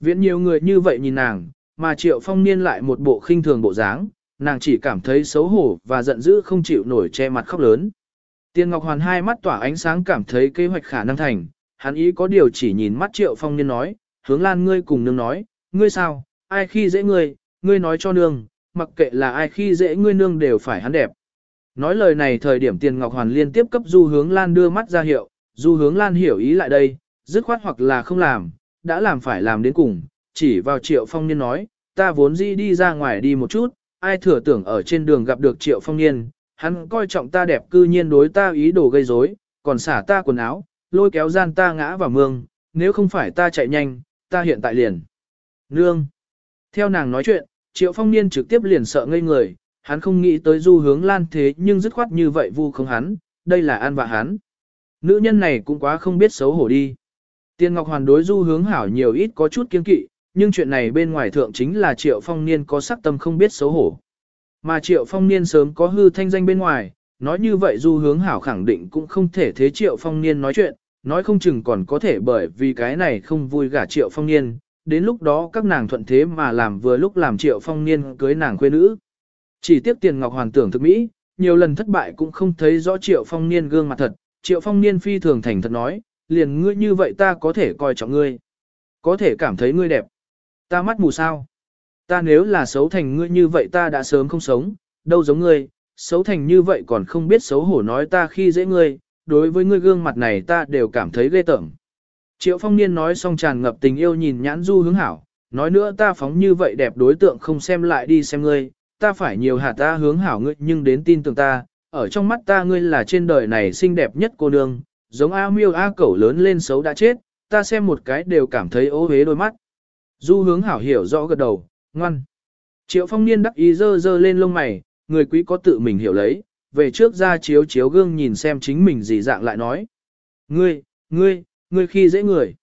Viễn nhiều người như vậy nhìn nàng, mà triệu phong niên lại một bộ khinh thường bộ dáng, nàng chỉ cảm thấy xấu hổ và giận dữ không chịu nổi che mặt khóc lớn. Tiên Ngọc Hoàn hai mắt tỏa ánh sáng cảm thấy kế hoạch khả năng thành, hắn ý có điều chỉ nhìn mắt triệu phong niên nói, hướng lan ngươi cùng nương nói, ngươi sao, ai khi dễ ngươi, ngươi nói cho nương, mặc kệ là ai khi dễ ngươi nương đều phải hắn đẹp. Nói lời này thời điểm tiền Ngọc Hoàn liên tiếp cấp du hướng lan đưa mắt ra hiệu, du hướng lan hiểu ý lại đây, dứt khoát hoặc là không làm, đã làm phải làm đến cùng, chỉ vào triệu phong niên nói, ta vốn dĩ đi ra ngoài đi một chút, ai thừa tưởng ở trên đường gặp được triệu phong niên, hắn coi trọng ta đẹp cư nhiên đối ta ý đồ gây rối, còn xả ta quần áo, lôi kéo gian ta ngã vào mương, nếu không phải ta chạy nhanh, ta hiện tại liền. Nương. Theo nàng nói chuyện, triệu phong niên trực tiếp liền sợ ngây người, hắn không nghĩ tới du hướng lan thế nhưng dứt khoát như vậy vu không hắn, đây là an vạ hắn. Nữ nhân này cũng quá không biết xấu hổ đi. Tiên Ngọc Hoàn đối du hướng hảo nhiều ít có chút kiên kỵ, nhưng chuyện này bên ngoài thượng chính là Triệu Phong Niên có sắc tâm không biết xấu hổ. Mà Triệu Phong Niên sớm có hư thanh danh bên ngoài, nói như vậy du hướng hảo khẳng định cũng không thể thế Triệu Phong Niên nói chuyện, nói không chừng còn có thể bởi vì cái này không vui gả Triệu Phong Niên, đến lúc đó các nàng thuận thế mà làm vừa lúc làm Triệu Phong Niên cưới nàng quê nữ. Chỉ tiếc tiền Ngọc Hoàn tưởng thực mỹ, nhiều lần thất bại cũng không thấy rõ Triệu Phong Niên gương mặt thật, Triệu Phong Niên phi thường thành thật nói, liền ngươi như vậy ta có thể coi trọng ngươi. Có thể cảm thấy ngươi đẹp. Ta mắt mù sao? Ta nếu là xấu thành ngươi như vậy ta đã sớm không sống, đâu giống ngươi, xấu thành như vậy còn không biết xấu hổ nói ta khi dễ ngươi, đối với ngươi gương mặt này ta đều cảm thấy ghê tởm. Triệu phong niên nói xong tràn ngập tình yêu nhìn nhãn du hướng hảo, nói nữa ta phóng như vậy đẹp đối tượng không xem lại đi xem ngươi, ta phải nhiều hạt ta hướng hảo ngươi nhưng đến tin tưởng ta, ở trong mắt ta ngươi là trên đời này xinh đẹp nhất cô nương, giống A miêu A cẩu lớn lên xấu đã chết, ta xem một cái đều cảm thấy ố hế đôi mắt. Du hướng hảo hiểu rõ gật đầu, ngoan. Triệu phong niên đắc ý dơ dơ lên lông mày, người quý có tự mình hiểu lấy, về trước ra chiếu chiếu gương nhìn xem chính mình gì dạng lại nói. Ngươi, ngươi, ngươi khi dễ người.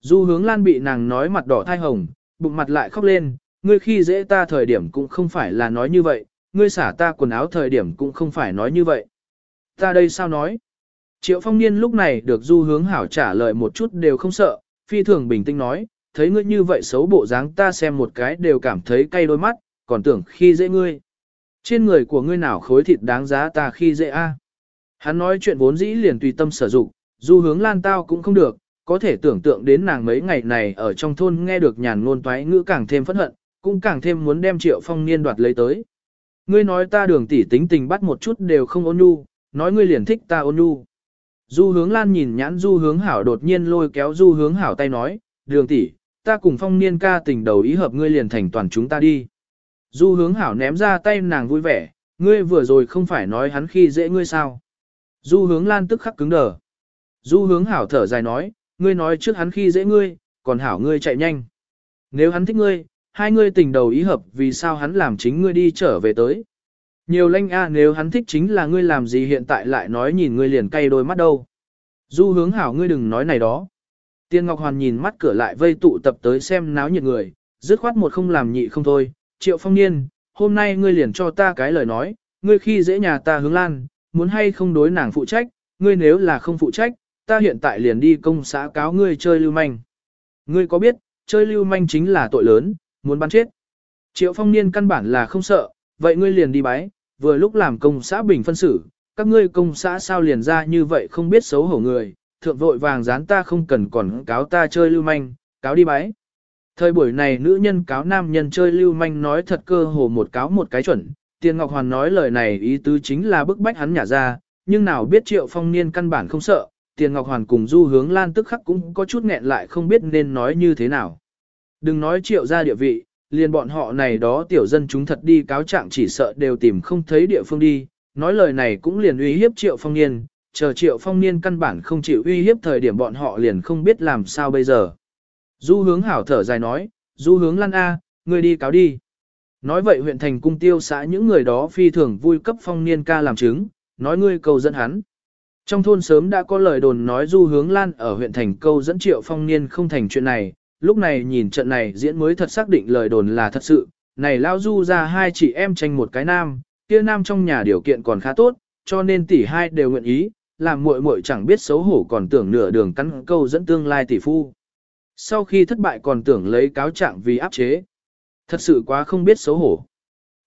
Du hướng lan bị nàng nói mặt đỏ thai hồng, bụng mặt lại khóc lên, ngươi khi dễ ta thời điểm cũng không phải là nói như vậy, ngươi xả ta quần áo thời điểm cũng không phải nói như vậy. Ta đây sao nói? Triệu phong niên lúc này được du hướng hảo trả lời một chút đều không sợ, phi thường bình tĩnh nói, thấy ngươi như vậy xấu bộ dáng ta xem một cái đều cảm thấy cay đôi mắt, còn tưởng khi dễ ngươi. Trên người của ngươi nào khối thịt đáng giá ta khi dễ a? Hắn nói chuyện vốn dĩ liền tùy tâm sử dụng, du hướng lan tao cũng không được, có thể tưởng tượng đến nàng mấy ngày này ở trong thôn nghe được nhàn ngôn toái ngữ càng thêm phẫn hận, cũng càng thêm muốn đem triệu phong niên đoạt lấy tới. Ngươi nói ta đường tỷ tính tình bắt một chút đều không ôn nhu, nói ngươi liền thích ta ôn nhu. Du hướng lan nhìn nhãn du hướng hảo đột nhiên lôi kéo du hướng hảo tay nói, đường tỷ, ta cùng phong niên ca tình đầu ý hợp ngươi liền thành toàn chúng ta đi. Du hướng hảo ném ra tay nàng vui vẻ, ngươi vừa rồi không phải nói hắn khi dễ ngươi sao. Du hướng lan tức khắc cứng đờ. Du hướng hảo thở dài nói, ngươi nói trước hắn khi dễ ngươi, còn hảo ngươi chạy nhanh. Nếu hắn thích ngươi, hai ngươi tình đầu ý hợp vì sao hắn làm chính ngươi đi trở về tới. Nhiều lanh a nếu hắn thích chính là ngươi làm gì hiện tại lại nói nhìn ngươi liền cay đôi mắt đâu. Du hướng hảo ngươi đừng nói này đó. Tiên Ngọc Hoàn nhìn mắt cửa lại vây tụ tập tới xem náo nhiệt người, dứt khoát một không làm nhị không thôi. Triệu phong niên, hôm nay ngươi liền cho ta cái lời nói, ngươi khi dễ nhà ta hướng lan, muốn hay không đối nàng phụ trách, ngươi nếu là không phụ trách, ta hiện tại liền đi công xã cáo ngươi chơi lưu manh. Ngươi có biết, chơi lưu manh chính là tội lớn, muốn bắn chết. Triệu phong niên căn bản là không sợ, vậy ngươi liền đi bái, vừa lúc làm công xã bình phân xử, các ngươi công xã sao liền ra như vậy không biết xấu hổ người, thượng vội vàng dán ta không cần còn cáo ta chơi lưu manh, cáo đi bái. Thời buổi này nữ nhân cáo nam nhân chơi lưu manh nói thật cơ hồ một cáo một cái chuẩn, Tiền Ngọc Hoàn nói lời này ý tứ chính là bức bách hắn nhả ra, nhưng nào biết Triệu Phong Niên căn bản không sợ, Tiền Ngọc Hoàn cùng Du Hướng Lan tức khắc cũng có chút nghẹn lại không biết nên nói như thế nào. Đừng nói Triệu ra địa vị, liền bọn họ này đó tiểu dân chúng thật đi cáo trạng chỉ sợ đều tìm không thấy địa phương đi, nói lời này cũng liền uy hiếp Triệu Phong Niên, chờ Triệu Phong Niên căn bản không chịu uy hiếp thời điểm bọn họ liền không biết làm sao bây giờ. Du hướng hảo thở dài nói, du hướng lăn A, ngươi đi cáo đi. Nói vậy huyện thành cung tiêu xã những người đó phi thường vui cấp Phong Niên ca làm chứng, nói ngươi cầu dẫn hắn. Trong thôn sớm đã có lời đồn nói du hướng lan ở huyện thành câu dẫn Triệu Phong Niên không thành chuyện này, lúc này nhìn trận này diễn mới thật xác định lời đồn là thật sự, này lao du ra hai chị em tranh một cái nam, kia nam trong nhà điều kiện còn khá tốt, cho nên tỷ hai đều nguyện ý, làm muội muội chẳng biết xấu hổ còn tưởng nửa đường cắn câu dẫn tương lai tỷ phu. sau khi thất bại còn tưởng lấy cáo trạng vì áp chế. Thật sự quá không biết xấu hổ.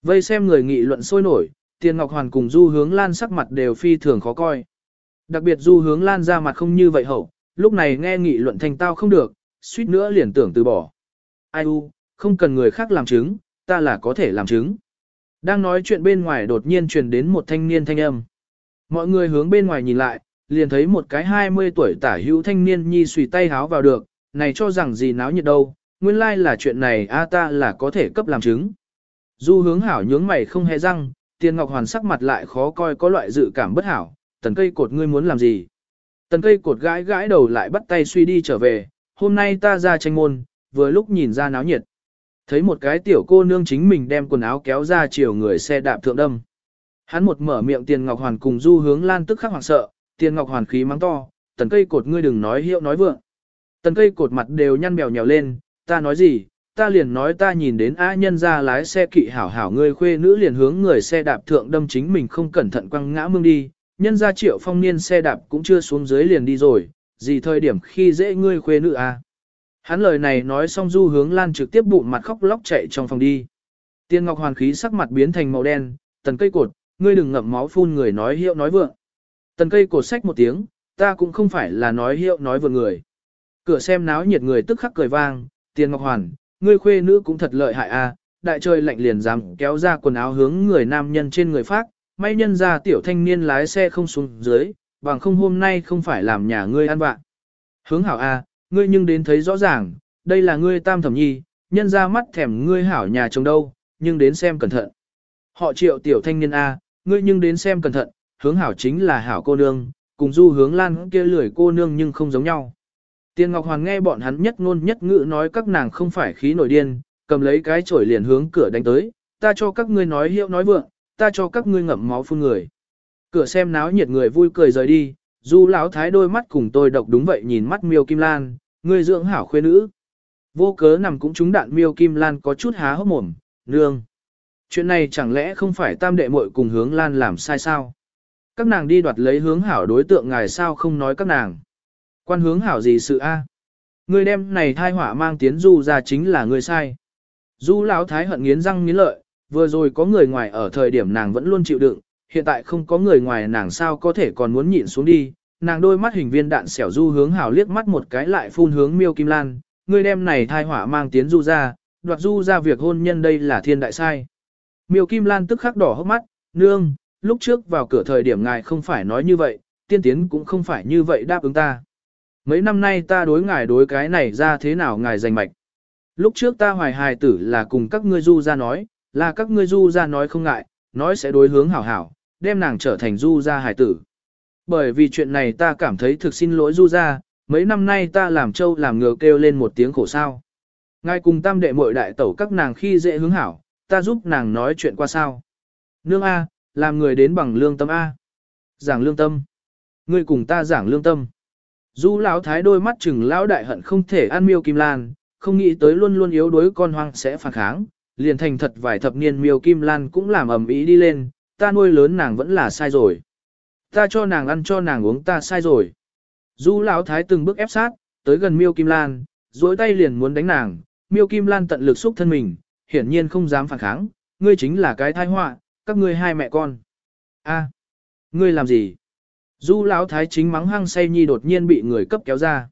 Vây xem người nghị luận sôi nổi, Tiền Ngọc Hoàn cùng Du Hướng Lan sắc mặt đều phi thường khó coi. Đặc biệt Du Hướng Lan ra mặt không như vậy hậu, lúc này nghe nghị luận thành tao không được, suýt nữa liền tưởng từ bỏ. Ai u, không cần người khác làm chứng, ta là có thể làm chứng. Đang nói chuyện bên ngoài đột nhiên truyền đến một thanh niên thanh âm. Mọi người hướng bên ngoài nhìn lại, liền thấy một cái 20 tuổi tả hữu thanh niên nhi xùy tay háo vào được, này cho rằng gì náo nhiệt đâu, nguyên lai like là chuyện này a ta là có thể cấp làm chứng. Du hướng hảo nhướng mày không hề răng, tiền ngọc hoàn sắc mặt lại khó coi có loại dự cảm bất hảo, tần cây cột ngươi muốn làm gì. Tần cây cột gãi gãi đầu lại bắt tay suy đi trở về, hôm nay ta ra tranh môn, vừa lúc nhìn ra náo nhiệt. Thấy một cái tiểu cô nương chính mình đem quần áo kéo ra chiều người xe đạp thượng đâm. Hắn một mở miệng tiền ngọc hoàn cùng du hướng lan tức khắc hoảng sợ, tiền ngọc hoàn khí mắng to, tần cây cột ngươi đừng nói hiệu nói vượng. Tần cây cột mặt đều nhăn bèo nhèo lên, ta nói gì, ta liền nói ta nhìn đến á nhân ra lái xe kỵ hảo hảo ngươi khuê nữ liền hướng người xe đạp thượng đâm chính mình không cẩn thận quăng ngã mương đi, nhân ra triệu phong niên xe đạp cũng chưa xuống dưới liền đi rồi, gì thời điểm khi dễ ngươi khuê nữ a Hắn lời này nói xong du hướng lan trực tiếp bụng mặt khóc lóc chạy trong phòng đi. Tiên Ngọc Hoàn khí sắc mặt biến thành màu đen, tần cây cột, ngươi đừng ngậm máu phun người nói hiệu nói vượng. Tần cây cột sách một tiếng, ta cũng không phải là nói hiệu nói vượng người. Cửa xem náo nhiệt người tức khắc cười vang, Tiên Ngọc Hoàn, ngươi khuê nữ cũng thật lợi hại a, đại trời lạnh liền dám kéo ra quần áo hướng người nam nhân trên người phát, may nhân ra tiểu thanh niên lái xe không xuống dưới, bằng không hôm nay không phải làm nhà ngươi ăn bạn. Hướng hảo a, ngươi nhưng đến thấy rõ ràng, đây là ngươi tam thẩm nhi, nhân ra mắt thèm ngươi hảo nhà chồng đâu, nhưng đến xem cẩn thận. Họ triệu tiểu thanh niên A, ngươi nhưng đến xem cẩn thận, hướng hảo chính là hảo cô nương, cùng du hướng lan kia lười cô nương nhưng không giống nhau. Tiên Ngọc Hoàng nghe bọn hắn nhất ngôn nhất ngữ nói các nàng không phải khí nổi điên, cầm lấy cái chổi liền hướng cửa đánh tới, ta cho các ngươi nói hiệu nói vượng, ta cho các ngươi ngậm máu phun người. Cửa xem náo nhiệt người vui cười rời đi, du lão thái đôi mắt cùng tôi độc đúng vậy nhìn mắt miêu kim lan, người dưỡng hảo khuê nữ. Vô cớ nằm cũng trúng đạn miêu kim lan có chút há hốc mồm, nương. Chuyện này chẳng lẽ không phải tam đệ muội cùng hướng lan làm sai sao? Các nàng đi đoạt lấy hướng hảo đối tượng ngài sao không nói các nàng. Quan hướng hảo gì sự a? người đem này thai hỏa mang tiến du ra chính là người sai. Du lão thái hận nghiến răng nghiến lợi, vừa rồi có người ngoài ở thời điểm nàng vẫn luôn chịu đựng, hiện tại không có người ngoài nàng sao có thể còn muốn nhịn xuống đi, nàng đôi mắt hình viên đạn xẻo du hướng hảo liếc mắt một cái lại phun hướng miêu kim lan, ngươi đem này thai hỏa mang tiến du ra, đoạt du ra việc hôn nhân đây là thiên đại sai. Miêu kim lan tức khắc đỏ hốc mắt, nương, lúc trước vào cửa thời điểm ngài không phải nói như vậy, tiên tiến cũng không phải như vậy đáp ứng ta. Mấy năm nay ta đối ngài đối cái này ra thế nào ngài giành mạch. Lúc trước ta hoài hài tử là cùng các ngươi du ra nói, là các ngươi du ra nói không ngại, nói sẽ đối hướng hảo hảo, đem nàng trở thành du gia Hải tử. Bởi vì chuyện này ta cảm thấy thực xin lỗi du gia. mấy năm nay ta làm trâu làm ngựa kêu lên một tiếng khổ sao. Ngài cùng tam đệ muội đại tẩu các nàng khi dễ hướng hảo, ta giúp nàng nói chuyện qua sao. Nương A, làm người đến bằng lương tâm A. Giảng lương tâm. Ngươi cùng ta giảng lương tâm. Du lão thái đôi mắt chừng lão đại hận không thể ăn miêu kim lan, không nghĩ tới luôn luôn yếu đuối con hoang sẽ phản kháng, liền thành thật vài thập niên miêu kim lan cũng làm ầm ĩ đi lên, ta nuôi lớn nàng vẫn là sai rồi ta cho nàng ăn cho nàng uống ta sai rồi. Du lão thái từng bước ép sát, tới gần Miêu Kim Lan, duỗi tay liền muốn đánh nàng, Miêu Kim Lan tận lực xúc thân mình, hiển nhiên không dám phản kháng, ngươi chính là cái tai họa, các ngươi hai mẹ con. A, ngươi làm gì? Du lão thái chính mắng hăng say nhi đột nhiên bị người cấp kéo ra.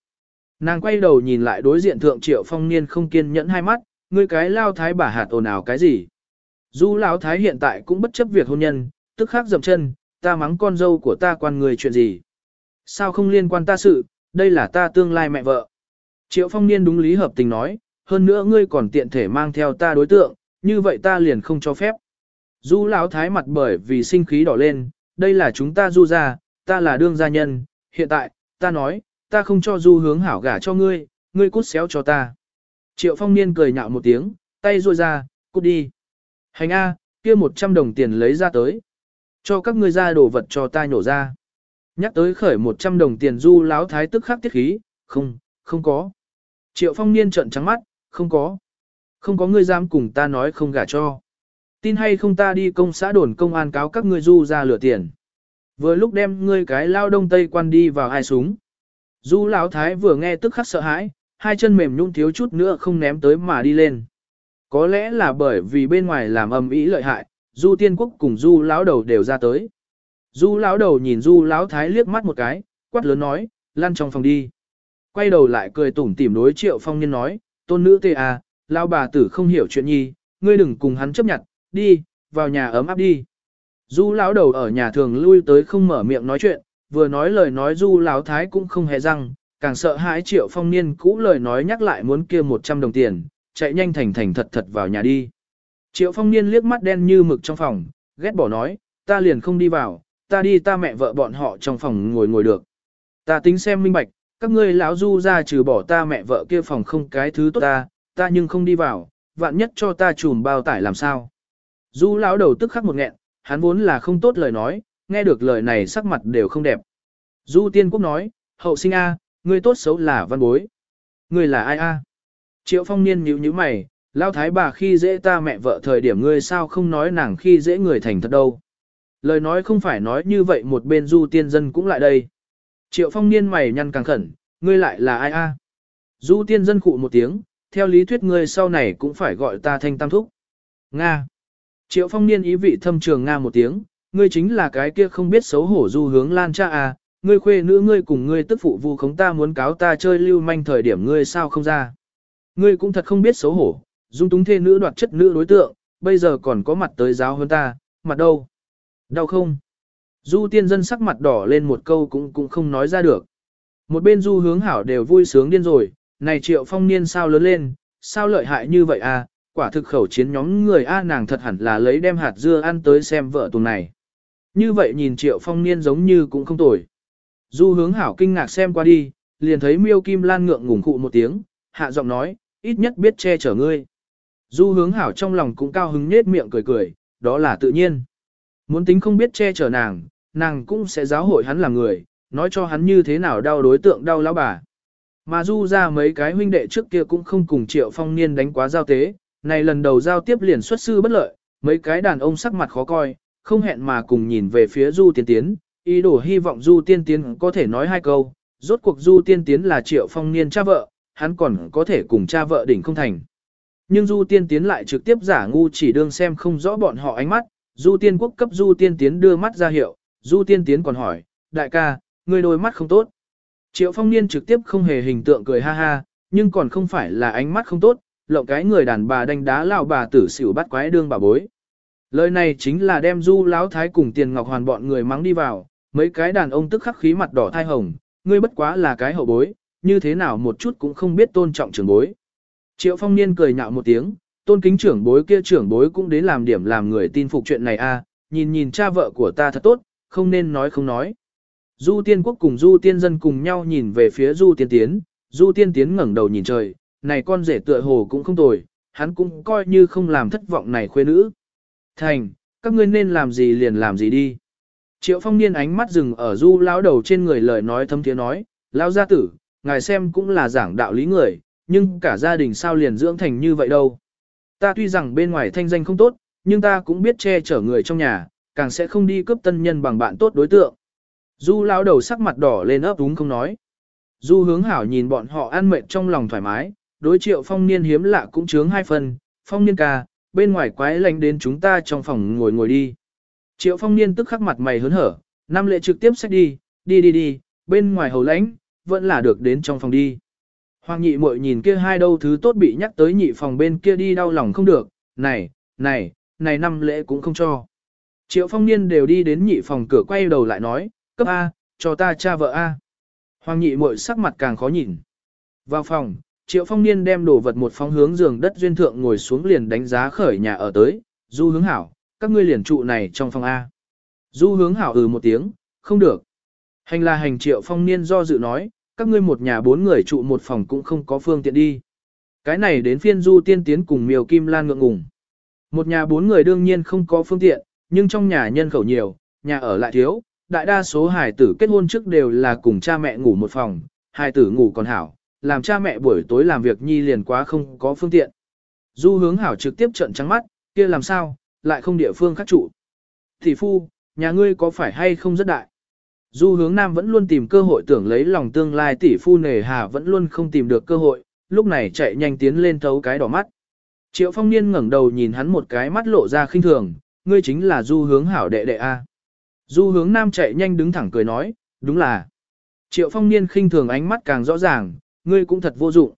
Nàng quay đầu nhìn lại đối diện thượng triệu phong niên không kiên nhẫn hai mắt, ngươi cái lao thái bà hạt ồn ào cái gì? Du lão thái hiện tại cũng bất chấp việc hôn nhân, tức khắc dậm chân, ta mắng con dâu của ta quan người chuyện gì? Sao không liên quan ta sự, đây là ta tương lai mẹ vợ. Triệu phong niên đúng lý hợp tình nói, hơn nữa ngươi còn tiện thể mang theo ta đối tượng, như vậy ta liền không cho phép. Du lão thái mặt bởi vì sinh khí đỏ lên, đây là chúng ta du ra, ta là đương gia nhân, hiện tại, ta nói, ta không cho du hướng hảo gả cho ngươi, ngươi cút xéo cho ta. Triệu phong niên cười nhạo một tiếng, tay ruôi ra, cút đi. Hành A, kia 100 đồng tiền lấy ra tới. Cho các ngươi ra đồ vật cho ta nhổ ra. Nhắc tới khởi 100 đồng tiền du láo thái tức khắc tiết khí, không, không có. Triệu phong niên trợn trắng mắt, không có. Không có ngươi dám cùng ta nói không gả cho. Tin hay không ta đi công xã đồn công an cáo các ngươi du ra lửa tiền. Vừa lúc đem ngươi cái lao đông tây quan đi vào hai súng. Du lão thái vừa nghe tức khắc sợ hãi, hai chân mềm nhũn thiếu chút nữa không ném tới mà đi lên. Có lẽ là bởi vì bên ngoài làm âm ý lợi hại, Du Tiên Quốc cùng Du lão đầu đều ra tới. Du lão đầu nhìn Du lão thái liếc mắt một cái, quát lớn nói, lăn trong phòng đi. Quay đầu lại cười tủm tỉm đối Triệu Phong Niên nói, tôn nữ tê à, lão bà tử không hiểu chuyện nhi, ngươi đừng cùng hắn chấp nhận, đi, vào nhà ấm áp đi. Du lão đầu ở nhà thường lui tới không mở miệng nói chuyện, vừa nói lời nói Du lão thái cũng không hề răng, càng sợ hãi Triệu Phong Niên cũ lời nói nhắc lại muốn kia 100 đồng tiền, chạy nhanh thành thành thật thật vào nhà đi. Triệu Phong Niên liếc mắt đen như mực trong phòng, ghét bỏ nói, ta liền không đi vào, ta đi ta mẹ vợ bọn họ trong phòng ngồi ngồi được. Ta tính xem minh bạch, các ngươi lão du ra trừ bỏ ta mẹ vợ kia phòng không cái thứ tốt ta, ta nhưng không đi vào, vạn nhất cho ta chùm bao tải làm sao. Du lão đầu tức khắc một nghẹn, hắn vốn là không tốt lời nói, nghe được lời này sắc mặt đều không đẹp. Du tiên quốc nói, hậu sinh A, ngươi tốt xấu là văn bối. Ngươi là ai A? Triệu phong niên nhíu nhíu mày, lao thái bà khi dễ ta mẹ vợ thời điểm ngươi sao không nói nàng khi dễ người thành thật đâu. Lời nói không phải nói như vậy một bên du tiên dân cũng lại đây. Triệu phong niên mày nhăn càng khẩn, ngươi lại là ai a? Du tiên dân khụ một tiếng, theo lý thuyết ngươi sau này cũng phải gọi ta thanh tam thúc. Nga. Triệu phong niên ý vị thâm trường Nga một tiếng, ngươi chính là cái kia không biết xấu hổ du hướng lan cha à, ngươi khuê nữ ngươi cùng ngươi tức phụ vu khống ta muốn cáo ta chơi lưu manh thời điểm ngươi sao không ra. Ngươi cũng thật không biết xấu hổ, dung túng thê nữ đoạt chất nữ đối tượng, bây giờ còn có mặt tới giáo hơn ta, mặt đâu? Đau không? Du tiên dân sắc mặt đỏ lên một câu cũng cũng không nói ra được. Một bên du hướng hảo đều vui sướng điên rồi, này triệu phong niên sao lớn lên, sao lợi hại như vậy à, quả thực khẩu chiến nhóm người a nàng thật hẳn là lấy đem hạt dưa ăn tới xem vợ tuần này. Như vậy nhìn triệu phong niên giống như cũng không tồi. Du hướng hảo kinh ngạc xem qua đi, liền thấy miêu kim lan ngượng ngùng cụ một tiếng, hạ giọng nói, ít nhất biết che chở ngươi. Du hướng hảo trong lòng cũng cao hứng nết miệng cười cười, đó là tự nhiên. Muốn tính không biết che chở nàng, nàng cũng sẽ giáo hội hắn làm người, nói cho hắn như thế nào đau đối tượng đau lão bà. Mà du ra mấy cái huynh đệ trước kia cũng không cùng triệu phong niên đánh quá giao tế, này lần đầu giao tiếp liền xuất sư bất lợi, mấy cái đàn ông sắc mặt khó coi, không hẹn mà cùng nhìn về phía du tiên tiến, ý đồ hy vọng du tiên tiến có thể nói hai câu, rốt cuộc du tiên tiến là triệu phong niên cha vợ, hắn còn có thể cùng cha vợ đỉnh không thành. Nhưng du tiên tiến lại trực tiếp giả ngu chỉ đương xem không rõ bọn họ ánh mắt, du tiên quốc cấp du tiên tiến đưa mắt ra hiệu, du tiên tiến còn hỏi, đại ca, ngươi đôi mắt không tốt. Triệu phong niên trực tiếp không hề hình tượng cười ha ha, nhưng còn không phải là ánh mắt không tốt, lộng cái người đàn bà đánh đá lão bà tử xỉu bắt quái đương bà bối. Lời này chính là đem du lão thái cùng tiền ngọc hoàn bọn người mắng đi vào, mấy cái đàn ông tức khắc khí mặt đỏ thai hồng, ngươi bất quá là cái hậu bối, như thế nào một chút cũng không biết tôn trọng trưởng bối. Triệu phong niên cười nhạo một tiếng, tôn kính trưởng bối kia trưởng bối cũng đến làm điểm làm người tin phục chuyện này a à, nhìn nhìn cha vợ của ta thật tốt, không nên nói không nói. Du tiên quốc cùng du tiên dân cùng nhau nhìn về phía du tiên tiến, du tiên tiến ngẩng đầu nhìn trời, này con rể tựa hồ cũng không tồi, hắn cũng coi như không làm thất vọng này khuê nữ. Thành, các ngươi nên làm gì liền làm gì đi. Triệu phong niên ánh mắt dừng ở du lão đầu trên người lời nói thâm tiếng nói, lão gia tử, ngài xem cũng là giảng đạo lý người, nhưng cả gia đình sao liền dưỡng thành như vậy đâu. Ta tuy rằng bên ngoài thanh danh không tốt, nhưng ta cũng biết che chở người trong nhà, càng sẽ không đi cướp tân nhân bằng bạn tốt đối tượng. Du lão đầu sắc mặt đỏ lên ấp úng không nói. Du hướng hảo nhìn bọn họ ăn mệt trong lòng thoải mái, đối triệu phong niên hiếm lạ cũng chướng hai phần, phong niên ca, bên ngoài quái lạnh đến chúng ta trong phòng ngồi ngồi đi. Triệu phong niên tức khắc mặt mày hớn hở, năm lệ trực tiếp xách đi, đi đi đi, bên ngoài hầu lãnh, vẫn là được đến trong phòng đi. Hoàng nhị muội nhìn kia hai đâu thứ tốt bị nhắc tới nhị phòng bên kia đi đau lòng không được, này, này, này năm lễ cũng không cho. Triệu phong niên đều đi đến nhị phòng cửa quay đầu lại nói, cấp A, cho ta cha vợ A. Hoàng nhị muội sắc mặt càng khó nhìn. Vào phòng, triệu phong niên đem đồ vật một phóng hướng giường đất duyên thượng ngồi xuống liền đánh giá khởi nhà ở tới, du hướng hảo, các ngươi liền trụ này trong phòng A. Du hướng hảo ừ một tiếng, không được. Hành là hành triệu phong niên do dự nói, các ngươi một nhà bốn người trụ một phòng cũng không có phương tiện đi. Cái này đến phiên du tiên tiến cùng miều kim lan ngượng ngùng. Một nhà bốn người đương nhiên không có phương tiện, nhưng trong nhà nhân khẩu nhiều, nhà ở lại thiếu, đại đa số hài tử kết hôn trước đều là cùng cha mẹ ngủ một phòng, hài tử ngủ còn hảo, làm cha mẹ buổi tối làm việc nhi liền quá không có phương tiện. Du hướng hảo trực tiếp trận trắng mắt, kia làm sao, lại không địa phương khác trụ. Thì phu, nhà ngươi có phải hay không rất đại? Du hướng nam vẫn luôn tìm cơ hội tưởng lấy lòng tương lai tỷ phu nề hà vẫn luôn không tìm được cơ hội, lúc này chạy nhanh tiến lên thấu cái đỏ mắt. Triệu phong niên ngẩng đầu nhìn hắn một cái mắt lộ ra khinh thường, ngươi chính là du hướng hảo đệ đệ A. Du hướng nam chạy nhanh đứng thẳng cười nói, đúng là. Triệu phong niên khinh thường ánh mắt càng rõ ràng, ngươi cũng thật vô dụng.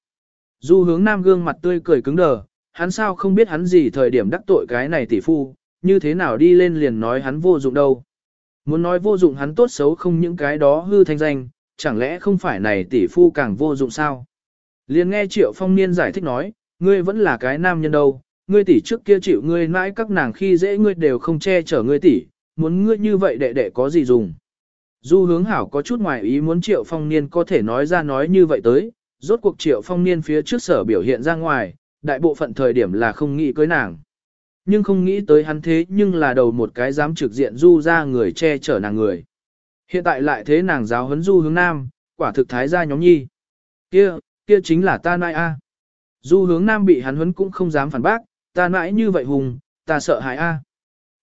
Du hướng nam gương mặt tươi cười cứng đờ, hắn sao không biết hắn gì thời điểm đắc tội cái này tỷ phu, như thế nào đi lên liền nói hắn vô dụng đâu. Muốn nói vô dụng hắn tốt xấu không những cái đó hư thanh danh, chẳng lẽ không phải này tỷ phu càng vô dụng sao? Liền nghe Triệu Phong Niên giải thích nói, ngươi vẫn là cái nam nhân đâu, ngươi tỷ trước kia chịu ngươi mãi các nàng khi dễ ngươi đều không che chở ngươi tỷ, muốn ngươi như vậy đệ đệ có gì dùng. Du hướng hảo có chút ngoài ý muốn Triệu Phong Niên có thể nói ra nói như vậy tới, rốt cuộc Triệu Phong Niên phía trước sở biểu hiện ra ngoài, đại bộ phận thời điểm là không nghĩ cưới nàng. Nhưng không nghĩ tới hắn thế nhưng là đầu một cái dám trực diện du ra người che chở nàng người. Hiện tại lại thế nàng giáo huấn du hướng nam, quả thực thái gia nhóm nhi. Kia, kia chính là ta nãi a. Du hướng nam bị hắn huấn cũng không dám phản bác, ta nãi như vậy hùng, ta sợ hại a.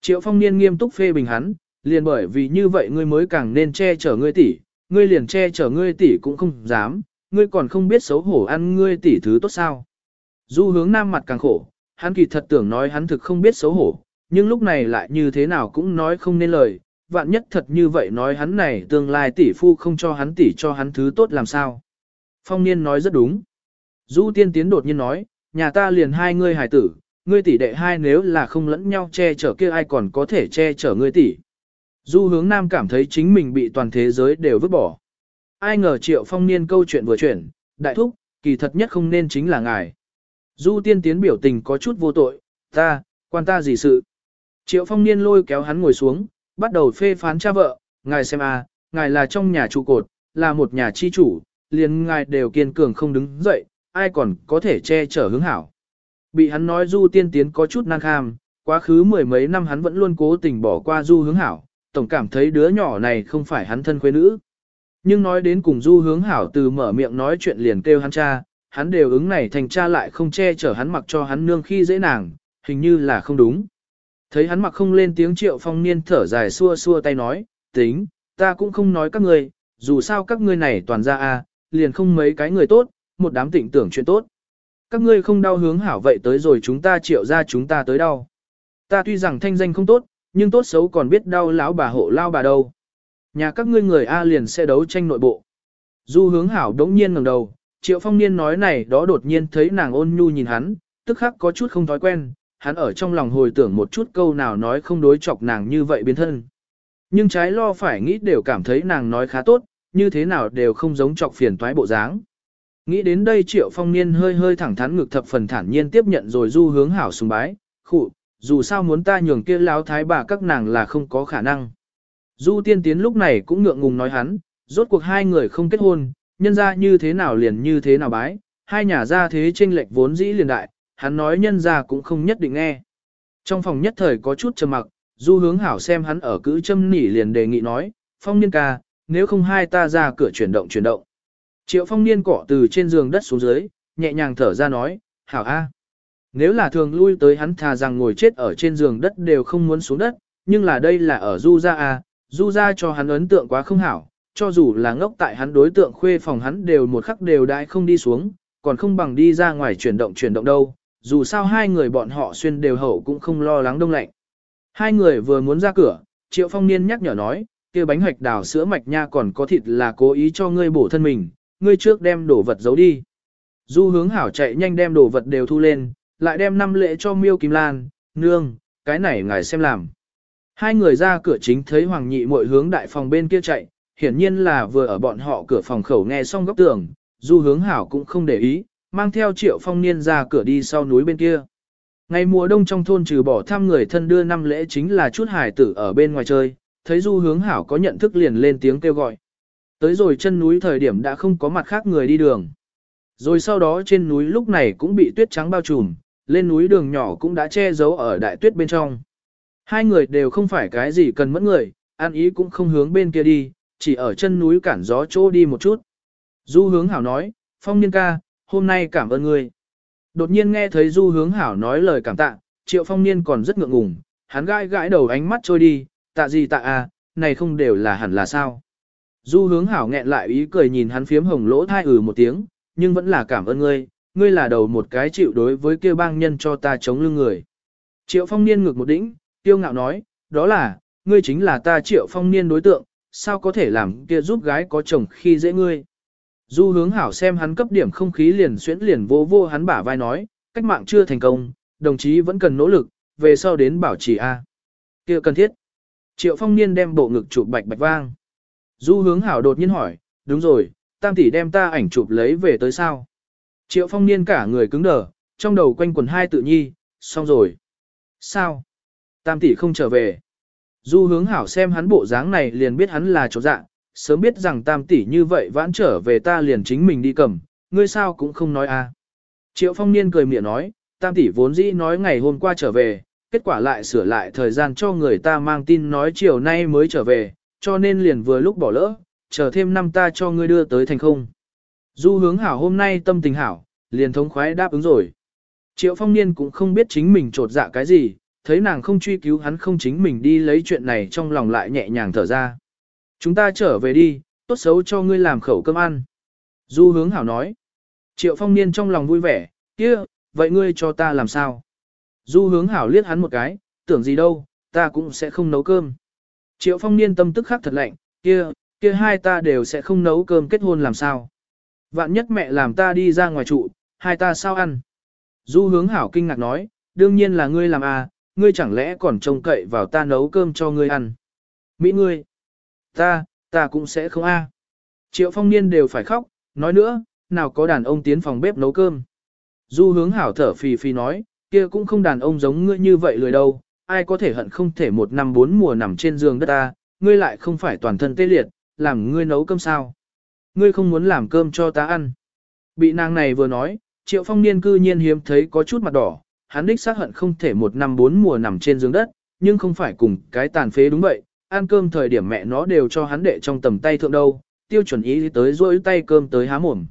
Triệu phong niên nghiêm túc phê bình hắn, liền bởi vì như vậy ngươi mới càng nên che chở ngươi tỷ, ngươi liền che chở ngươi tỷ cũng không dám, ngươi còn không biết xấu hổ ăn ngươi tỷ thứ tốt sao. Du hướng nam mặt càng khổ, hắn kỳ thật tưởng nói hắn thực không biết xấu hổ, nhưng lúc này lại như thế nào cũng nói không nên lời, vạn nhất thật như vậy nói hắn này tương lai tỷ phu không cho hắn tỷ cho hắn thứ tốt làm sao. Phong niên nói rất đúng. Du tiên tiến đột nhiên nói, nhà ta liền hai ngươi hài tử, ngươi tỷ đệ hai nếu là không lẫn nhau che chở kia ai còn có thể che chở ngươi tỷ. Du hướng nam cảm thấy chính mình bị toàn thế giới đều vứt bỏ. Ai ngờ triệu phong niên câu chuyện vừa chuyển, đại thúc, kỳ thật nhất không nên chính là ngài. Du tiên tiến biểu tình có chút vô tội, ta, quan ta gì sự. Triệu phong niên lôi kéo hắn ngồi xuống, bắt đầu phê phán cha vợ, ngài xem a, ngài là trong nhà trụ cột, là một nhà chi chủ, liền ngài đều kiên cường không đứng dậy, ai còn có thể che chở hướng hảo. Bị hắn nói du tiên tiến có chút năng kham, quá khứ mười mấy năm hắn vẫn luôn cố tình bỏ qua du hướng hảo, tổng cảm thấy đứa nhỏ này không phải hắn thân quê nữ. Nhưng nói đến cùng du hướng hảo từ mở miệng nói chuyện liền kêu hắn cha, hắn đều ứng này thành cha lại không che chở hắn mặc cho hắn nương khi dễ nàng, hình như là không đúng. Thấy hắn mặc không lên tiếng triệu phong niên thở dài xua xua tay nói, tính, ta cũng không nói các ngươi, dù sao các ngươi này toàn ra a liền không mấy cái người tốt, một đám tịnh tưởng chuyện tốt. Các ngươi không đau hướng hảo vậy tới rồi chúng ta triệu ra chúng ta tới đau. Ta tuy rằng thanh danh không tốt, nhưng tốt xấu còn biết đau lão bà hộ lao bà đâu. Nhà các ngươi người A liền sẽ đấu tranh nội bộ. Du hướng hảo đống nhiên ngẩng đầu, triệu phong niên nói này đó đột nhiên thấy nàng ôn nhu nhìn hắn, tức khắc có chút không thói quen, hắn ở trong lòng hồi tưởng một chút câu nào nói không đối chọc nàng như vậy biến thân. Nhưng trái lo phải nghĩ đều cảm thấy nàng nói khá tốt, như thế nào đều không giống chọc phiền toái bộ dáng. Nghĩ đến đây triệu phong niên hơi hơi thẳng thắn ngực thập phần thản nhiên tiếp nhận rồi du hướng hảo sùng bái, khụ, dù sao muốn ta nhường kia láo thái bà các nàng là không có khả năng. Du tiên tiến lúc này cũng ngượng ngùng nói hắn, rốt cuộc hai người không kết hôn, nhân ra như thế nào liền như thế nào bái, hai nhà ra thế tranh lệch vốn dĩ liền đại, hắn nói nhân ra cũng không nhất định nghe. Trong phòng nhất thời có chút trầm mặc, du hướng hảo xem hắn ở cữ châm nỉ liền đề nghị nói, phong niên ca, nếu không hai ta ra cửa chuyển động chuyển động. Triệu phong niên cỏ từ trên giường đất xuống dưới, nhẹ nhàng thở ra nói, hảo a. Nếu là thường lui tới hắn thà rằng ngồi chết ở trên giường đất đều không muốn xuống đất, nhưng là đây là ở du gia a, du gia cho hắn ấn tượng quá không hảo, cho dù là ngốc tại hắn đối tượng khuê phòng hắn đều một khắc đều đãi không đi xuống, còn không bằng đi ra ngoài chuyển động chuyển động đâu, dù sao hai người bọn họ xuyên đều hậu cũng không lo lắng đông lạnh. Hai người vừa muốn ra cửa, Triệu Phong Niên nhắc nhở nói, kia bánh hoạch đào sữa mạch nha còn có thịt là cố ý cho ngươi bổ thân mình, ngươi trước đem đồ vật giấu đi. Du hướng hảo chạy nhanh đem đồ vật đều thu lên, lại đem năm lễ cho miêu kim lan, nương, cái này ngài xem làm. Hai người ra cửa chính thấy Hoàng Nhị muội hướng đại phòng bên kia chạy, hiển nhiên là vừa ở bọn họ cửa phòng khẩu nghe xong góc tường, du hướng hảo cũng không để ý, mang theo triệu phong niên ra cửa đi sau núi bên kia. Ngày mùa đông trong thôn trừ bỏ thăm người thân đưa năm lễ chính là chút hải tử ở bên ngoài chơi, thấy du hướng hảo có nhận thức liền lên tiếng kêu gọi. Tới rồi chân núi thời điểm đã không có mặt khác người đi đường. Rồi sau đó trên núi lúc này cũng bị tuyết trắng bao trùm, lên núi đường nhỏ cũng đã che giấu ở đại tuyết bên trong. Hai người đều không phải cái gì cần mẫn người, an ý cũng không hướng bên kia đi, chỉ ở chân núi cản gió chỗ đi một chút. Du hướng hảo nói, phong niên ca, hôm nay cảm ơn ngươi. Đột nhiên nghe thấy du hướng hảo nói lời cảm tạ, triệu phong niên còn rất ngượng ngùng, hắn gãi gãi đầu ánh mắt trôi đi, tạ gì tạ à, này không đều là hẳn là sao. Du hướng hảo nghẹn lại ý cười nhìn hắn phiếm hồng lỗ thai ừ một tiếng, nhưng vẫn là cảm ơn ngươi, ngươi là đầu một cái chịu đối với kia bang nhân cho ta chống lưng người. Triệu phong niên ngược một đỉnh, tiêu ngạo nói, đó là, ngươi chính là ta triệu phong niên đối tượng, sao có thể làm kia giúp gái có chồng khi dễ ngươi. Du hướng hảo xem hắn cấp điểm không khí liền xuyễn liền vô vô hắn bả vai nói, cách mạng chưa thành công, đồng chí vẫn cần nỗ lực, về sau đến bảo trì A. kia cần thiết. Triệu phong niên đem bộ ngực chụp bạch bạch vang. Du hướng hảo đột nhiên hỏi, đúng rồi, tam tỷ đem ta ảnh chụp lấy về tới sao. Triệu phong niên cả người cứng đờ, trong đầu quanh quần hai tự nhi, xong rồi. Sao? Tam tỷ không trở về. Du hướng hảo xem hắn bộ dáng này liền biết hắn là chỗ dạng, sớm biết rằng tam tỷ như vậy vãn trở về ta liền chính mình đi cầm, ngươi sao cũng không nói a. Triệu phong niên cười miệng nói, tam tỷ vốn dĩ nói ngày hôm qua trở về, kết quả lại sửa lại thời gian cho người ta mang tin nói chiều nay mới trở về, cho nên liền vừa lúc bỏ lỡ, chờ thêm năm ta cho ngươi đưa tới thành không. Du hướng hảo hôm nay tâm tình hảo, liền thống khoái đáp ứng rồi. Triệu phong niên cũng không biết chính mình trột dạ cái gì, thấy nàng không truy cứu hắn không chính mình đi lấy chuyện này trong lòng lại nhẹ nhàng thở ra. Chúng ta trở về đi, tốt xấu cho ngươi làm khẩu cơm ăn. Du hướng hảo nói. Triệu phong niên trong lòng vui vẻ, kia, vậy ngươi cho ta làm sao? Du hướng hảo liếc hắn một cái, tưởng gì đâu, ta cũng sẽ không nấu cơm. Triệu phong niên tâm tức khắc thật lạnh, kia, kia hai ta đều sẽ không nấu cơm kết hôn làm sao? Vạn nhất mẹ làm ta đi ra ngoài trụ, hai ta sao ăn? Du hướng hảo kinh ngạc nói, đương nhiên là ngươi làm à, ngươi chẳng lẽ còn trông cậy vào ta nấu cơm cho ngươi ăn? Mỹ ngươi! Ta, ta cũng sẽ không a. Triệu phong niên đều phải khóc, nói nữa, nào có đàn ông tiến phòng bếp nấu cơm. Du hướng hảo thở phì phì nói, kia cũng không đàn ông giống ngươi như vậy lười đâu, ai có thể hận không thể một năm bốn mùa nằm trên giường đất ta, ngươi lại không phải toàn thân tê liệt, làm ngươi nấu cơm sao. Ngươi không muốn làm cơm cho ta ăn. Bị nàng này vừa nói, triệu phong niên cư nhiên hiếm thấy có chút mặt đỏ, hắn đích xác hận không thể một năm bốn mùa nằm trên giường đất, nhưng không phải cùng cái tàn phế đúng vậy, ăn cơm thời điểm mẹ nó đều cho hắn đệ trong tầm tay thượng đâu, tiêu chuẩn ý tới rỗi tay cơm tới há mồm.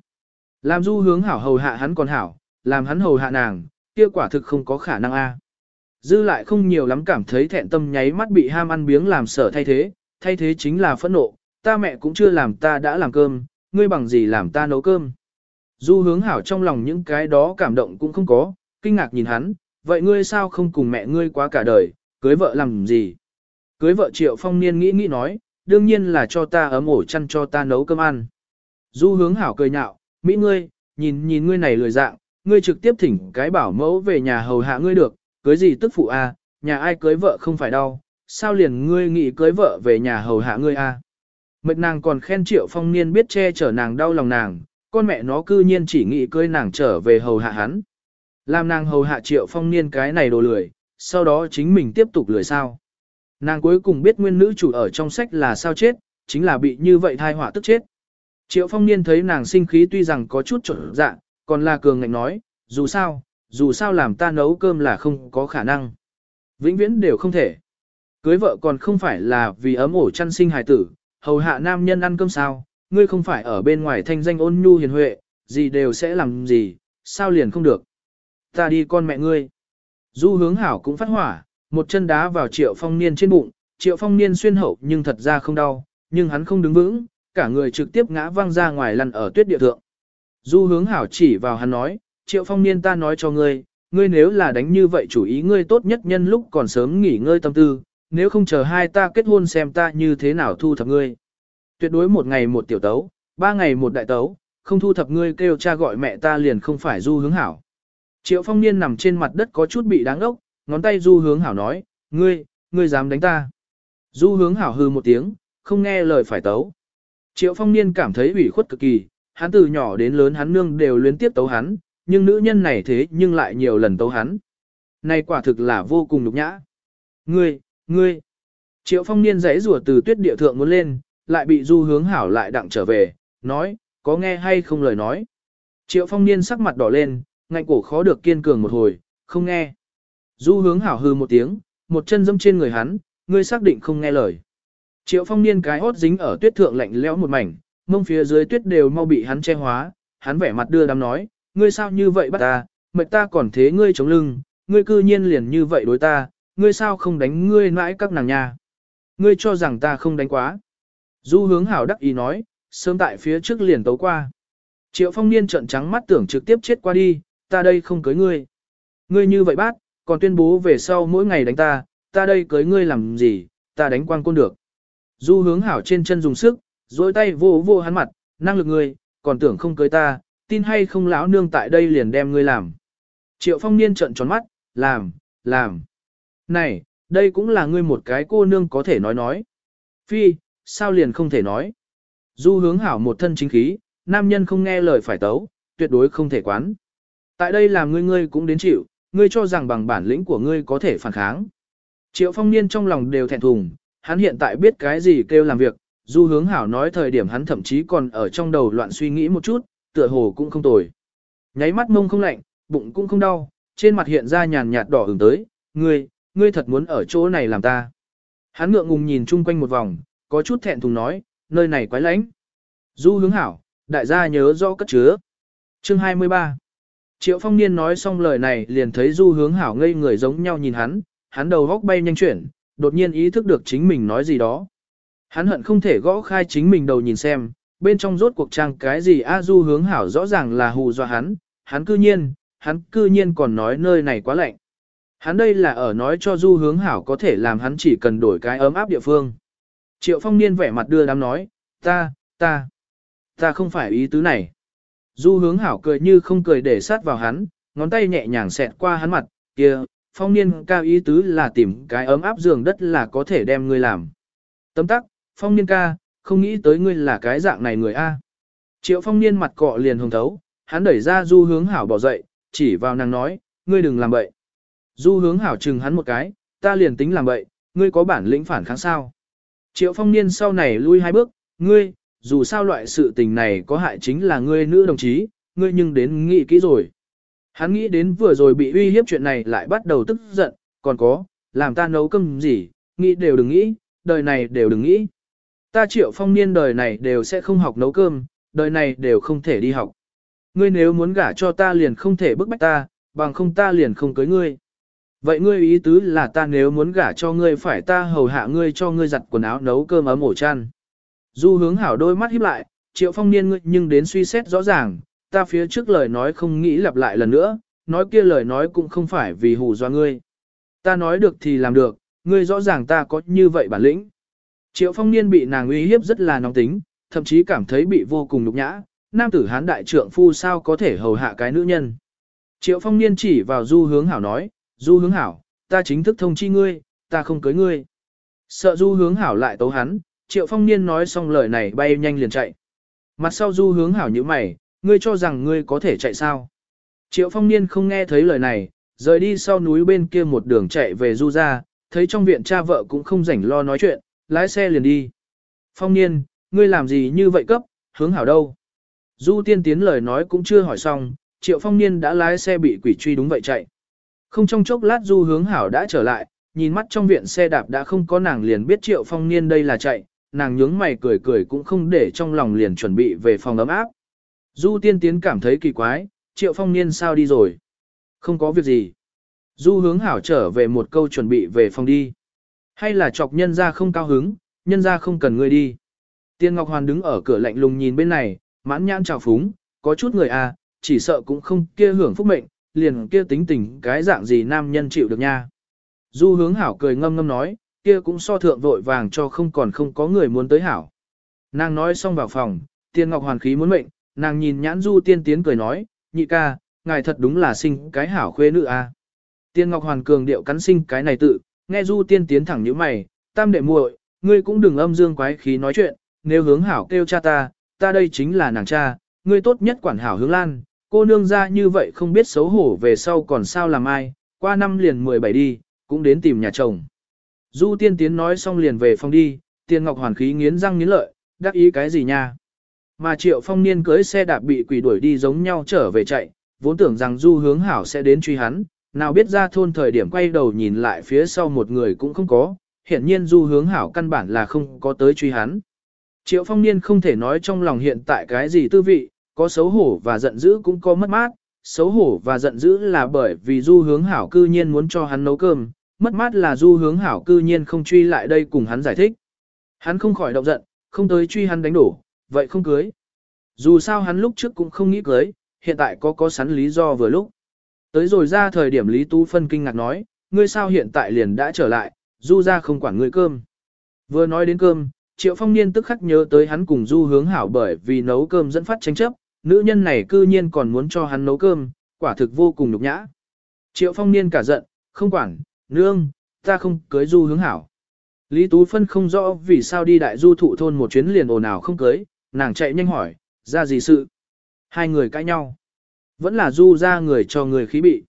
Làm du hướng hảo hầu hạ hắn còn hảo, làm hắn hầu hạ nàng, kia quả thực không có khả năng a. Dư lại không nhiều lắm cảm thấy thẹn tâm nháy mắt bị ham ăn biếng làm sở thay thế, thay thế chính là phẫn nộ, ta mẹ cũng chưa làm ta đã làm cơm, ngươi bằng gì làm ta nấu cơm. Du hướng hảo trong lòng những cái đó cảm động cũng không có, kinh ngạc nhìn hắn, vậy ngươi sao không cùng mẹ ngươi quá cả đời, cưới vợ làm gì? Cưới vợ triệu phong niên nghĩ nghĩ nói, đương nhiên là cho ta ấm ổ chăn cho ta nấu cơm ăn. Du hướng hảo cười nhạo, Mỹ ngươi, nhìn nhìn ngươi này lười dạng, ngươi trực tiếp thỉnh cái bảo mẫu về nhà hầu hạ ngươi được, cưới gì tức phụ a, à, nhà ai cưới vợ không phải đau, sao liền ngươi nghĩ cưới vợ về nhà hầu hạ ngươi a? À? Mệt nàng còn khen triệu phong niên biết che chở nàng đau lòng nàng, con mẹ nó cư nhiên chỉ nghĩ cưới nàng trở về hầu hạ hắn. Làm nàng hầu hạ triệu phong niên cái này đồ lười, sau đó chính mình tiếp tục lười sao. Nàng cuối cùng biết nguyên nữ chủ ở trong sách là sao chết, chính là bị như vậy thai họa tức chết. Triệu phong niên thấy nàng sinh khí tuy rằng có chút trở dạ, còn là cường ngạnh nói, dù sao, dù sao làm ta nấu cơm là không có khả năng. Vĩnh viễn đều không thể. Cưới vợ còn không phải là vì ấm ổ chăn sinh hài tử, hầu hạ nam nhân ăn cơm sao, ngươi không phải ở bên ngoài thanh danh ôn nhu hiền huệ, gì đều sẽ làm gì, sao liền không được. Ta đi con mẹ ngươi. Du hướng hảo cũng phát hỏa, một chân đá vào triệu phong niên trên bụng, triệu phong niên xuyên hậu nhưng thật ra không đau, nhưng hắn không đứng vững, cả người trực tiếp ngã văng ra ngoài lăn ở tuyết địa thượng. Du hướng hảo chỉ vào hắn nói, triệu phong niên ta nói cho ngươi, ngươi nếu là đánh như vậy chủ ý ngươi tốt nhất nhân lúc còn sớm nghỉ ngơi tâm tư, nếu không chờ hai ta kết hôn xem ta như thế nào thu thập ngươi. Tuyệt đối một ngày một tiểu tấu, ba ngày một đại tấu, không thu thập ngươi kêu cha gọi mẹ ta liền không phải du hướng hảo. Triệu phong niên nằm trên mặt đất có chút bị đáng ốc, ngón tay du hướng hảo nói, ngươi, ngươi dám đánh ta. Du hướng hảo hư một tiếng, không nghe lời phải tấu. Triệu phong niên cảm thấy ủy khuất cực kỳ, hắn từ nhỏ đến lớn hắn nương đều luyến tiếp tấu hắn, nhưng nữ nhân này thế nhưng lại nhiều lần tấu hắn. Này quả thực là vô cùng nhục nhã. Ngươi, ngươi. Triệu phong niên giấy rùa từ tuyết địa thượng muốn lên, lại bị du hướng hảo lại đặng trở về, nói, có nghe hay không lời nói. Triệu phong niên sắc mặt đỏ lên, ngạnh cổ khó được kiên cường một hồi, không nghe. Du hướng hảo hư một tiếng, một chân dâm trên người hắn, ngươi xác định không nghe lời. Triệu phong niên cái hốt dính ở tuyết thượng lạnh lẽo một mảnh, mông phía dưới tuyết đều mau bị hắn che hóa, hắn vẻ mặt đưa đám nói, ngươi sao như vậy bắt ta, mệt ta còn thế ngươi chống lưng, ngươi cư nhiên liền như vậy đối ta, ngươi sao không đánh ngươi mãi các nàng nha. Ngươi cho rằng ta không đánh quá. Du hướng hảo đắc ý nói, sớm tại phía trước liền tấu qua. Triệu phong niên trợn trắng mắt tưởng trực tiếp chết qua đi, ta đây không cưới ngươi. Ngươi như vậy bác, còn tuyên bố về sau mỗi ngày đánh ta, ta đây cưới ngươi làm gì, ta đánh quang côn được. Du hướng hảo trên chân dùng sức, dối tay vô vô hắn mặt, năng lực ngươi, còn tưởng không cưới ta, tin hay không lão nương tại đây liền đem ngươi làm. Triệu phong niên trận tròn mắt, làm, làm. Này, đây cũng là ngươi một cái cô nương có thể nói nói. Phi, sao liền không thể nói. Du hướng hảo một thân chính khí, nam nhân không nghe lời phải tấu, tuyệt đối không thể quán. Tại đây làm ngươi ngươi cũng đến chịu, ngươi cho rằng bằng bản lĩnh của ngươi có thể phản kháng. Triệu phong niên trong lòng đều thẹn thùng, hắn hiện tại biết cái gì kêu làm việc, du hướng hảo nói thời điểm hắn thậm chí còn ở trong đầu loạn suy nghĩ một chút, tựa hồ cũng không tồi. Nháy mắt mông không lạnh, bụng cũng không đau, trên mặt hiện ra nhàn nhạt đỏ hứng tới, ngươi, ngươi thật muốn ở chỗ này làm ta. Hắn ngượng ngùng nhìn chung quanh một vòng, có chút thẹn thùng nói, nơi này quái lánh. Du hướng hảo, đại gia nhớ rõ cất chứa. Chương 23 Triệu phong niên nói xong lời này liền thấy du hướng hảo ngây người giống nhau nhìn hắn, hắn đầu góc bay nhanh chuyển, đột nhiên ý thức được chính mình nói gì đó. Hắn hận không thể gõ khai chính mình đầu nhìn xem, bên trong rốt cuộc trang cái gì a du hướng hảo rõ ràng là hù dọa hắn, hắn cư nhiên, hắn cư nhiên còn nói nơi này quá lạnh. Hắn đây là ở nói cho du hướng hảo có thể làm hắn chỉ cần đổi cái ấm áp địa phương. Triệu phong niên vẻ mặt đưa đám nói, ta, ta, ta không phải ý tứ này. Du hướng hảo cười như không cười để sát vào hắn, ngón tay nhẹ nhàng xẹt qua hắn mặt, kia, phong niên ca ý tứ là tìm cái ấm áp giường đất là có thể đem ngươi làm. Tấm tắc, phong niên ca, không nghĩ tới ngươi là cái dạng này người A. Triệu phong niên mặt cọ liền hồng thấu, hắn đẩy ra du hướng hảo bỏ dậy, chỉ vào nàng nói, ngươi đừng làm bậy. Du hướng hảo chừng hắn một cái, ta liền tính làm bậy, ngươi có bản lĩnh phản kháng sao. Triệu phong niên sau này lui hai bước, ngươi, dù sao loại sự tình này có hại chính là ngươi nữ đồng chí, ngươi nhưng đến nghĩ kỹ rồi. Hắn nghĩ đến vừa rồi bị uy hiếp chuyện này lại bắt đầu tức giận, còn có, làm ta nấu cơm gì, nghĩ đều đừng nghĩ, đời này đều đừng nghĩ. Ta triệu phong niên đời này đều sẽ không học nấu cơm, đời này đều không thể đi học. Ngươi nếu muốn gả cho ta liền không thể bức bách ta, bằng không ta liền không cưới ngươi. Vậy ngươi ý tứ là ta nếu muốn gả cho ngươi phải ta hầu hạ ngươi cho ngươi giặt quần áo nấu cơm ấm ổ chăn. Du hướng hảo đôi mắt híp lại, triệu phong niên ngươi nhưng đến suy xét rõ ràng, ta phía trước lời nói không nghĩ lặp lại lần nữa, nói kia lời nói cũng không phải vì hù do ngươi. Ta nói được thì làm được, ngươi rõ ràng ta có như vậy bản lĩnh. Triệu phong niên bị nàng uy hiếp rất là nóng tính, thậm chí cảm thấy bị vô cùng nhục nhã, nam tử hán đại trượng phu sao có thể hầu hạ cái nữ nhân. Triệu phong niên chỉ vào du hướng hảo nói, du hướng hảo, ta chính thức thông chi ngươi, ta không cưới ngươi. Sợ du hướng hảo lại tấu hắn, triệu phong niên nói xong lời này bay nhanh liền chạy. Mặt sau du hướng hảo như mày, ngươi cho rằng ngươi có thể chạy sao. Triệu phong niên không nghe thấy lời này, rời đi sau núi bên kia một đường chạy về du ra, thấy trong viện cha vợ cũng không rảnh lo nói chuyện, lái xe liền đi. Phong niên, ngươi làm gì như vậy cấp, hướng hảo đâu. Du tiên tiến lời nói cũng chưa hỏi xong, triệu phong niên đã lái xe bị quỷ truy đúng vậy chạy. Không trong chốc lát du hướng hảo đã trở lại, nhìn mắt trong viện xe đạp đã không có nàng liền biết triệu phong niên đây là chạy, nàng nhướng mày cười cười cũng không để trong lòng liền chuẩn bị về phòng ấm áp. Du tiên tiến cảm thấy kỳ quái, triệu phong niên sao đi rồi? Không có việc gì. Du hướng hảo trở về một câu chuẩn bị về phòng đi. Hay là chọc nhân ra không cao hứng, nhân ra không cần ngươi đi. Tiên Ngọc Hoàn đứng ở cửa lạnh lùng nhìn bên này, mãn nhãn trào phúng, có chút người à, chỉ sợ cũng không kia hưởng phúc mệnh, liền kia tính tình cái dạng gì nam nhân chịu được nha. Du hướng hảo cười ngâm ngâm nói, kia cũng so thượng vội vàng cho không còn không có người muốn tới hảo. Nàng nói xong vào phòng, tiên ngọc hoàn khí muốn mệnh, nàng nhìn nhãn du tiên tiến cười nói, nhị ca, ngài thật đúng là sinh cái hảo khuê nữ a. À. Tiên ngọc hoàn cường điệu cắn sinh cái này tự, nghe du tiên tiến thẳng như mày, tam đệ muội, ngươi cũng đừng âm dương quái khí nói chuyện, nếu hướng hảo kêu cha ta, ta đây chính là nàng cha, ngươi tốt nhất quản hảo hướng lan, cô nương ra như vậy không biết xấu hổ về sau còn sao làm ai, qua năm liền 17 đi, cũng đến tìm nhà chồng. Du tiên tiến nói xong liền về phòng đi, tiên ngọc hoàn khí nghiến răng nghiến lợi, đắc ý cái gì nha. Mà triệu phong niên cưới xe đạp bị quỷ đuổi đi giống nhau trở về chạy, vốn tưởng rằng du hướng hảo sẽ đến truy hắn, nào biết ra thôn thời điểm quay đầu nhìn lại phía sau một người cũng không có, hiện nhiên du hướng hảo căn bản là không có tới truy hắn. Triệu phong niên không thể nói trong lòng hiện tại cái gì tư vị, có xấu hổ và giận dữ cũng có mất mát, xấu hổ và giận dữ là bởi vì du hướng hảo cư nhiên muốn cho hắn nấu cơm, mất mát là du hướng hảo cư nhiên không truy lại đây cùng hắn giải thích. Hắn không khỏi động giận, không tới truy hắn đánh đổ, vậy không cưới. Dù sao hắn lúc trước cũng không nghĩ cưới, hiện tại có có sẵn lý do vừa lúc. Tới rồi ra thời điểm Lý Tú Phân kinh ngạc nói, ngươi sao hiện tại liền đã trở lại, du ra không quản ngươi cơm. Vừa nói đến cơm, Triệu Phong Niên tức khắc nhớ tới hắn cùng du hướng hảo bởi vì nấu cơm dẫn phát tranh chấp, nữ nhân này cư nhiên còn muốn cho hắn nấu cơm, quả thực vô cùng nhục nhã. Triệu Phong Niên cả giận, không quản, nương, ta không cưới du hướng hảo. Lý Tú Phân không rõ vì sao đi đại du thụ thôn một chuyến liền ồn ào không cưới, nàng chạy nhanh hỏi, ra gì sự? Hai người cãi nhau. Vẫn là du ra người cho người khí bị.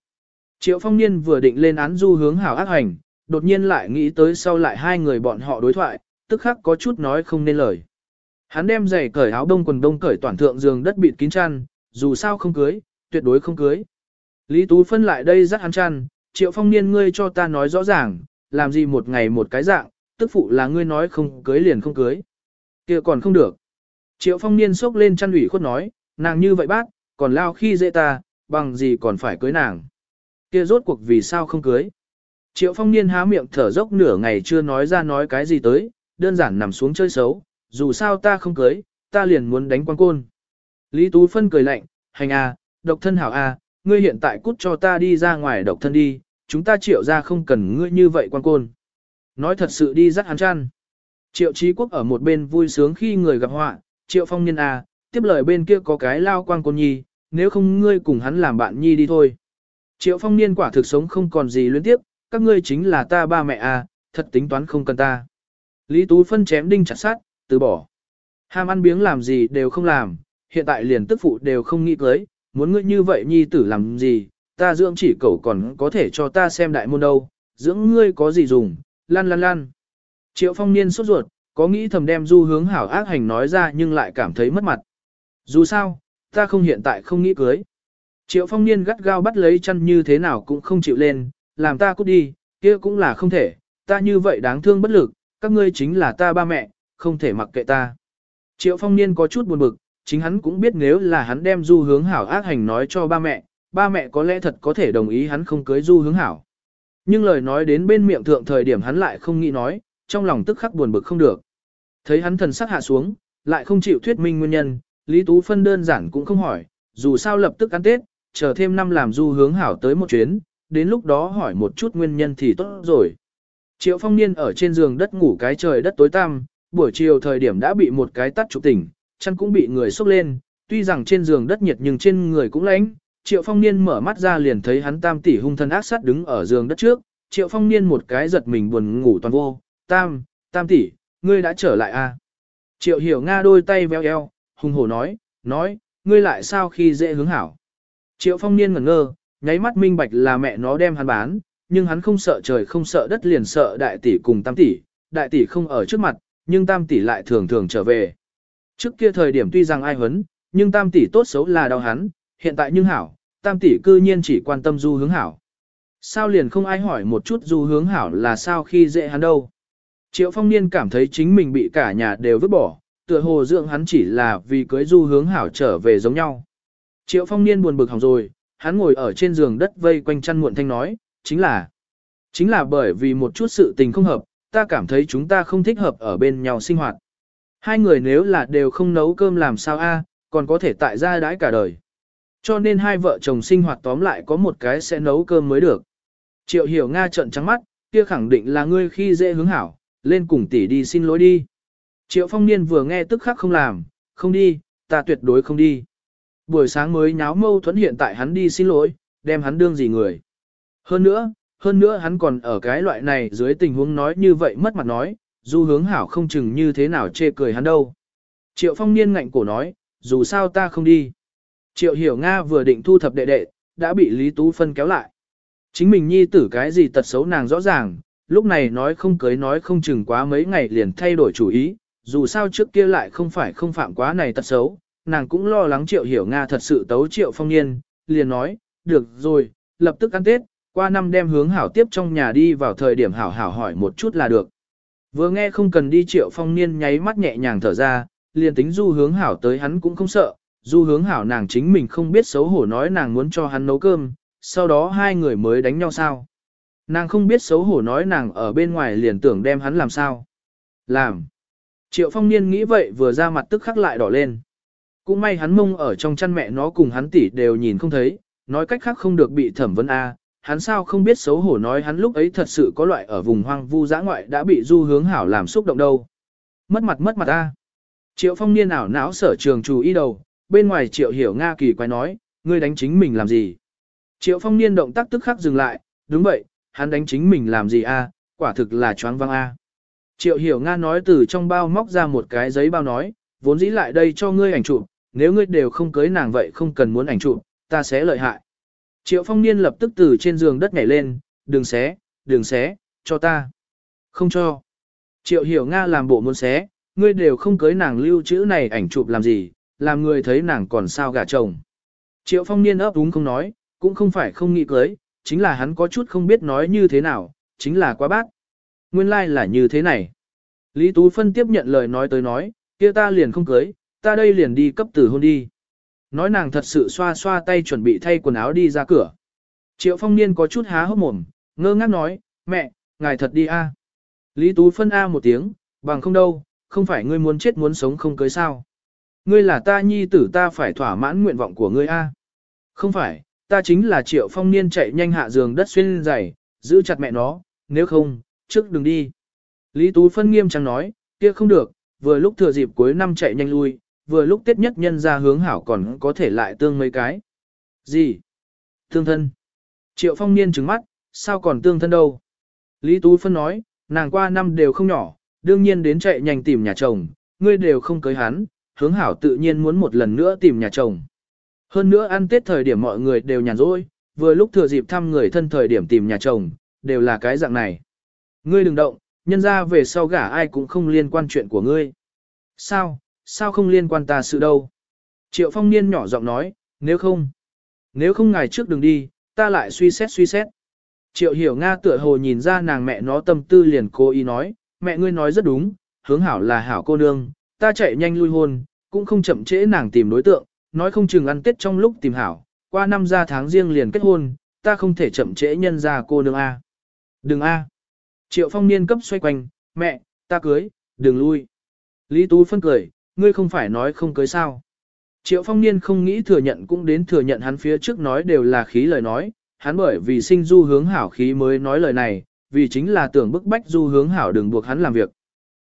Triệu Phong Niên vừa định lên án du hướng hảo ác hành, đột nhiên lại nghĩ tới sau lại hai người bọn họ đối thoại, tức khắc có chút nói không nên lời. Hắn đem giày cởi áo đông quần đông cởi toàn thượng giường đất bịt kín chăn, dù sao không cưới, tuyệt đối không cưới. Lý Tú phân lại đây dắt hắn chăn, Triệu Phong Niên ngươi cho ta nói rõ ràng, làm gì một ngày một cái dạng, tức phụ là ngươi nói không cưới liền không cưới. kia còn không được. Triệu Phong Niên sốc lên chăn ủy khuất nói, nàng như vậy bác, còn lao khi dễ ta, bằng gì còn phải cưới nàng. kia rốt cuộc vì sao không cưới. Triệu Phong Niên há miệng thở dốc nửa ngày chưa nói ra nói cái gì tới, đơn giản nằm xuống chơi xấu, dù sao ta không cưới, ta liền muốn đánh quan côn. Lý Tú Phân cười lạnh, hành à, độc thân hảo à, ngươi hiện tại cút cho ta đi ra ngoài độc thân đi, chúng ta triệu ra không cần ngươi như vậy quan côn. Nói thật sự đi rất hắn chăn. Triệu trí Quốc ở một bên vui sướng khi người gặp họa, Triệu Phong Niên à, tiếp lời bên kia có cái lao quan côn nhi, nếu không ngươi cùng hắn làm bạn nhi đi thôi. Triệu Phong Niên quả thực sống không còn gì luyến tiếp, các ngươi chính là ta ba mẹ à, thật tính toán không cần ta. Lý Tú Phân chém đinh chặt sát, từ bỏ. Ham ăn biếng làm gì đều không làm, hiện tại liền tức phụ đều không nghĩ cưới, muốn ngươi như vậy nhi tử làm gì, ta dưỡng chỉ cậu còn có thể cho ta xem đại môn đâu, dưỡng ngươi có gì dùng, lăn lăn lăn. Triệu phong niên sốt ruột, có nghĩ thầm đem du hướng hảo ác hành nói ra nhưng lại cảm thấy mất mặt. Dù sao, ta không hiện tại không nghĩ cưới. Triệu phong niên gắt gao bắt lấy chân như thế nào cũng không chịu lên, làm ta cút đi, kia cũng là không thể, ta như vậy đáng thương bất lực, các ngươi chính là ta ba mẹ, không thể mặc kệ ta. Triệu phong niên có chút buồn bực, chính hắn cũng biết nếu là hắn đem du hướng hảo ác hành nói cho ba mẹ, ba mẹ có lẽ thật có thể đồng ý hắn không cưới du hướng hảo. Nhưng lời nói đến bên miệng thượng thời điểm hắn lại không nghĩ nói, trong lòng tức khắc buồn bực không được. Thấy hắn thần sắc hạ xuống, lại không chịu thuyết minh nguyên nhân, Lý Tú Phân đơn giản cũng không hỏi, dù sao lập tức ăn Tết, chờ thêm năm làm du hướng hảo tới một chuyến, đến lúc đó hỏi một chút nguyên nhân thì tốt rồi. Triệu phong niên ở trên giường đất ngủ cái trời đất tối tăm, buổi chiều thời điểm đã bị một cái tắt trục tỉnh, chân cũng bị người xốc lên, tuy rằng trên giường đất nhiệt nhưng trên người cũng lạnh. Triệu phong niên mở mắt ra liền thấy hắn tam tỷ hung thân ác sát đứng ở giường đất trước, triệu phong niên một cái giật mình buồn ngủ toàn vô, tam, tam tỷ, ngươi đã trở lại à? Triệu hiểu Nga đôi tay veo eo, hung hổ nói, nói, ngươi lại sao khi dễ hướng hảo. Triệu phong niên ngẩn ngơ, nháy mắt minh bạch là mẹ nó đem hắn bán, nhưng hắn không sợ trời không sợ đất liền sợ đại tỷ cùng tam tỷ, đại tỷ không ở trước mặt, nhưng tam tỷ lại thường thường trở về. Trước kia thời điểm tuy rằng ai huấn, nhưng tam tỷ tốt xấu là đau hắn, hiện tại nhưng hảo, tam tỷ cư nhiên chỉ quan tâm du hướng hảo. Sao liền không ai hỏi một chút du hướng hảo là sao khi dễ hắn đâu. Triệu phong niên cảm thấy chính mình bị cả nhà đều vứt bỏ, tựa hồ dưỡng hắn chỉ là vì cưới du hướng hảo trở về giống nhau. Triệu phong niên buồn bực hỏng rồi, hắn ngồi ở trên giường đất vây quanh chăn muộn thanh nói, chính là, chính là bởi vì một chút sự tình không hợp, ta cảm thấy chúng ta không thích hợp ở bên nhau sinh hoạt. Hai người nếu là đều không nấu cơm làm sao a, còn có thể tại gia đãi cả đời. Cho nên hai vợ chồng sinh hoạt tóm lại có một cái sẽ nấu cơm mới được. Triệu hiểu Nga trận trắng mắt, kia khẳng định là ngươi khi dễ hướng hảo, lên cùng tỷ đi xin lỗi đi. Triệu phong niên vừa nghe tức khắc không làm, không đi, ta tuyệt đối không đi. Buổi sáng mới nháo mâu thuẫn hiện tại hắn đi xin lỗi, đem hắn đương gì người. Hơn nữa, hơn nữa hắn còn ở cái loại này dưới tình huống nói như vậy mất mặt nói, du hướng hảo không chừng như thế nào chê cười hắn đâu. Triệu phong niên ngạnh cổ nói, dù sao ta không đi. Triệu hiểu Nga vừa định thu thập đệ đệ, đã bị Lý Tú Phân kéo lại. Chính mình nhi tử cái gì tật xấu nàng rõ ràng, lúc này nói không cưới nói không chừng quá mấy ngày liền thay đổi chủ ý, dù sao trước kia lại không phải không phạm quá này tật xấu, nàng cũng lo lắng triệu hiểu Nga thật sự tấu triệu phong niên, liền nói, được rồi, lập tức ăn Tết, qua năm đem hướng hảo tiếp trong nhà đi vào thời điểm hảo hảo hỏi một chút là được. Vừa nghe không cần đi triệu phong niên nháy mắt nhẹ nhàng thở ra, liền tính du hướng hảo tới hắn cũng không sợ, du hướng hảo nàng chính mình không biết xấu hổ nói nàng muốn cho hắn nấu cơm, sau đó hai người mới đánh nhau sao. Nàng không biết xấu hổ nói nàng ở bên ngoài liền tưởng đem hắn làm sao. Làm. Triệu phong niên nghĩ vậy vừa ra mặt tức khắc lại đỏ lên. cũng may hắn mông ở trong chăn mẹ nó cùng hắn tỷ đều nhìn không thấy, nói cách khác không được bị thẩm vấn A, hắn sao không biết xấu hổ nói hắn lúc ấy thật sự có loại ở vùng hoang vu dã ngoại đã bị du hướng hảo làm xúc động đâu. Mất mặt mất mặt A. Triệu phong niên ảo não sở trường chủ ý đầu, bên ngoài triệu hiểu Nga kỳ quái nói, ngươi đánh chính mình làm gì? Triệu phong niên động tác tức khắc dừng lại, đúng vậy, hắn đánh chính mình làm gì a? quả thực là choáng văng a. Triệu hiểu Nga nói từ trong bao móc ra một cái giấy bao nói, vốn dĩ lại đây cho ngươi ảnh chụp, nếu ngươi đều không cưới nàng vậy không cần muốn ảnh chụp, ta sẽ lợi hại. Triệu phong niên lập tức từ trên giường đất nhảy lên, đừng xé, đừng xé, cho ta. Không cho. Triệu hiểu Nga làm bộ muốn xé, ngươi đều không cưới nàng lưu trữ này ảnh chụp làm gì, làm người thấy nàng còn sao gả chồng. Triệu phong niên ấp úng không nói, cũng không phải không nghĩ cưới, chính là hắn có chút không biết nói như thế nào, chính là quá bác. Nguyên lai like là như thế này. Lý Tú Phân tiếp nhận lời nói tới nói, kia ta liền không cưới, ta đây liền đi cấp tử hôn đi. Nói nàng thật sự xoa xoa tay chuẩn bị thay quần áo đi ra cửa. Triệu phong niên có chút há hốc mồm, ngơ ngác nói, mẹ, ngài thật đi a. Lý Tú Phân a một tiếng, bằng không đâu, không phải ngươi muốn chết muốn sống không cưới sao. Ngươi là ta nhi tử ta phải thỏa mãn nguyện vọng của ngươi a. Không phải, ta chính là triệu phong niên chạy nhanh hạ giường đất xuyên giày, giữ chặt mẹ nó, nếu không, trước đừng đi. Lý Tú Phân nghiêm trang nói, kia không được, vừa lúc thừa dịp cuối năm chạy nhanh lui, vừa lúc Tết nhất nhân ra hướng hảo còn có thể lại tương mấy cái. Gì? Tương thân. Triệu phong niên trứng mắt, sao còn tương thân đâu? Lý Tú Phân nói, nàng qua năm đều không nhỏ, đương nhiên đến chạy nhanh tìm nhà chồng, ngươi đều không cưới hắn, hướng hảo tự nhiên muốn một lần nữa tìm nhà chồng. Hơn nữa ăn tết thời điểm mọi người đều nhàn rỗi, vừa lúc thừa dịp thăm người thân thời điểm tìm nhà chồng, đều là cái dạng này. Ngươi đừng động, nhân ra về sau gả ai cũng không liên quan chuyện của ngươi. Sao, sao không liên quan ta sự đâu? Triệu phong niên nhỏ giọng nói, nếu không, nếu không ngài trước đừng đi, ta lại suy xét suy xét. Triệu hiểu Nga tựa hồ nhìn ra nàng mẹ nó tâm tư liền cố ý nói, mẹ ngươi nói rất đúng, hướng hảo là hảo cô nương, ta chạy nhanh lui hôn, cũng không chậm trễ nàng tìm đối tượng, nói không chừng ăn tết trong lúc tìm hảo, qua năm ra tháng riêng liền kết hôn, ta không thể chậm trễ nhân ra cô nương A. Đừng A. Triệu phong niên cấp xoay quanh, mẹ, ta cưới, đừng lui. Lý Tú phân cười, ngươi không phải nói không cưới sao. Triệu phong niên không nghĩ thừa nhận cũng đến thừa nhận hắn phía trước nói đều là khí lời nói, hắn bởi vì sinh du hướng hảo khí mới nói lời này, vì chính là tưởng bức bách du hướng hảo đừng buộc hắn làm việc.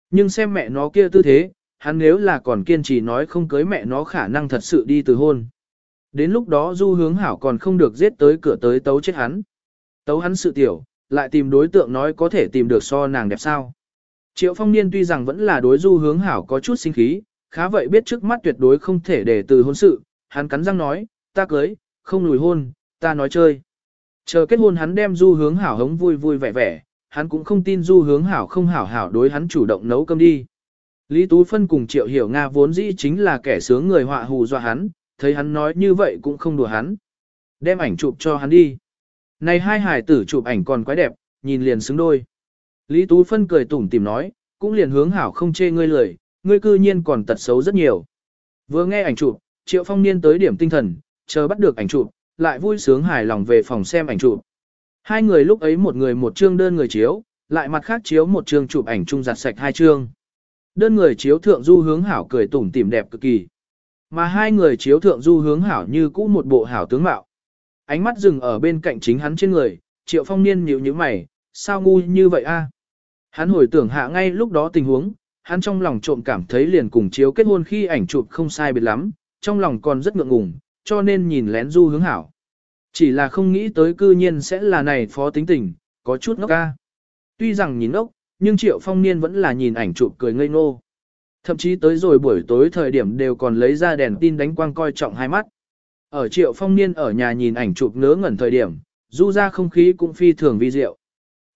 Nhưng xem mẹ nó kia tư thế, hắn nếu là còn kiên trì nói không cưới mẹ nó khả năng thật sự đi từ hôn. Đến lúc đó du hướng hảo còn không được giết tới cửa tới tấu chết hắn. Tấu hắn sự tiểu, lại tìm đối tượng nói có thể tìm được so nàng đẹp sao. Triệu phong niên tuy rằng vẫn là đối du hướng hảo có chút sinh khí, khá vậy biết trước mắt tuyệt đối không thể để từ hôn sự, hắn cắn răng nói, ta cưới, không lùi hôn, ta nói chơi. Chờ kết hôn hắn đem du hướng hảo hống vui vui vẻ vẻ, hắn cũng không tin du hướng hảo không hảo hảo đối hắn chủ động nấu cơm đi. Lý Tú Phân cùng Triệu Hiểu Nga vốn dĩ chính là kẻ sướng người họa hù dọa hắn, thấy hắn nói như vậy cũng không đùa hắn. Đem ảnh chụp cho hắn đi. Này hai hải tử chụp ảnh còn quái đẹp, nhìn liền xứng đôi. Lý Tú Phân cười tủm tìm nói, cũng liền hướng hảo không chê ngươi lời, ngươi cư nhiên còn tật xấu rất nhiều. Vừa nghe ảnh chụp, Triệu Phong Niên tới điểm tinh thần, chờ bắt được ảnh chụp, lại vui sướng hài lòng về phòng xem ảnh chụp. Hai người lúc ấy một người một chương đơn người chiếu, lại mặt khác chiếu một chương chụp ảnh chung giặt sạch hai chương. Đơn người chiếu thượng du hướng hảo cười tủm tỉm đẹp cực kỳ. Mà hai người chiếu thượng du hướng hảo như cũ một bộ hảo tướng mạo. Ánh mắt dừng ở bên cạnh chính hắn trên người, triệu phong niên nhíu nhíu mày, sao ngu như vậy a? Hắn hồi tưởng hạ ngay lúc đó tình huống, hắn trong lòng trộm cảm thấy liền cùng chiếu kết hôn khi ảnh chụp không sai biệt lắm, trong lòng còn rất ngượng ngùng, cho nên nhìn lén du hướng hảo. Chỉ là không nghĩ tới cư nhiên sẽ là này phó tính tình, có chút ngốc ca. Tuy rằng nhìn ngốc, nhưng Triệu Phong Niên vẫn là nhìn ảnh chụp cười ngây ngô. Thậm chí tới rồi buổi tối thời điểm đều còn lấy ra đèn tin đánh quang coi trọng hai mắt. Ở Triệu Phong Niên ở nhà nhìn ảnh chụp ngớ ngẩn thời điểm, du ra không khí cũng phi thường vi diệu.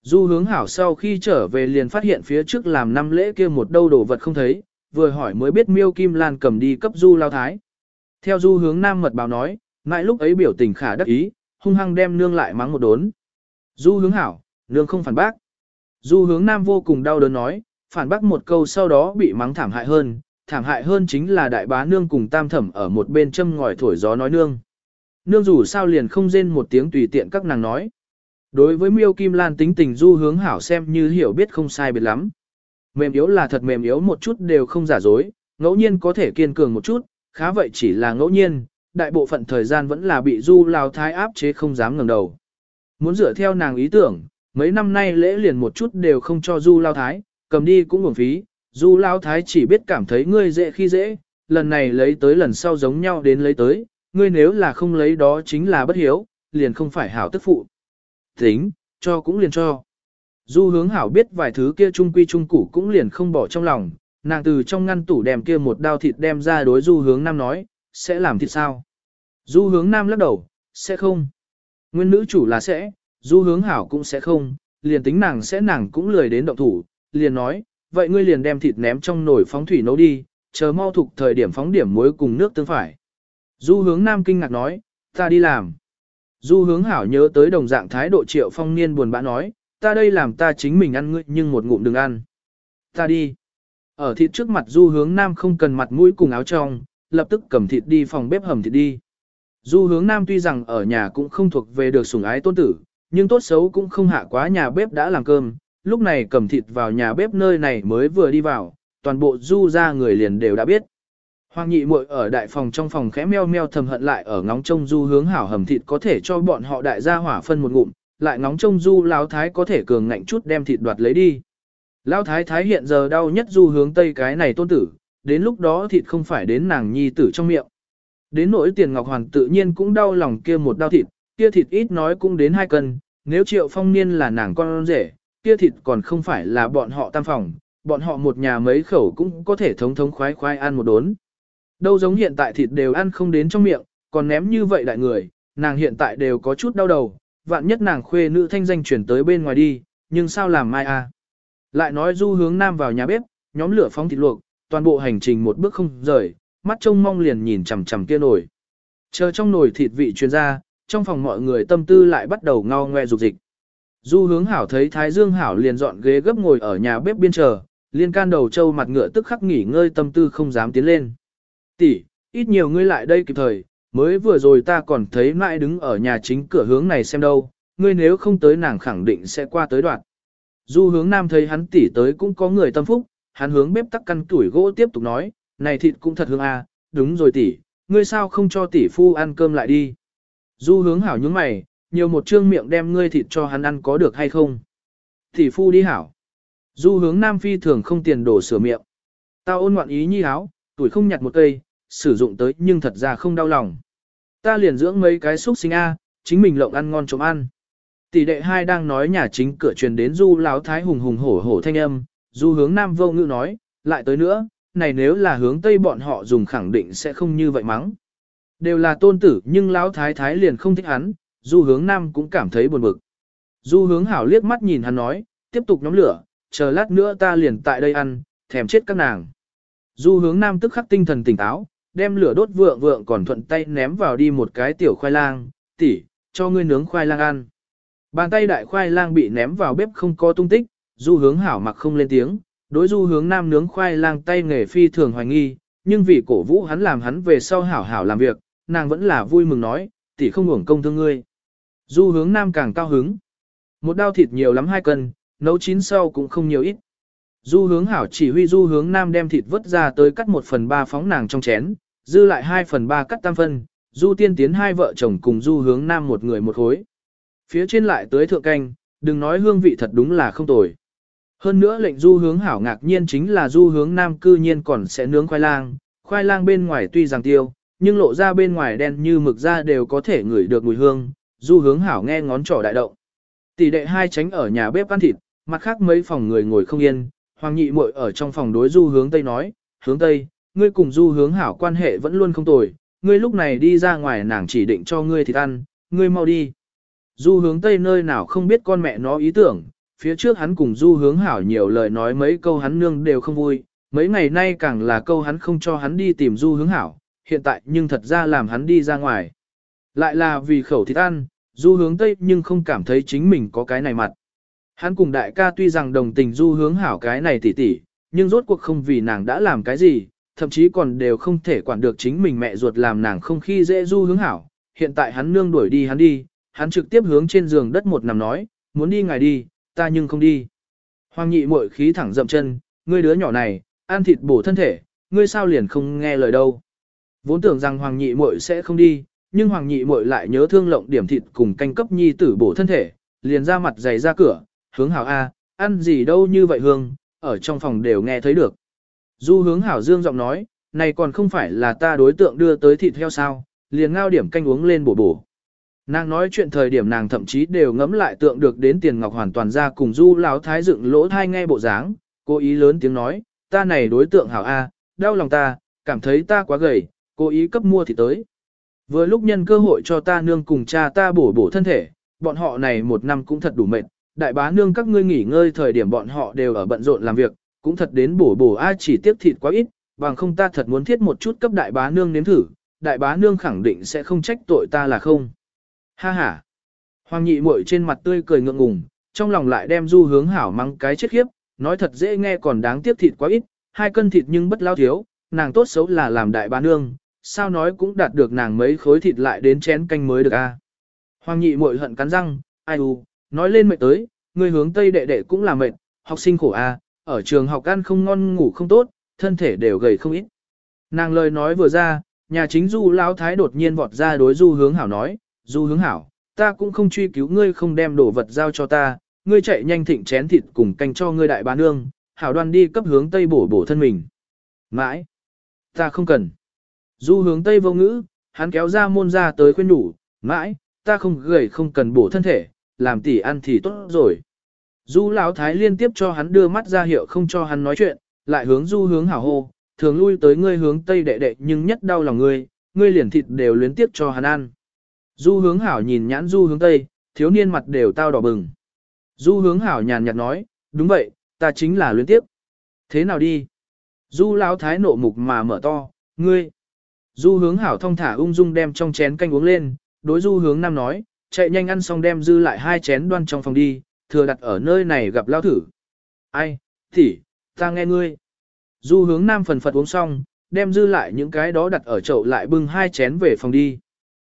Du hướng hảo sau khi trở về liền phát hiện phía trước làm năm lễ kia một đâu đồ vật không thấy, vừa hỏi mới biết miêu kim lan cầm đi cấp du lao thái. Theo du hướng nam mật báo nói, ngại lúc ấy biểu tình khả đắc ý, hung hăng đem nương lại mắng một đốn. Du hướng hảo, nương không phản bác. Du hướng nam vô cùng đau đớn nói, phản bác một câu sau đó bị mắng thảm hại hơn, thảm hại hơn chính là đại bá nương cùng tam thẩm ở một bên châm ngòi thổi gió nói nương. Nương dù sao liền không rên một tiếng tùy tiện các nàng nói. Đối với miêu kim lan tính tình du hướng hảo xem như hiểu biết không sai biệt lắm. Mềm yếu là thật mềm yếu một chút đều không giả dối, ngẫu nhiên có thể kiên cường một chút, Khá vậy chỉ là ngẫu nhiên, đại bộ phận thời gian vẫn là bị du lao thái áp chế không dám ngẩng đầu. Muốn dựa theo nàng ý tưởng, mấy năm nay lễ liền một chút đều không cho du lao thái, cầm đi cũng uổng phí, du lao thái chỉ biết cảm thấy ngươi dễ khi dễ, lần này lấy tới lần sau giống nhau đến lấy tới, ngươi nếu là không lấy đó chính là bất hiếu, liền không phải hảo tức phụ. Tính, cho cũng liền cho. Du hướng hảo biết vài thứ kia trung quy trung củ cũng liền không bỏ trong lòng, nàng từ trong ngăn tủ đem kia một đao thịt đem ra đối du hướng nam nói, sẽ làm thịt sao? Du hướng nam lắc đầu, sẽ không. Nguyên nữ chủ là sẽ, du hướng hảo cũng sẽ không, liền tính nàng sẽ nàng cũng lười đến động thủ, liền nói, vậy ngươi liền đem thịt ném trong nồi phóng thủy nấu đi, chờ mau thục thời điểm phóng điểm muối cùng nước tương phải. Du hướng nam kinh ngạc nói, ta đi làm. Du hướng hảo nhớ tới đồng dạng thái độ triệu phong niên buồn bã nói, ta đây làm ta chính mình ăn ngươi nhưng một ngụm đừng ăn. Ta đi. Ở thịt trước mặt du hướng nam không cần mặt mũi cùng áo trong, lập tức cầm thịt đi phòng bếp hầm thịt đi. Du hướng nam tuy rằng ở nhà cũng không thuộc về được sủng ái tôn tử, nhưng tốt xấu cũng không hạ quá nhà bếp đã làm cơm, lúc này cầm thịt vào nhà bếp nơi này mới vừa đi vào, toàn bộ du ra người liền đều đã biết. Hoàng nhị muội ở đại phòng trong phòng khẽ meo meo thầm hận lại ở ngóng trông du hướng hảo hầm thịt có thể cho bọn họ đại gia hỏa phân một ngụm, lại ngóng trông du lão thái có thể cường ngạnh chút đem thịt đoạt lấy đi. Lão thái thái hiện giờ đau nhất du hướng tây cái này tôn tử, đến lúc đó thịt không phải đến nàng nhi tử trong miệng. Đến nỗi tiền ngọc hoàn tự nhiên cũng đau lòng kia một đau thịt, kia thịt ít nói cũng đến hai cân, nếu triệu phong niên là nàng con rể, kia thịt còn không phải là bọn họ tam phòng, bọn họ một nhà mấy khẩu cũng có thể thống thống khoái khoái ăn một đốn. Đâu giống hiện tại thịt đều ăn không đến trong miệng, còn ném như vậy đại người, nàng hiện tại đều có chút đau đầu, vạn nhất nàng khuê nữ thanh danh chuyển tới bên ngoài đi, nhưng sao làm mai a? À? Lại nói du hướng nam vào nhà bếp, nhóm lửa phóng thịt luộc, toàn bộ hành trình một bước không rời, mắt trông mong liền nhìn chằm chằm kia nồi. Chờ trong nồi thịt vị truyền ra, trong phòng mọi người tâm tư lại bắt đầu ngao ngoe dục dịch. Du hướng hảo thấy Thái Dương hảo liền dọn ghế gấp ngồi ở nhà bếp biên chờ, liên can đầu trâu mặt ngựa tức khắc nghỉ ngơi tâm tư không dám tiến lên. Tỷ, ít nhiều ngươi lại đây kịp thời, mới vừa rồi ta còn thấy mãi đứng ở nhà chính cửa hướng này xem đâu, ngươi nếu không tới nàng khẳng định sẽ qua tới đoạn. Du hướng nam thấy hắn tỷ tới cũng có người tâm phúc, hắn hướng bếp tắc căn tuổi gỗ tiếp tục nói, này thịt cũng thật hương a, đúng rồi tỷ, ngươi sao không cho tỷ phu ăn cơm lại đi. Du hướng hảo nhướng mày, nhiều một trương miệng đem ngươi thịt cho hắn ăn có được hay không. Tỷ phu đi hảo. Du hướng nam phi thường không tiền đổ sửa miệng. Tao ôn ngoạn ý nhi áo, tuổi không nhặt một cây, sử dụng tới nhưng thật ra không đau lòng. Ta liền dưỡng mấy cái xúc sinh A, chính mình lộng ăn ngon chống ăn. Tỷ đệ hai đang nói nhà chính cửa truyền đến du láo thái hùng hùng hổ hổ thanh âm, du hướng nam vô ngữ nói, lại tới nữa, này nếu là hướng tây bọn họ dùng khẳng định sẽ không như vậy mắng. Đều là tôn tử nhưng lão thái thái liền không thích hắn, du hướng nam cũng cảm thấy buồn bực. Du hướng hảo liếc mắt nhìn hắn nói, tiếp tục nhóm lửa, chờ lát nữa ta liền tại đây ăn, thèm chết các nàng. Du hướng nam tức khắc tinh thần tỉnh táo, đem lửa đốt vượng vượng còn thuận tay ném vào đi một cái tiểu khoai lang, tỉ, cho ngươi nướng khoai lang ăn. Bàn tay đại khoai lang bị ném vào bếp không có tung tích, du hướng hảo mặc không lên tiếng, đối du hướng nam nướng khoai lang tay nghề phi thường hoài nghi, nhưng vì cổ vũ hắn làm hắn về sau hảo hảo làm việc, nàng vẫn là vui mừng nói, tỷ không uổng công thương ngươi. Du hướng nam càng cao hứng. Một đao thịt nhiều lắm hai cân, nấu chín sau cũng không nhiều ít. Du hướng hảo chỉ huy du hướng nam đem thịt vớt ra tới cắt một phần ba phóng nàng trong chén, dư lại hai phần ba cắt tam phân, du tiên tiến hai vợ chồng cùng du hướng nam một người một khối. Phía trên lại tới thượng canh, đừng nói hương vị thật đúng là không tồi. Hơn nữa lệnh du hướng hảo ngạc nhiên chính là du hướng nam cư nhiên còn sẽ nướng khoai lang, khoai lang bên ngoài tuy rằng tiêu, nhưng lộ ra bên ngoài đen như mực ra đều có thể ngửi được mùi hương, du hướng hảo nghe ngón trỏ đại động. Tỷ đệ hai tránh ở nhà bếp ăn thịt, mặt khác mấy phòng người ngồi không yên, hoàng nhị muội ở trong phòng đối du hướng tây nói, hướng tây, ngươi cùng du hướng hảo quan hệ vẫn luôn không tồi, ngươi lúc này đi ra ngoài nàng chỉ định cho ngươi thịt ăn, ngươi mau đi. Du hướng tây nơi nào không biết con mẹ nó ý tưởng, phía trước hắn cùng du hướng hảo nhiều lời nói mấy câu hắn nương đều không vui, mấy ngày nay càng là câu hắn không cho hắn đi tìm du hướng hảo, hiện tại nhưng thật ra làm hắn đi ra ngoài. Lại là vì khẩu thịt ăn, du hướng tây nhưng không cảm thấy chính mình có cái này mặt. Hắn cùng đại ca tuy rằng đồng tình du hướng hảo cái này tỉ tỉ, nhưng rốt cuộc không vì nàng đã làm cái gì, thậm chí còn đều không thể quản được chính mình mẹ ruột làm nàng không khi dễ du hướng hảo. Hiện tại hắn nương đuổi đi hắn đi, hắn trực tiếp hướng trên giường đất một nằm nói, muốn đi ngài đi, ta nhưng không đi. Hoàng nhị muội khí thẳng dậm chân, ngươi đứa nhỏ này, ăn thịt bổ thân thể, ngươi sao liền không nghe lời đâu. Vốn tưởng rằng Hoàng nhị muội sẽ không đi, nhưng Hoàng nhị muội lại nhớ thương lộng điểm thịt cùng canh cấp nhi tử bổ thân thể, liền ra mặt dày ra cửa, hướng hảo A, ăn gì đâu như vậy hương, ở trong phòng đều nghe thấy được. Du hướng hảo dương giọng nói, này còn không phải là ta đối tượng đưa tới thịt heo sao, liền ngao điểm canh uống lên bổ bổ. Nàng nói chuyện thời điểm nàng thậm chí đều ngẫm lại tượng được đến tiền ngọc hoàn toàn ra cùng du lão thái dựng lỗ thai nghe bộ dáng, cố ý lớn tiếng nói, ta này đối tượng hảo A, đau lòng ta, cảm thấy ta quá gầy, cố ý cấp mua thì tới. Vừa lúc nhân cơ hội cho ta nương cùng cha ta bổ bổ thân thể, bọn họ này một năm cũng thật đủ mệt, đại bá nương các ngươi nghỉ ngơi thời điểm bọn họ đều ở bận rộn làm việc, cũng thật đến bổ bổ a chỉ tiếp thịt quá ít, bằng không ta thật muốn thiết một chút cấp đại bá nương nếm thử, đại bá nương khẳng định sẽ không trách tội ta là không. Ha ha. Hoàng nhị muội trên mặt tươi cười ngượng ngùng, trong lòng lại đem du hướng hảo mắng cái chết khiếp, nói thật dễ nghe còn đáng tiếc thịt quá ít, hai cân thịt nhưng bất lao thiếu, nàng tốt xấu là làm đại bá nương, sao nói cũng đạt được nàng mấy khối thịt lại đến chén canh mới được a. Hoàng nhị muội hận cắn răng, ai u, nói lên mệt tới, người hướng tây đệ đệ cũng là mệt, học sinh khổ a, ở trường học ăn không ngon ngủ không tốt, thân thể đều gầy không ít. Nàng lời nói vừa ra, nhà chính du lão thái đột nhiên vọt ra đối du hướng hảo nói, du hướng hảo, ta cũng không truy cứu ngươi không đem đồ vật giao cho ta, ngươi chạy nhanh thịnh chén thịt cùng canh cho ngươi đại bá nương, hảo đoan đi cấp hướng tây bổ bổ thân mình. Mãi, ta không cần. Du hướng tây vô ngữ, hắn kéo ra môn ra tới khuyên nhủ, mãi, ta không gầy không cần bổ thân thể, làm tỷ ăn thì tốt rồi. Du lão thái liên tiếp cho hắn đưa mắt ra hiệu không cho hắn nói chuyện, lại hướng du hướng hảo hô, thường lui tới ngươi hướng tây đệ đệ nhưng nhất đau lòng ngươi, ngươi liền thịt đều luyến tiếp cho hắn ăn. Du hướng hảo nhìn nhãn du hướng tây, thiếu niên mặt đều tao đỏ bừng. Du hướng hảo nhàn nhạt nói, đúng vậy, ta chính là luyến tiếp. Thế nào đi? Du lão thái nộ mục mà mở to, ngươi. Du hướng hảo thông thả ung dung đem trong chén canh uống lên, đối du hướng nam nói, chạy nhanh ăn xong đem dư lại hai chén đoan trong phòng đi, thừa đặt ở nơi này gặp lao thử. Ai, thỉ ta nghe ngươi. Du hướng nam phần phật uống xong, đem dư lại những cái đó đặt ở chậu lại bưng hai chén về phòng đi.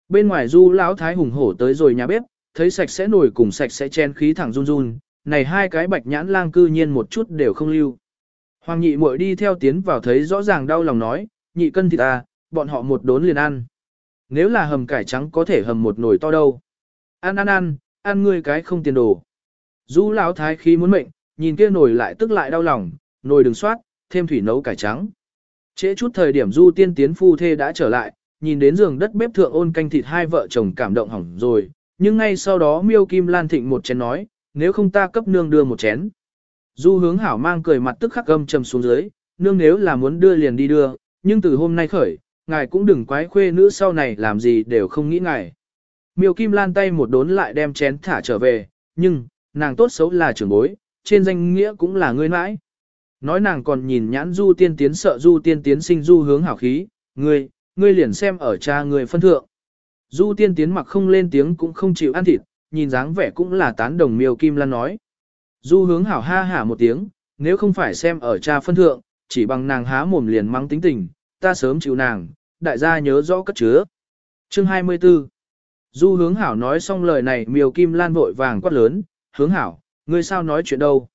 Bên ngoài du lão thái hùng hổ tới rồi nhà bếp, thấy sạch sẽ nổi cùng sạch sẽ chen khí thẳng run run, này hai cái bạch nhãn lang cư nhiên một chút đều không lưu. Hoàng nhị muội đi theo tiến vào thấy rõ ràng đau lòng nói, nhị cân thịt ta, bọn họ một đốn liền ăn. Nếu là hầm cải trắng có thể hầm một nồi to đâu. Ăn ăn ăn, ăn ngươi cái không tiền đồ. Du lão thái khí muốn mệnh, nhìn kia nồi lại tức lại đau lòng, nồi đừng soát, thêm thủy nấu cải trắng. Trễ chút thời điểm du tiên tiến phu thê đã trở lại, nhìn đến giường đất bếp thượng ôn canh thịt hai vợ chồng cảm động hỏng rồi, nhưng ngay sau đó miêu kim lan thịnh một chén nói, nếu không ta cấp nương đưa một chén. Du hướng hảo mang cười mặt tức khắc gâm trầm xuống dưới, nương nếu là muốn đưa liền đi đưa, nhưng từ hôm nay khởi, ngài cũng đừng quái khuê nữ sau này làm gì đều không nghĩ ngài. Miêu Kim Lan tay một đốn lại đem chén thả trở về, nhưng, nàng tốt xấu là trưởng bối, trên danh nghĩa cũng là ngươi mãi. Nói nàng còn nhìn nhãn du tiên tiến sợ du tiên tiến sinh du hướng hảo khí, ngươi, ngươi liền xem ở cha ngươi phân thượng. Du tiên tiến mặc không lên tiếng cũng không chịu ăn thịt, nhìn dáng vẻ cũng là tán đồng miêu kim lan nói. Du hướng hảo ha hả một tiếng, nếu không phải xem ở cha phân thượng, chỉ bằng nàng há mồm liền mắng tính tình, ta sớm chịu nàng, đại gia nhớ rõ cất chứa. Chương 24 Du hướng hảo nói xong lời này miêu kim lan vội vàng quát lớn, hướng hảo, ngươi sao nói chuyện đâu.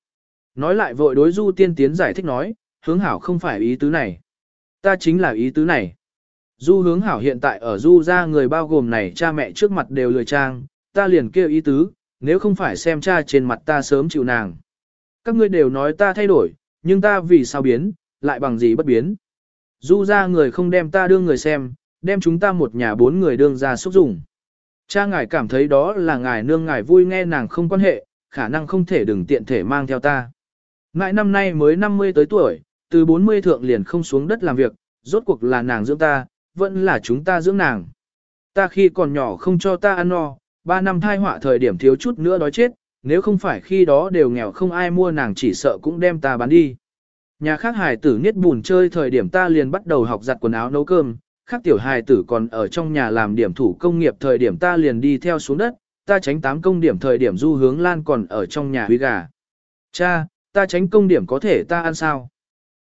Nói lại vội đối du tiên tiến giải thích nói, hướng hảo không phải ý tứ này. Ta chính là ý tứ này. Du hướng hảo hiện tại ở du ra người bao gồm này cha mẹ trước mặt đều lười trang, ta liền kêu ý tứ, nếu không phải xem cha trên mặt ta sớm chịu nàng. Các ngươi đều nói ta thay đổi, nhưng ta vì sao biến, lại bằng gì bất biến. Du ra người không đem ta đương người xem, đem chúng ta một nhà bốn người đương ra xúc dụng. Cha ngài cảm thấy đó là ngài nương ngài vui nghe nàng không quan hệ, khả năng không thể đừng tiện thể mang theo ta. Ngài năm nay mới 50 tới tuổi, từ 40 thượng liền không xuống đất làm việc, rốt cuộc là nàng dưỡng ta, vẫn là chúng ta dưỡng nàng. Ta khi còn nhỏ không cho ta ăn no, 3 năm thai họa thời điểm thiếu chút nữa đói chết, nếu không phải khi đó đều nghèo không ai mua nàng chỉ sợ cũng đem ta bán đi. Nhà khác hài tử niết bùn chơi thời điểm ta liền bắt đầu học giặt quần áo nấu cơm, khác tiểu hài tử còn ở trong nhà làm điểm thủ công nghiệp thời điểm ta liền đi theo xuống đất, ta tránh tám công điểm thời điểm du hướng lan còn ở trong nhà huy gà. Cha, ta tránh công điểm có thể ta ăn sao?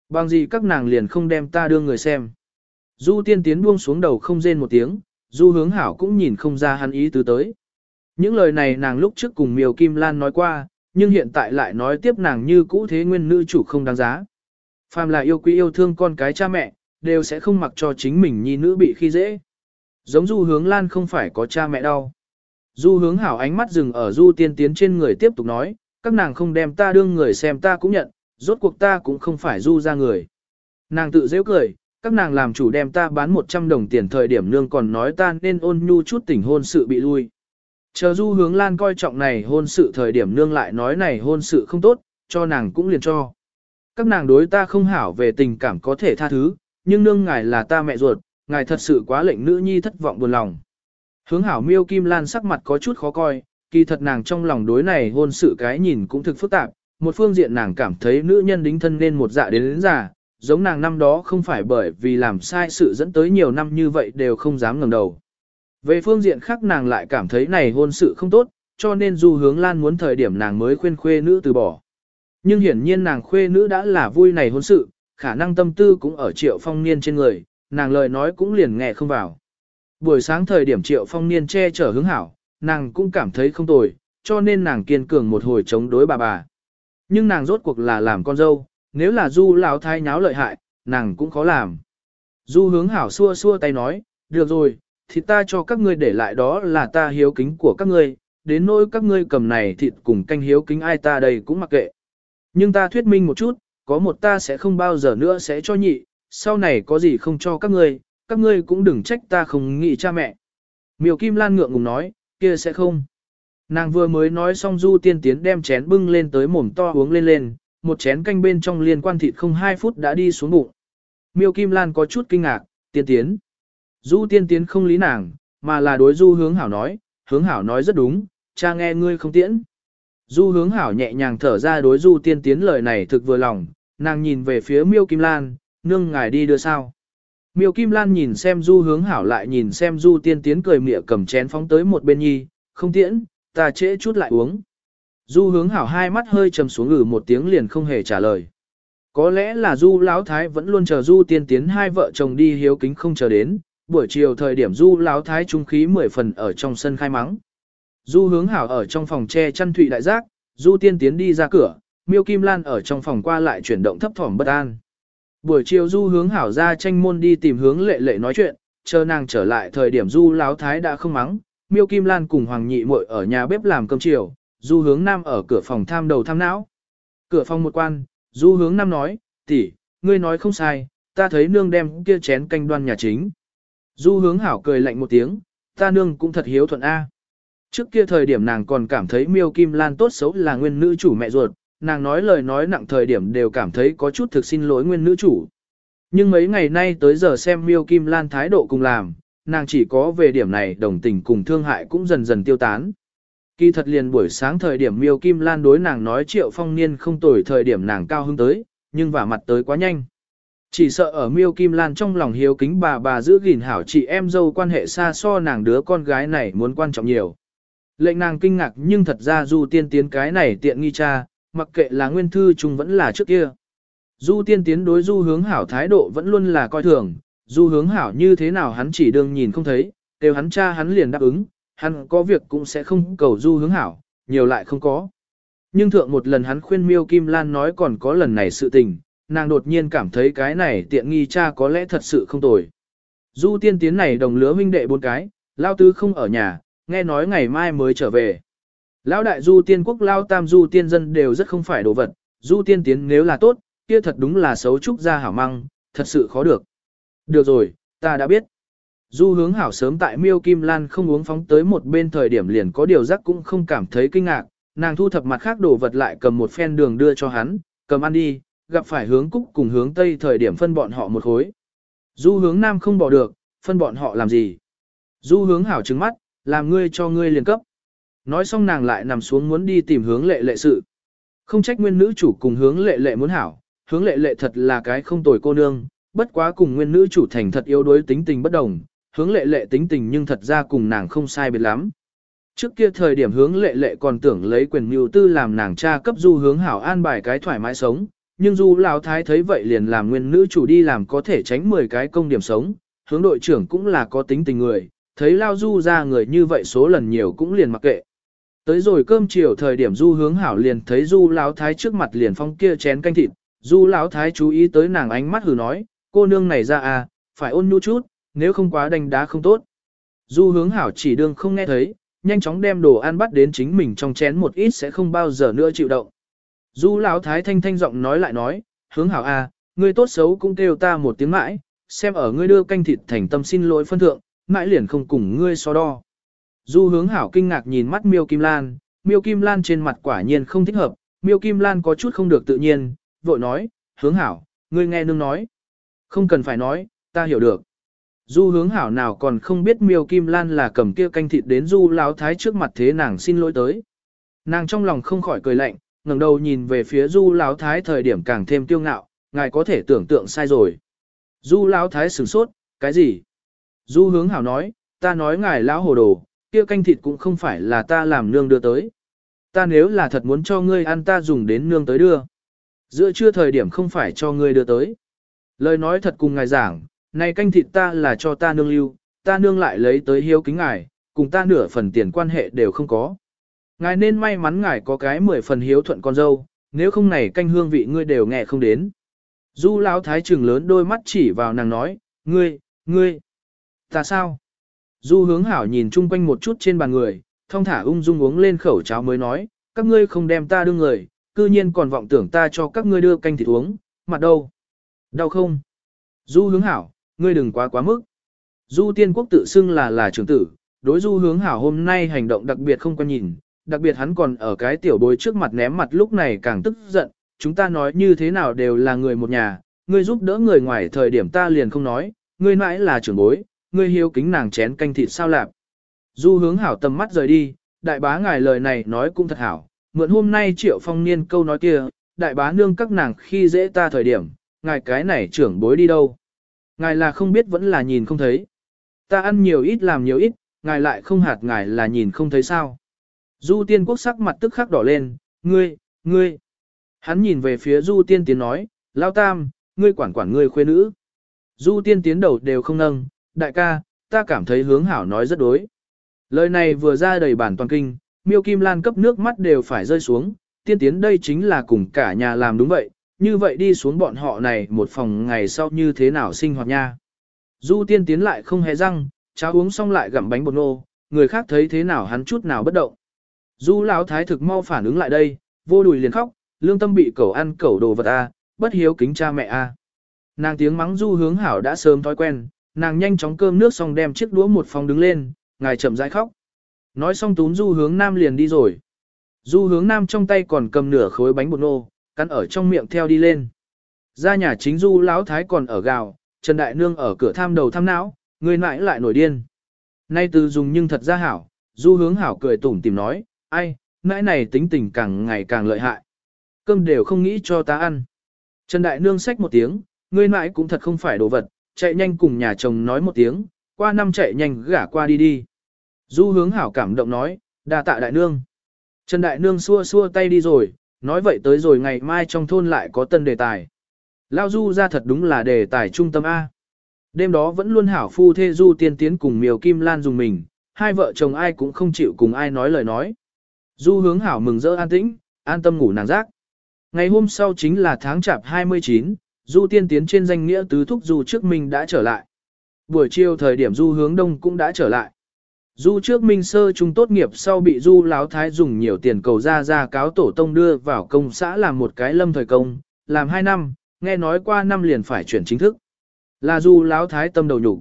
Bằng gì các nàng liền không đem ta đưa người xem. Du tiên tiến buông xuống đầu không rên một tiếng, du hướng hảo cũng nhìn không ra hắn ý tứ tới. Những lời này nàng lúc trước cùng miều Kim Lan nói qua, nhưng hiện tại lại nói tiếp nàng như cũ thế nguyên nữ chủ không đáng giá. Phàm là yêu quý yêu thương con cái cha mẹ, đều sẽ không mặc cho chính mình nhi nữ bị khi dễ. Giống du hướng lan không phải có cha mẹ đau. Du hướng hảo ánh mắt dừng ở du tiên tiến trên người tiếp tục nói, các nàng không đem ta đương người xem ta cũng nhận, rốt cuộc ta cũng không phải du ra người. Nàng tự dễ cười, các nàng làm chủ đem ta bán 100 đồng tiền thời điểm nương còn nói ta nên ôn nhu chút tình hôn sự bị lui. Chờ du hướng lan coi trọng này hôn sự thời điểm nương lại nói này hôn sự không tốt, cho nàng cũng liền cho. Các nàng đối ta không hảo về tình cảm có thể tha thứ, nhưng nương ngài là ta mẹ ruột, ngài thật sự quá lệnh nữ nhi thất vọng buồn lòng. Hướng hảo miêu kim lan sắc mặt có chút khó coi, kỳ thật nàng trong lòng đối này hôn sự cái nhìn cũng thực phức tạp, một phương diện nàng cảm thấy nữ nhân đính thân nên một dạ đến đến già, giống nàng năm đó không phải bởi vì làm sai sự dẫn tới nhiều năm như vậy đều không dám ngẩng đầu. Về phương diện khác nàng lại cảm thấy này hôn sự không tốt, cho nên dù hướng lan muốn thời điểm nàng mới khuyên khuê nữ từ bỏ. Nhưng hiển nhiên nàng khuê nữ đã là vui này hôn sự, khả năng tâm tư cũng ở triệu phong niên trên người, nàng lời nói cũng liền nghe không vào. Buổi sáng thời điểm triệu phong niên che chở hướng hảo, nàng cũng cảm thấy không tồi, cho nên nàng kiên cường một hồi chống đối bà bà. Nhưng nàng rốt cuộc là làm con dâu, nếu là du lão thái nháo lợi hại, nàng cũng khó làm. Du hướng hảo xua xua tay nói, được rồi, thì ta cho các ngươi để lại đó là ta hiếu kính của các ngươi, đến nỗi các ngươi cầm này thịt cùng canh hiếu kính ai ta đây cũng mặc kệ. Nhưng ta thuyết minh một chút, có một ta sẽ không bao giờ nữa sẽ cho nhị, sau này có gì không cho các ngươi, các ngươi cũng đừng trách ta không nghĩ cha mẹ. Miêu Kim Lan ngượng ngùng nói, kia sẽ không. Nàng vừa mới nói xong du tiên tiến đem chén bưng lên tới mồm to uống lên lên, một chén canh bên trong liên quan thịt không hai phút đã đi xuống bụng. Miêu Kim Lan có chút kinh ngạc, tiên tiến. Du tiên tiến không lý nàng, mà là đối du hướng hảo nói, hướng hảo nói rất đúng, cha nghe ngươi không tiễn. Du hướng hảo nhẹ nhàng thở ra đối du tiên tiến lời này thực vừa lòng, nàng nhìn về phía miêu kim lan, nương ngài đi đưa sao. Miêu kim lan nhìn xem du hướng hảo lại nhìn xem du tiên tiến cười mỉa cầm chén phóng tới một bên nhi, không tiễn, ta trễ chút lại uống. Du hướng hảo hai mắt hơi trầm xuống ngử một tiếng liền không hề trả lời. Có lẽ là du lão thái vẫn luôn chờ du tiên tiến hai vợ chồng đi hiếu kính không chờ đến, buổi chiều thời điểm du lão thái trung khí mười phần ở trong sân khai mắng. Du hướng hảo ở trong phòng che chăn thụy đại giác, du tiên tiến đi ra cửa, miêu kim lan ở trong phòng qua lại chuyển động thấp thỏm bất an. Buổi chiều du hướng hảo ra tranh môn đi tìm hướng lệ lệ nói chuyện, chờ nàng trở lại thời điểm du Láo thái đã không mắng, miêu kim lan cùng hoàng nhị muội ở nhà bếp làm cơm chiều, du hướng nam ở cửa phòng tham đầu tham não. Cửa phòng một quan, du hướng nam nói, tỷ, ngươi nói không sai, ta thấy nương đem kia chén canh đoan nhà chính. Du hướng hảo cười lạnh một tiếng, ta nương cũng thật hiếu thuận A. Trước kia thời điểm nàng còn cảm thấy miêu kim lan tốt xấu là nguyên nữ chủ mẹ ruột, nàng nói lời nói nặng thời điểm đều cảm thấy có chút thực xin lỗi nguyên nữ chủ. Nhưng mấy ngày nay tới giờ xem miêu kim lan thái độ cùng làm, nàng chỉ có về điểm này đồng tình cùng thương hại cũng dần dần tiêu tán. Kỳ thật liền buổi sáng thời điểm miêu kim lan đối nàng nói triệu phong niên không tuổi thời điểm nàng cao hứng tới, nhưng vả mặt tới quá nhanh. Chỉ sợ ở miêu kim lan trong lòng hiếu kính bà bà giữ gìn hảo chị em dâu quan hệ xa so nàng đứa con gái này muốn quan trọng nhiều. Lệnh nàng kinh ngạc nhưng thật ra du tiên tiến cái này tiện nghi cha, mặc kệ là nguyên thư chung vẫn là trước kia. Du tiên tiến đối du hướng hảo thái độ vẫn luôn là coi thường, du hướng hảo như thế nào hắn chỉ đương nhìn không thấy, đều hắn cha hắn liền đáp ứng, hắn có việc cũng sẽ không cầu du hướng hảo, nhiều lại không có. Nhưng thượng một lần hắn khuyên miêu Kim Lan nói còn có lần này sự tình, nàng đột nhiên cảm thấy cái này tiện nghi cha có lẽ thật sự không tồi. Du tiên tiến này đồng lứa huynh đệ bốn cái, lao tứ không ở nhà, nghe nói ngày mai mới trở về. Lão đại du tiên quốc lao tam du tiên dân đều rất không phải đồ vật, du tiên tiến nếu là tốt, kia thật đúng là xấu trúc ra hảo măng, thật sự khó được. Được rồi, ta đã biết. Du hướng hảo sớm tại miêu kim lan không uống phóng tới một bên thời điểm liền có điều giác cũng không cảm thấy kinh ngạc, nàng thu thập mặt khác đồ vật lại cầm một phen đường đưa cho hắn, cầm ăn đi, gặp phải hướng cúc cùng hướng tây thời điểm phân bọn họ một khối. Du hướng nam không bỏ được, phân bọn họ làm gì. Du hướng hảo trứng mắt, làm ngươi cho ngươi liền cấp. Nói xong nàng lại nằm xuống muốn đi tìm hướng lệ lệ sự. Không trách nguyên nữ chủ cùng hướng lệ lệ muốn hảo, hướng lệ lệ thật là cái không tồi cô nương, bất quá cùng nguyên nữ chủ thành thật yếu đuối tính tình bất đồng, hướng lệ lệ tính tình nhưng thật ra cùng nàng không sai biệt lắm. Trước kia thời điểm hướng lệ lệ còn tưởng lấy quyền mưu tư làm nàng cha cấp du hướng hảo an bài cái thoải mái sống, nhưng du lão thái thấy vậy liền làm nguyên nữ chủ đi làm có thể tránh 10 cái công điểm sống, hướng đội trưởng cũng là có tính tình người, thấy lao du ra người như vậy số lần nhiều cũng liền mặc kệ. Tới rồi cơm chiều thời điểm du hướng hảo liền thấy du lão thái trước mặt liền phong kia chén canh thịt, du lão thái chú ý tới nàng ánh mắt hừ nói, cô nương này ra à, phải ôn nhu chút, nếu không quá đánh đá không tốt. Du hướng hảo chỉ đương không nghe thấy, nhanh chóng đem đồ ăn bắt đến chính mình trong chén một ít sẽ không bao giờ nữa chịu động. Du lão thái thanh thanh giọng nói lại nói, hướng hảo à, ngươi tốt xấu cũng kêu ta một tiếng mãi, xem ở ngươi đưa canh thịt thành tâm xin lỗi phân thượng, mãi liền không cùng ngươi so đo. Du hướng hảo kinh ngạc nhìn mắt miêu kim lan, miêu kim lan trên mặt quả nhiên không thích hợp, miêu kim lan có chút không được tự nhiên, vội nói, hướng hảo, ngươi nghe nương nói. Không cần phải nói, ta hiểu được. Du hướng hảo nào còn không biết miêu kim lan là cầm kia canh thịt đến du lão thái trước mặt thế nàng xin lỗi tới. Nàng trong lòng không khỏi cười lạnh, ngẩng đầu nhìn về phía du lão thái thời điểm càng thêm tiêu ngạo, ngài có thể tưởng tượng sai rồi. Du lão thái sửng sốt, cái gì? Du hướng hảo nói, ta nói ngài lão hồ đồ, kia canh thịt cũng không phải là ta làm nương đưa tới. Ta nếu là thật muốn cho ngươi ăn ta dùng đến nương tới đưa. Giữa trưa thời điểm không phải cho ngươi đưa tới. Lời nói thật cùng ngài giảng, này canh thịt ta là cho ta nương lưu, ta nương lại lấy tới hiếu kính ngài, cùng ta nửa phần tiền quan hệ đều không có. Ngài nên may mắn ngài có cái mười phần hiếu thuận con dâu, nếu không này canh hương vị ngươi đều nghe không đến. Du lão thái trừng lớn đôi mắt chỉ vào nàng nói, ngươi, ngươi, ta sao? Du hướng hảo nhìn chung quanh một chút trên bàn người, thong thả ung dung uống lên khẩu cháo mới nói, các ngươi không đem ta đưa người, cư nhiên còn vọng tưởng ta cho các ngươi đưa canh thịt uống, mặt đâu? Đau không? Du hướng hảo, ngươi đừng quá quá mức. Du tiên quốc tự xưng là là trưởng tử, đối du hướng hảo hôm nay hành động đặc biệt không quan nhìn, đặc biệt hắn còn ở cái tiểu bối trước mặt ném mặt lúc này càng tức giận, chúng ta nói như thế nào đều là người một nhà, ngươi giúp đỡ người ngoài thời điểm ta liền không nói, ngươi mãi là trưởng bối, ngươi hiếu kính nàng chén canh thịt sao lạp. Du hướng hảo tầm mắt rời đi, đại bá ngài lời này nói cũng thật hảo, mượn hôm nay triệu phong niên câu nói kia, đại bá nương các nàng khi dễ ta thời điểm, ngài cái này trưởng bối đi đâu. Ngài là không biết vẫn là nhìn không thấy. Ta ăn nhiều ít làm nhiều ít, ngài lại không hạt ngài là nhìn không thấy sao. Du tiên quốc sắc mặt tức khắc đỏ lên, ngươi, ngươi. Hắn nhìn về phía du tiên tiến nói, lao tam, ngươi quản quản ngươi khuê nữ. Du tiên tiến đầu đều không nâng, đại ca, ta cảm thấy hướng hảo nói rất đối. Lời này vừa ra đầy bản toàn kinh, miêu kim lan cấp nước mắt đều phải rơi xuống, tiên tiến đây chính là cùng cả nhà làm đúng vậy, như vậy đi xuống bọn họ này một phòng ngày sau như thế nào sinh hoạt nha. Du tiên tiến lại không hề răng, cháo uống xong lại gặm bánh bột nô, người khác thấy thế nào hắn chút nào bất động. Du lão thái thực mau phản ứng lại đây, vô đùi liền khóc, lương tâm bị cẩu ăn cẩu đồ vật a, bất hiếu kính cha mẹ a. Nàng tiếng mắng du hướng hảo đã sớm thói quen, nàng nhanh chóng cơm nước xong đem chiếc đũa một phòng đứng lên, ngài chậm rãi khóc. Nói xong túm du hướng nam liền đi rồi. Du hướng nam trong tay còn cầm nửa khối bánh bột nô, cắn ở trong miệng theo đi lên. Ra nhà chính du lão thái còn ở gào, Trần Đại Nương ở cửa tham đầu tham não, người mãi lại nổi điên. Nay từ dùng nhưng thật ra hảo, du hướng hảo cười tủm tìm nói, ai, mãi này tính tình càng ngày càng lợi hại. Cơm đều không nghĩ cho ta ăn. Trần Đại Nương xách một tiếng, người mãi cũng thật không phải đồ vật, chạy nhanh cùng nhà chồng nói một tiếng, qua năm chạy nhanh gả qua đi đi. Du hướng hảo cảm động nói, đa tạ Đại Nương. Trần Đại Nương xua xua tay đi rồi, nói vậy tới rồi ngày mai trong thôn lại có tân đề tài. Lao Du ra thật đúng là đề tài trung tâm A. Đêm đó vẫn luôn hảo phu thê Du tiên tiến cùng miều kim lan dùng mình, hai vợ chồng ai cũng không chịu cùng ai nói lời nói. Du hướng hảo mừng rỡ an tĩnh, an tâm ngủ nàng giác. Ngày hôm sau chính là tháng chạp 29, Du tiên tiến trên danh nghĩa tứ thúc Du trước mình đã trở lại. Buổi chiều thời điểm Du hướng đông cũng đã trở lại. Du trước minh sơ trung tốt nghiệp sau bị Du Láo Thái dùng nhiều tiền cầu ra ra cáo tổ tông đưa vào công xã làm một cái lâm thời công, làm 2 năm, nghe nói qua năm liền phải chuyển chính thức. Là Du Láo Thái tâm đầu nhục.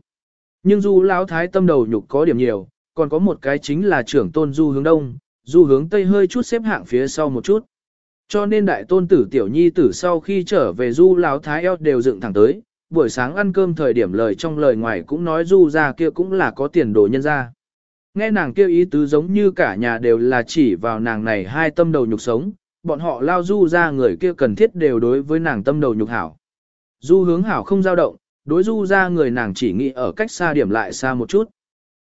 Nhưng Du Láo Thái tâm đầu nhục có điểm nhiều, còn có một cái chính là trưởng tôn Du hướng đông, Du hướng tây hơi chút xếp hạng phía sau một chút. Cho nên đại tôn tử tiểu nhi tử sau khi trở về Du Láo Thái eo đều dựng thẳng tới, buổi sáng ăn cơm thời điểm lời trong lời ngoài cũng nói Du ra kia cũng là có tiền đồ nhân ra. Nghe nàng kêu ý tứ giống như cả nhà đều là chỉ vào nàng này hai tâm đầu nhục sống, bọn họ lao du ra người kia cần thiết đều đối với nàng tâm đầu nhục hảo. Du hướng hảo không dao động, đối du ra người nàng chỉ nghĩ ở cách xa điểm lại xa một chút.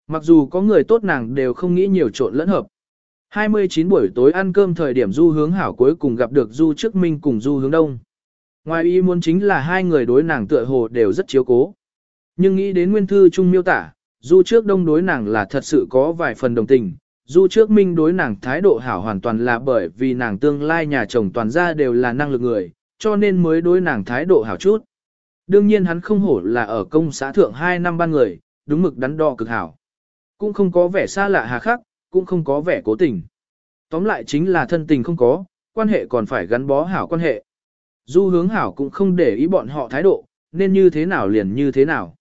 Mặc dù có người tốt nàng đều không nghĩ nhiều trộn lẫn hợp. 29 buổi tối ăn cơm thời điểm du hướng hảo cuối cùng gặp được du trước minh cùng du hướng đông. Ngoài ý muốn chính là hai người đối nàng tựa hồ đều rất chiếu cố. Nhưng nghĩ đến nguyên thư trung miêu tả, Du trước đông đối nàng là thật sự có vài phần đồng tình, du trước minh đối nàng thái độ hảo hoàn toàn là bởi vì nàng tương lai nhà chồng toàn gia đều là năng lực người, cho nên mới đối nàng thái độ hảo chút. Đương nhiên hắn không hổ là ở công xã thượng 2 năm ban người, đúng mực đắn đo cực hảo. Cũng không có vẻ xa lạ hà khắc, cũng không có vẻ cố tình. Tóm lại chính là thân tình không có, quan hệ còn phải gắn bó hảo quan hệ. Du hướng hảo cũng không để ý bọn họ thái độ, nên như thế nào liền như thế nào.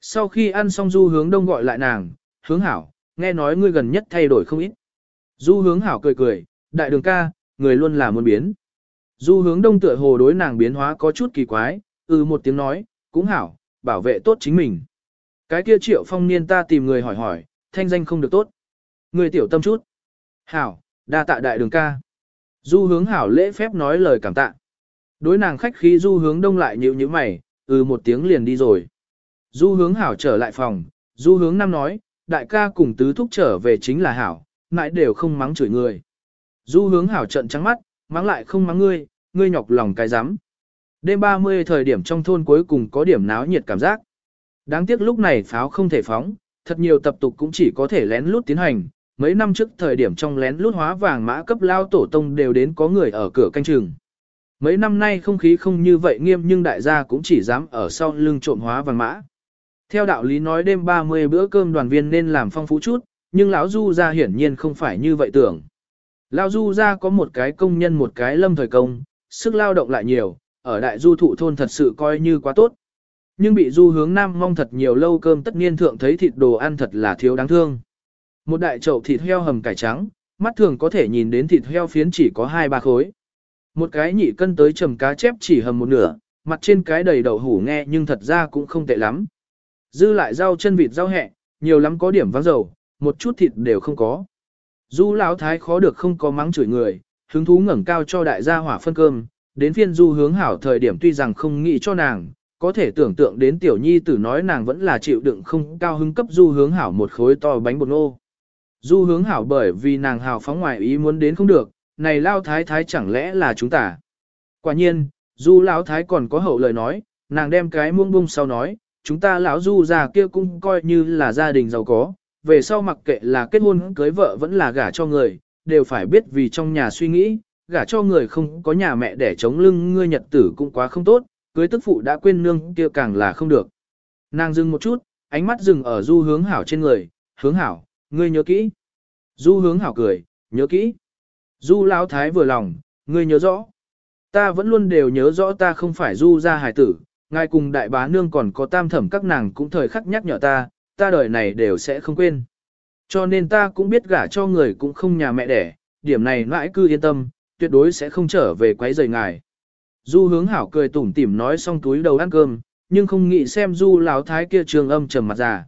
Sau khi ăn xong du hướng đông gọi lại nàng, hướng hảo, nghe nói ngươi gần nhất thay đổi không ít. Du hướng hảo cười cười, đại đường ca, người luôn là muốn biến. Du hướng đông tựa hồ đối nàng biến hóa có chút kỳ quái, ừ một tiếng nói, cũng hảo, bảo vệ tốt chính mình. Cái kia triệu phong niên ta tìm người hỏi hỏi, thanh danh không được tốt. Người tiểu tâm chút. Hảo, đa tạ đại đường ca. Du hướng hảo lễ phép nói lời cảm tạ. Đối nàng khách khí du hướng đông lại nhịu như mày, ừ một tiếng liền đi rồi. Du hướng hảo trở lại phòng, du hướng năm nói, đại ca cùng tứ thúc trở về chính là hảo, mãi đều không mắng chửi người. Du hướng hảo trận trắng mắt, mắng lại không mắng ngươi, ngươi nhọc lòng cái rắm Đêm 30 thời điểm trong thôn cuối cùng có điểm náo nhiệt cảm giác. Đáng tiếc lúc này pháo không thể phóng, thật nhiều tập tục cũng chỉ có thể lén lút tiến hành. Mấy năm trước thời điểm trong lén lút hóa vàng mã cấp lao tổ tông đều đến có người ở cửa canh trường. Mấy năm nay không khí không như vậy nghiêm nhưng đại gia cũng chỉ dám ở sau lưng trộm hóa vàng mã. Theo đạo lý nói đêm 30 bữa cơm đoàn viên nên làm phong phú chút, nhưng lão Du gia hiển nhiên không phải như vậy tưởng. Lão Du gia có một cái công nhân một cái lâm thời công, sức lao động lại nhiều, ở đại du thụ thôn thật sự coi như quá tốt. Nhưng bị du hướng nam mong thật nhiều lâu cơm tất niên thượng thấy thịt đồ ăn thật là thiếu đáng thương. Một đại chậu thịt heo hầm cải trắng, mắt thường có thể nhìn đến thịt heo phiến chỉ có hai ba khối. Một cái nhị cân tới trầm cá chép chỉ hầm một nửa, mặt trên cái đầy đậu hủ nghe nhưng thật ra cũng không tệ lắm. Dư lại rau chân vịt rau hẹ, nhiều lắm có điểm vắng dầu, một chút thịt đều không có. Du lão thái khó được không có mắng chửi người, hứng thú ngẩng cao cho đại gia hỏa phân cơm, đến phiên du hướng hảo thời điểm tuy rằng không nghĩ cho nàng, có thể tưởng tượng đến tiểu nhi tử nói nàng vẫn là chịu đựng không cao hứng cấp du hướng hảo một khối to bánh bột ngô. Du hướng hảo bởi vì nàng hào phóng ngoài ý muốn đến không được, này lao thái thái chẳng lẽ là chúng ta. Quả nhiên, du lão thái còn có hậu lời nói, nàng đem cái muông bung sau nói, chúng ta lão du già kia cũng coi như là gia đình giàu có, về sau mặc kệ là kết hôn cưới vợ vẫn là gả cho người, đều phải biết vì trong nhà suy nghĩ, gả cho người không có nhà mẹ để chống lưng ngươi nhật tử cũng quá không tốt, cưới tức phụ đã quên nương kia càng là không được. Nàng dừng một chút, ánh mắt dừng ở du hướng hảo trên người, hướng hảo, ngươi nhớ kỹ. Du hướng hảo cười, nhớ kỹ. Du lão thái vừa lòng, ngươi nhớ rõ. Ta vẫn luôn đều nhớ rõ ta không phải du gia hải tử, ngài cùng đại bá nương còn có tam thẩm các nàng cũng thời khắc nhắc nhở ta, ta đời này đều sẽ không quên. Cho nên ta cũng biết gả cho người cũng không nhà mẹ đẻ, điểm này mãi cứ yên tâm, tuyệt đối sẽ không trở về quấy rầy ngài. Du hướng hảo cười tủm tỉm nói xong túi đầu ăn cơm, nhưng không nghĩ xem du lão thái kia trường âm trầm mặt già.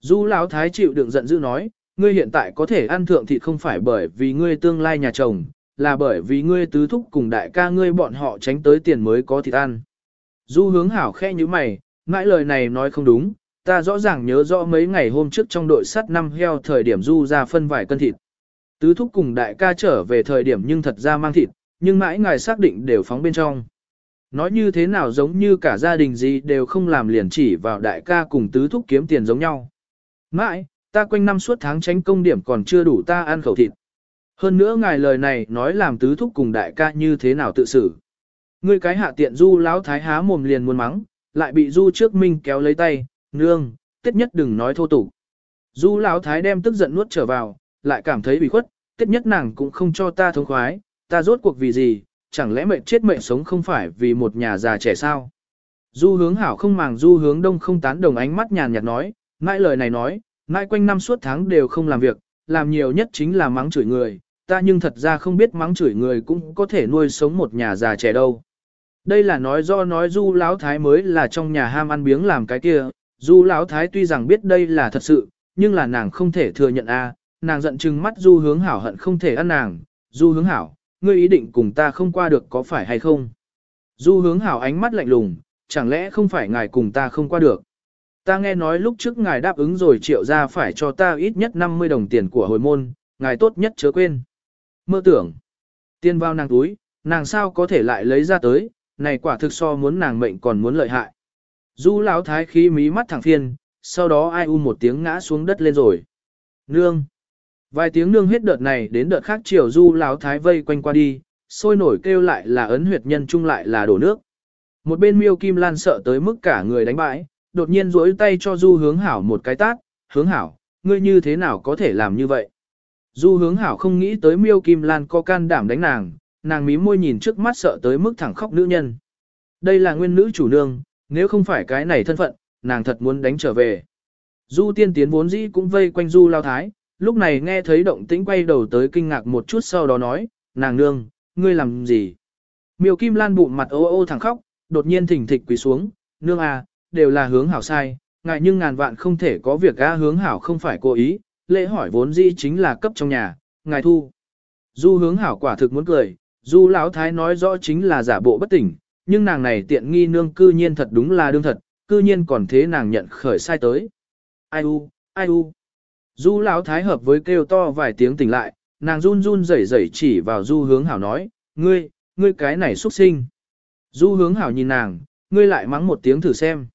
Du lão thái chịu đựng giận dữ nói, ngươi hiện tại có thể ăn thượng thịt không phải bởi vì ngươi tương lai nhà chồng, là bởi vì ngươi tứ thúc cùng đại ca ngươi bọn họ tránh tới tiền mới có thịt ăn. Du hướng hảo khe như mày, ngãi lời này nói không đúng, ta rõ ràng nhớ rõ mấy ngày hôm trước trong đội sắt năm heo thời điểm du ra phân vài cân thịt. Tứ thúc cùng đại ca trở về thời điểm nhưng thật ra mang thịt, nhưng mãi ngài xác định đều phóng bên trong. Nói như thế nào giống như cả gia đình gì đều không làm liền chỉ vào đại ca cùng tứ thúc kiếm tiền giống nhau. Mãi, ta quanh năm suốt tháng tránh công điểm còn chưa đủ ta ăn khẩu thịt. Hơn nữa ngài lời này nói làm tứ thúc cùng đại ca như thế nào tự xử. Ngươi cái hạ tiện du lão thái há mồm liền muốn mắng, lại bị du trước minh kéo lấy tay, nương, tiết nhất đừng nói thô tục. Du lão thái đem tức giận nuốt trở vào, lại cảm thấy bị khuất, tiết nhất nàng cũng không cho ta thống khoái, ta rốt cuộc vì gì, chẳng lẽ mệnh chết mệnh sống không phải vì một nhà già trẻ sao. Du hướng hảo không màng du hướng đông không tán đồng ánh mắt nhàn nhạt nói, mãi lời này nói, mãi quanh năm suốt tháng đều không làm việc, làm nhiều nhất chính là mắng chửi người, ta nhưng thật ra không biết mắng chửi người cũng có thể nuôi sống một nhà già trẻ đâu. Đây là nói do nói du lão thái mới là trong nhà ham ăn biếng làm cái kia, du lão thái tuy rằng biết đây là thật sự, nhưng là nàng không thể thừa nhận a, à, nàng giận chừng mắt du hướng hảo hận không thể ăn nàng, du hướng hảo, ngươi ý định cùng ta không qua được có phải hay không? Du hướng hảo ánh mắt lạnh lùng, chẳng lẽ không phải ngài cùng ta không qua được? Ta nghe nói lúc trước ngài đáp ứng rồi triệu ra phải cho ta ít nhất 50 đồng tiền của hồi môn, ngài tốt nhất chớ quên. Mơ tưởng, tiền vào nàng túi, nàng sao có thể lại lấy ra tới, này quả thực so muốn nàng mệnh còn muốn lợi hại. Du lão thái khí mí mắt thẳng phiên, sau đó ai u một tiếng ngã xuống đất lên rồi. Nương! Vài tiếng nương hết đợt này đến đợt khác chiều du lão thái vây quanh qua đi, sôi nổi kêu lại là ấn huyệt nhân chung lại là đổ nước. Một bên miêu kim lan sợ tới mức cả người đánh bãi, đột nhiên duỗi tay cho du hướng hảo một cái tát, hướng hảo, ngươi như thế nào có thể làm như vậy? Du hướng hảo không nghĩ tới miêu kim lan có can đảm đánh nàng, nàng mí môi nhìn trước mắt sợ tới mức thẳng khóc nữ nhân. Đây là nguyên nữ chủ nương, nếu không phải cái này thân phận, nàng thật muốn đánh trở về. Du tiên tiến vốn dĩ cũng vây quanh du lao thái, lúc này nghe thấy động tĩnh quay đầu tới kinh ngạc một chút sau đó nói, nàng nương, ngươi làm gì? Miêu Kim Lan bụng mặt ô ô thẳng khóc, đột nhiên thỉnh thịch quỳ xuống, nương à, đều là hướng hảo sai, ngại nhưng ngàn vạn không thể có việc ga hướng hảo không phải cố ý, lễ hỏi vốn dĩ chính là cấp trong nhà, ngài thu. Du hướng hảo quả thực muốn cười, du lão thái nói rõ chính là giả bộ bất tỉnh, nhưng nàng này tiện nghi nương cư nhiên thật đúng là đương thật, cư nhiên còn thế nàng nhận khởi sai tới. Ai u, ai u. Du lão thái hợp với kêu to vài tiếng tỉnh lại, nàng run run rẩy rẩy chỉ vào du hướng hảo nói, ngươi, ngươi cái này xuất sinh. Du hướng hảo nhìn nàng, ngươi lại mắng một tiếng thử xem.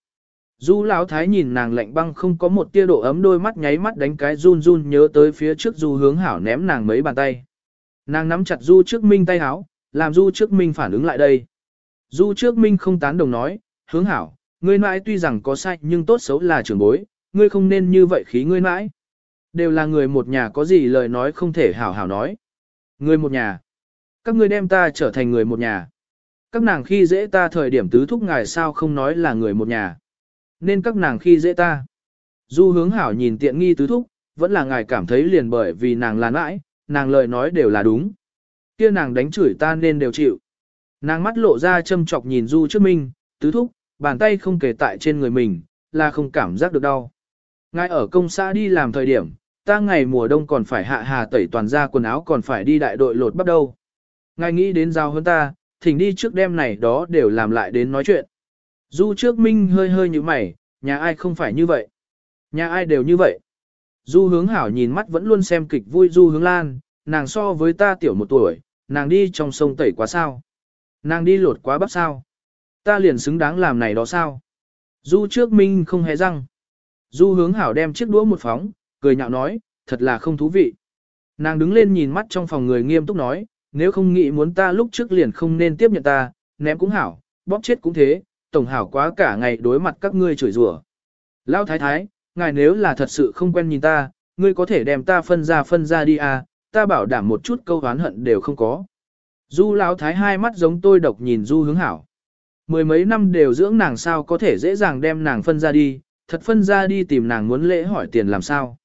Du lão thái nhìn nàng lạnh băng không có một tia độ ấm đôi mắt nháy mắt đánh cái run run nhớ tới phía trước du hướng hảo ném nàng mấy bàn tay. Nàng nắm chặt du trước minh tay háo, làm du trước minh phản ứng lại đây. Du trước minh không tán đồng nói, hướng hảo, ngươi mãi tuy rằng có sai nhưng tốt xấu là trưởng bối, ngươi không nên như vậy khí ngươi mãi. Đều là người một nhà có gì lời nói không thể hảo hảo nói. Người một nhà. Các ngươi đem ta trở thành người một nhà. Các nàng khi dễ ta thời điểm tứ thúc ngài sao không nói là người một nhà. Nên các nàng khi dễ ta. Du hướng hảo nhìn tiện nghi tứ thúc, vẫn là ngài cảm thấy liền bởi vì nàng là nãi, nàng lời nói đều là đúng. kia nàng đánh chửi ta nên đều chịu. Nàng mắt lộ ra châm chọc nhìn Du trước minh, tứ thúc, bàn tay không kể tại trên người mình, là không cảm giác được đau. Ngài ở công xã đi làm thời điểm, ta ngày mùa đông còn phải hạ hà tẩy toàn ra quần áo còn phải đi đại đội lột bắt đâu. Ngài nghĩ đến giao hơn ta, thỉnh đi trước đêm này đó đều làm lại đến nói chuyện. Du trước minh hơi hơi như mày, nhà ai không phải như vậy. Nhà ai đều như vậy. Du hướng hảo nhìn mắt vẫn luôn xem kịch vui du hướng lan, nàng so với ta tiểu một tuổi, nàng đi trong sông tẩy quá sao. Nàng đi lột quá bắp sao. Ta liền xứng đáng làm này đó sao. Du trước minh không hề răng. Du hướng hảo đem chiếc đũa một phóng, cười nhạo nói, thật là không thú vị. Nàng đứng lên nhìn mắt trong phòng người nghiêm túc nói, nếu không nghĩ muốn ta lúc trước liền không nên tiếp nhận ta, ném cũng hảo, bóp chết cũng thế, tổng hảo quá cả ngày đối mặt các ngươi chửi rủa. Lão thái thái, ngài nếu là thật sự không quen nhìn ta, ngươi có thể đem ta phân ra phân ra đi à, ta bảo đảm một chút câu oán hận đều không có. Du lão thái hai mắt giống tôi độc nhìn Du hướng hảo. Mười mấy năm đều dưỡng nàng sao có thể dễ dàng đem nàng phân ra đi, thật phân ra đi tìm nàng muốn lễ hỏi tiền làm sao.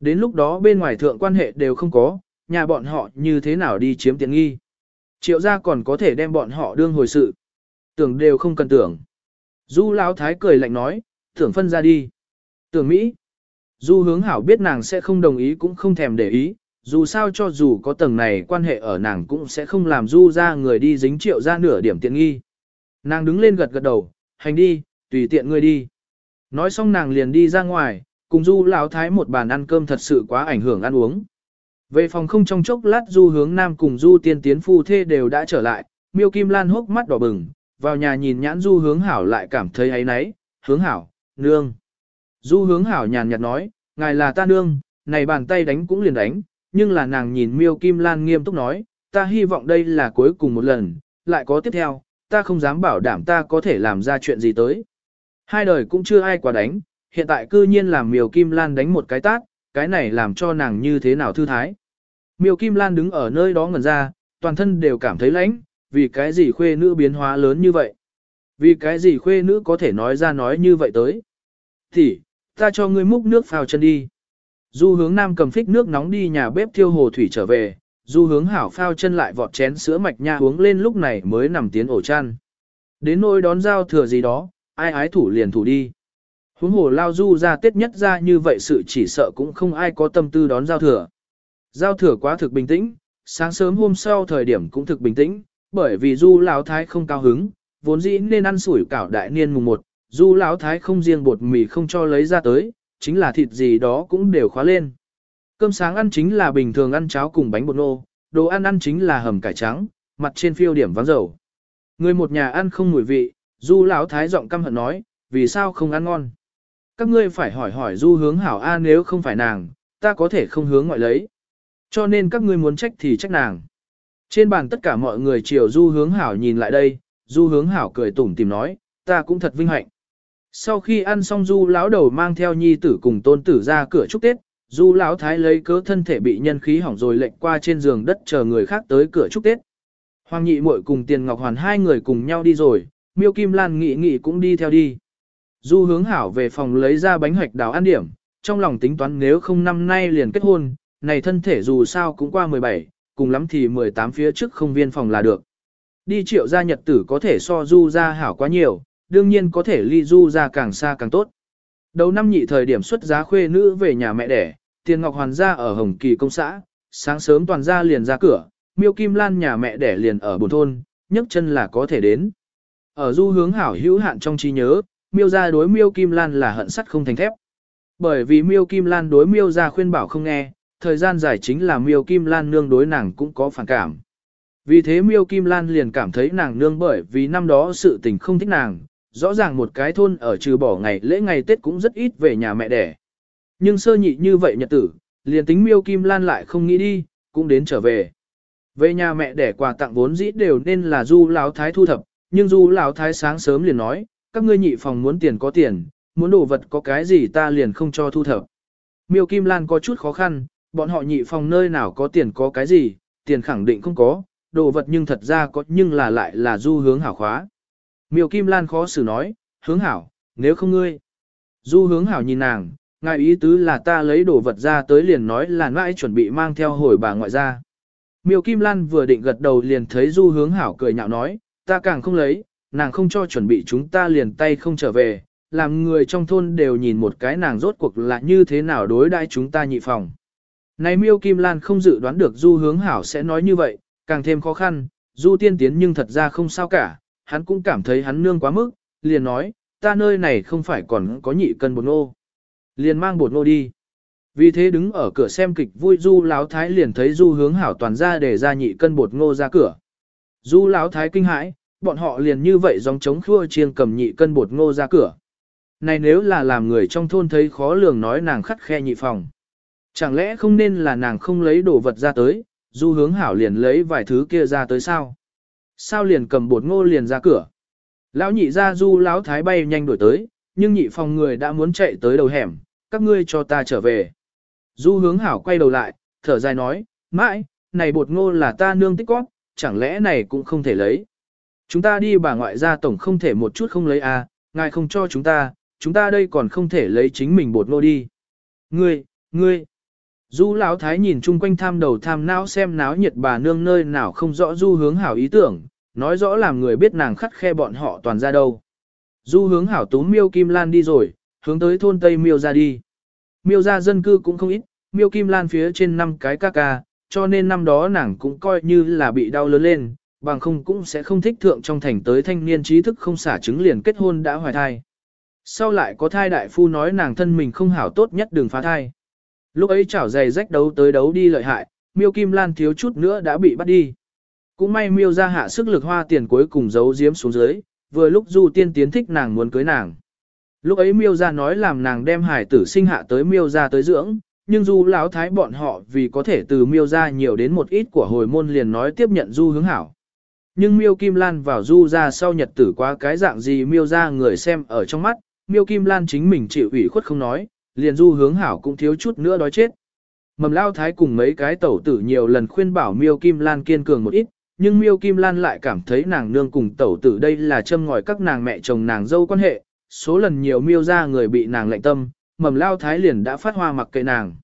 Đến lúc đó bên ngoài thượng quan hệ đều không có, nhà bọn họ như thế nào đi chiếm tiện nghi. Triệu gia còn có thể đem bọn họ đương hồi sự. Tưởng đều không cần tưởng. Du Lão Thái cười lạnh nói, tưởng phân ra đi. Tưởng Mỹ. Du hướng hảo biết nàng sẽ không đồng ý cũng không thèm để ý, dù sao cho dù có tầng này quan hệ ở nàng cũng sẽ không làm du ra người đi dính triệu ra nửa điểm tiện nghi. Nàng đứng lên gật gật đầu, hành đi, tùy tiện ngươi đi. Nói xong nàng liền đi ra ngoài, cùng du lão thái một bàn ăn cơm thật sự quá ảnh hưởng ăn uống. Về phòng không trong chốc lát du hướng nam cùng du tiên tiến phu thê đều đã trở lại, miêu kim lan hốc mắt đỏ bừng, vào nhà nhìn nhãn du hướng hảo lại cảm thấy ấy nấy, hướng hảo, nương. Du hướng hảo nhàn nhạt nói, ngài là ta nương, này bàn tay đánh cũng liền đánh, nhưng là nàng nhìn miêu kim lan nghiêm túc nói, ta hy vọng đây là cuối cùng một lần, lại có tiếp theo, ta không dám bảo đảm ta có thể làm ra chuyện gì tới. Hai đời cũng chưa ai quả đánh, hiện tại cư nhiên làm miêu kim lan đánh một cái tát, cái này làm cho nàng như thế nào thư thái. Miêu Kim Lan đứng ở nơi đó ngẩn ra, toàn thân đều cảm thấy lãnh, vì cái gì khuê nữ biến hóa lớn như vậy. Vì cái gì khuê nữ có thể nói ra nói như vậy tới. Thì, ta cho ngươi múc nước phao chân đi. Du hướng nam cầm phích nước nóng đi nhà bếp thiêu hồ thủy trở về, du hướng hảo phao chân lại vọt chén sữa mạch nha uống lên lúc này mới nằm tiến ổ chăn. Đến nỗi đón giao thừa gì đó, ai ái thủ liền thủ đi. Huống hồ lao du ra tết nhất ra như vậy sự chỉ sợ cũng không ai có tâm tư đón giao thừa. Giao thừa quá thực bình tĩnh, sáng sớm hôm sau thời điểm cũng thực bình tĩnh, bởi vì du lão thái không cao hứng, vốn dĩ nên ăn sủi cảo đại niên mùng 1, du lão thái không riêng bột mì không cho lấy ra tới, chính là thịt gì đó cũng đều khóa lên. Cơm sáng ăn chính là bình thường ăn cháo cùng bánh bột nô, đồ ăn ăn chính là hầm cải trắng, mặt trên phiêu điểm vắng dầu. Người một nhà ăn không mùi vị, du lão thái giọng căm hận nói, vì sao không ăn ngon. Các ngươi phải hỏi hỏi du hướng hảo A nếu không phải nàng, ta có thể không hướng ngoại lấy. Cho nên các ngươi muốn trách thì trách nàng. Trên bàn tất cả mọi người chiều du hướng hảo nhìn lại đây, du hướng hảo cười tủm tìm nói, ta cũng thật vinh hạnh. Sau khi ăn xong du lão đầu mang theo nhi tử cùng tôn tử ra cửa chúc Tết, du lão thái lấy cớ thân thể bị nhân khí hỏng rồi lệnh qua trên giường đất chờ người khác tới cửa chúc Tết. Hoàng nhị muội cùng tiền ngọc hoàn hai người cùng nhau đi rồi, miêu kim lan nghị nghị cũng đi theo đi. Du hướng hảo về phòng lấy ra bánh hoạch đào ăn điểm, trong lòng tính toán nếu không năm nay liền kết hôn, này thân thể dù sao cũng qua 17, cùng lắm thì 18 phía trước không viên phòng là được. Đi triệu gia nhật tử có thể so du ra hảo quá nhiều, đương nhiên có thể ly du ra càng xa càng tốt. Đầu năm nhị thời điểm xuất giá khuê nữ về nhà mẹ đẻ, tiền ngọc hoàn gia ở Hồng Kỳ công xã, sáng sớm toàn gia liền ra cửa, miêu kim lan nhà mẹ đẻ liền ở buồn thôn, nhấc chân là có thể đến. Ở du hướng hảo hữu hạn trong trí nhớ, miêu gia đối miêu kim lan là hận sắt không thành thép. Bởi vì miêu kim lan đối miêu gia khuyên bảo không nghe, thời gian dài chính là miêu kim lan nương đối nàng cũng có phản cảm. Vì thế miêu kim lan liền cảm thấy nàng nương bởi vì năm đó sự tình không thích nàng, rõ ràng một cái thôn ở trừ bỏ ngày lễ ngày Tết cũng rất ít về nhà mẹ đẻ. Nhưng sơ nhị như vậy nhật tử, liền tính miêu kim lan lại không nghĩ đi, cũng đến trở về. Về nhà mẹ đẻ quà tặng vốn dĩ đều nên là du lão thái thu thập, nhưng du lão thái sáng sớm liền nói, các ngươi nhị phòng muốn tiền có tiền, muốn đồ vật có cái gì ta liền không cho thu thập. Miêu Kim Lan có chút khó khăn, bọn họ nhị phòng nơi nào có tiền có cái gì, tiền khẳng định không có, đồ vật nhưng thật ra có nhưng là lại là du hướng hảo khóa. Miêu Kim Lan khó xử nói, hướng hảo, nếu không ngươi. Du hướng hảo nhìn nàng, ngài ý tứ là ta lấy đồ vật ra tới liền nói là ngãi chuẩn bị mang theo hồi bà ngoại ra. Miêu Kim Lan vừa định gật đầu liền thấy du hướng hảo cười nhạo nói, ta càng không lấy, nàng không cho chuẩn bị chúng ta liền tay không trở về, làm người trong thôn đều nhìn một cái nàng rốt cuộc là như thế nào đối đãi chúng ta nhị phòng. Này miêu Kim Lan không dự đoán được du hướng hảo sẽ nói như vậy, càng thêm khó khăn, du tiên tiến nhưng thật ra không sao cả, hắn cũng cảm thấy hắn nương quá mức, liền nói, ta nơi này không phải còn có nhị cân bột ngô. Liền mang bột ngô đi. Vì thế đứng ở cửa xem kịch vui du láo thái liền thấy du hướng hảo toàn ra để ra nhị cân bột ngô ra cửa. Du láo thái kinh hãi, bọn họ liền như vậy dòng chống khua chiêng cầm nhị cân bột ngô ra cửa. Này nếu là làm người trong thôn thấy khó lường nói nàng khắt khe nhị phòng. Chẳng lẽ không nên là nàng không lấy đồ vật ra tới, du hướng hảo liền lấy vài thứ kia ra tới sao? Sao liền cầm bột ngô liền ra cửa? Lão nhị ra du lão thái bay nhanh đuổi tới, nhưng nhị phòng người đã muốn chạy tới đầu hẻm, các ngươi cho ta trở về. Du hướng hảo quay đầu lại, thở dài nói, mãi, này bột ngô là ta nương tích góp, chẳng lẽ này cũng không thể lấy. Chúng ta đi bà ngoại ra tổng không thể một chút không lấy à, ngài không cho chúng ta, chúng ta đây còn không thể lấy chính mình bột ngô đi. Ngươi, ngươi. Du lão thái nhìn chung quanh tham đầu tham não xem náo nhiệt bà nương nơi nào không rõ du hướng hảo ý tưởng, nói rõ làm người biết nàng khắt khe bọn họ toàn ra đâu. Du hướng hảo túm miêu kim lan đi rồi, hướng tới thôn Tây miêu ra đi. Miêu ra dân cư cũng không ít, miêu kim lan phía trên năm cái ca ca, cho nên năm đó nàng cũng coi như là bị đau lớn lên, bằng không cũng sẽ không thích thượng trong thành tới thanh niên trí thức không xả trứng liền kết hôn đã hoài thai. Sau lại có thai đại phu nói nàng thân mình không hảo tốt nhất đừng phá thai. Lúc ấy chảo giày rách đấu tới đấu đi lợi hại, miêu kim lan thiếu chút nữa đã bị bắt đi. Cũng may miêu ra hạ sức lực hoa tiền cuối cùng giấu giếm xuống dưới, vừa lúc du tiên tiến thích nàng muốn cưới nàng. Lúc ấy miêu ra nói làm nàng đem hải tử sinh hạ tới miêu ra tới dưỡng, nhưng du lão thái bọn họ vì có thể từ miêu ra nhiều đến một ít của hồi môn liền nói tiếp nhận du hướng hảo. Nhưng miêu kim lan vào du ra sau nhật tử quá cái dạng gì miêu ra người xem ở trong mắt, miêu kim lan chính mình chịu ủy khuất không nói, liền du hướng hảo cũng thiếu chút nữa đói chết. Mầm lao thái cùng mấy cái tẩu tử nhiều lần khuyên bảo miêu kim lan kiên cường một ít, nhưng miêu kim lan lại cảm thấy nàng nương cùng tẩu tử đây là châm ngòi các nàng mẹ chồng nàng dâu quan hệ, số lần nhiều miêu ra người bị nàng lạnh tâm, mầm lao thái liền đã phát hoa mặc kệ nàng.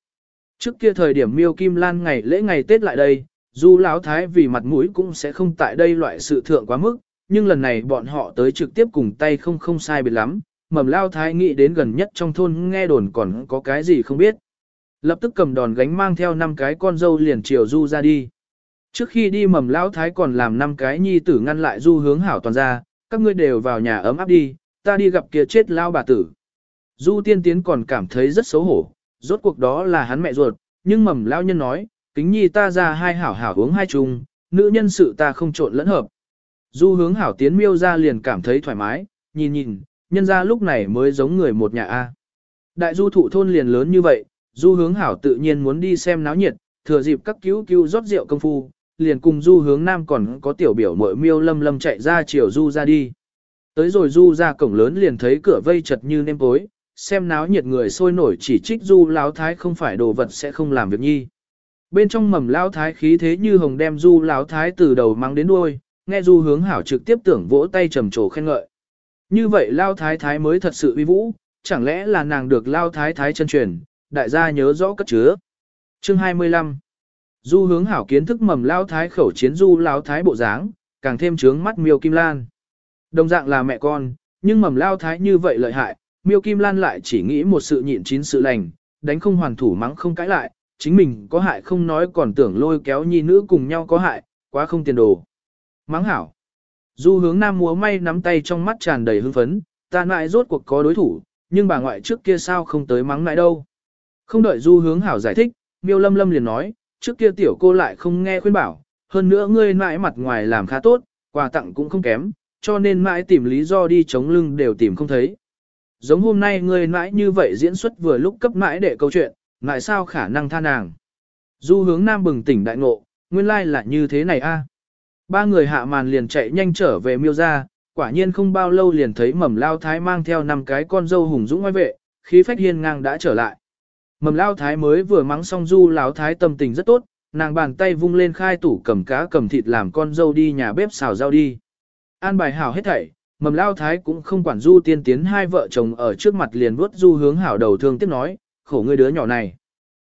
Trước kia thời điểm miêu kim lan ngày lễ ngày Tết lại đây, dù lão thái vì mặt mũi cũng sẽ không tại đây loại sự thượng quá mức, nhưng lần này bọn họ tới trực tiếp cùng tay không không sai biệt lắm, mầm lao thái nghĩ đến gần nhất trong thôn nghe đồn còn có cái gì không biết. Lập tức cầm đòn gánh mang theo năm cái con dâu liền chiều du ra đi. Trước khi đi mầm lão thái còn làm năm cái nhi tử ngăn lại du hướng hảo toàn ra, các ngươi đều vào nhà ấm áp đi, ta đi gặp kia chết lao bà tử. Du tiên tiến còn cảm thấy rất xấu hổ, rốt cuộc đó là hắn mẹ ruột, nhưng mầm lao nhân nói, kính nhi ta ra hai hảo hảo uống hai chung, nữ nhân sự ta không trộn lẫn hợp. Du hướng hảo tiến miêu ra liền cảm thấy thoải mái, nhìn nhìn, nhân ra lúc này mới giống người một nhà A. Đại du thụ thôn liền lớn như vậy, du hướng hảo tự nhiên muốn đi xem náo nhiệt, thừa dịp các cứu cứu rót rượu công phu, liền cùng du hướng nam còn có tiểu biểu mội miêu lâm lâm chạy ra chiều du ra đi. Tới rồi du ra cổng lớn liền thấy cửa vây chật như nêm tối, xem náo nhiệt người sôi nổi chỉ trích du lão thái không phải đồ vật sẽ không làm việc nhi. Bên trong mầm lão thái khí thế như hồng đem du lão thái từ đầu mang đến đuôi, nghe du hướng hảo trực tiếp tưởng vỗ tay trầm trồ khen ngợi. Như vậy lao thái thái mới thật sự uy vũ, chẳng lẽ là nàng được lao thái thái chân truyền, đại gia nhớ rõ cất chứa. Chương 25 Du hướng hảo kiến thức mầm lao thái khẩu chiến du lao thái bộ dáng, càng thêm trướng mắt miêu kim lan. Đồng dạng là mẹ con, nhưng mầm lao thái như vậy lợi hại, miêu kim lan lại chỉ nghĩ một sự nhịn chín sự lành, đánh không hoàn thủ mắng không cãi lại, chính mình có hại không nói còn tưởng lôi kéo nhi nữ cùng nhau có hại, quá không tiền đồ. Mắng hảo. Du hướng nam múa may nắm tay trong mắt tràn đầy hưng phấn, ta nại rốt cuộc có đối thủ, nhưng bà ngoại trước kia sao không tới mắng lại đâu. Không đợi du hướng hảo giải thích, miêu lâm lâm liền nói, trước kia tiểu cô lại không nghe khuyên bảo, hơn nữa ngươi nại mặt ngoài làm khá tốt, quà tặng cũng không kém, cho nên mãi tìm lý do đi chống lưng đều tìm không thấy. Giống hôm nay ngươi mãi như vậy diễn xuất vừa lúc cấp mãi để câu chuyện, lại sao khả năng tha nàng. Du hướng nam bừng tỉnh đại ngộ, nguyên lai like là như thế này a. Ba người hạ màn liền chạy nhanh trở về miêu ra, quả nhiên không bao lâu liền thấy mầm lao thái mang theo năm cái con dâu hùng dũng ngoài vệ, khí phách hiên ngang đã trở lại. Mầm lao thái mới vừa mắng xong du lão thái tâm tình rất tốt, nàng bàn tay vung lên khai tủ cầm cá cầm thịt làm con dâu đi nhà bếp xào rau đi. An bài hảo hết thảy, mầm lao thái cũng không quản du tiên tiến hai vợ chồng ở trước mặt liền vuốt du hướng hảo đầu thương tiếc nói, khổ người đứa nhỏ này.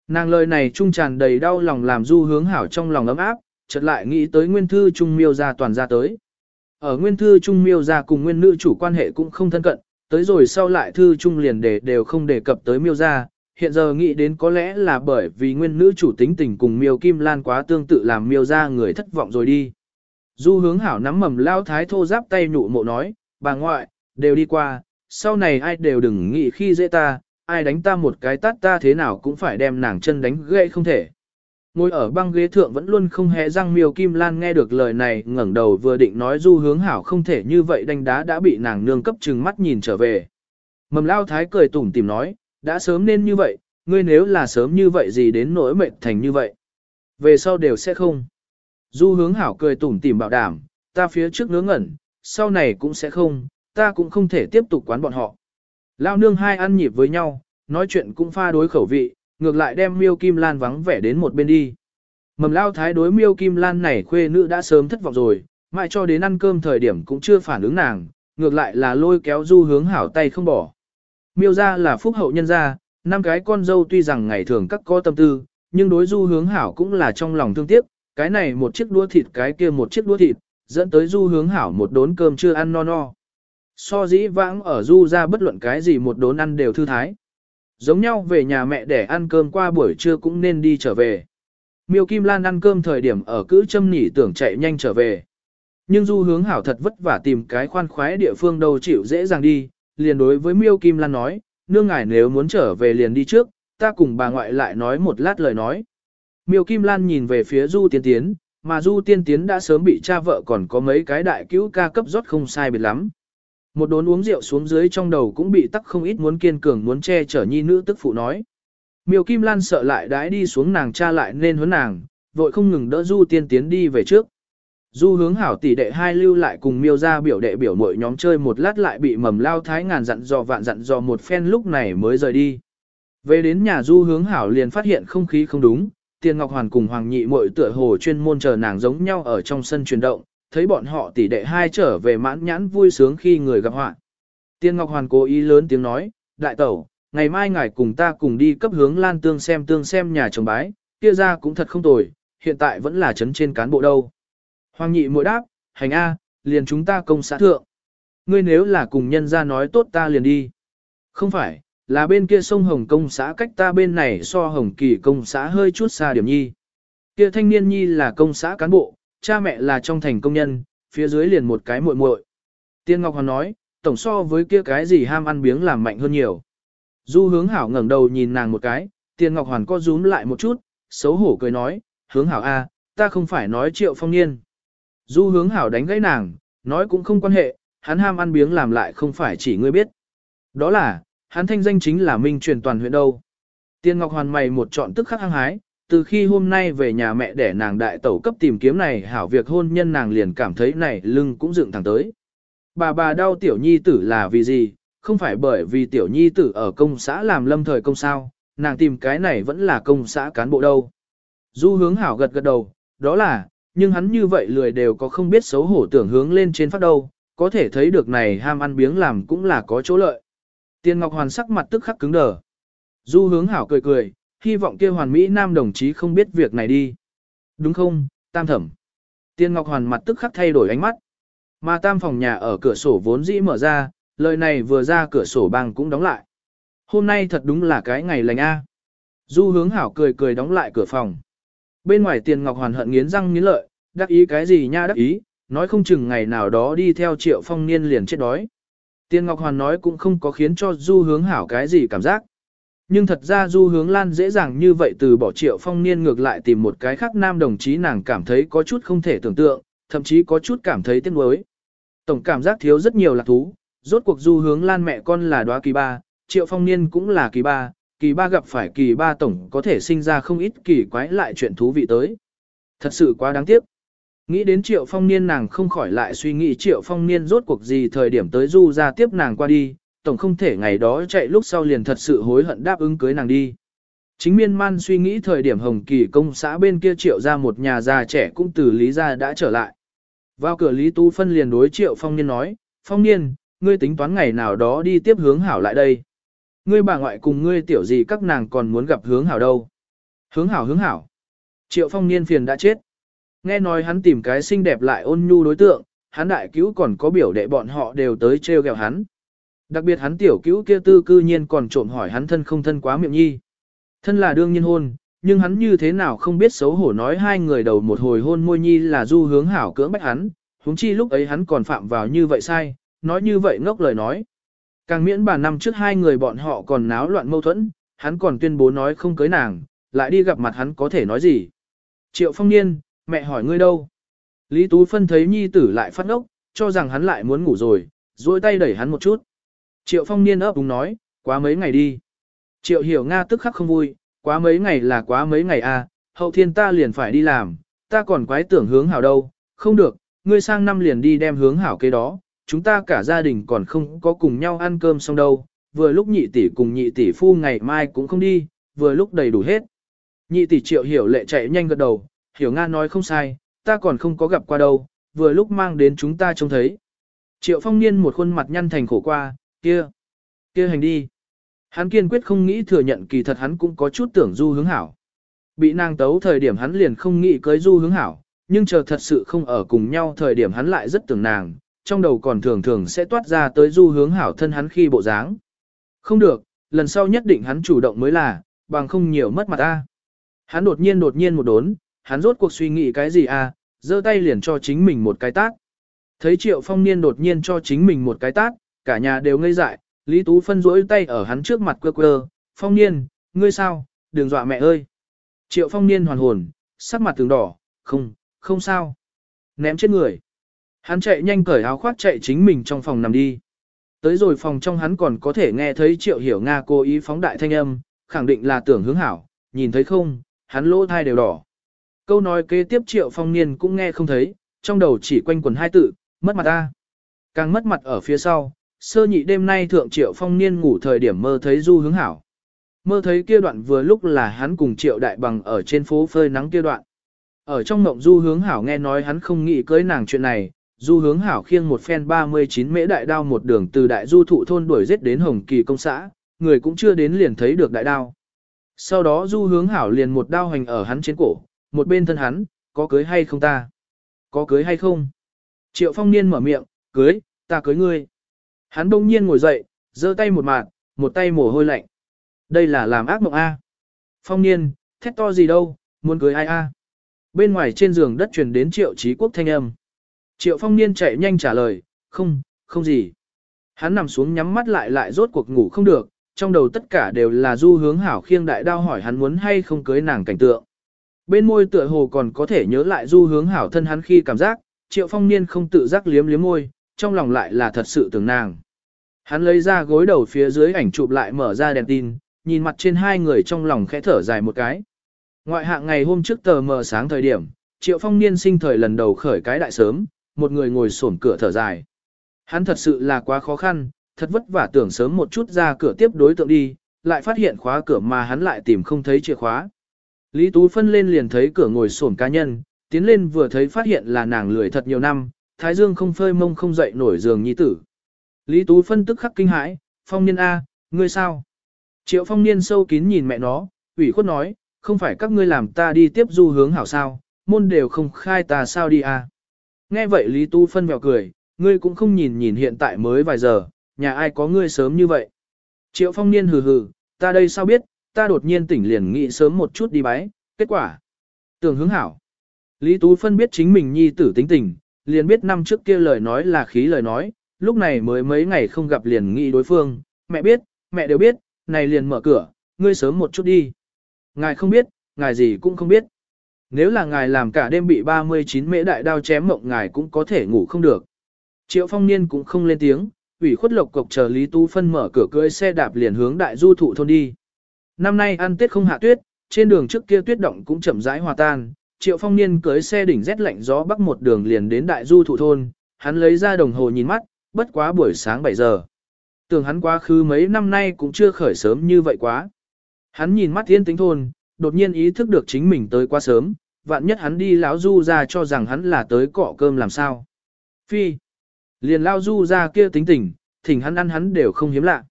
Nàng lời này trung tràn đầy đau lòng làm du hướng hảo trong lòng ấm áp, chợt lại nghĩ tới nguyên thư trung miêu ra toàn ra tới. Ở nguyên thư trung miêu ra cùng nguyên nữ chủ quan hệ cũng không thân cận, tới rồi sau lại thư trung liền để đều không đề cập tới miêu ra, hiện giờ nghĩ đến có lẽ là bởi vì nguyên nữ chủ tính tình cùng miêu kim lan quá tương tự làm miêu ra người thất vọng rồi đi. Du hướng hảo nắm mầm lao thái thô giáp tay nhụ mộ nói, bà ngoại, đều đi qua, sau này ai đều đừng nghĩ khi dễ ta, ai đánh ta một cái tát ta thế nào cũng phải đem nàng chân đánh gãy không thể. Ngồi ở băng ghế thượng vẫn luôn không hề răng miêu kim lan nghe được lời này ngẩng đầu vừa định nói du hướng hảo không thể như vậy đánh đá đã bị nàng nương cấp trừng mắt nhìn trở về. Mầm lao thái cười tủm tìm nói, đã sớm nên như vậy, ngươi nếu là sớm như vậy gì đến nỗi mệt thành như vậy. Về sau đều sẽ không. Du hướng hảo cười tủm tìm bảo đảm, ta phía trước ngớ ngẩn, sau này cũng sẽ không, ta cũng không thể tiếp tục quán bọn họ. Lao nương hai ăn nhịp với nhau, nói chuyện cũng pha đối khẩu vị, ngược lại đem miêu kim lan vắng vẻ đến một bên đi. Mầm lao thái đối miêu kim lan này khuê nữ đã sớm thất vọng rồi, mãi cho đến ăn cơm thời điểm cũng chưa phản ứng nàng, ngược lại là lôi kéo du hướng hảo tay không bỏ. Miêu ra là phúc hậu nhân gia, năm cái con dâu tuy rằng ngày thường các có tâm tư, nhưng đối du hướng hảo cũng là trong lòng thương tiếc, cái này một chiếc đũa thịt cái kia một chiếc đũa thịt, dẫn tới du hướng hảo một đốn cơm chưa ăn no no. So dĩ vãng ở du ra bất luận cái gì một đốn ăn đều thư thái. Giống nhau về nhà mẹ để ăn cơm qua buổi trưa cũng nên đi trở về. Miêu Kim Lan ăn cơm thời điểm ở cữ châm nỉ tưởng chạy nhanh trở về. Nhưng du hướng hảo thật vất vả tìm cái khoan khoái địa phương đâu chịu dễ dàng đi, liền đối với Miêu Kim Lan nói, nương ngài nếu muốn trở về liền đi trước, ta cùng bà ngoại lại nói một lát lời nói. Miêu Kim Lan nhìn về phía Du Tiên Tiến, mà Du Tiên Tiến đã sớm bị cha vợ còn có mấy cái đại cứu ca cấp rót không sai biệt lắm. Một đốn uống rượu xuống dưới trong đầu cũng bị tắc không ít muốn kiên cường muốn che chở nhi nữ tức phụ nói. Miêu Kim Lan sợ lại đãi đi xuống nàng cha lại nên huấn nàng, vội không ngừng đỡ Du Tiên Tiến đi về trước. Du hướng hảo tỷ đệ hai lưu lại cùng miêu ra biểu đệ biểu mội nhóm chơi một lát lại bị mầm lao thái ngàn dặn dò vạn dặn dò một phen lúc này mới rời đi. Về đến nhà du hướng hảo liền phát hiện không khí không đúng, tiền ngọc hoàn cùng hoàng nhị mội tựa hồ chuyên môn chờ nàng giống nhau ở trong sân chuyển động, thấy bọn họ tỷ đệ hai trở về mãn nhãn vui sướng khi người gặp họa. Tiên Ngọc Hoàn cố ý lớn tiếng nói, đại tẩu, ngày mai ngài cùng ta cùng đi cấp hướng lan tương xem tương xem nhà chồng bái, kia ra cũng thật không tồi, hiện tại vẫn là chấn trên cán bộ đâu. Hoàng nhị mỗi đáp, hành A, liền chúng ta công xã thượng. Ngươi nếu là cùng nhân ra nói tốt ta liền đi. Không phải, là bên kia sông Hồng công xã cách ta bên này so Hồng Kỳ công xã hơi chút xa điểm nhi. Kia thanh niên nhi là công xã cán bộ, cha mẹ là trong thành công nhân, phía dưới liền một cái muội muội. Tiên Ngọc Hoàn nói, tổng so với kia cái gì ham ăn biếng làm mạnh hơn nhiều. Du hướng hảo ngẩng đầu nhìn nàng một cái, Tiên Ngọc Hoàn co rúm lại một chút, xấu hổ cười nói, hướng hảo a, ta không phải nói triệu phong niên. Du hướng hảo đánh gãy nàng, nói cũng không quan hệ, hắn ham ăn biếng làm lại không phải chỉ ngươi biết. Đó là, hắn thanh danh chính là minh truyền toàn huyện đâu. Tiên Ngọc Hoàn mày một chọn tức khắc hăng hái, từ khi hôm nay về nhà mẹ để nàng đại tẩu cấp tìm kiếm này hảo việc hôn nhân nàng liền cảm thấy này lưng cũng dựng thẳng tới. Bà bà đau tiểu nhi tử là vì gì, không phải bởi vì tiểu nhi tử ở công xã làm lâm thời công sao, nàng tìm cái này vẫn là công xã cán bộ đâu. Du hướng hảo gật gật đầu, đó là, nhưng hắn như vậy lười đều có không biết xấu hổ tưởng hướng lên trên phát đâu, có thể thấy được này ham ăn biếng làm cũng là có chỗ lợi. Tiên Ngọc Hoàn sắc mặt tức khắc cứng đờ. Du hướng hảo cười cười, hy vọng kia hoàn Mỹ Nam đồng chí không biết việc này đi. Đúng không, tam thẩm. Tiên Ngọc Hoàn mặt tức khắc thay đổi ánh mắt. Mà tam phòng nhà ở cửa sổ vốn dĩ mở ra, lời này vừa ra cửa sổ băng cũng đóng lại. Hôm nay thật đúng là cái ngày lành A. Du hướng hảo cười cười đóng lại cửa phòng. Bên ngoài tiền ngọc hoàn hận nghiến răng nghiến lợi, đắc ý cái gì nha đắc ý, nói không chừng ngày nào đó đi theo triệu phong niên liền chết đói. Tiền ngọc hoàn nói cũng không có khiến cho du hướng hảo cái gì cảm giác. Nhưng thật ra du hướng lan dễ dàng như vậy từ bỏ triệu phong niên ngược lại tìm một cái khác nam đồng chí nàng cảm thấy có chút không thể tưởng tượng, thậm chí có chút cảm thấy tiếc nuối. Tổng cảm giác thiếu rất nhiều lạc thú, rốt cuộc du hướng lan mẹ con là đoá kỳ ba, triệu phong niên cũng là kỳ ba, kỳ ba gặp phải kỳ ba tổng có thể sinh ra không ít kỳ quái lại chuyện thú vị tới. Thật sự quá đáng tiếc. Nghĩ đến triệu phong niên nàng không khỏi lại suy nghĩ triệu phong niên rốt cuộc gì thời điểm tới du ra tiếp nàng qua đi, tổng không thể ngày đó chạy lúc sau liền thật sự hối hận đáp ứng cưới nàng đi. Chính miên man suy nghĩ thời điểm hồng kỳ công xã bên kia triệu ra một nhà già trẻ cũng từ lý ra đã trở lại. Vào cửa Lý Tu Phân liền đối triệu phong niên nói, phong niên, ngươi tính toán ngày nào đó đi tiếp hướng hảo lại đây. Ngươi bà ngoại cùng ngươi tiểu gì các nàng còn muốn gặp hướng hảo đâu. Hướng hảo hướng hảo. Triệu phong niên phiền đã chết. Nghe nói hắn tìm cái xinh đẹp lại ôn nhu đối tượng, hắn đại cứu còn có biểu đệ bọn họ đều tới trêu ghẹo hắn. Đặc biệt hắn tiểu cứu kia tư cư nhiên còn trộm hỏi hắn thân không thân quá miệng nhi. Thân là đương nhiên hôn, nhưng hắn như thế nào không biết xấu hổ nói hai người đầu một hồi hôn môi nhi là du hướng hảo cưỡng bách hắn, huống chi lúc ấy hắn còn phạm vào như vậy sai, nói như vậy ngốc lời nói. Càng miễn bà năm trước hai người bọn họ còn náo loạn mâu thuẫn, hắn còn tuyên bố nói không cưới nàng, lại đi gặp mặt hắn có thể nói gì. Triệu phong niên, mẹ hỏi ngươi đâu? Lý Tú Phân thấy nhi tử lại phát ngốc, cho rằng hắn lại muốn ngủ rồi, duỗi tay đẩy hắn một chút. Triệu phong niên ấp đúng nói, quá mấy ngày đi. Triệu hiểu Nga tức khắc không vui, quá mấy ngày là quá mấy ngày à, hậu thiên ta liền phải đi làm, ta còn quái tưởng hướng hảo đâu, không được, ngươi sang năm liền đi đem hướng hảo cái đó, chúng ta cả gia đình còn không có cùng nhau ăn cơm xong đâu, vừa lúc nhị tỷ cùng nhị tỷ phu ngày mai cũng không đi, vừa lúc đầy đủ hết. Nhị tỷ triệu hiểu lệ chạy nhanh gật đầu, hiểu Nga nói không sai, ta còn không có gặp qua đâu, vừa lúc mang đến chúng ta trông thấy. Triệu phong niên một khuôn mặt nhăn thành khổ qua, kia, kia hành đi. Hắn kiên quyết không nghĩ thừa nhận kỳ thật hắn cũng có chút tưởng du hướng hảo. Bị nàng tấu thời điểm hắn liền không nghĩ cưới du hướng hảo, nhưng chờ thật sự không ở cùng nhau thời điểm hắn lại rất tưởng nàng, trong đầu còn thường thường sẽ toát ra tới du hướng hảo thân hắn khi bộ dáng. Không được, lần sau nhất định hắn chủ động mới là, bằng không nhiều mất mặt ta. Hắn đột nhiên đột nhiên một đốn, hắn rốt cuộc suy nghĩ cái gì à, giơ tay liền cho chính mình một cái tát. Thấy triệu phong niên đột nhiên cho chính mình một cái tát, cả nhà đều ngây dại, Lý Tú phân rỗi tay ở hắn trước mặt quơ quơ, phong niên, ngươi sao, đừng dọa mẹ ơi. Triệu phong niên hoàn hồn, sắc mặt tường đỏ, không, không sao. Ném chết người. Hắn chạy nhanh cởi áo khoác chạy chính mình trong phòng nằm đi. Tới rồi phòng trong hắn còn có thể nghe thấy triệu hiểu Nga cố ý phóng đại thanh âm, khẳng định là tưởng hướng hảo, nhìn thấy không, hắn lỗ thai đều đỏ. Câu nói kế tiếp triệu phong niên cũng nghe không thấy, trong đầu chỉ quanh quần hai tự, mất mặt ta. Càng mất mặt ở phía sau, sơ nhị đêm nay thượng triệu phong niên ngủ thời điểm mơ thấy du hướng hảo. Mơ thấy kia đoạn vừa lúc là hắn cùng triệu đại bằng ở trên phố phơi nắng kia đoạn. Ở trong mộng du hướng hảo nghe nói hắn không nghĩ cưới nàng chuyện này, du hướng hảo khiêng một phen 39 mễ đại đao một đường từ đại du thụ thôn đuổi giết đến hồng kỳ công xã, người cũng chưa đến liền thấy được đại đao. Sau đó du hướng hảo liền một đao hành ở hắn trên cổ, một bên thân hắn, có cưới hay không ta? Có cưới hay không? Triệu phong niên mở miệng, cưới, ta cưới ngươi. Hắn đông nhiên ngồi dậy, giơ tay một mạt, một tay mồ hôi lạnh. Đây là làm ác mộng A. Phong niên, thét to gì đâu, muốn cưới ai A. Bên ngoài trên giường đất truyền đến triệu trí quốc thanh âm. Triệu phong niên chạy nhanh trả lời, không, không gì. Hắn nằm xuống nhắm mắt lại lại rốt cuộc ngủ không được, trong đầu tất cả đều là du hướng hảo khiêng đại đao hỏi hắn muốn hay không cưới nàng cảnh tượng. Bên môi tựa hồ còn có thể nhớ lại du hướng hảo thân hắn khi cảm giác, triệu phong niên không tự giác liếm liếm môi, trong lòng lại là thật sự tưởng nàng. Hắn lấy ra gối đầu phía dưới ảnh chụp lại mở ra đèn tin, nhìn mặt trên hai người trong lòng khẽ thở dài một cái. Ngoại hạng ngày hôm trước tờ mờ sáng thời điểm, Triệu Phong niên sinh thời lần đầu khởi cái đại sớm, một người ngồi xổm cửa thở dài. Hắn thật sự là quá khó khăn, thật vất vả tưởng sớm một chút ra cửa tiếp đối tượng đi, lại phát hiện khóa cửa mà hắn lại tìm không thấy chìa khóa. Lý Tú phân lên liền thấy cửa ngồi xổm cá nhân, tiến lên vừa thấy phát hiện là nàng lười thật nhiều năm, Thái Dương không phơi mông không dậy nổi giường nhi tử. Lý Tú phân tức khắc kinh hãi, phong niên A, ngươi sao? Triệu phong niên sâu kín nhìn mẹ nó, ủy khuất nói, không phải các ngươi làm ta đi tiếp du hướng hảo sao, môn đều không khai ta sao đi A. Nghe vậy Lý Tú phân mèo cười, ngươi cũng không nhìn nhìn hiện tại mới vài giờ, nhà ai có ngươi sớm như vậy. Triệu phong niên hừ hừ, ta đây sao biết, ta đột nhiên tỉnh liền nghĩ sớm một chút đi bái, kết quả. Tưởng hướng hảo. Lý Tú phân biết chính mình nhi tử tính tình, liền biết năm trước kia lời nói là khí lời nói, lúc này mới mấy ngày không gặp liền nghĩ đối phương, mẹ biết, mẹ đều biết, này liền mở cửa, ngươi sớm một chút đi. Ngài không biết, ngài gì cũng không biết. Nếu là ngài làm cả đêm bị 39 mễ đại đao chém mộng ngài cũng có thể ngủ không được. Triệu phong niên cũng không lên tiếng, ủy khuất lộc cộc chờ Lý Tu Phân mở cửa cưỡi xe đạp liền hướng đại du thụ thôn đi. Năm nay ăn tết không hạ tuyết, trên đường trước kia tuyết động cũng chậm rãi hòa tan, Triệu Phong Niên cưới xe đỉnh rét lạnh gió bắc một đường liền đến đại du thụ thôn, hắn lấy ra đồng hồ nhìn mắt, bất quá buổi sáng 7 giờ. Tưởng hắn quá khứ mấy năm nay cũng chưa khởi sớm như vậy quá. Hắn nhìn mắt thiên tính thôn, đột nhiên ý thức được chính mình tới quá sớm, vạn nhất hắn đi lão du ra cho rằng hắn là tới cọ cơm làm sao. Phi. Liền lao du ra kia tính tình, thỉnh hắn ăn hắn đều không hiếm lạ.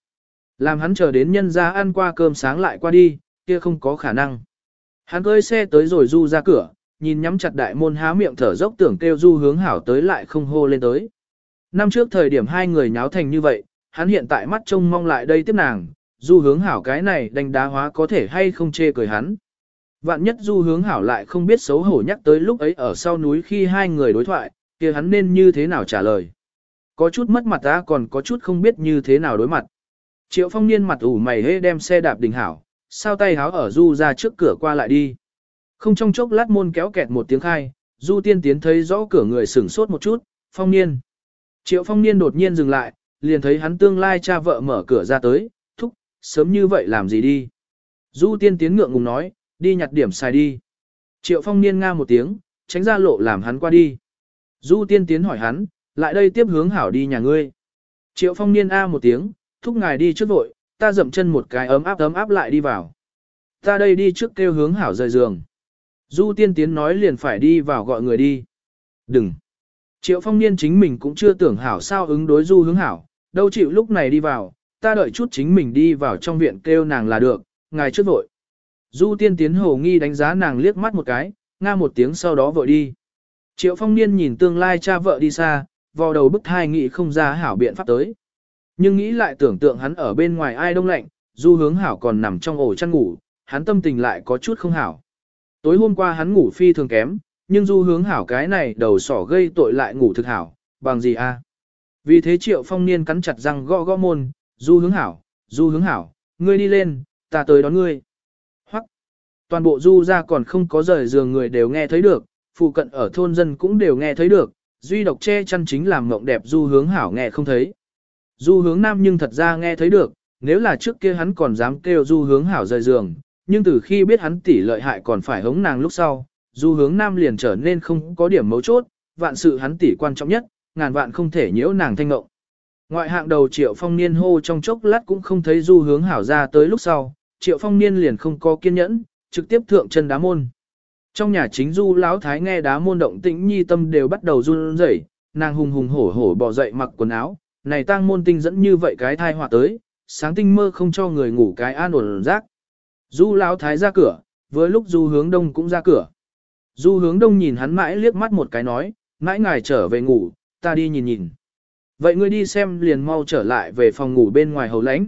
Làm hắn chờ đến nhân ra ăn qua cơm sáng lại qua đi, kia không có khả năng. Hắn cưỡi xe tới rồi du ra cửa, nhìn nhắm chặt đại môn há miệng thở dốc tưởng kêu du hướng hảo tới lại không hô lên tới. Năm trước thời điểm hai người nháo thành như vậy, hắn hiện tại mắt trông mong lại đây tiếp nàng, du hướng hảo cái này đánh đá hóa có thể hay không chê cười hắn. Vạn nhất du hướng hảo lại không biết xấu hổ nhắc tới lúc ấy ở sau núi khi hai người đối thoại, kia hắn nên như thế nào trả lời. Có chút mất mặt ta còn có chút không biết như thế nào đối mặt. Triệu phong niên mặt ủ mày hê đem xe đạp đình hảo, sao tay háo ở du ra trước cửa qua lại đi. Không trong chốc lát môn kéo kẹt một tiếng khai, du tiên tiến thấy rõ cửa người sửng sốt một chút, phong niên. Triệu phong niên đột nhiên dừng lại, liền thấy hắn tương lai cha vợ mở cửa ra tới, thúc, sớm như vậy làm gì đi. Du tiên tiến ngượng ngùng nói, đi nhặt điểm xài đi. Triệu phong niên nga một tiếng, tránh ra lộ làm hắn qua đi. Du tiên tiến hỏi hắn, lại đây tiếp hướng hảo đi nhà ngươi. Triệu phong niên a một tiếng, thúc ngài đi trước vội, ta dậm chân một cái ấm áp ấm áp lại đi vào. Ta đây đi trước kêu hướng hảo rời giường. Du tiên tiến nói liền phải đi vào gọi người đi. Đừng. Triệu phong niên chính mình cũng chưa tưởng hảo sao ứng đối du hướng hảo, đâu chịu lúc này đi vào, ta đợi chút chính mình đi vào trong viện kêu nàng là được, ngài trước vội. Du tiên tiến hồ nghi đánh giá nàng liếc mắt một cái, nga một tiếng sau đó vội đi. Triệu phong niên nhìn tương lai cha vợ đi xa, vào đầu bức thai nghĩ không ra hảo biện pháp tới. Nhưng nghĩ lại tưởng tượng hắn ở bên ngoài ai đông lạnh, du hướng hảo còn nằm trong ổ chăn ngủ, hắn tâm tình lại có chút không hảo. Tối hôm qua hắn ngủ phi thường kém, nhưng du hướng hảo cái này đầu sỏ gây tội lại ngủ thực hảo, bằng gì a? Vì thế triệu phong niên cắn chặt răng gõ gõ môn, du hướng hảo, du hướng hảo, ngươi đi lên, ta tới đón ngươi. Hoặc, toàn bộ du ra còn không có rời giường người đều nghe thấy được, phụ cận ở thôn dân cũng đều nghe thấy được, duy độc che chăn chính làm mộng đẹp du hướng hảo nghe không thấy. Du hướng nam nhưng thật ra nghe thấy được, nếu là trước kia hắn còn dám kêu du hướng hảo rời giường, nhưng từ khi biết hắn tỷ lợi hại còn phải hống nàng lúc sau, du hướng nam liền trở nên không có điểm mấu chốt, vạn sự hắn tỷ quan trọng nhất, ngàn vạn không thể nhiễu nàng thanh ngộng. Ngoại hạng đầu triệu phong niên hô trong chốc lát cũng không thấy du hướng hảo ra tới lúc sau, triệu phong niên liền không có kiên nhẫn, trực tiếp thượng chân đá môn. Trong nhà chính du lão thái nghe đá môn động tĩnh nhi tâm đều bắt đầu run rẩy, nàng hùng hùng hổ hổ bỏ dậy mặc quần áo, này tang môn tinh dẫn như vậy cái thai họa tới, sáng tinh mơ không cho người ngủ cái an ổn rác. Du lão thái ra cửa, với lúc du hướng đông cũng ra cửa. Du hướng đông nhìn hắn mãi liếc mắt một cái nói, mãi ngài trở về ngủ, ta đi nhìn nhìn. Vậy ngươi đi xem liền mau trở lại về phòng ngủ bên ngoài hầu lãnh.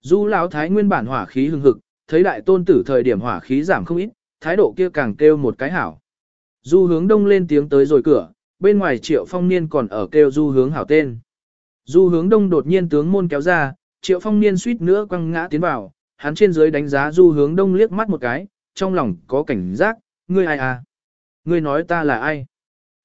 Du lão thái nguyên bản hỏa khí hừng hực, thấy đại tôn tử thời điểm hỏa khí giảm không ít, thái độ kia càng kêu một cái hảo. Du hướng đông lên tiếng tới rồi cửa, bên ngoài triệu phong niên còn ở kêu du hướng hảo tên. Du hướng đông đột nhiên tướng môn kéo ra, triệu phong niên suýt nữa quăng ngã tiến vào, hắn trên dưới đánh giá du hướng đông liếc mắt một cái, trong lòng có cảnh giác, ngươi ai à? Ngươi nói ta là ai?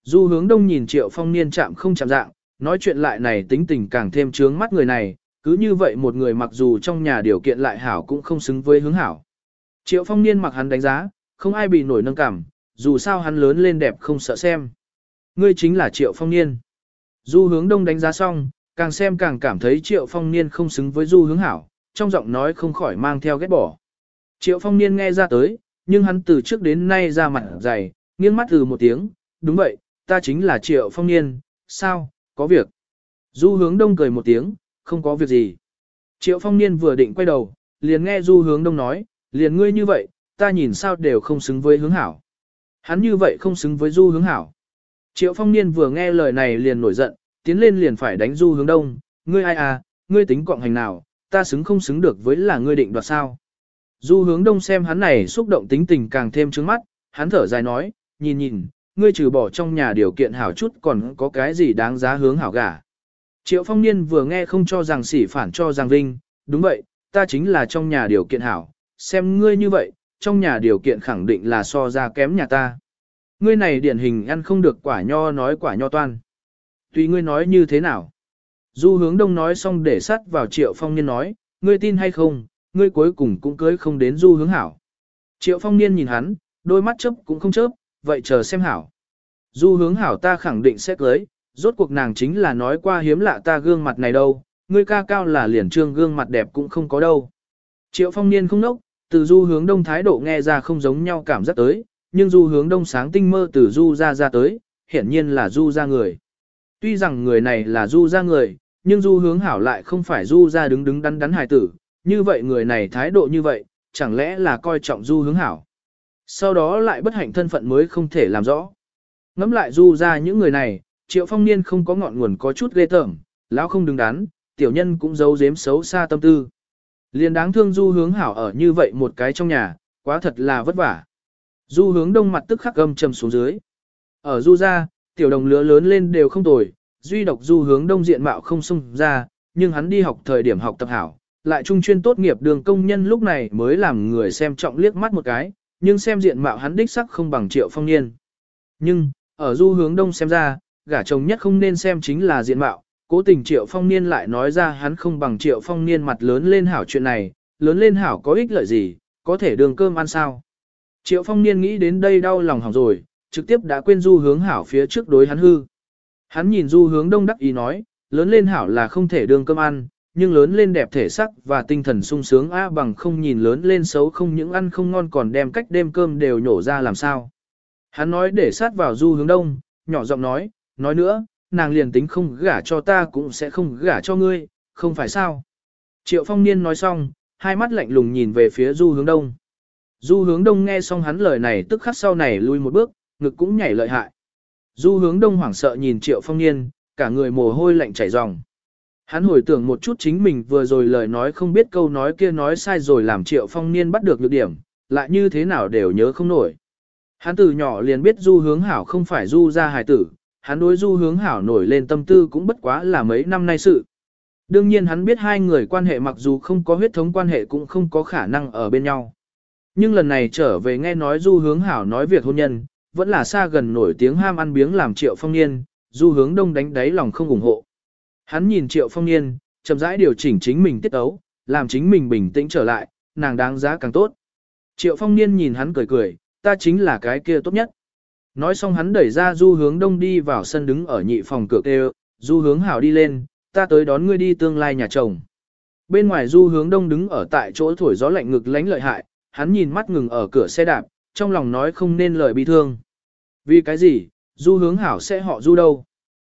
Du hướng đông nhìn triệu phong niên chạm không chạm dạng, nói chuyện lại này tính tình càng thêm trướng mắt người này, cứ như vậy một người mặc dù trong nhà điều kiện lại hảo cũng không xứng với hướng hảo. Triệu phong niên mặc hắn đánh giá, không ai bị nổi nâng cảm, dù sao hắn lớn lên đẹp không sợ xem. Ngươi chính là Triệu Phong Niên. Du hướng đông đánh giá xong, càng xem càng cảm thấy Triệu Phong Niên không xứng với Du hướng hảo, trong giọng nói không khỏi mang theo ghét bỏ. Triệu Phong Niên nghe ra tới, nhưng hắn từ trước đến nay ra mặt dày, nghiêng mắt từ một tiếng, đúng vậy, ta chính là Triệu Phong Niên, sao, có việc. Du hướng đông cười một tiếng, không có việc gì. Triệu Phong Niên vừa định quay đầu, liền nghe Du hướng đông nói, liền ngươi như vậy, ta nhìn sao đều không xứng với hướng hảo. Hắn như vậy không xứng với Du hướng hảo. Triệu Phong Niên vừa nghe lời này liền nổi giận, tiến lên liền phải đánh Du hướng đông, ngươi ai à, ngươi tính quọng hành nào, ta xứng không xứng được với là ngươi định đoạt sao. Du hướng đông xem hắn này xúc động tính tình càng thêm trứng mắt, hắn thở dài nói, nhìn nhìn, ngươi trừ bỏ trong nhà điều kiện hảo chút còn có cái gì đáng giá hướng hảo gả. Triệu phong niên vừa nghe không cho rằng sỉ phản cho rằng vinh, đúng vậy, ta chính là trong nhà điều kiện hảo, xem ngươi như vậy, trong nhà điều kiện khẳng định là so ra kém nhà ta. Ngươi này điển hình ăn không được quả nho nói quả nho toan. Tùy ngươi nói như thế nào. Du hướng đông nói xong để sắt vào triệu phong niên nói, ngươi tin hay không, ngươi cuối cùng cũng cưới không đến du hướng hảo. Triệu phong niên nhìn hắn, đôi mắt chớp cũng không chớp, vậy chờ xem hảo. Du hướng hảo ta khẳng định sẽ cưới, rốt cuộc nàng chính là nói qua hiếm lạ ta gương mặt này đâu, ngươi ca cao là liền trương gương mặt đẹp cũng không có đâu. Triệu phong niên không nốc, từ du hướng đông thái độ nghe ra không giống nhau cảm giác tới, nhưng du hướng đông sáng tinh mơ từ du ra ra tới, hiển nhiên là du ra người. Tuy rằng người này là du ra người, nhưng du hướng hảo lại không phải du ra đứng đứng đắn đắn hài tử, như vậy người này thái độ như vậy, chẳng lẽ là coi trọng du hướng hảo. Sau đó lại bất hạnh thân phận mới không thể làm rõ. Ngắm lại du ra những người này, triệu phong niên không có ngọn nguồn có chút ghê tởm, lão không đứng đắn, tiểu nhân cũng giấu giếm xấu xa tâm tư. Liền đáng thương du hướng hảo ở như vậy một cái trong nhà, quá thật là vất vả. Du hướng đông mặt tức khắc gầm trầm xuống dưới. Ở du ra, tiểu đồng lứa lớn lên đều không tồi, duy độc du hướng đông diện mạo không xung ra, nhưng hắn đi học thời điểm học tập hảo, lại trung chuyên tốt nghiệp đường công nhân lúc này mới làm người xem trọng liếc mắt một cái, nhưng xem diện mạo hắn đích sắc không bằng triệu phong niên. Nhưng, ở du hướng đông xem ra, gả chồng nhất không nên xem chính là diện mạo, cố tình triệu phong niên lại nói ra hắn không bằng triệu phong niên mặt lớn lên hảo chuyện này, lớn lên hảo có ích lợi gì, có thể đường cơm ăn sao. Triệu phong niên nghĩ đến đây đau lòng hỏng rồi, trực tiếp đã quên du hướng hảo phía trước đối hắn hư. Hắn nhìn du hướng đông đắc ý nói, lớn lên hảo là không thể đương cơm ăn, nhưng lớn lên đẹp thể sắc và tinh thần sung sướng a bằng không nhìn lớn lên xấu không những ăn không ngon còn đem cách đêm cơm đều nhổ ra làm sao. Hắn nói để sát vào du hướng đông, nhỏ giọng nói, nói nữa, nàng liền tính không gả cho ta cũng sẽ không gả cho ngươi, không phải sao. Triệu phong niên nói xong, hai mắt lạnh lùng nhìn về phía du hướng đông. Du hướng đông nghe xong hắn lời này tức khắc sau này lui một bước, ngực cũng nhảy lợi hại. Du hướng đông hoảng sợ nhìn triệu phong niên, cả người mồ hôi lạnh chảy ròng. Hắn hồi tưởng một chút chính mình vừa rồi lời nói không biết câu nói kia nói sai rồi làm triệu phong niên bắt được lược điểm, lại như thế nào đều nhớ không nổi. Hắn từ nhỏ liền biết du hướng hảo không phải du ra hài tử, hắn đối du hướng hảo nổi lên tâm tư cũng bất quá là mấy năm nay sự. Đương nhiên hắn biết hai người quan hệ mặc dù không có huyết thống quan hệ cũng không có khả năng ở bên nhau. Nhưng lần này trở về nghe nói du hướng hảo nói việc hôn nhân, vẫn là xa gần nổi tiếng ham ăn biếng làm triệu phong niên, du hướng đông đánh đáy lòng không ủng hộ. Hắn nhìn triệu phong niên, chậm rãi điều chỉnh chính mình tiết ấu, làm chính mình bình tĩnh trở lại, nàng đáng giá càng tốt. Triệu phong niên nhìn hắn cười cười, ta chính là cái kia tốt nhất. Nói xong hắn đẩy ra du hướng đông đi vào sân đứng ở nhị phòng cửa kêu, du hướng hảo đi lên, ta tới đón ngươi đi tương lai nhà chồng. Bên ngoài du hướng đông đứng ở tại chỗ thổi gió lạnh ngực lánh lợi hại, hắn nhìn mắt ngừng ở cửa xe đạp, trong lòng nói không nên lời bi thương. Vì cái gì, du hướng hảo sẽ họ du đâu.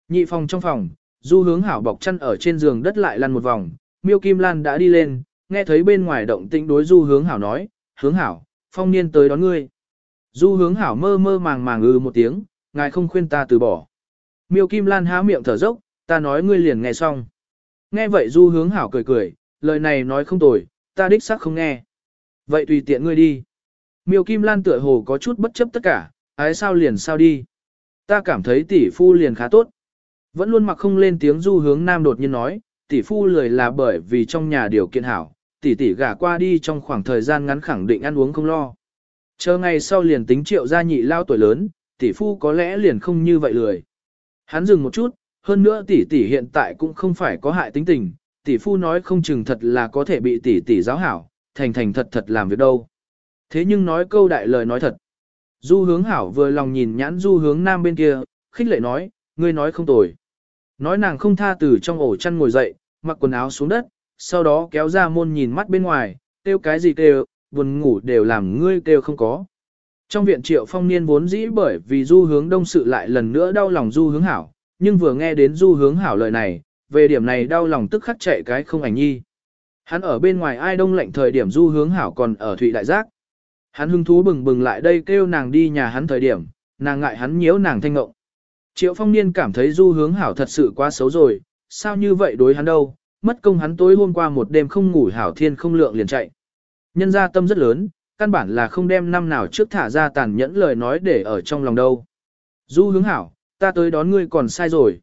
Nhị phòng trong phòng, du hướng hảo bọc chăn ở trên giường đất lại lăn một vòng, miêu kim lan đã đi lên, nghe thấy bên ngoài động tĩnh đối du hướng hảo nói, hướng hảo, phong niên tới đón ngươi. Du hướng hảo mơ mơ màng màng ư một tiếng, ngài không khuyên ta từ bỏ. Miêu kim lan há miệng thở dốc, ta nói ngươi liền nghe xong. Nghe vậy du hướng hảo cười cười, lời này nói không tồi, ta đích xác không nghe. Vậy tùy tiện ngươi đi. Miêu kim lan tựa hồ có chút bất chấp tất cả, ái sao liền sao đi. Ta cảm thấy tỷ phu liền khá tốt. Vẫn luôn mặc không lên tiếng du hướng nam đột nhiên nói, tỷ phu lười là bởi vì trong nhà điều kiện hảo, tỷ tỷ gả qua đi trong khoảng thời gian ngắn khẳng định ăn uống không lo. Chờ ngày sau liền tính triệu gia nhị lao tuổi lớn, tỷ phu có lẽ liền không như vậy lười. Hắn dừng một chút, hơn nữa tỷ tỷ hiện tại cũng không phải có hại tính tình, tỷ phu nói không chừng thật là có thể bị tỷ tỷ giáo hảo, thành thành thật thật làm việc đâu. Thế nhưng nói câu đại lời nói thật. Du hướng hảo vừa lòng nhìn nhãn du hướng nam bên kia, khích lệ nói, ngươi nói không tồi. Nói nàng không tha từ trong ổ chăn ngồi dậy, mặc quần áo xuống đất, sau đó kéo ra môn nhìn mắt bên ngoài, kêu cái gì kêu, buồn ngủ đều làm ngươi kêu không có. Trong viện triệu phong niên vốn dĩ bởi vì du hướng đông sự lại lần nữa đau lòng du hướng hảo, nhưng vừa nghe đến du hướng hảo lời này, về điểm này đau lòng tức khắc chạy cái không ảnh nhi. Hắn ở bên ngoài ai đông lạnh thời điểm du hướng hảo còn ở Thụy Đại Giác. Hắn hưng thú bừng bừng lại đây kêu nàng đi nhà hắn thời điểm, nàng ngại hắn nhiễu nàng thanh ngộng. Triệu phong niên cảm thấy du hướng hảo thật sự quá xấu rồi, sao như vậy đối hắn đâu, mất công hắn tối hôm qua một đêm không ngủ hảo thiên không lượng liền chạy. Nhân ra tâm rất lớn, căn bản là không đem năm nào trước thả ra tàn nhẫn lời nói để ở trong lòng đâu. Du hướng hảo, ta tới đón ngươi còn sai rồi.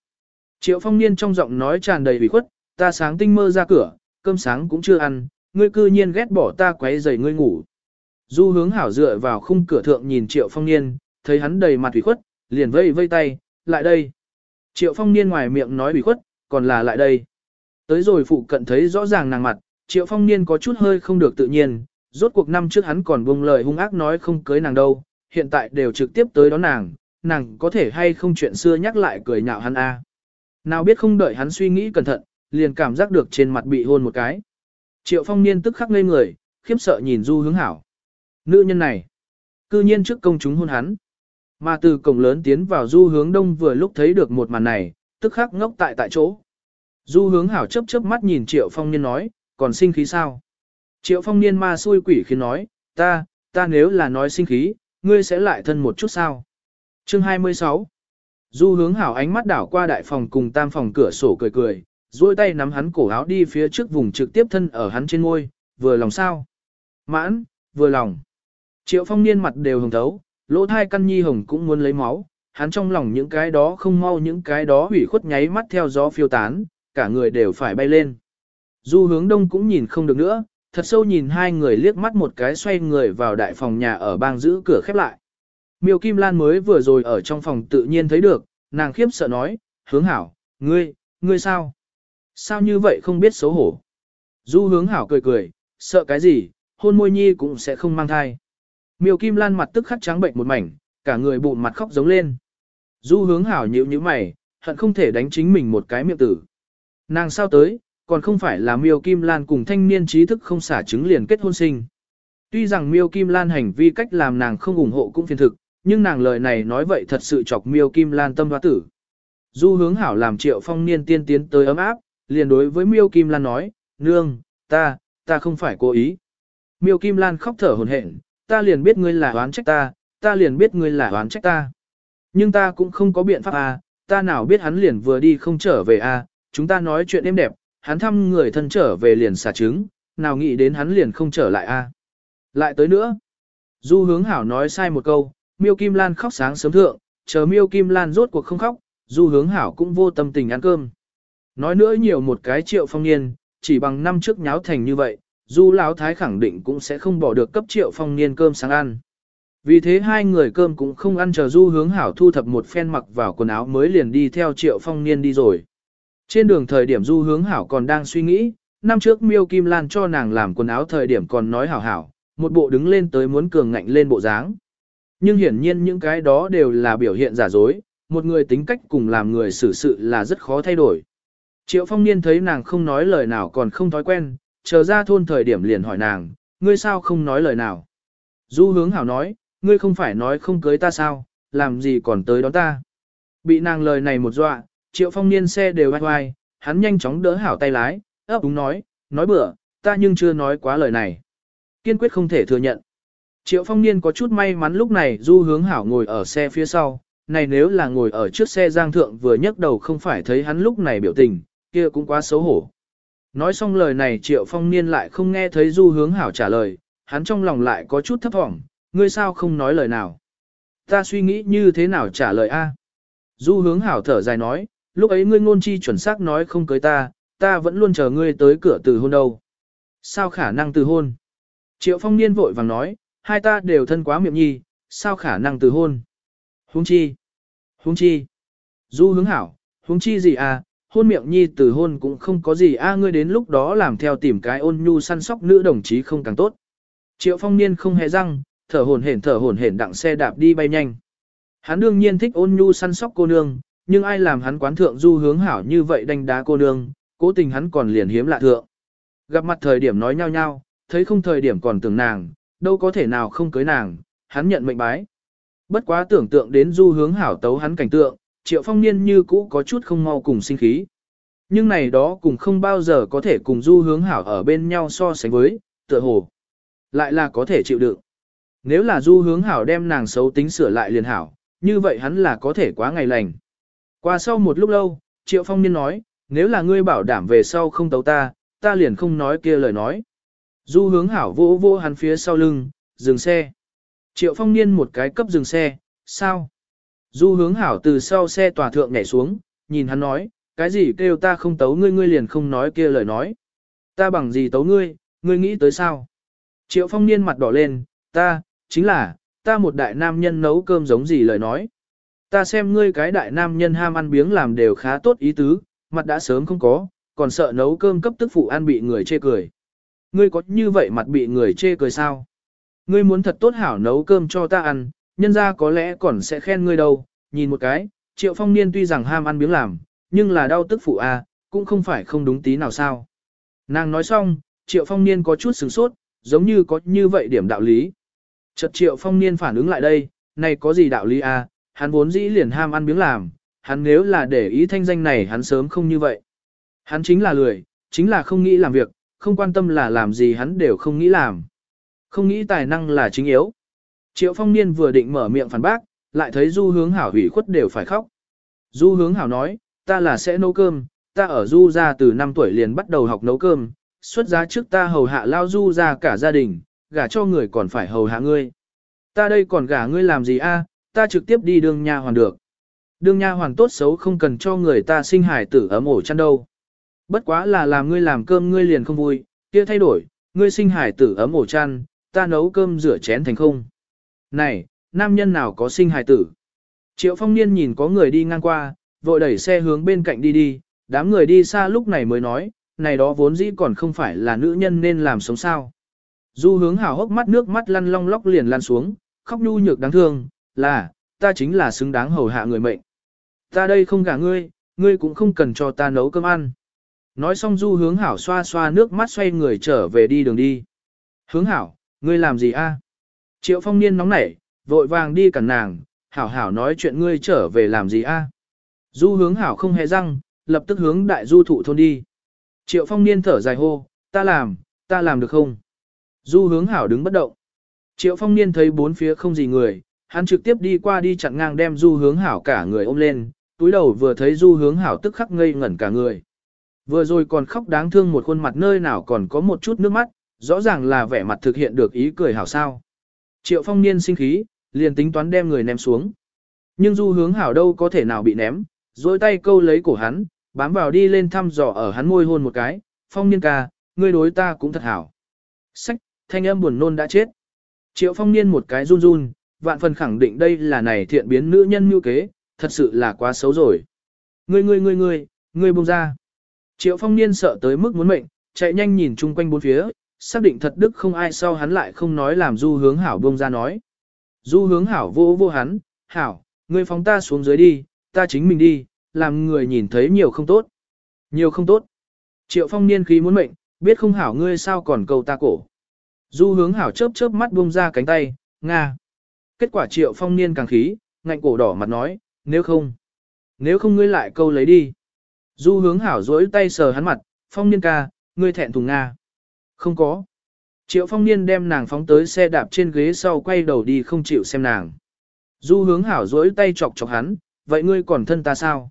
Triệu phong niên trong giọng nói tràn đầy ủy khuất, ta sáng tinh mơ ra cửa, cơm sáng cũng chưa ăn, ngươi cư nhiên ghét bỏ ta quấy rầy ngươi ngủ. Du hướng hảo dựa vào khung cửa thượng nhìn triệu phong niên, thấy hắn đầy mặt ủy khuất, liền vây vây tay, lại đây. Triệu phong niên ngoài miệng nói ủy khuất, còn là lại đây. Tới rồi phụ cận thấy rõ ràng nàng mặt, triệu phong niên có chút hơi không được tự nhiên, rốt cuộc năm trước hắn còn buông lời hung ác nói không cưới nàng đâu, hiện tại đều trực tiếp tới đón nàng, nàng có thể hay không chuyện xưa nhắc lại cười nhạo hắn a. Nào biết không đợi hắn suy nghĩ cẩn thận, liền cảm giác được trên mặt bị hôn một cái. Triệu phong niên tức khắc ngây người, khiếp sợ nhìn du hướng hảo. Nữ nhân này, cư nhiên trước công chúng hôn hắn. Mà từ cổng lớn tiến vào du hướng đông vừa lúc thấy được một màn này, tức khắc ngốc tại tại chỗ. Du hướng hảo chớp chớp mắt nhìn triệu phong niên nói, còn sinh khí sao? Triệu phong niên ma xui quỷ khiến nói, ta, ta nếu là nói sinh khí, ngươi sẽ lại thân một chút sao? Chương 26 Du hướng hảo ánh mắt đảo qua đại phòng cùng tam phòng cửa sổ cười cười, duỗi tay nắm hắn cổ áo đi phía trước vùng trực tiếp thân ở hắn trên ngôi, vừa lòng sao? Mãn, vừa lòng. Triệu phong niên mặt đều hồng thấu, lỗ thai căn nhi hồng cũng muốn lấy máu, hắn trong lòng những cái đó không mau những cái đó hủy khuất nháy mắt theo gió phiêu tán, cả người đều phải bay lên. Du hướng đông cũng nhìn không được nữa, thật sâu nhìn hai người liếc mắt một cái xoay người vào đại phòng nhà ở bang giữ cửa khép lại. Miêu Kim Lan mới vừa rồi ở trong phòng tự nhiên thấy được, nàng khiếp sợ nói, hướng hảo, ngươi, ngươi sao? Sao như vậy không biết xấu hổ? Du hướng hảo cười cười, sợ cái gì, hôn môi nhi cũng sẽ không mang thai. Miêu Kim Lan mặt tức khắc trắng bệnh một mảnh, cả người bụng mặt khóc giống lên. Du hướng hảo nhíu như mày, hận không thể đánh chính mình một cái miệng tử. Nàng sao tới, còn không phải là Miêu Kim Lan cùng thanh niên trí thức không xả trứng liền kết hôn sinh. Tuy rằng Miêu Kim Lan hành vi cách làm nàng không ủng hộ cũng phiền thực, nhưng nàng lời này nói vậy thật sự chọc Miêu Kim Lan tâm hoa tử. Du hướng hảo làm triệu phong niên tiên tiến tới ấm áp, liền đối với Miêu Kim Lan nói, nương, ta, ta không phải cố ý. Miêu Kim Lan khóc thở hồn hển, ta liền biết ngươi là oán trách ta, ta liền biết ngươi là oán trách ta. Nhưng ta cũng không có biện pháp à, ta nào biết hắn liền vừa đi không trở về à, chúng ta nói chuyện êm đẹp, hắn thăm người thân trở về liền xả trứng, nào nghĩ đến hắn liền không trở lại. À. Lại tới nữa. Du hướng hảo nói sai một câu, miêu kim lan khóc sáng sớm thượng, chờ miêu kim lan rốt cuộc không khóc, du hướng hảo cũng vô tâm tình ăn cơm. Nói nữa nhiều một cái triệu phong niên, chỉ bằng năm trước nháo thành như vậy, du lão thái khẳng định cũng sẽ không bỏ được cấp triệu phong niên cơm sáng ăn. Vì thế hai người cơm cũng không ăn chờ du hướng hảo thu thập một phen mặc vào quần áo mới liền đi theo triệu phong niên đi rồi. Trên đường thời điểm du hướng hảo còn đang suy nghĩ, năm trước miêu kim lan cho nàng làm quần áo thời điểm còn nói hảo hảo, một bộ đứng lên tới muốn cường ngạnh lên bộ dáng. Nhưng hiển nhiên những cái đó đều là biểu hiện giả dối, một người tính cách cùng làm người xử sự là rất khó thay đổi. Triệu phong niên thấy nàng không nói lời nào còn không thói quen, chờ ra thôn thời điểm liền hỏi nàng, ngươi sao không nói lời nào. Du hướng hảo nói, ngươi không phải nói không cưới ta sao, làm gì còn tới đón ta. Bị nàng lời này một dọa, triệu phong niên xe đều vai vai, hắn nhanh chóng đỡ hảo tay lái, ấp đúng nói, nói bữa, ta nhưng chưa nói quá lời này. Kiên quyết không thể thừa nhận. Triệu phong niên có chút may mắn lúc này du hướng hảo ngồi ở xe phía sau, này nếu là ngồi ở trước xe giang thượng vừa nhấc đầu không phải thấy hắn lúc này biểu tình, kia cũng quá xấu hổ. Nói xong lời này triệu phong niên lại không nghe thấy du hướng hảo trả lời, hắn trong lòng lại có chút thấp thỏm, ngươi sao không nói lời nào. Ta suy nghĩ như thế nào trả lời a? Du hướng hảo thở dài nói, lúc ấy ngươi ngôn chi chuẩn xác nói không cưới ta, ta vẫn luôn chờ ngươi tới cửa từ hôn đâu. Sao khả năng từ hôn? Triệu phong niên vội vàng nói, hai ta đều thân quá miệng nhi, sao khả năng từ hôn? Huống chi? Huống chi? Du hướng hảo, huống chi gì à, hôn miệng nhi từ hôn cũng không có gì a à, ngươi đến lúc đó làm theo tìm cái ôn nhu săn sóc nữ đồng chí không càng tốt. Triệu phong niên không hề răng, thở hổn hển thở hổn hển đặng xe đạp đi bay nhanh. Hắn đương nhiên thích ôn nhu săn sóc cô nương, nhưng ai làm hắn quán thượng du hướng hảo như vậy đánh đá cô nương, cố tình hắn còn liền hiếm lạ thượng. Gặp mặt thời điểm nói nhau nhau, thấy không thời điểm còn tưởng nàng, đâu có thể nào không cưới nàng, hắn nhận mệnh bái. Bất quá tưởng tượng đến du hướng hảo tấu hắn cảnh tượng, triệu phong niên như cũ có chút không mau cùng sinh khí. Nhưng này đó cũng không bao giờ có thể cùng du hướng hảo ở bên nhau so sánh với, tựa hồ. Lại là có thể chịu đựng. Nếu là du hướng hảo đem nàng xấu tính sửa lại liền hảo, như vậy hắn là có thể quá ngày lành. Qua sau một lúc lâu, triệu phong niên nói, nếu là ngươi bảo đảm về sau không tấu ta, ta liền không nói kia lời nói. Du hướng hảo vỗ vỗ hắn phía sau lưng, dừng xe. Triệu phong niên một cái cấp dừng xe, sao? Du hướng hảo từ sau xe tòa thượng nhảy xuống, nhìn hắn nói, cái gì kêu ta không tấu ngươi ngươi liền không nói kia lời nói. Ta bằng gì tấu ngươi, ngươi nghĩ tới sao? Triệu phong niên mặt đỏ lên, ta, chính là, ta một đại nam nhân nấu cơm giống gì lời nói. Ta xem ngươi cái đại nam nhân ham ăn biếng làm đều khá tốt ý tứ, mặt đã sớm không có, còn sợ nấu cơm cấp tức phụ ăn bị người chê cười. Ngươi có như vậy mặt bị người chê cười sao? Ngươi muốn thật tốt hảo nấu cơm cho ta ăn, nhân ra có lẽ còn sẽ khen ngươi đâu, nhìn một cái, triệu phong niên tuy rằng ham ăn biếng làm, nhưng là đau tức phụ à, cũng không phải không đúng tí nào sao. Nàng nói xong, triệu phong niên có chút sửng sốt, giống như có như vậy điểm đạo lý. Chợt triệu phong niên phản ứng lại đây, này có gì đạo lý à, hắn vốn dĩ liền ham ăn biếng làm, hắn nếu là để ý thanh danh này hắn sớm không như vậy. Hắn chính là lười, chính là không nghĩ làm việc, không quan tâm là làm gì hắn đều không nghĩ làm. Không nghĩ tài năng là chính yếu. Triệu phong niên vừa định mở miệng phản bác, lại thấy du hướng hảo hủy khuất đều phải khóc. Du hướng hảo nói, ta là sẽ nấu cơm, ta ở du ra từ 5 tuổi liền bắt đầu học nấu cơm, xuất giá trước ta hầu hạ lao du ra cả gia đình, gả cho người còn phải hầu hạ ngươi. Ta đây còn gả ngươi làm gì a? ta trực tiếp đi đương nha hoàn được. Đương nha hoàn tốt xấu không cần cho người ta sinh hải tử ấm ổ chăn đâu. Bất quá là làm ngươi làm cơm ngươi liền không vui, kia thay đổi, ngươi sinh hải tử ấm ổ chăn, ta nấu cơm rửa chén thành không. Này, nam nhân nào có sinh hài tử? Triệu phong niên nhìn có người đi ngang qua, vội đẩy xe hướng bên cạnh đi đi, đám người đi xa lúc này mới nói, này đó vốn dĩ còn không phải là nữ nhân nên làm sống sao. Du hướng hào hốc mắt nước mắt lăn long lóc liền lăn xuống, khóc nhu nhược đáng thương, là, ta chính là xứng đáng hầu hạ người mệnh. Ta đây không gả ngươi, ngươi cũng không cần cho ta nấu cơm ăn. Nói xong du hướng hảo xoa xoa nước mắt xoay người trở về đi đường đi. Hướng hảo, ngươi làm gì a? Triệu phong niên nóng nảy, vội vàng đi cản nàng, hảo hảo nói chuyện ngươi trở về làm gì a? Du hướng hảo không hề răng, lập tức hướng đại du thụ thôn đi. Triệu phong niên thở dài hô, ta làm, ta làm được không? Du hướng hảo đứng bất động. Triệu phong niên thấy bốn phía không gì người, hắn trực tiếp đi qua đi chặn ngang đem du hướng hảo cả người ôm lên, túi đầu vừa thấy du hướng hảo tức khắc ngây ngẩn cả người. Vừa rồi còn khóc đáng thương một khuôn mặt nơi nào còn có một chút nước mắt, rõ ràng là vẻ mặt thực hiện được ý cười hảo sao. Triệu phong niên sinh khí, liền tính toán đem người ném xuống. Nhưng du hướng hảo đâu có thể nào bị ném, dối tay câu lấy cổ hắn, bám vào đi lên thăm dò ở hắn môi hôn một cái, phong niên ca, ngươi đối ta cũng thật hảo. Sách, thanh âm buồn nôn đã chết. Triệu phong niên một cái run run, vạn phần khẳng định đây là này thiện biến nữ nhân mưu kế, thật sự là quá xấu rồi. Ngươi ngươi ngươi ngươi, ngươi buông ra. Triệu phong niên sợ tới mức muốn mệnh, chạy nhanh nhìn chung quanh bốn phía, xác định thật đức không ai sau hắn lại không nói làm du hướng hảo buông ra nói. Du hướng hảo vô vô hắn, hảo, ngươi phóng ta xuống dưới đi, ta chính mình đi, làm người nhìn thấy nhiều không tốt. Nhiều không tốt. Triệu phong niên khí muốn mệnh, biết không hảo ngươi sao còn cầu ta cổ. Du hướng hảo chớp chớp mắt buông ra cánh tay, Nga. Kết quả triệu phong niên càng khí, ngạnh cổ đỏ mặt nói, nếu không, nếu không ngươi lại câu lấy đi. Du hướng hảo dỗi tay sờ hắn mặt, phong niên ca, ngươi thẹn thùng Nga. Không có. Triệu phong niên đem nàng phóng tới xe đạp trên ghế sau quay đầu đi không chịu xem nàng. Du hướng hảo dỗi tay chọc chọc hắn, vậy ngươi còn thân ta sao?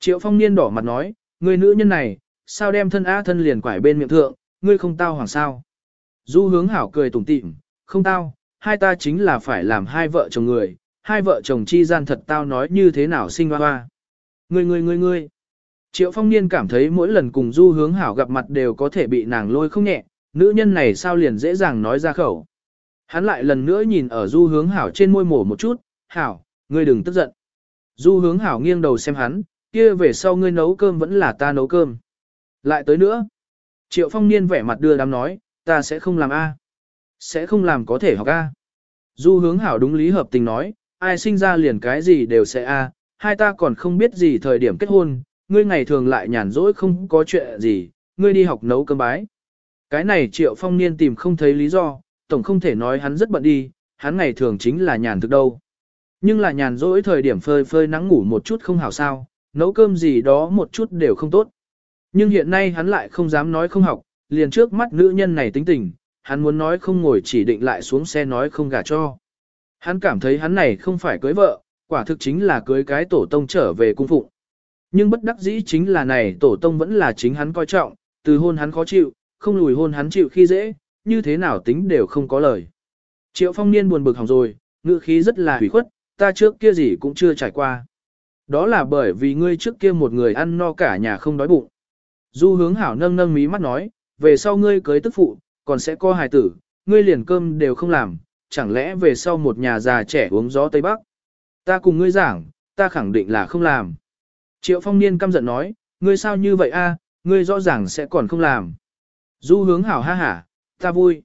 Triệu phong niên đỏ mặt nói, ngươi nữ nhân này, sao đem thân á thân liền quải bên miệng thượng, ngươi không tao hoàng sao? Du hướng hảo cười tủm tỉm, không tao, hai ta chính là phải làm hai vợ chồng người, hai vợ chồng chi gian thật tao nói như thế nào sinh hoa hoa. Ngươi ngươi ngươi ngươi. Triệu phong niên cảm thấy mỗi lần cùng du hướng hảo gặp mặt đều có thể bị nàng lôi không nhẹ, nữ nhân này sao liền dễ dàng nói ra khẩu. Hắn lại lần nữa nhìn ở du hướng hảo trên môi mổ một chút, hảo, ngươi đừng tức giận. Du hướng hảo nghiêng đầu xem hắn, kia về sau ngươi nấu cơm vẫn là ta nấu cơm. Lại tới nữa. Triệu phong niên vẻ mặt đưa đám nói, ta sẽ không làm A. sẽ không làm có thể học A. Du hướng hảo đúng lý hợp tình nói, ai sinh ra liền cái gì đều sẽ A, hai ta còn không biết gì thời điểm kết hôn, ngươi ngày thường lại nhàn rỗi không có chuyện gì, ngươi đi học nấu cơm bái. Cái này triệu phong niên tìm không thấy lý do, tổng không thể nói hắn rất bận đi, hắn ngày thường chính là nhàn thực đâu. Nhưng là nhàn rỗi thời điểm phơi phơi nắng ngủ một chút không hảo sao, nấu cơm gì đó một chút đều không tốt. Nhưng hiện nay hắn lại không dám nói không học, liền trước mắt nữ nhân này tính tình, hắn muốn nói không ngồi chỉ định lại xuống xe nói không gả cho. Hắn cảm thấy hắn này không phải cưới vợ, quả thực chính là cưới cái tổ tông trở về cung phụng. Nhưng bất đắc dĩ chính là này tổ tông vẫn là chính hắn coi trọng, từ hôn hắn khó chịu, không lùi hôn hắn chịu khi dễ, như thế nào tính đều không có lời. Triệu phong niên buồn bực hỏng rồi, ngữ khí rất là hủy khuất, ta trước kia gì cũng chưa trải qua. Đó là bởi vì ngươi trước kia một người ăn no cả nhà không đói bụng. Du hướng hảo nâng nâng mí mắt nói, về sau ngươi cưới tức phụ, còn sẽ có hài tử, ngươi liền cơm đều không làm, chẳng lẽ về sau một nhà già trẻ uống gió Tây Bắc. Ta cùng ngươi giảng, ta khẳng định là không làm. Triệu phong niên căm giận nói, ngươi sao như vậy a? ngươi rõ ràng sẽ còn không làm. Du hướng hảo ha hả, ta vui.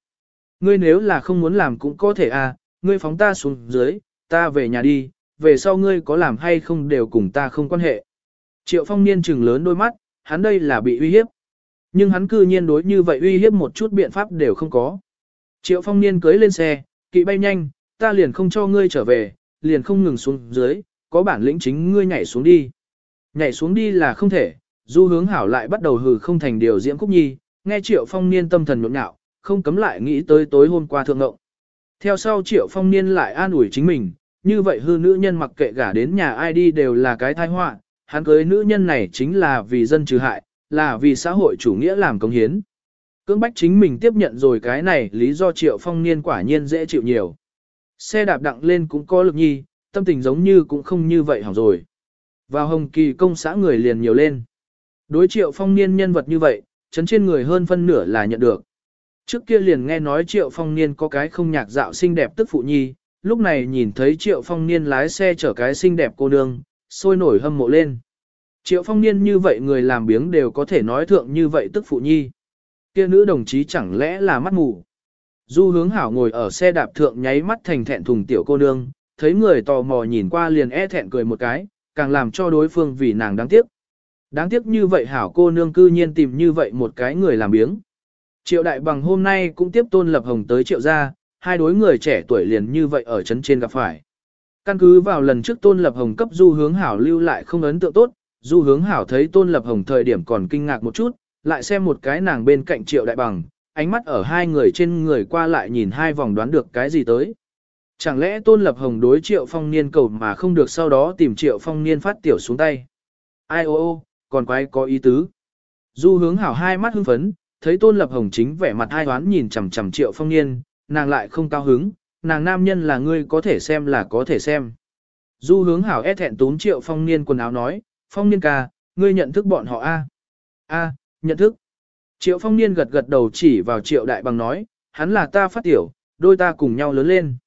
Ngươi nếu là không muốn làm cũng có thể à? ngươi phóng ta xuống dưới, ta về nhà đi, về sau ngươi có làm hay không đều cùng ta không quan hệ. Triệu phong niên trừng lớn đôi mắt, hắn đây là bị uy hiếp. Nhưng hắn cư nhiên đối như vậy uy hiếp một chút biện pháp đều không có. Triệu phong niên cưới lên xe, kỵ bay nhanh, ta liền không cho ngươi trở về, liền không ngừng xuống dưới, có bản lĩnh chính ngươi nhảy xuống đi. Nhảy xuống đi là không thể, du hướng hảo lại bắt đầu hừ không thành điều diễm Cúc nhi, nghe triệu phong niên tâm thần nhộn nhạo, không cấm lại nghĩ tới tối hôm qua thượng ngộng. Theo sau triệu phong niên lại an ủi chính mình, như vậy hư nữ nhân mặc kệ gả đến nhà ai đi đều là cái tai họa, hắn cưới nữ nhân này chính là vì dân trừ hại, là vì xã hội chủ nghĩa làm công hiến. Cưỡng bách chính mình tiếp nhận rồi cái này lý do triệu phong niên quả nhiên dễ chịu nhiều. Xe đạp đặng lên cũng có lực nhi, tâm tình giống như cũng không như vậy hỏng rồi. Vào hồng kỳ công xã người liền nhiều lên. Đối triệu phong niên nhân vật như vậy, chấn trên người hơn phân nửa là nhận được. Trước kia liền nghe nói triệu phong niên có cái không nhạc dạo xinh đẹp tức phụ nhi, lúc này nhìn thấy triệu phong niên lái xe chở cái xinh đẹp cô nương, sôi nổi hâm mộ lên. Triệu phong niên như vậy người làm biếng đều có thể nói thượng như vậy tức phụ nhi. Kia nữ đồng chí chẳng lẽ là mắt mù. Du hướng hảo ngồi ở xe đạp thượng nháy mắt thành thẹn thùng tiểu cô nương, thấy người tò mò nhìn qua liền e thẹn cười một cái, càng làm cho đối phương vì nàng đáng tiếc. Đáng tiếc như vậy hảo cô nương cư nhiên tìm như vậy một cái người làm biếng. Triệu đại bằng hôm nay cũng tiếp tôn lập hồng tới triệu gia, hai đối người trẻ tuổi liền như vậy ở chấn trên gặp phải. Căn cứ vào lần trước tôn lập hồng cấp du hướng hảo lưu lại không ấn tượng tốt, du hướng hảo thấy tôn lập hồng thời điểm còn kinh ngạc một chút, lại xem một cái nàng bên cạnh triệu đại bằng, ánh mắt ở hai người trên người qua lại nhìn hai vòng đoán được cái gì tới. Chẳng lẽ tôn lập hồng đối triệu phong niên cầu mà không được sau đó tìm triệu phong niên phát tiểu xuống tay. Ai ô ô, còn quái có ý tứ. Du hướng hảo hai mắt hưng phấn, thấy tôn lập hồng chính vẻ mặt hai đoán nhìn chằm chằm triệu phong niên, nàng lại không cao hứng, nàng nam nhân là ngươi có thể xem là có thể xem. Du hướng hảo e thẹn tốn triệu phong niên quần áo nói, phong niên ca, ngươi nhận thức bọn họ a a nhận thức. Triệu phong niên gật gật đầu chỉ vào triệu đại bằng nói, hắn là ta phát tiểu, đôi ta cùng nhau lớn lên.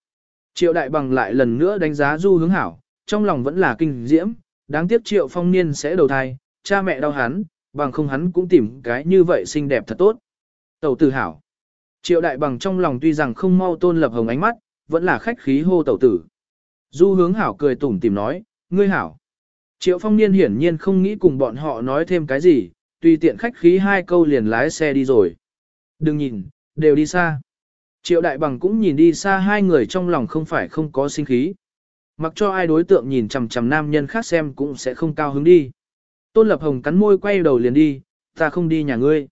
Triệu đại bằng lại lần nữa đánh giá du hướng hảo, trong lòng vẫn là kinh diễm, đáng tiếc triệu phong niên sẽ đầu thai, cha mẹ đau hắn, bằng không hắn cũng tìm cái như vậy xinh đẹp thật tốt. Tẩu tử hảo. Triệu đại bằng trong lòng tuy rằng không mau tôn lập hồng ánh mắt, vẫn là khách khí hô tẩu tử. Du hướng hảo cười tủm tìm nói, ngươi hảo. Triệu phong niên hiển nhiên không nghĩ cùng bọn họ nói thêm cái gì, tùy tiện khách khí hai câu liền lái xe đi rồi. Đừng nhìn, đều đi xa. Triệu đại bằng cũng nhìn đi xa hai người trong lòng không phải không có sinh khí. Mặc cho ai đối tượng nhìn chằm chằm nam nhân khác xem cũng sẽ không cao hứng đi. Tôn Lập Hồng cắn môi quay đầu liền đi, ta không đi nhà ngươi.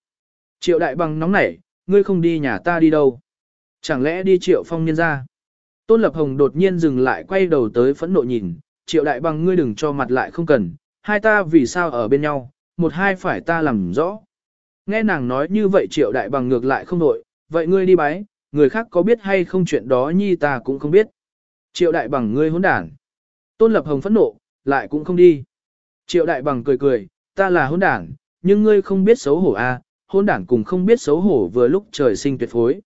Triệu đại bằng nóng nảy, ngươi không đi nhà ta đi đâu. Chẳng lẽ đi triệu phong niên ra. Tôn Lập Hồng đột nhiên dừng lại quay đầu tới phẫn nộ nhìn, triệu đại bằng ngươi đừng cho mặt lại không cần, hai ta vì sao ở bên nhau, một hai phải ta làm rõ. Nghe nàng nói như vậy triệu đại bằng ngược lại không nội, vậy ngươi đi bái, người khác có biết hay không chuyện đó nhi ta cũng không biết. Triệu đại bằng ngươi hỗn đản. Tôn Lập Hồng phẫn nộ, lại cũng không đi. Triệu đại bằng cười cười, ta là hôn đảng, nhưng ngươi không biết xấu hổ a, à, Hôn đảng cùng không biết xấu hổ vừa lúc trời sinh tuyệt phối.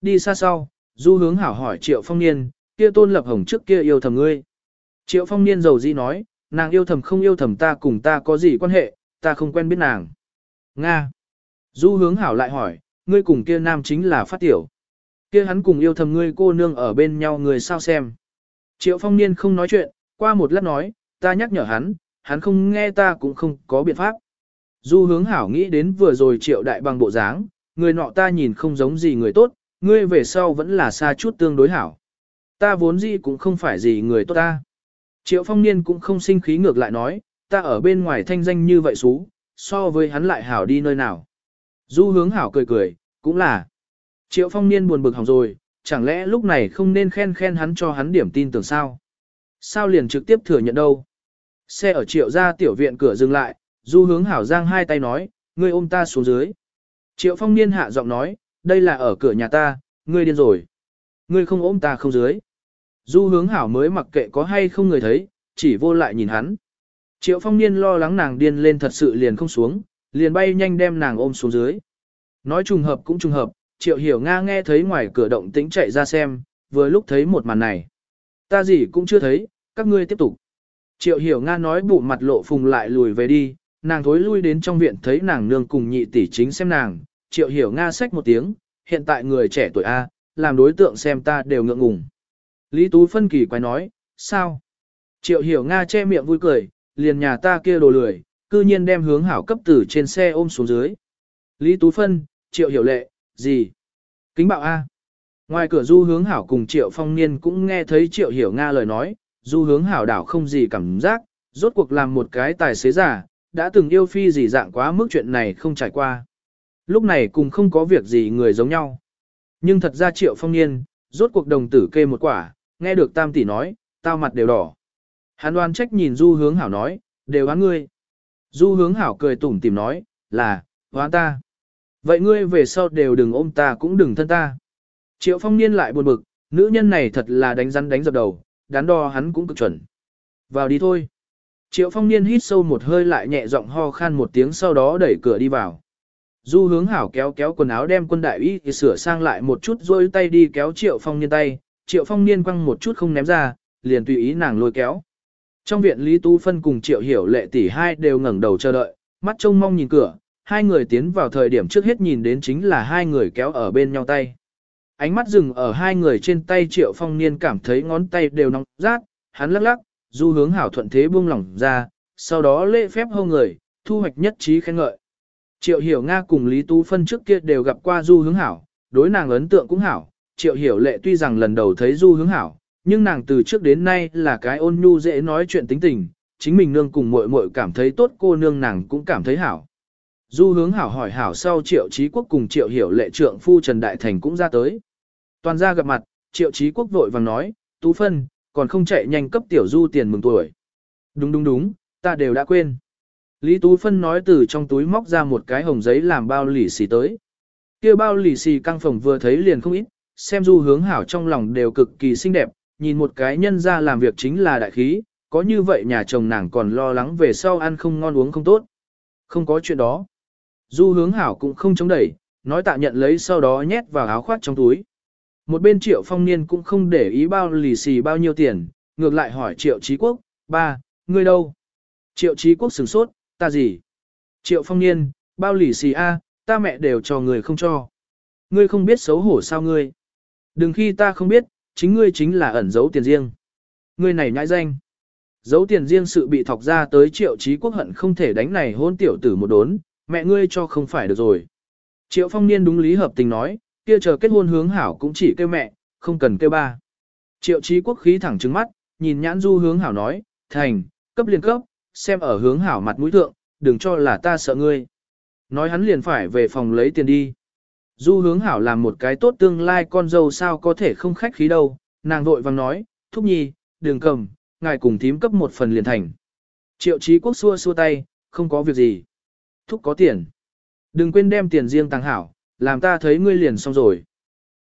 Đi xa sau, du hướng hảo hỏi Triệu Phong Niên, kia Tôn Lập Hồng trước kia yêu thầm ngươi. Triệu Phong Niên giàu di nói, nàng yêu thầm không yêu thầm ta cùng ta có gì quan hệ, ta không quen biết nàng. Nga. Du hướng hảo lại hỏi, ngươi cùng kia nam chính là phát tiểu. kia hắn cùng yêu thầm ngươi cô nương ở bên nhau người sao xem. Triệu phong niên không nói chuyện, qua một lát nói, ta nhắc nhở hắn, hắn không nghe ta cũng không có biện pháp. Du hướng hảo nghĩ đến vừa rồi triệu đại bằng bộ dáng, người nọ ta nhìn không giống gì người tốt, ngươi về sau vẫn là xa chút tương đối hảo. Ta vốn gì cũng không phải gì người tốt ta. Triệu phong niên cũng không sinh khí ngược lại nói, ta ở bên ngoài thanh danh như vậy xú, so với hắn lại hảo đi nơi nào. Du hướng hảo cười cười, cũng là. Triệu phong niên buồn bực hỏng rồi, chẳng lẽ lúc này không nên khen khen hắn cho hắn điểm tin tưởng sao? Sao liền trực tiếp thừa nhận đâu? Xe ở triệu ra tiểu viện cửa dừng lại, du hướng hảo giang hai tay nói, ngươi ôm ta xuống dưới. Triệu phong niên hạ giọng nói, đây là ở cửa nhà ta, ngươi điên rồi. Ngươi không ôm ta không dưới. Du hướng hảo mới mặc kệ có hay không người thấy, chỉ vô lại nhìn hắn. Triệu phong niên lo lắng nàng điên lên thật sự liền không xuống, liền bay nhanh đem nàng ôm xuống dưới. Nói trùng hợp cũng trùng hợp, triệu hiểu Nga nghe thấy ngoài cửa động tĩnh chạy ra xem, vừa lúc thấy một màn này. Ta gì cũng chưa thấy, các ngươi tiếp tục. Triệu hiểu Nga nói bụng mặt lộ phùng lại lùi về đi, nàng thối lui đến trong viện thấy nàng nương cùng nhị tỷ chính xem nàng, triệu hiểu Nga xách một tiếng, hiện tại người trẻ tuổi A, làm đối tượng xem ta đều ngượng ngùng. Lý Tú phân kỳ quay nói, sao? Triệu hiểu Nga che miệng vui cười, liền nhà ta kia đồ lười, cư nhiên đem hướng hảo cấp tử trên xe ôm xuống dưới. Lý Tú phân, triệu hiểu lệ, gì? Kính bạo A. Ngoài cửa du hướng hảo cùng triệu phong niên cũng nghe thấy triệu hiểu Nga lời nói, du hướng hảo đảo không gì cảm giác, rốt cuộc làm một cái tài xế giả, đã từng yêu phi gì dạng quá mức chuyện này không trải qua. Lúc này cùng không có việc gì người giống nhau. Nhưng thật ra triệu phong niên, rốt cuộc đồng tử kê một quả, nghe được tam tỷ nói, tao mặt đều đỏ. Hắn đoan trách nhìn du hướng hảo nói, đều hắn ngươi. Du hướng hảo cười tủm tìm nói, là, hoán ta. Vậy ngươi về sau đều đừng ôm ta cũng đừng thân ta. Triệu phong niên lại buồn bực, nữ nhân này thật là đánh rắn đánh dập đầu, đắn đo hắn cũng cực chuẩn. Vào đi thôi. Triệu phong niên hít sâu một hơi lại nhẹ giọng ho khan một tiếng sau đó đẩy cửa đi vào. Du hướng hảo kéo kéo quần áo đem quân đại y thì sửa sang lại một chút rồi tay đi kéo triệu phong niên tay, triệu phong niên quăng một chút không ném ra, liền tùy ý nàng lôi kéo. Trong viện Lý Tu Phân cùng triệu hiểu lệ tỷ hai đều ngẩng đầu chờ đợi, mắt trông mong nhìn cửa, hai người tiến vào thời điểm trước hết nhìn đến chính là hai người kéo ở bên nhau tay. Ánh mắt dừng ở hai người trên tay triệu phong niên cảm thấy ngón tay đều nóng rát, hắn lắc lắc, du hướng hảo thuận thế buông lỏng ra, sau đó lễ phép hô người, thu hoạch nhất trí khen ngợi. Triệu hiểu Nga cùng Lý Tú Phân trước kia đều gặp qua du hướng hảo, đối nàng ấn tượng cũng hảo, triệu hiểu lệ tuy rằng lần đầu thấy du hướng hảo, nhưng nàng từ trước đến nay là cái ôn nhu dễ nói chuyện tính tình, chính mình nương cùng muội muội cảm thấy tốt cô nương nàng cũng cảm thấy hảo. Du hướng hảo hỏi hảo sau triệu trí quốc cùng triệu hiểu lệ trượng phu Trần Đại Thành cũng ra tới. Toàn ra gặp mặt, triệu trí quốc vội vàng nói, Tú Phân, còn không chạy nhanh cấp tiểu du tiền mừng tuổi. Đúng đúng đúng, ta đều đã quên. Lý Tú Phân nói từ trong túi móc ra một cái hồng giấy làm bao lì xì tới. kia bao lì xì căng phòng vừa thấy liền không ít, xem du hướng hảo trong lòng đều cực kỳ xinh đẹp, nhìn một cái nhân ra làm việc chính là đại khí, có như vậy nhà chồng nàng còn lo lắng về sau ăn không ngon uống không tốt. Không có chuyện đó. Du hướng hảo cũng không chống đẩy, nói tạ nhận lấy sau đó nhét vào áo khoác trong túi. Một bên triệu phong niên cũng không để ý bao lì xì bao nhiêu tiền, ngược lại hỏi triệu trí quốc, ba, ngươi đâu? Triệu trí quốc sửng sốt, ta gì? Triệu phong niên, bao lì xì a, ta mẹ đều cho người không cho. Ngươi không biết xấu hổ sao ngươi? Đừng khi ta không biết, chính ngươi chính là ẩn giấu tiền riêng. Ngươi này nhãi danh. Giấu tiền riêng sự bị thọc ra tới triệu trí quốc hận không thể đánh này hôn tiểu tử một đốn, mẹ ngươi cho không phải được rồi. Triệu phong niên đúng lý hợp tình nói, kia chờ kết hôn hướng hảo cũng chỉ kêu mẹ, không cần kêu ba. Triệu trí quốc khí thẳng trứng mắt, nhìn nhãn du hướng hảo nói, thành, cấp liên cấp, xem ở hướng hảo mặt mũi thượng, đừng cho là ta sợ ngươi. Nói hắn liền phải về phòng lấy tiền đi. Du hướng hảo làm một cái tốt tương lai con dâu sao có thể không khách khí đâu, nàng vội vàng nói, thúc nhi, đừng cầm, ngài cùng thím cấp một phần liền thành. Triệu trí quốc xua xua tay, không có việc gì. Thúc có tiền. Đừng quên đem tiền riêng tăng hảo, làm ta thấy ngươi liền xong rồi.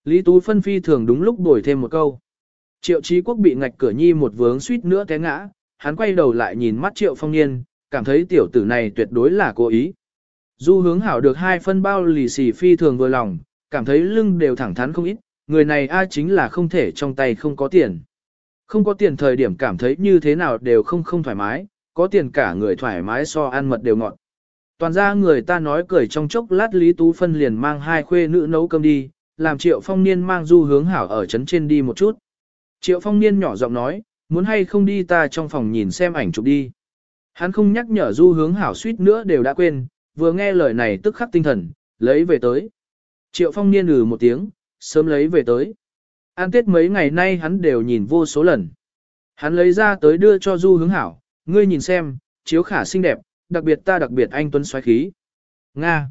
Lý Tú phân phi thường đúng lúc đổi thêm một câu. Triệu Chí quốc bị ngạch cửa nhi một vướng suýt nữa té ngã, hắn quay đầu lại nhìn mắt triệu phong niên, cảm thấy tiểu tử này tuyệt đối là cố ý. Du hướng hảo được hai phân bao lì xì phi thường vừa lòng, cảm thấy lưng đều thẳng thắn không ít, người này ai chính là không thể trong tay không có tiền. Không có tiền thời điểm cảm thấy như thế nào đều không không thoải mái, có tiền cả người thoải mái so ăn mật đều ngọt. Toàn ra người ta nói cười trong chốc lát Lý Tú Phân liền mang hai khuê nữ nấu cơm đi, làm triệu phong niên mang du hướng hảo ở trấn trên đi một chút. Triệu phong niên nhỏ giọng nói, muốn hay không đi ta trong phòng nhìn xem ảnh chụp đi. Hắn không nhắc nhở du hướng hảo suýt nữa đều đã quên, vừa nghe lời này tức khắc tinh thần, lấy về tới. Triệu phong niên ừ một tiếng, sớm lấy về tới. An tết mấy ngày nay hắn đều nhìn vô số lần. Hắn lấy ra tới đưa cho du hướng hảo, ngươi nhìn xem, chiếu khả xinh đẹp, đặc biệt ta đặc biệt anh tuấn xoáy khí. Nga.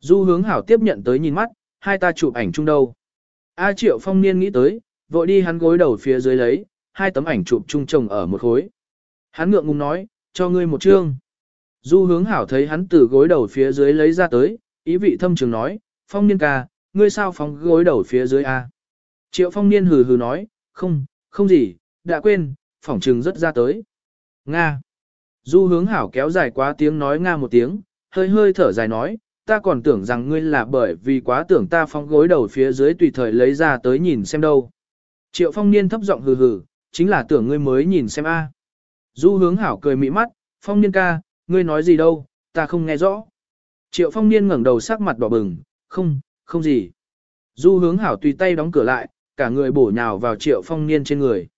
Du hướng hảo tiếp nhận tới nhìn mắt, hai ta chụp ảnh chung đâu. A triệu phong niên nghĩ tới, vội đi hắn gối đầu phía dưới lấy, hai tấm ảnh chụp chung chồng ở một khối. Hắn ngượng ngùng nói, cho ngươi một chương. Du hướng hảo thấy hắn từ gối đầu phía dưới lấy ra tới, ý vị thâm trường nói, phong niên ca, ngươi sao phóng gối đầu phía dưới A. Triệu phong niên hừ hừ nói, không, không gì, đã quên, phỏng trừng rất ra tới. Nga. Du hướng hảo kéo dài quá tiếng nói Nga một tiếng, hơi hơi thở dài nói, ta còn tưởng rằng ngươi là bởi vì quá tưởng ta phóng gối đầu phía dưới tùy thời lấy ra tới nhìn xem đâu. Triệu phong niên thấp giọng hừ hừ, chính là tưởng ngươi mới nhìn xem a. Du hướng hảo cười mị mắt, phong niên ca, ngươi nói gì đâu, ta không nghe rõ. Triệu phong niên ngẩng đầu sắc mặt đỏ bừng, không, không gì. Du hướng hảo tùy tay đóng cửa lại, cả người bổ nhào vào triệu phong niên trên người.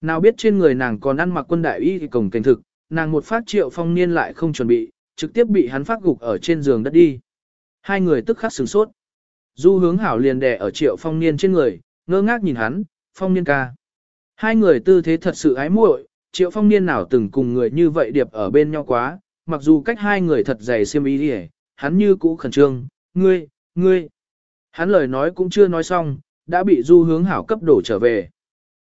Nào biết trên người nàng còn ăn mặc quân đại y thì cổng cảnh thực, nàng một phát triệu phong niên lại không chuẩn bị, trực tiếp bị hắn phát gục ở trên giường đất đi. Hai người tức khắc sửng sốt. Du hướng hảo liền đè ở triệu phong niên trên người, ngơ ngác nhìn hắn, phong niên ca. Hai người tư thế thật sự ái muội, triệu phong niên nào từng cùng người như vậy điệp ở bên nhau quá, mặc dù cách hai người thật dày xiêm ý đi hắn như cũ khẩn trương, ngươi, ngươi. Hắn lời nói cũng chưa nói xong, đã bị du hướng hảo cấp đổ trở về.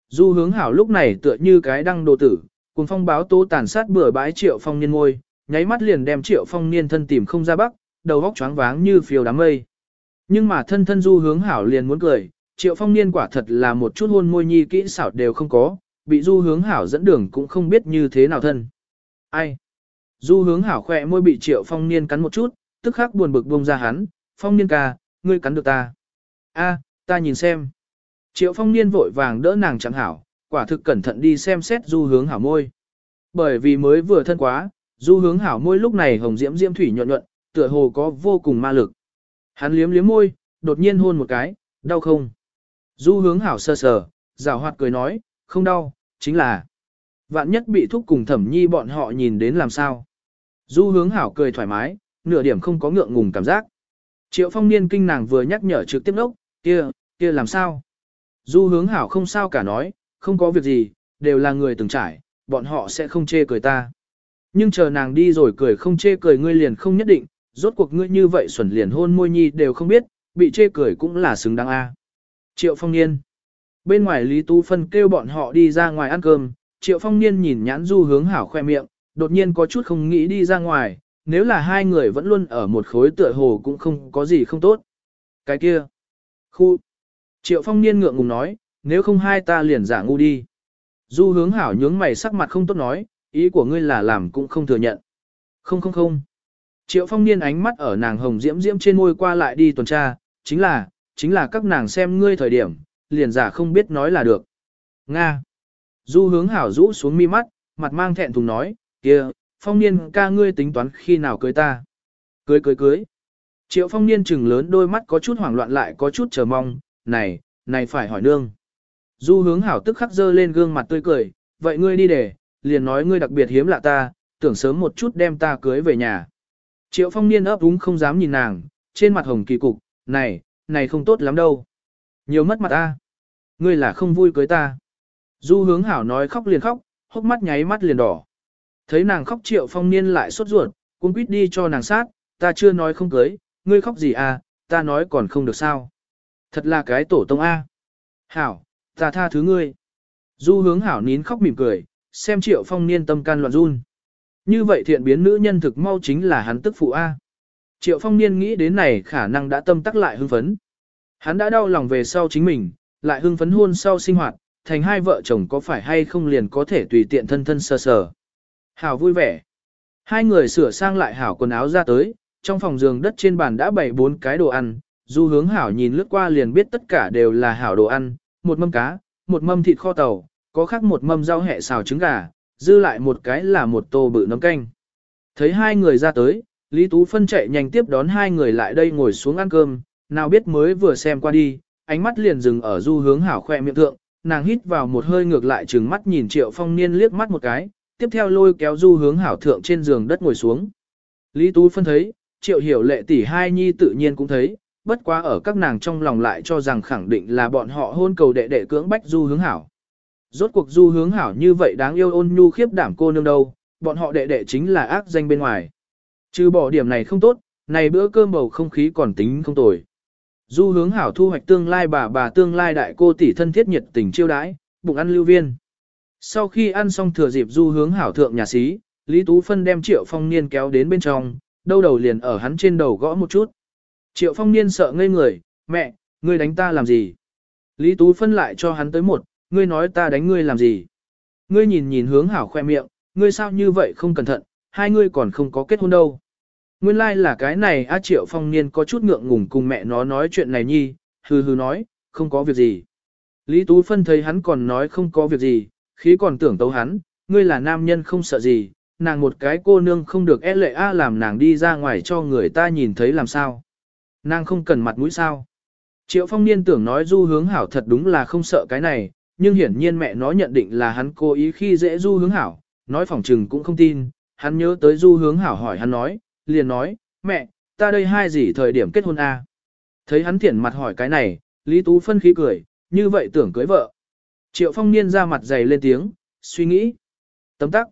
Du hướng hảo lúc này tựa như cái đăng đồ tử, cùng phong báo tố tàn sát bừa bãi triệu phong niên ngôi, nháy mắt liền đem triệu phong niên thân tìm không ra bắc, đầu góc choáng váng như phiêu đám mây. Nhưng mà thân thân du hướng hảo liền muốn cười, triệu phong niên quả thật là một chút hôn môi nhi kỹ xảo đều không có, bị du hướng hảo dẫn đường cũng không biết như thế nào thân. Ai? Du hướng hảo khỏe môi bị triệu phong niên cắn một chút, tức khắc buồn bực buông ra hắn, phong niên ca, ngươi cắn được ta. a ta nhìn xem. Triệu phong niên vội vàng đỡ nàng chẳng hảo, quả thực cẩn thận đi xem xét du hướng hảo môi. Bởi vì mới vừa thân quá, du hướng hảo môi lúc này hồng diễm diễm thủy nhuận nhuận, tựa hồ có vô cùng ma lực. Hắn liếm liếm môi, đột nhiên hôn một cái, đau không? Du hướng hảo sơ sờ, rào hoạt cười nói, không đau, chính là vạn nhất bị thúc cùng thẩm nhi bọn họ nhìn đến làm sao. Du hướng hảo cười thoải mái, nửa điểm không có ngượng ngùng cảm giác. Triệu phong niên kinh nàng vừa nhắc nhở trực tiếp đốc, kia, kia làm sao? Du hướng hảo không sao cả nói, không có việc gì, đều là người từng trải, bọn họ sẽ không chê cười ta. Nhưng chờ nàng đi rồi cười không chê cười ngươi liền không nhất định, rốt cuộc ngươi như vậy xuẩn liền hôn môi nhi đều không biết, bị chê cười cũng là xứng đáng a. Triệu Phong Niên Bên ngoài Lý Tú Phân kêu bọn họ đi ra ngoài ăn cơm, Triệu Phong Niên nhìn nhãn du hướng hảo khoe miệng, đột nhiên có chút không nghĩ đi ra ngoài, nếu là hai người vẫn luôn ở một khối tựa hồ cũng không có gì không tốt. Cái kia. Khu. Triệu Phong Niên ngượng ngùng nói, nếu không hai ta liền giả ngu đi. Du hướng hảo nhướng mày sắc mặt không tốt nói, ý của ngươi là làm cũng không thừa nhận. Không không không. Triệu phong niên ánh mắt ở nàng hồng diễm diễm trên môi qua lại đi tuần tra, chính là, chính là các nàng xem ngươi thời điểm, liền giả không biết nói là được. Nga. Du hướng hảo rũ xuống mi mắt, mặt mang thẹn thùng nói, kia, phong niên ca ngươi tính toán khi nào cưới ta. Cưới cưới cưới. Triệu phong niên chừng lớn đôi mắt có chút hoảng loạn lại có chút chờ mong, này, này phải hỏi nương. Du hướng hảo tức khắc dơ lên gương mặt tươi cười, vậy ngươi đi để, liền nói ngươi đặc biệt hiếm lạ ta, tưởng sớm một chút đem ta cưới về nhà. Triệu phong niên ấp úng không dám nhìn nàng, trên mặt hồng kỳ cục, này, này không tốt lắm đâu. Nhiều mất mặt ta. Ngươi là không vui cưới ta. Du hướng hảo nói khóc liền khóc, hốc mắt nháy mắt liền đỏ. Thấy nàng khóc triệu phong niên lại sốt ruột, cũng quýt đi cho nàng sát, ta chưa nói không cưới, ngươi khóc gì à, ta nói còn không được sao. Thật là cái tổ tông A. Hảo, ta tha thứ ngươi. Du hướng hảo nín khóc mỉm cười, xem triệu phong niên tâm can loạn run. Như vậy thiện biến nữ nhân thực mau chính là hắn tức phụ A. Triệu phong niên nghĩ đến này khả năng đã tâm tắc lại hưng phấn. Hắn đã đau lòng về sau chính mình, lại hưng phấn hôn sau sinh hoạt, thành hai vợ chồng có phải hay không liền có thể tùy tiện thân thân sờ sờ. Hảo vui vẻ. Hai người sửa sang lại hảo quần áo ra tới, trong phòng giường đất trên bàn đã bày bốn cái đồ ăn, du hướng hảo nhìn lướt qua liền biết tất cả đều là hảo đồ ăn, một mâm cá, một mâm thịt kho tàu, có khác một mâm rau hẹ xào trứng gà, dư lại một cái là một tô bự nấm canh. Thấy hai người ra tới, Lý Tú Phân chạy nhanh tiếp đón hai người lại đây ngồi xuống ăn cơm, nào biết mới vừa xem qua đi, ánh mắt liền dừng ở du hướng hảo khoe miệng thượng, nàng hít vào một hơi ngược lại trừng mắt nhìn triệu phong niên liếc mắt một cái, tiếp theo lôi kéo du hướng hảo thượng trên giường đất ngồi xuống. Lý Tú phân thấy, triệu hiểu lệ tỷ hai nhi tự nhiên cũng thấy, bất quá ở các nàng trong lòng lại cho rằng khẳng định là bọn họ hôn cầu đệ đệ cưỡng bách du hướng hảo. Rốt cuộc du hướng hảo như vậy đáng yêu ôn nhu khiếp đảm cô nương đâu, bọn họ đệ đệ chính là ác danh bên ngoài. Trừ bỏ điểm này không tốt, này bữa cơm bầu không khí còn tính không tồi. Du hướng hảo thu hoạch tương lai bà bà tương lai đại cô tỷ thân thiết nhiệt tình chiêu đãi, bụng ăn lưu viên. Sau khi ăn xong thừa dịp du hướng hảo thượng nhà xí, Lý Tú Phân đem Triệu Phong Niên kéo đến bên trong, đâu đầu liền ở hắn trên đầu gõ một chút. Triệu Phong Niên sợ ngây người, mẹ, ngươi đánh ta làm gì? Lý Tú Phân lại cho hắn tới một, ngươi nói ta đánh ngươi làm gì? Ngươi nhìn nhìn hướng hảo khoe miệng, ngươi sao như vậy không cẩn thận, hai ngươi còn không có kết hôn đâu. Nguyên lai like là cái này A Triệu Phong Niên có chút ngượng ngùng cùng mẹ nó nói chuyện này nhi, hừ hừ nói, không có việc gì. Lý Tú Phân thấy hắn còn nói không có việc gì, khí còn tưởng tấu hắn, ngươi là nam nhân không sợ gì, nàng một cái cô nương không được é lệ A làm nàng đi ra ngoài cho người ta nhìn thấy làm sao. Nàng không cần mặt mũi sao. Triệu Phong Niên tưởng nói du hướng hảo thật đúng là không sợ cái này, nhưng hiển nhiên mẹ nó nhận định là hắn cố ý khi dễ du hướng hảo, nói phỏng trừng cũng không tin, hắn nhớ tới du hướng hảo hỏi hắn nói, liền nói, mẹ, ta đây hai gì thời điểm kết hôn a? À? Thấy hắn thiển mặt hỏi cái này, Lý Tú phân khí cười, như vậy tưởng cưới vợ. Triệu Phong Niên ra mặt dày lên tiếng, suy nghĩ. Tấm tắc.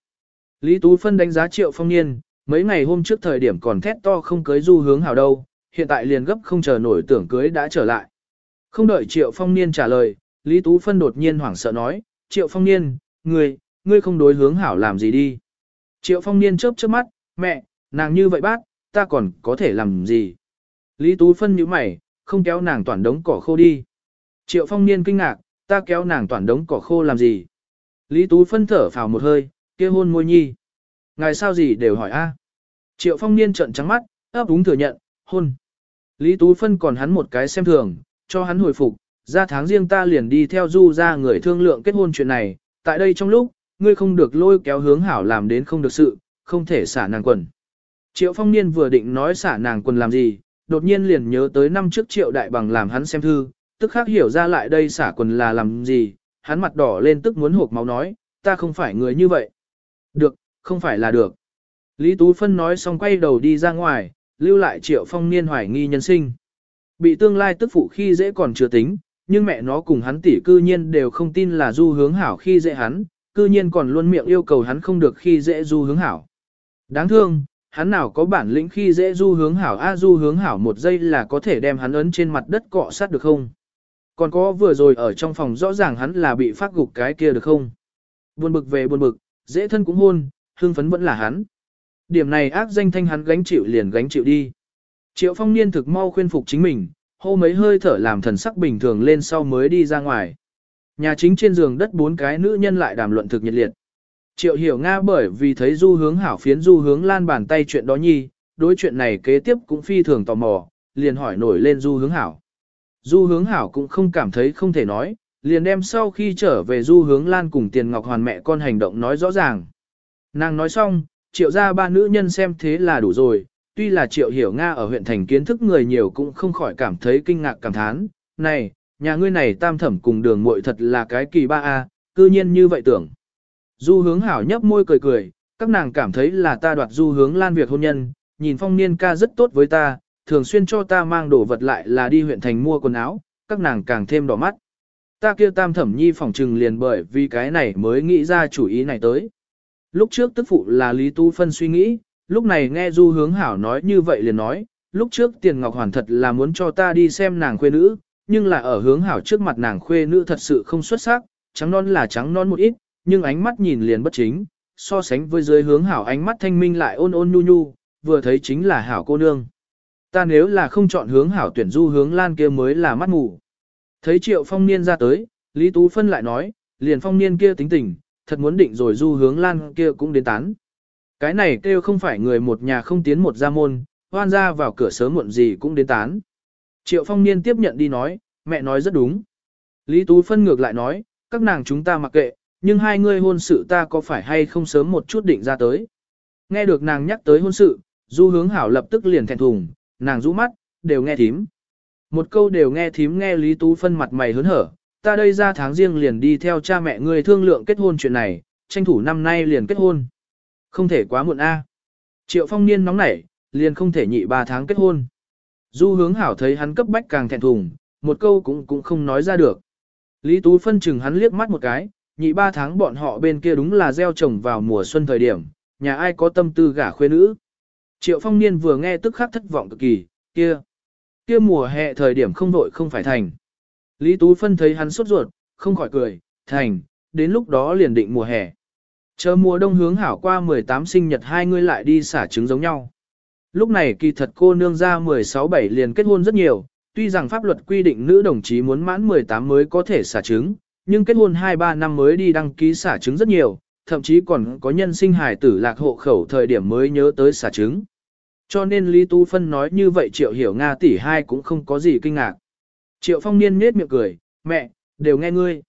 Lý Tú phân đánh giá Triệu Phong Niên, mấy ngày hôm trước thời điểm còn thét to không cưới du hướng hảo đâu, hiện tại liền gấp không chờ nổi tưởng cưới đã trở lại. Không đợi Triệu Phong Niên trả lời, Lý Tú phân đột nhiên hoảng sợ nói, Triệu Phong Niên, ngươi, ngươi không đối hướng hảo làm gì đi. Triệu Phong Niên chớp chớp mắt, mẹ, nàng như vậy bác, ta còn có thể làm gì? Lý Tú Phân nhíu mày, không kéo nàng toàn đống cỏ khô đi. Triệu Phong Niên kinh ngạc, ta kéo nàng toàn đống cỏ khô làm gì? Lý Tú Phân thở phào một hơi, kia hôn môi nhi. Ngài sao gì đều hỏi a. Triệu Phong Niên trợn trắng mắt, ấp úng thừa nhận, hôn. Lý Tú Phân còn hắn một cái xem thường, cho hắn hồi phục, ra tháng riêng ta liền đi theo du ra người thương lượng kết hôn chuyện này, tại đây trong lúc, ngươi không được lôi kéo hướng hảo làm đến không được sự, không thể xả nàng quần. Triệu phong niên vừa định nói xả nàng quần làm gì, đột nhiên liền nhớ tới năm trước triệu đại bằng làm hắn xem thư, tức khác hiểu ra lại đây xả quần là làm gì, hắn mặt đỏ lên tức muốn hộp máu nói, ta không phải người như vậy. Được, không phải là được. Lý Tú Phân nói xong quay đầu đi ra ngoài, lưu lại triệu phong niên hoài nghi nhân sinh. Bị tương lai tức phụ khi dễ còn chưa tính, nhưng mẹ nó cùng hắn tỷ cư nhiên đều không tin là du hướng hảo khi dễ hắn, cư nhiên còn luôn miệng yêu cầu hắn không được khi dễ du hướng hảo. Đáng thương, hắn nào có bản lĩnh khi dễ du hướng hảo a du hướng hảo một giây là có thể đem hắn ấn trên mặt đất cọ sát được không? Còn có vừa rồi ở trong phòng rõ ràng hắn là bị phát gục cái kia được không? Buồn bực về buồn bực, dễ thân cũng hôn, hương phấn vẫn là hắn. Điểm này ác danh thanh hắn gánh chịu liền gánh chịu đi. Triệu phong niên thực mau khuyên phục chính mình, hô mấy hơi thở làm thần sắc bình thường lên sau mới đi ra ngoài. Nhà chính trên giường đất bốn cái nữ nhân lại đàm luận thực nhiệt liệt. Triệu hiểu Nga bởi vì thấy du hướng hảo phiến du hướng lan bàn tay chuyện đó nhi, đối chuyện này kế tiếp cũng phi thường tò mò, liền hỏi nổi lên du hướng hảo. Du hướng hảo cũng không cảm thấy không thể nói, liền đem sau khi trở về du hướng lan cùng tiền ngọc hoàn mẹ con hành động nói rõ ràng. Nàng nói xong, triệu ra ba nữ nhân xem thế là đủ rồi, tuy là triệu hiểu Nga ở huyện thành kiến thức người nhiều cũng không khỏi cảm thấy kinh ngạc cảm thán, này, nhà ngươi này tam thẩm cùng đường muội thật là cái kỳ ba a, cư nhiên như vậy tưởng. Du hướng hảo nhấp môi cười cười, các nàng cảm thấy là ta đoạt du hướng lan việc hôn nhân, nhìn phong niên ca rất tốt với ta, thường xuyên cho ta mang đồ vật lại là đi huyện thành mua quần áo, các nàng càng thêm đỏ mắt. Ta kia tam thẩm nhi phỏng trừng liền bởi vì cái này mới nghĩ ra chủ ý này tới. Lúc trước tức phụ là Lý Tu Phân suy nghĩ, lúc này nghe du hướng hảo nói như vậy liền nói, lúc trước tiền ngọc hoàn thật là muốn cho ta đi xem nàng khuê nữ, nhưng là ở hướng hảo trước mặt nàng khuê nữ thật sự không xuất sắc, trắng non là trắng non một ít, nhưng ánh mắt nhìn liền bất chính, so sánh với dưới hướng hảo ánh mắt thanh minh lại ôn ôn nhu nhu, vừa thấy chính là hảo cô nương. Ta nếu là không chọn hướng hảo tuyển du hướng lan kia mới là mắt mù. Thấy triệu phong niên ra tới, Lý Tú Phân lại nói, liền phong niên kia tính tình, thật muốn định rồi du hướng lan kia cũng đến tán. Cái này kêu không phải người một nhà không tiến một gia môn, hoan ra vào cửa sớm muộn gì cũng đến tán. Triệu phong niên tiếp nhận đi nói, mẹ nói rất đúng. Lý Tú Phân ngược lại nói, các nàng chúng ta mặc kệ, nhưng hai ngươi hôn sự ta có phải hay không sớm một chút định ra tới. Nghe được nàng nhắc tới hôn sự, du hướng hảo lập tức liền thẹn thùng, nàng rũ mắt, đều nghe thím. Một câu đều nghe thím nghe Lý Tú Phân mặt mày hớn hở, ta đây ra tháng riêng liền đi theo cha mẹ ngươi thương lượng kết hôn chuyện này, tranh thủ năm nay liền kết hôn. Không thể quá muộn a. Triệu phong niên nóng nảy, liền không thể nhị ba tháng kết hôn. Du hướng hảo thấy hắn cấp bách càng thẹn thùng, một câu cũng cũng không nói ra được. Lý Tú phân chừng hắn liếc mắt một cái, nhị ba tháng bọn họ bên kia đúng là gieo trồng vào mùa xuân thời điểm, nhà ai có tâm tư gả khuê nữ. Triệu phong niên vừa nghe tức khắc thất vọng cực kỳ, kia, kia mùa hè thời điểm không vội không phải thành. Lý Tú phân thấy hắn sốt ruột, không khỏi cười, thành, đến lúc đó liền định mùa hè. Chờ mùa đông hướng hảo qua 18 sinh nhật hai người lại đi xả trứng giống nhau. Lúc này kỳ thật cô nương ra 16-7 liền kết hôn rất nhiều, tuy rằng pháp luật quy định nữ đồng chí muốn mãn 18 mới có thể xả trứng, nhưng kết hôn 2-3 năm mới đi đăng ký xả trứng rất nhiều, thậm chí còn có nhân sinh hài tử lạc hộ khẩu thời điểm mới nhớ tới xả trứng. Cho nên Lý Tu Phân nói như vậy Triệu Hiểu Nga tỷ hai cũng không có gì kinh ngạc. Triệu Phong Niên nết miệng cười, mẹ, đều nghe ngươi.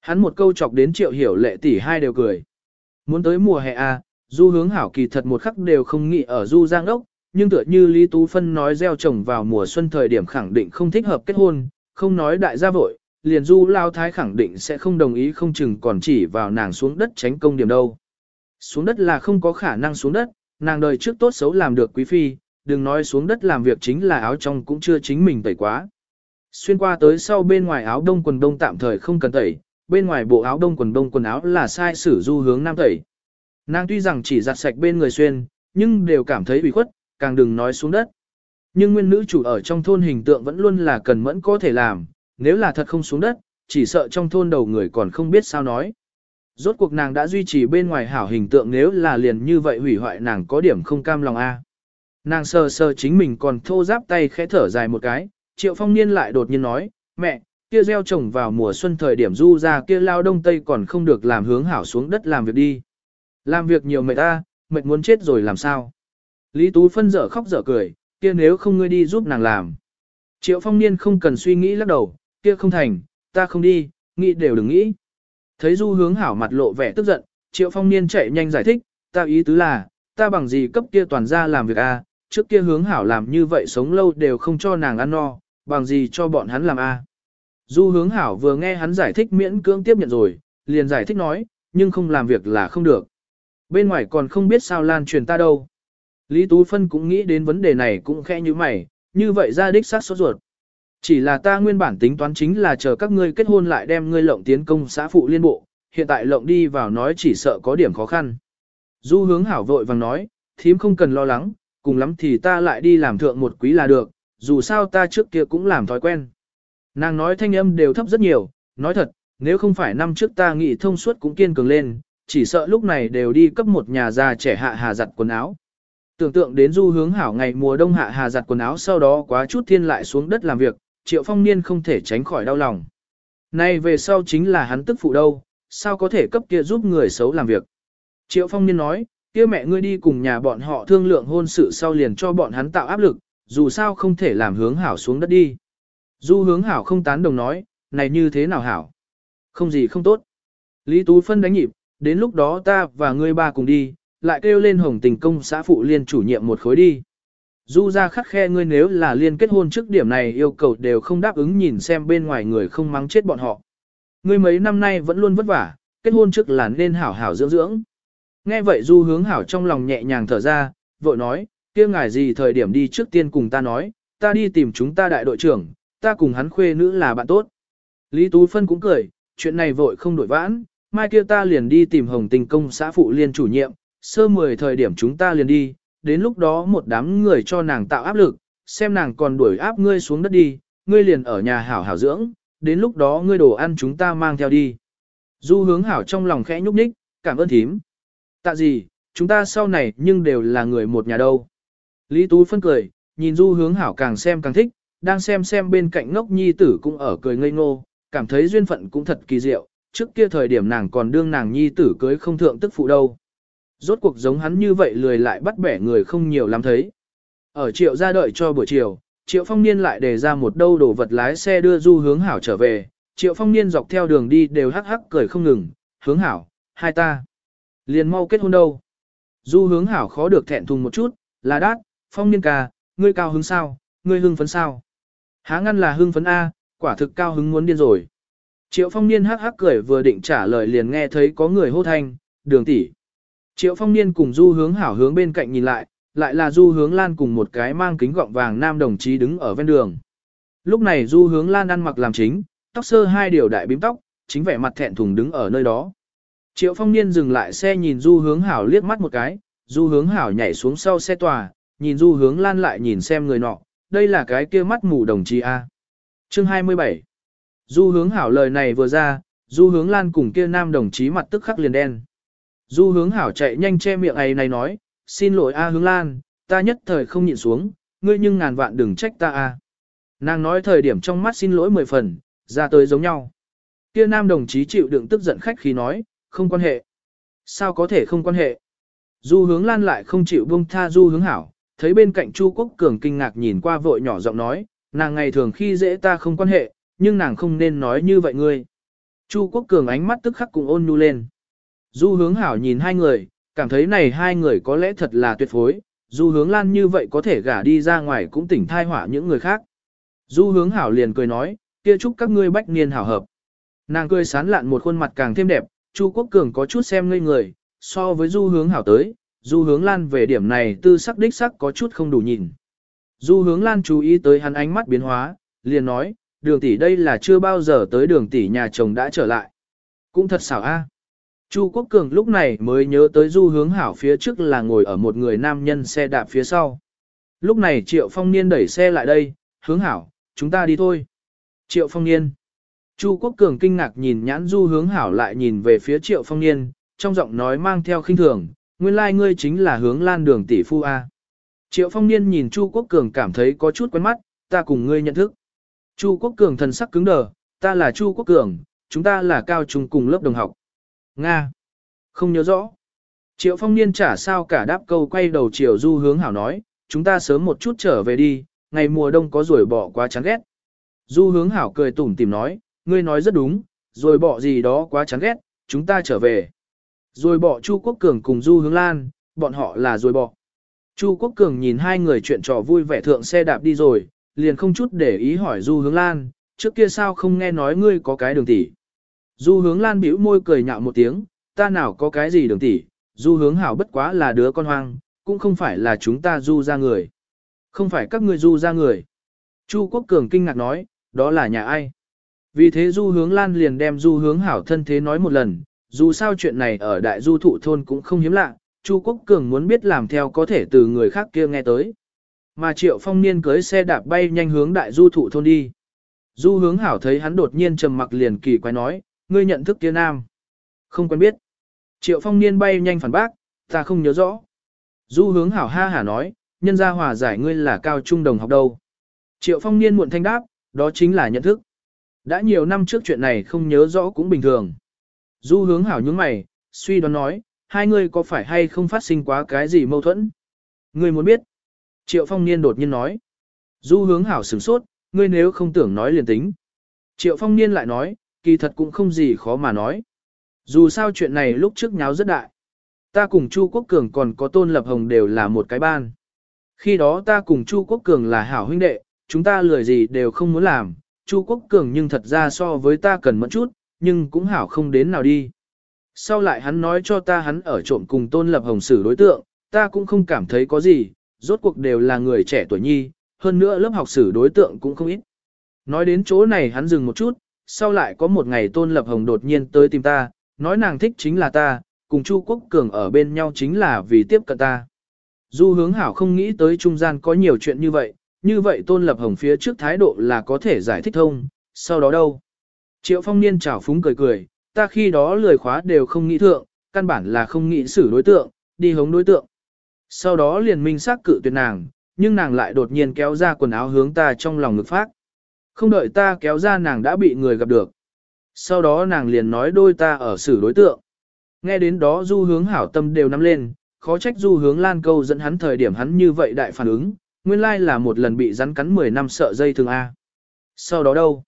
Hắn một câu chọc đến Triệu Hiểu lệ tỷ hai đều cười. Muốn tới mùa hè à, du hướng hảo kỳ thật một khắc đều không nghĩ ở du giang đốc, nhưng tựa như Lý Tú Phân nói gieo trồng vào mùa xuân thời điểm khẳng định không thích hợp kết hôn, không nói đại gia vội, liền du lao thái khẳng định sẽ không đồng ý không chừng còn chỉ vào nàng xuống đất tránh công điểm đâu. Xuống đất là không có khả năng xuống đất, nàng đời trước tốt xấu làm được quý phi, đừng nói xuống đất làm việc chính là áo trong cũng chưa chính mình tẩy quá. Xuyên qua tới sau bên ngoài áo đông quần đông tạm thời không cần tẩy, bên ngoài bộ áo đông quần đông quần áo là sai sử du hướng nam tẩy. Nàng tuy rằng chỉ giặt sạch bên người xuyên, nhưng đều cảm thấy bị khuất, càng đừng nói xuống đất. Nhưng nguyên nữ chủ ở trong thôn hình tượng vẫn luôn là cần mẫn có thể làm, nếu là thật không xuống đất, chỉ sợ trong thôn đầu người còn không biết sao nói. Rốt cuộc nàng đã duy trì bên ngoài hảo hình tượng nếu là liền như vậy hủy hoại nàng có điểm không cam lòng a. Nàng sờ sờ chính mình còn thô giáp tay khẽ thở dài một cái, triệu phong niên lại đột nhiên nói, mẹ, kia gieo trồng vào mùa xuân thời điểm du ra kia lao đông tây còn không được làm hướng hảo xuống đất làm việc đi. Làm việc nhiều mệt ta, mệt muốn chết rồi làm sao. Lý Tú Phân dở khóc dở cười, kia nếu không ngươi đi giúp nàng làm. Triệu phong niên không cần suy nghĩ lắc đầu, kia không thành, ta không đi, nghĩ đều đừng nghĩ. Thấy du hướng hảo mặt lộ vẻ tức giận, triệu phong niên chạy nhanh giải thích, ta ý tứ là, ta bằng gì cấp kia toàn ra làm việc a trước kia hướng hảo làm như vậy sống lâu đều không cho nàng ăn no, bằng gì cho bọn hắn làm a Du hướng hảo vừa nghe hắn giải thích miễn cưỡng tiếp nhận rồi, liền giải thích nói, nhưng không làm việc là không được. Bên ngoài còn không biết sao lan truyền ta đâu. Lý Tú Phân cũng nghĩ đến vấn đề này cũng khẽ như mày, như vậy ra đích sát sốt ruột. Chỉ là ta nguyên bản tính toán chính là chờ các ngươi kết hôn lại đem ngươi lộng tiến công xã phụ liên bộ, hiện tại lộng đi vào nói chỉ sợ có điểm khó khăn. Du hướng hảo vội vàng nói, thím không cần lo lắng, cùng lắm thì ta lại đi làm thượng một quý là được, dù sao ta trước kia cũng làm thói quen. Nàng nói thanh âm đều thấp rất nhiều, nói thật, nếu không phải năm trước ta nghĩ thông suốt cũng kiên cường lên, chỉ sợ lúc này đều đi cấp một nhà già trẻ hạ hà giặt quần áo. Tưởng tượng đến du hướng hảo ngày mùa đông hạ hà giặt quần áo sau đó quá chút thiên lại xuống đất làm việc, triệu phong niên không thể tránh khỏi đau lòng. Nay về sau chính là hắn tức phụ đâu, sao có thể cấp kia giúp người xấu làm việc. Triệu phong niên nói, kia mẹ ngươi đi cùng nhà bọn họ thương lượng hôn sự sau liền cho bọn hắn tạo áp lực, dù sao không thể làm hướng hảo xuống đất đi. Du hướng hảo không tán đồng nói, này như thế nào hảo? Không gì không tốt. Lý Tú Phân đánh nhịp, đến lúc đó ta và ngươi ba cùng đi, lại kêu lên hồng tình công xã phụ liên chủ nhiệm một khối đi. Du ra khắc khe ngươi nếu là liên kết hôn trước điểm này yêu cầu đều không đáp ứng nhìn xem bên ngoài người không mắng chết bọn họ. Ngươi mấy năm nay vẫn luôn vất vả, kết hôn trước là nên hảo hảo dưỡng dưỡng. Nghe vậy Du hướng hảo trong lòng nhẹ nhàng thở ra, vội nói, kia ngài gì thời điểm đi trước tiên cùng ta nói, ta đi tìm chúng ta đại đội trưởng, ta cùng hắn khuê nữ là bạn tốt. Lý Tú Phân cũng cười, chuyện này vội không đổi vãn, mai kia ta liền đi tìm Hồng Tình công xã phụ liên chủ nhiệm, sơ mười thời điểm chúng ta liền đi, đến lúc đó một đám người cho nàng tạo áp lực, xem nàng còn đuổi áp ngươi xuống đất đi, ngươi liền ở nhà hảo hảo dưỡng, đến lúc đó ngươi đồ ăn chúng ta mang theo đi. Du hướng hảo trong lòng khẽ nhúc nhích, cảm ơn thím. Tạ gì, chúng ta sau này nhưng đều là người một nhà đâu. Lý Tú phân cười, nhìn du hướng hảo càng xem càng thích, đang xem xem bên cạnh ngốc nhi tử cũng ở cười ngây ngô, cảm thấy duyên phận cũng thật kỳ diệu, trước kia thời điểm nàng còn đương nàng nhi tử cưới không thượng tức phụ đâu. Rốt cuộc giống hắn như vậy lười lại bắt bẻ người không nhiều lắm thấy. Ở triệu ra đợi cho buổi chiều, triệu phong niên lại đề ra một đâu đồ vật lái xe đưa du hướng hảo trở về, triệu phong niên dọc theo đường đi đều hắc hắc cười không ngừng, hướng hảo, hai ta. Liền mau kết hôn đâu. Du hướng hảo khó được thẹn thùng một chút, là đát, phong niên ca, ngươi cao hứng sao, ngươi hưng phấn sao. Há ngăn là hưng phấn A, quả thực cao hứng muốn điên rồi. Triệu phong niên hắc hắc cười vừa định trả lời liền nghe thấy có người hô thanh, đường tỷ. Triệu phong niên cùng du hướng hảo hướng bên cạnh nhìn lại, lại là du hướng lan cùng một cái mang kính gọng vàng nam đồng chí đứng ở ven đường. Lúc này du hướng lan ăn mặc làm chính, tóc sơ hai điều đại bím tóc, chính vẻ mặt thẹn thùng đứng ở nơi đó. Triệu phong niên dừng lại xe nhìn du hướng hảo liếc mắt một cái, du hướng hảo nhảy xuống sau xe tòa, nhìn du hướng lan lại nhìn xem người nọ, đây là cái kia mắt mù đồng chí A. Chương 27 Du hướng hảo lời này vừa ra, du hướng lan cùng kia nam đồng chí mặt tức khắc liền đen. Du hướng hảo chạy nhanh che miệng ấy này nói, xin lỗi A hướng lan, ta nhất thời không nhịn xuống, ngươi nhưng ngàn vạn đừng trách ta A. Nàng nói thời điểm trong mắt xin lỗi mười phần, ra tới giống nhau. Kia nam đồng chí chịu đựng tức giận khách khi nói, không quan hệ. Sao có thể không quan hệ? Du hướng lan lại không chịu buông tha du hướng hảo, thấy bên cạnh Chu Quốc Cường kinh ngạc nhìn qua vội nhỏ giọng nói, nàng ngày thường khi dễ ta không quan hệ, nhưng nàng không nên nói như vậy ngươi. Chu Quốc Cường ánh mắt tức khắc cùng ôn nhu lên. Du hướng hảo nhìn hai người, cảm thấy này hai người có lẽ thật là tuyệt phối, du hướng lan như vậy có thể gả đi ra ngoài cũng tỉnh thai hỏa những người khác. Du hướng hảo liền cười nói, kia chúc các ngươi bách niên hảo hợp. Nàng cười sán lạn một khuôn mặt càng thêm đẹp, Chu Quốc Cường có chút xem ngây người, so với du hướng hảo tới, du hướng lan về điểm này tư sắc đích sắc có chút không đủ nhìn. Du hướng lan chú ý tới hắn ánh mắt biến hóa, liền nói, đường tỷ đây là chưa bao giờ tới đường tỷ nhà chồng đã trở lại. Cũng thật xảo a. Chu Quốc Cường lúc này mới nhớ tới du hướng hảo phía trước là ngồi ở một người nam nhân xe đạp phía sau. Lúc này Triệu Phong Niên đẩy xe lại đây, hướng hảo, chúng ta đi thôi. Triệu Phong Niên. Chu Quốc Cường kinh ngạc nhìn nhãn du hướng hảo lại nhìn về phía Triệu Phong Niên, trong giọng nói mang theo khinh thường, nguyên lai like ngươi chính là hướng lan đường tỷ phu A. Triệu Phong Niên nhìn Chu Quốc Cường cảm thấy có chút quen mắt, ta cùng ngươi nhận thức. Chu Quốc Cường thần sắc cứng đờ, ta là Chu Quốc Cường, chúng ta là cao trung cùng lớp đồng học. Nga. Không nhớ rõ. Triệu Phong Niên trả sao cả đáp câu quay đầu Triệu Du hướng hảo nói, chúng ta sớm một chút trở về đi, ngày mùa đông có rồi bỏ quá chán ghét. Du hướng hảo cười tủm tìm nói, ngươi nói rất đúng, rồi bỏ gì đó quá chán ghét, chúng ta trở về. Rồi bỏ Chu Quốc Cường cùng Du hướng lan, bọn họ là rồi bỏ. Chu Quốc Cường nhìn hai người chuyện trò vui vẻ thượng xe đạp đi rồi, liền không chút để ý hỏi Du hướng lan, trước kia sao không nghe nói ngươi có cái đường tỷ. Du hướng lan bĩu môi cười nhạo một tiếng, ta nào có cái gì đường tỷ, du hướng hảo bất quá là đứa con hoang, cũng không phải là chúng ta du ra người. Không phải các ngươi du ra người. Chu Quốc Cường kinh ngạc nói, đó là nhà ai? Vì thế du hướng lan liền đem du hướng hảo thân thế nói một lần, dù sao chuyện này ở đại du thụ thôn cũng không hiếm lạ, Chu Quốc Cường muốn biết làm theo có thể từ người khác kia nghe tới. Mà Triệu Phong Niên cưới xe đạp bay nhanh hướng đại du thụ thôn đi. Du hướng hảo thấy hắn đột nhiên trầm mặc liền kỳ quái nói, ngươi nhận thức kia nam. Không quen biết. Triệu phong niên bay nhanh phản bác, ta không nhớ rõ. Du hướng hảo ha hả nói, nhân gia hòa giải ngươi là cao trung đồng học đâu. Triệu phong niên muộn thanh đáp, đó chính là nhận thức. Đã nhiều năm trước chuyện này không nhớ rõ cũng bình thường. Du hướng hảo những mày, suy đoán nói, hai người có phải hay không phát sinh quá cái gì mâu thuẫn? Ngươi muốn biết. Triệu phong niên đột nhiên nói. Du hướng hảo sửng sốt, ngươi nếu không tưởng nói liền tính. Triệu phong niên lại nói, kỳ thật cũng không gì khó mà nói. Dù sao chuyện này lúc trước nháo rất đại. Ta cùng Chu Quốc Cường còn có Tôn Lập Hồng đều là một cái ban. Khi đó ta cùng Chu Quốc Cường là hảo huynh đệ, chúng ta lười gì đều không muốn làm. Chu Quốc Cường nhưng thật ra so với ta cần mẫn chút, nhưng cũng hảo không đến nào đi. Sau lại hắn nói cho ta hắn ở trộm cùng Tôn Lập Hồng xử đối tượng, ta cũng không cảm thấy có gì, rốt cuộc đều là người trẻ tuổi nhi, hơn nữa lớp học xử đối tượng cũng không ít. Nói đến chỗ này hắn dừng một chút, sau lại có một ngày Tôn Lập Hồng đột nhiên tới tìm ta, nói nàng thích chính là ta, cùng Chu Quốc Cường ở bên nhau chính là vì tiếp cận ta. Du hướng hảo không nghĩ tới trung gian có nhiều chuyện như vậy, như vậy Tôn Lập Hồng phía trước thái độ là có thể giải thích thông, sau đó đâu. Triệu phong niên chào phúng cười cười, ta khi đó lười khóa đều không nghĩ thượng, căn bản là không nghĩ xử đối tượng, đi hống đối tượng. Sau đó liền minh xác cự tuyệt nàng, nhưng nàng lại đột nhiên kéo ra quần áo hướng ta trong lòng ngực phát. Không đợi ta kéo ra nàng đã bị người gặp được. Sau đó nàng liền nói đôi ta ở xử đối tượng. Nghe đến đó du hướng hảo tâm đều nắm lên, khó trách du hướng lan câu dẫn hắn thời điểm hắn như vậy đại phản ứng, nguyên lai là một lần bị rắn cắn 10 năm sợ dây thường A. Sau đó đâu?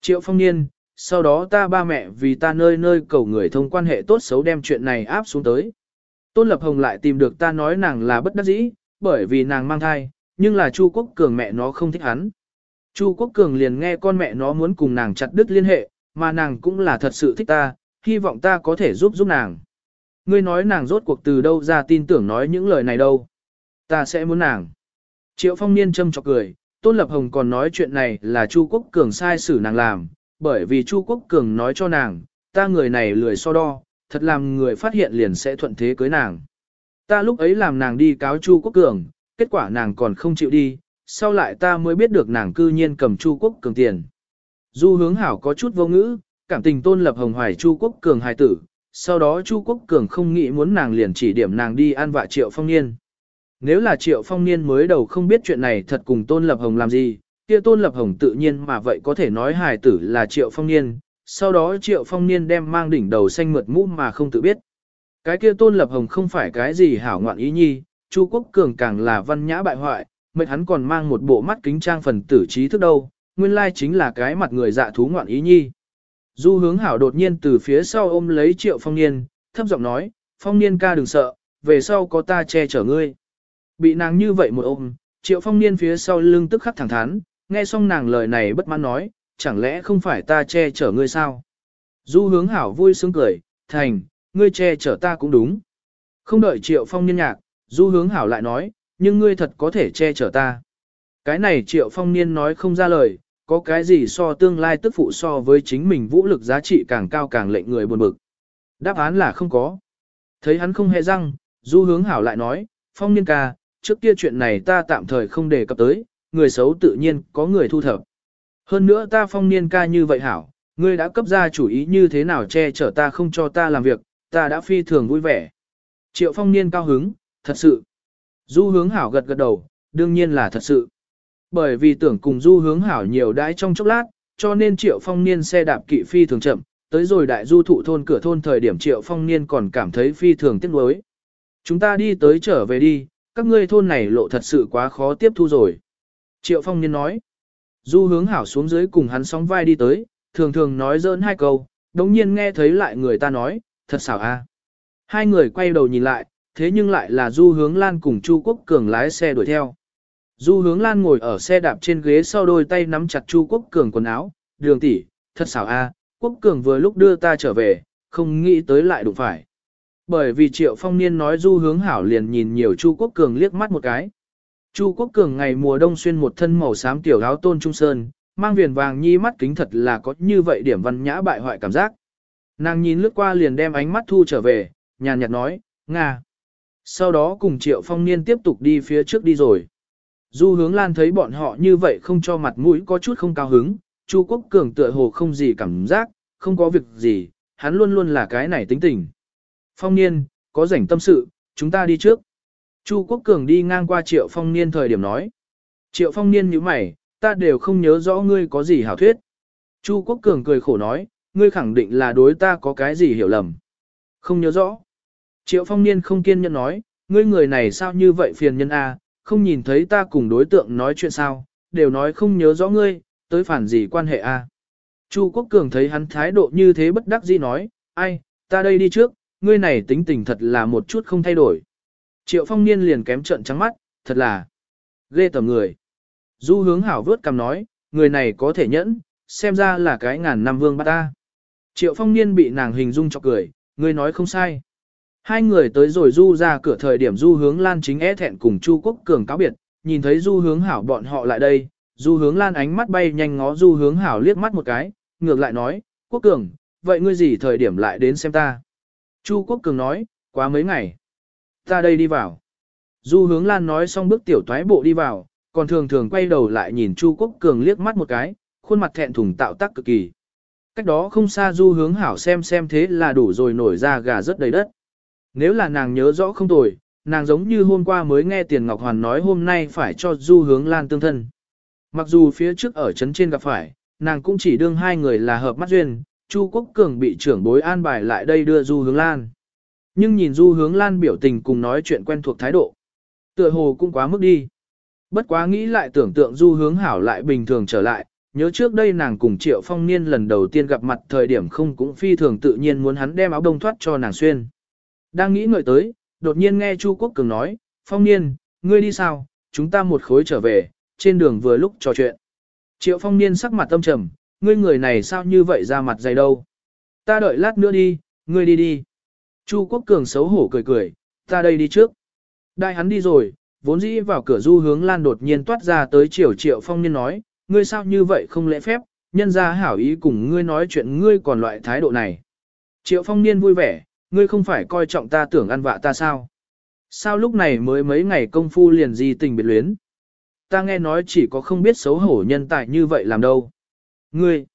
Triệu phong niên, sau đó ta ba mẹ vì ta nơi nơi cầu người thông quan hệ tốt xấu đem chuyện này áp xuống tới. Tôn Lập Hồng lại tìm được ta nói nàng là bất đắc dĩ, bởi vì nàng mang thai, nhưng là Chu Quốc Cường mẹ nó không thích hắn. Chu Quốc Cường liền nghe con mẹ nó muốn cùng nàng chặt đứt liên hệ, mà nàng cũng là thật sự thích ta, hy vọng ta có thể giúp giúp nàng. Ngươi nói nàng rốt cuộc từ đâu ra tin tưởng nói những lời này đâu. Ta sẽ muốn nàng. Triệu phong niên châm chọc cười, Tôn Lập Hồng còn nói chuyện này là Chu Quốc Cường sai xử nàng làm, bởi vì Chu Quốc Cường nói cho nàng, ta người này lười so đo, thật làm người phát hiện liền sẽ thuận thế cưới nàng. Ta lúc ấy làm nàng đi cáo Chu Quốc Cường, kết quả nàng còn không chịu đi, sau lại ta mới biết được nàng cư nhiên cầm Chu Quốc Cường tiền. Du hướng hảo có chút vô ngữ, cảm tình tôn lập hồng hoài Chu Quốc Cường hài tử, sau đó Chu Quốc Cường không nghĩ muốn nàng liền chỉ điểm nàng đi ăn vạ triệu phong niên. Nếu là triệu phong niên mới đầu không biết chuyện này thật cùng tôn lập hồng làm gì, kia tôn lập hồng tự nhiên mà vậy có thể nói hài tử là triệu phong niên, sau đó triệu phong niên đem mang đỉnh đầu xanh mượt mũ mà không tự biết. Cái kia tôn lập hồng không phải cái gì hảo ngoạn ý nhi, Chu Quốc Cường càng là văn nhã bại hoại, mệt hắn còn mang một bộ mắt kính trang phần tử trí thức đâu, nguyên lai chính là cái mặt người dạ thú ngoạn ý nhi. Du hướng hảo đột nhiên từ phía sau ôm lấy triệu phong niên, thấp giọng nói, phong niên ca đừng sợ, về sau có ta che chở ngươi. Bị nàng như vậy một ôm, triệu phong niên phía sau lưng tức khắc thẳng thắn, nghe xong nàng lời này bất mãn nói, chẳng lẽ không phải ta che chở ngươi sao? Du hướng hảo vui sướng cười, thành, ngươi che chở ta cũng đúng. Không đợi triệu phong niên nhạc, du hướng hảo lại nói, nhưng ngươi thật có thể che chở ta. Cái này triệu phong niên nói không ra lời, có cái gì so tương lai tức phụ so với chính mình vũ lực giá trị càng cao càng lệnh người buồn bực. Đáp án là không có. Thấy hắn không hề răng, du hướng hảo lại nói, phong niên ca, trước kia chuyện này ta tạm thời không đề cập tới, người xấu tự nhiên có người thu thập. Hơn nữa ta phong niên ca như vậy hảo, ngươi đã cấp ra chủ ý như thế nào che chở ta không cho ta làm việc, ta đã phi thường vui vẻ. Triệu phong niên cao hứng, thật sự. Du hướng hảo gật gật đầu, đương nhiên là thật sự. Bởi vì tưởng cùng du hướng hảo nhiều đãi trong chốc lát, cho nên triệu phong niên xe đạp kỵ phi thường chậm, tới rồi đại du thụ thôn cửa thôn thời điểm triệu phong niên còn cảm thấy phi thường tiếc nuối. Chúng ta đi tới trở về đi, các ngươi thôn này lộ thật sự quá khó tiếp thu rồi. Triệu phong niên nói, du hướng hảo xuống dưới cùng hắn sóng vai đi tới, thường thường nói dỡn hai câu, đồng nhiên nghe thấy lại người ta nói, thật xảo a. Hai người quay đầu nhìn lại, thế nhưng lại là Du Hướng Lan cùng Chu Quốc Cường lái xe đuổi theo. Du Hướng Lan ngồi ở xe đạp trên ghế sau đôi tay nắm chặt Chu Quốc Cường quần áo, đường tỷ, thật xảo a, Quốc Cường vừa lúc đưa ta trở về, không nghĩ tới lại đụng phải. Bởi vì Triệu Phong Niên nói Du Hướng Hảo liền nhìn nhiều Chu Quốc Cường liếc mắt một cái. Chu Quốc Cường ngày mùa đông xuyên một thân màu xám tiểu áo tôn trung sơn, mang viền vàng nhi mắt kính thật là có như vậy điểm văn nhã bại hoại cảm giác. Nàng nhìn lướt qua liền đem ánh mắt thu trở về, nhàn nhạt nói, Nga. Sau đó cùng Triệu Phong Niên tiếp tục đi phía trước đi rồi. Du hướng lan thấy bọn họ như vậy không cho mặt mũi có chút không cao hứng, Chu Quốc Cường tựa hồ không gì cảm giác, không có việc gì, hắn luôn luôn là cái này tính tình. Phong Niên, có rảnh tâm sự, chúng ta đi trước. Chu Quốc Cường đi ngang qua Triệu Phong Niên thời điểm nói. Triệu Phong Niên như mày, ta đều không nhớ rõ ngươi có gì hảo thuyết. Chu Quốc Cường cười khổ nói, ngươi khẳng định là đối ta có cái gì hiểu lầm. Không nhớ rõ. Triệu phong niên không kiên nhẫn nói, ngươi người này sao như vậy phiền nhân a, không nhìn thấy ta cùng đối tượng nói chuyện sao, đều nói không nhớ rõ ngươi, tới phản gì quan hệ a. Chu Quốc Cường thấy hắn thái độ như thế bất đắc dĩ nói, ai, ta đây đi trước, ngươi này tính tình thật là một chút không thay đổi. Triệu phong niên liền kém trận trắng mắt, thật là ghê tầm người. Du hướng hảo vớt cầm nói, người này có thể nhẫn, xem ra là cái ngàn năm vương bắt ta. Triệu phong niên bị nàng hình dung cho cười, ngươi nói không sai. Hai người tới rồi du ra cửa thời điểm du hướng lan chính é thẹn cùng Chu Quốc Cường cáo biệt, nhìn thấy du hướng hảo bọn họ lại đây, du hướng lan ánh mắt bay nhanh ngó du hướng hảo liếc mắt một cái, ngược lại nói, Quốc Cường, vậy ngươi gì thời điểm lại đến xem ta? Chu Quốc Cường nói, quá mấy ngày. Ta đây đi vào. Du hướng lan nói xong bước tiểu toái bộ đi vào, còn thường thường quay đầu lại nhìn Chu Quốc Cường liếc mắt một cái, khuôn mặt thẹn thùng tạo tác cực kỳ. Cách đó không xa du hướng hảo xem xem thế là đủ rồi nổi ra gà rất đầy đất. Nếu là nàng nhớ rõ không tồi, nàng giống như hôm qua mới nghe Tiền Ngọc Hoàn nói hôm nay phải cho du hướng lan tương thân. Mặc dù phía trước ở trấn trên gặp phải, nàng cũng chỉ đương hai người là hợp mắt duyên, Chu Quốc Cường bị trưởng bối an bài lại đây đưa du hướng lan. Nhưng nhìn du hướng lan biểu tình cùng nói chuyện quen thuộc thái độ. Tựa hồ cũng quá mức đi. Bất quá nghĩ lại tưởng tượng du hướng hảo lại bình thường trở lại, nhớ trước đây nàng cùng Triệu Phong Niên lần đầu tiên gặp mặt thời điểm không cũng phi thường tự nhiên muốn hắn đem áo đông thoát cho nàng xuyên. Đang nghĩ ngợi tới, đột nhiên nghe Chu Quốc Cường nói, Phong Niên, ngươi đi sao, chúng ta một khối trở về, trên đường vừa lúc trò chuyện. Triệu phong niên sắc mặt tâm trầm, ngươi người này sao như vậy ra mặt dày đâu. Ta đợi lát nữa đi, ngươi đi đi. Chu Quốc Cường xấu hổ cười cười, ta đây đi trước. Đại hắn đi rồi, vốn dĩ vào cửa du hướng lan đột nhiên toát ra tới triều triệu phong niên nói, ngươi sao như vậy không lễ phép, nhân ra hảo ý cùng ngươi nói chuyện ngươi còn loại thái độ này. Triệu phong niên vui vẻ, ngươi không phải coi trọng ta tưởng ăn vạ ta sao? Sao lúc này mới mấy ngày công phu liền di tình biệt luyến? Ta nghe nói chỉ có không biết xấu hổ nhân tài như vậy làm đâu. Ngươi!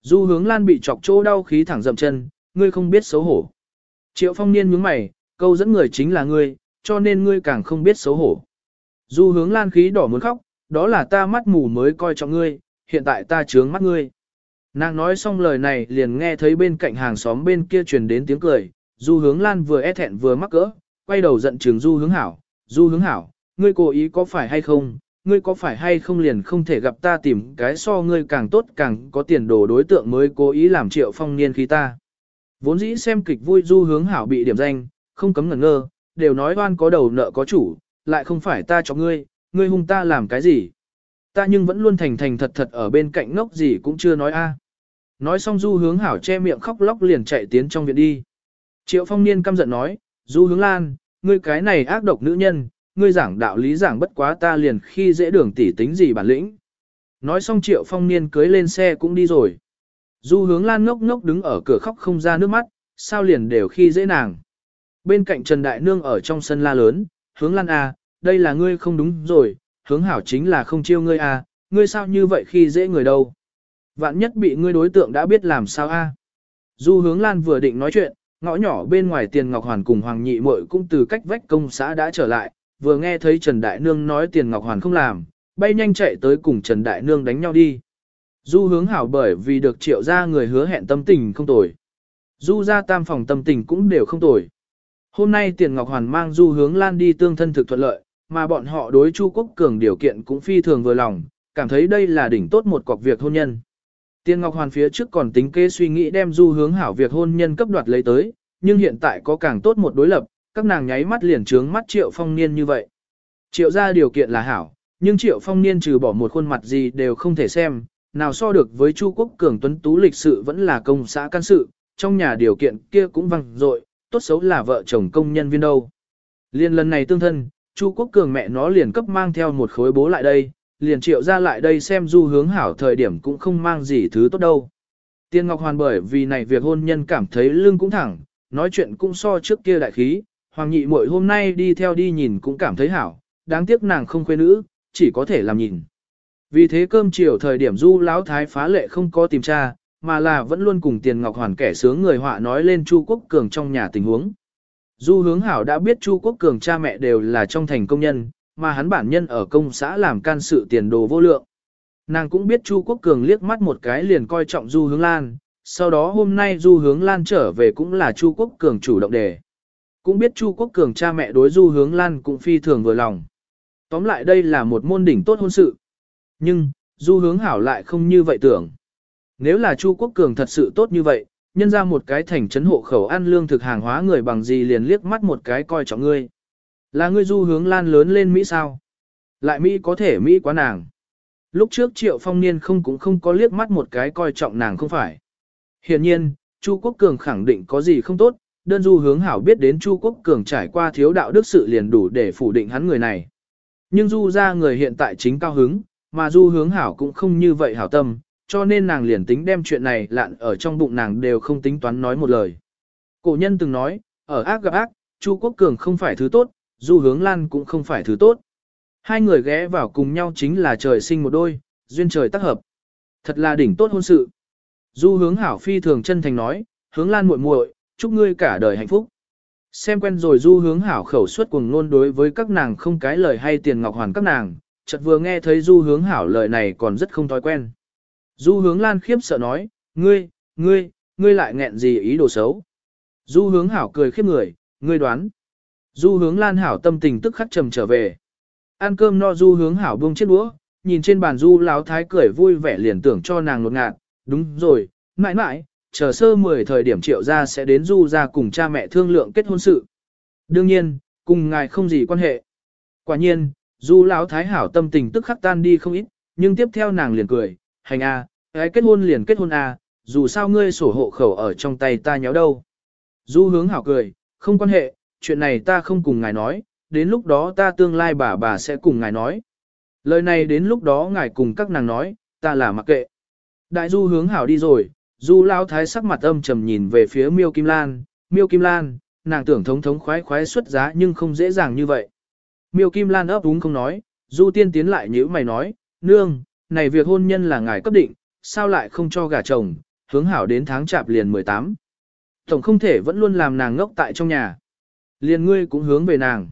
Du hướng lan bị chọc chỗ đau khí thẳng dậm chân, ngươi không biết xấu hổ. Triệu phong niên nhướng mày, câu dẫn người chính là ngươi, cho nên ngươi càng không biết xấu hổ. Du hướng lan khí đỏ muốn khóc, đó là ta mắt mù mới coi trọng ngươi, hiện tại ta trướng mắt ngươi. Nàng nói xong lời này liền nghe thấy bên cạnh hàng xóm bên kia truyền đến tiếng cười, du hướng lan vừa e thẹn vừa mắc cỡ, quay đầu giận trường du hướng hảo, du hướng hảo, ngươi cố ý có phải hay không, ngươi có phải hay không liền không thể gặp ta tìm cái so ngươi càng tốt càng có tiền đồ đối tượng mới cố ý làm triệu phong niên khí ta. Vốn dĩ xem kịch vui du hướng hảo bị điểm danh, không cấm ngẩn ngơ, đều nói oan có đầu nợ có chủ, lại không phải ta cho ngươi, ngươi hung ta làm cái gì. Ta nhưng vẫn luôn thành thành thật thật ở bên cạnh ngốc gì cũng chưa nói a. À. Nói xong du hướng hảo che miệng khóc lóc liền chạy tiến trong viện đi. Triệu phong niên căm giận nói, du hướng lan, ngươi cái này ác độc nữ nhân, ngươi giảng đạo lý giảng bất quá ta liền khi dễ đường tỉ tính gì bản lĩnh. Nói xong triệu phong niên cưới lên xe cũng đi rồi. Du hướng lan ngốc ngốc đứng ở cửa khóc không ra nước mắt, sao liền đều khi dễ nàng. Bên cạnh Trần Đại Nương ở trong sân la lớn, hướng lan à, đây là ngươi không đúng rồi, hướng hảo chính là không chiêu ngươi à, ngươi sao như vậy khi dễ người đâu. Vạn nhất bị ngươi đối tượng đã biết làm sao a. Du hướng lan vừa định nói chuyện, ngõ nhỏ bên ngoài tiền ngọc hoàn cùng hoàng nhị muội cũng từ cách vách công xã đã trở lại, vừa nghe thấy Trần Đại Nương nói tiền ngọc hoàn không làm, bay nhanh chạy tới cùng Trần Đại Nương đánh nhau đi. Du hướng hảo bởi vì được triệu ra người hứa hẹn tâm tình không tồi. Du ra tam phòng tâm tình cũng đều không tồi. Hôm nay tiền ngọc hoàn mang du hướng lan đi tương thân thực thuận lợi, mà bọn họ đối Chu Quốc Cường điều kiện cũng phi thường vừa lòng, cảm thấy đây là đỉnh tốt một cọc việc hôn nhân. Tiên Ngọc Hoàn phía trước còn tính kế suy nghĩ đem du hướng hảo việc hôn nhân cấp đoạt lấy tới, nhưng hiện tại có càng tốt một đối lập, các nàng nháy mắt liền trướng mắt Triệu Phong Niên như vậy. Triệu ra điều kiện là hảo, nhưng Triệu Phong Niên trừ bỏ một khuôn mặt gì đều không thể xem, nào so được với Chu Quốc Cường tuấn tú lịch sự vẫn là công xã can sự, trong nhà điều kiện kia cũng văng dội, tốt xấu là vợ chồng công nhân viên đâu. Liên lần này tương thân, Chu Quốc Cường mẹ nó liền cấp mang theo một khối bố lại đây, liền triệu ra lại đây xem du hướng hảo thời điểm cũng không mang gì thứ tốt đâu. Tiên Ngọc Hoàn bởi vì này việc hôn nhân cảm thấy lưng cũng thẳng, nói chuyện cũng so trước kia đại khí, Hoàng nhị muội hôm nay đi theo đi nhìn cũng cảm thấy hảo, đáng tiếc nàng không quê nữ, chỉ có thể làm nhìn. Vì thế cơm chiều thời điểm du lão thái phá lệ không có tìm tra, mà là vẫn luôn cùng Tiền Ngọc Hoàn kẻ sướng người họa nói lên Chu Quốc Cường trong nhà tình huống. Du hướng hảo đã biết Chu Quốc Cường cha mẹ đều là trong thành công nhân, mà hắn bản nhân ở công xã làm can sự tiền đồ vô lượng. Nàng cũng biết Chu Quốc Cường liếc mắt một cái liền coi trọng Du Hướng Lan, sau đó hôm nay Du Hướng Lan trở về cũng là Chu Quốc Cường chủ động đề. Cũng biết Chu Quốc Cường cha mẹ đối Du Hướng Lan cũng phi thường vừa lòng. Tóm lại đây là một môn đỉnh tốt hôn sự. Nhưng, Du Hướng Hảo lại không như vậy tưởng. Nếu là Chu Quốc Cường thật sự tốt như vậy, nhân ra một cái thành trấn hộ khẩu ăn lương thực hàng hóa người bằng gì liền liếc mắt một cái coi trọng ngươi. Là ngươi du hướng lan lớn lên Mỹ sao? Lại Mỹ có thể Mỹ quá nàng. Lúc trước triệu phong niên không cũng không có liếc mắt một cái coi trọng nàng không phải. Hiện nhiên, Chu Quốc Cường khẳng định có gì không tốt, đơn du hướng hảo biết đến Chu Quốc Cường trải qua thiếu đạo đức sự liền đủ để phủ định hắn người này. Nhưng du ra người hiện tại chính cao hứng, mà du hướng hảo cũng không như vậy hảo tâm, cho nên nàng liền tính đem chuyện này lạn ở trong bụng nàng đều không tính toán nói một lời. Cổ nhân từng nói, ở ác gặp ác, Chu Quốc Cường không phải thứ tốt, Du Hướng Lan cũng không phải thứ tốt. Hai người ghé vào cùng nhau chính là trời sinh một đôi, duyên trời tác hợp. Thật là đỉnh tốt hôn sự. Du Hướng Hảo phi thường chân thành nói, Hướng Lan muội muội, chúc ngươi cả đời hạnh phúc. Xem quen rồi Du Hướng Hảo khẩu suất cùng luôn đối với các nàng không cái lời hay tiền ngọc hoàn các nàng, chợt vừa nghe thấy Du Hướng Hảo lời này còn rất không thói quen. Du hướng lan khiếp sợ nói, ngươi, ngươi, ngươi lại nghẹn gì ý đồ xấu. Du hướng hảo cười khiếp người, ngươi đoán. Du hướng lan hảo tâm tình tức khắc trầm trở về. Ăn cơm no du hướng hảo buông chiếc đũa, nhìn trên bàn du láo thái cười vui vẻ liền tưởng cho nàng ngột ngạt. Đúng rồi, mãi mãi, chờ sơ 10 thời điểm triệu ra sẽ đến du ra cùng cha mẹ thương lượng kết hôn sự. Đương nhiên, cùng ngài không gì quan hệ. Quả nhiên, du lão thái hảo tâm tình tức khắc tan đi không ít, nhưng tiếp theo nàng liền cười, hành a, cái kết hôn liền kết hôn a, dù sao ngươi sổ hộ khẩu ở trong tay ta nhéo đâu. Du hướng hảo cười, không quan hệ, chuyện này ta không cùng ngài nói, đến lúc đó ta tương lai bà bà sẽ cùng ngài nói. Lời này đến lúc đó ngài cùng các nàng nói, ta là mặc kệ. Đại du hướng hảo đi rồi, du Lão thái sắc mặt âm trầm nhìn về phía miêu kim lan, miêu kim lan, nàng tưởng thống thống khoái khoái xuất giá nhưng không dễ dàng như vậy. Miêu kim lan ấp úng không nói, du tiên tiến lại nhữ mày nói, nương, này việc hôn nhân là ngài cấp định, sao lại không cho gả chồng, hướng hảo đến tháng chạp liền 18. Tổng không thể vẫn luôn làm nàng ngốc tại trong nhà. Liền ngươi cũng hướng về nàng.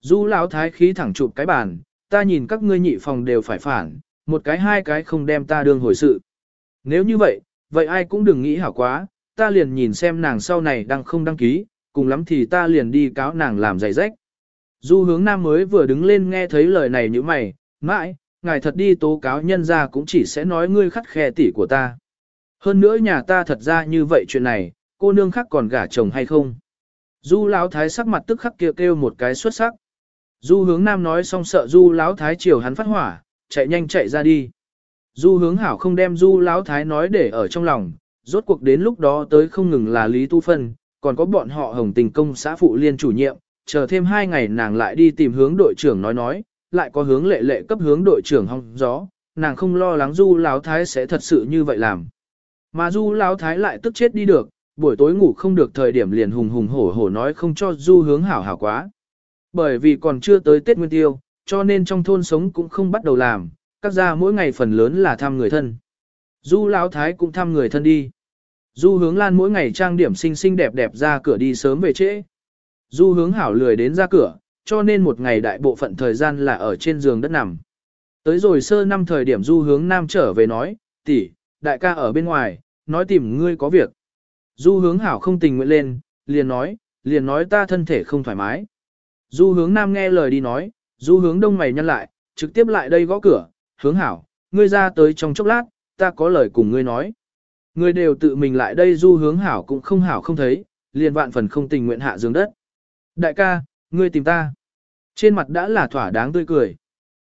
Du lão thái khí thẳng chụp cái bàn, ta nhìn các ngươi nhị phòng đều phải phản, một cái hai cái không đem ta đương hồi sự. Nếu như vậy, vậy ai cũng đừng nghĩ hảo quá, ta liền nhìn xem nàng sau này đang không đăng ký, cùng lắm thì ta liền đi cáo nàng làm giày rách. Du hướng nam mới vừa đứng lên nghe thấy lời này như mày, mãi, ngài thật đi tố cáo nhân ra cũng chỉ sẽ nói ngươi khắt khe tỷ của ta. Hơn nữa nhà ta thật ra như vậy chuyện này, cô nương khác còn gả chồng hay không? Du lão thái sắc mặt tức khắc kêu kêu một cái xuất sắc. Du hướng nam nói xong sợ du lão thái chiều hắn phát hỏa, chạy nhanh chạy ra đi. Du hướng hảo không đem du lão thái nói để ở trong lòng, rốt cuộc đến lúc đó tới không ngừng là Lý Tu Phân, còn có bọn họ hồng tình công xã phụ liên chủ nhiệm, chờ thêm hai ngày nàng lại đi tìm hướng đội trưởng nói nói, lại có hướng lệ lệ cấp hướng đội trưởng hong gió, nàng không lo lắng du lão thái sẽ thật sự như vậy làm. Mà du lão thái lại tức chết đi được, buổi tối ngủ không được thời điểm liền hùng hùng hổ hổ nói không cho du hướng hảo hảo quá. Bởi vì còn chưa tới Tết Nguyên Tiêu, cho nên trong thôn sống cũng không bắt đầu làm, các gia mỗi ngày phần lớn là thăm người thân. Du lão thái cũng thăm người thân đi. Du hướng lan mỗi ngày trang điểm xinh xinh đẹp đẹp ra cửa đi sớm về trễ. Du hướng hảo lười đến ra cửa, cho nên một ngày đại bộ phận thời gian là ở trên giường đất nằm. Tới rồi sơ năm thời điểm du hướng nam trở về nói, tỷ, đại ca ở bên ngoài, nói tìm ngươi có việc. Du hướng hảo không tình nguyện lên, liền nói, liền nói ta thân thể không thoải mái. Du hướng nam nghe lời đi nói, du hướng đông mày nhăn lại, trực tiếp lại đây gõ cửa, hướng hảo, ngươi ra tới trong chốc lát, ta có lời cùng ngươi nói. Ngươi đều tự mình lại đây du hướng hảo cũng không hảo không thấy, liền vạn phần không tình nguyện hạ giường đất. Đại ca, ngươi tìm ta. Trên mặt đã là thỏa đáng tươi cười.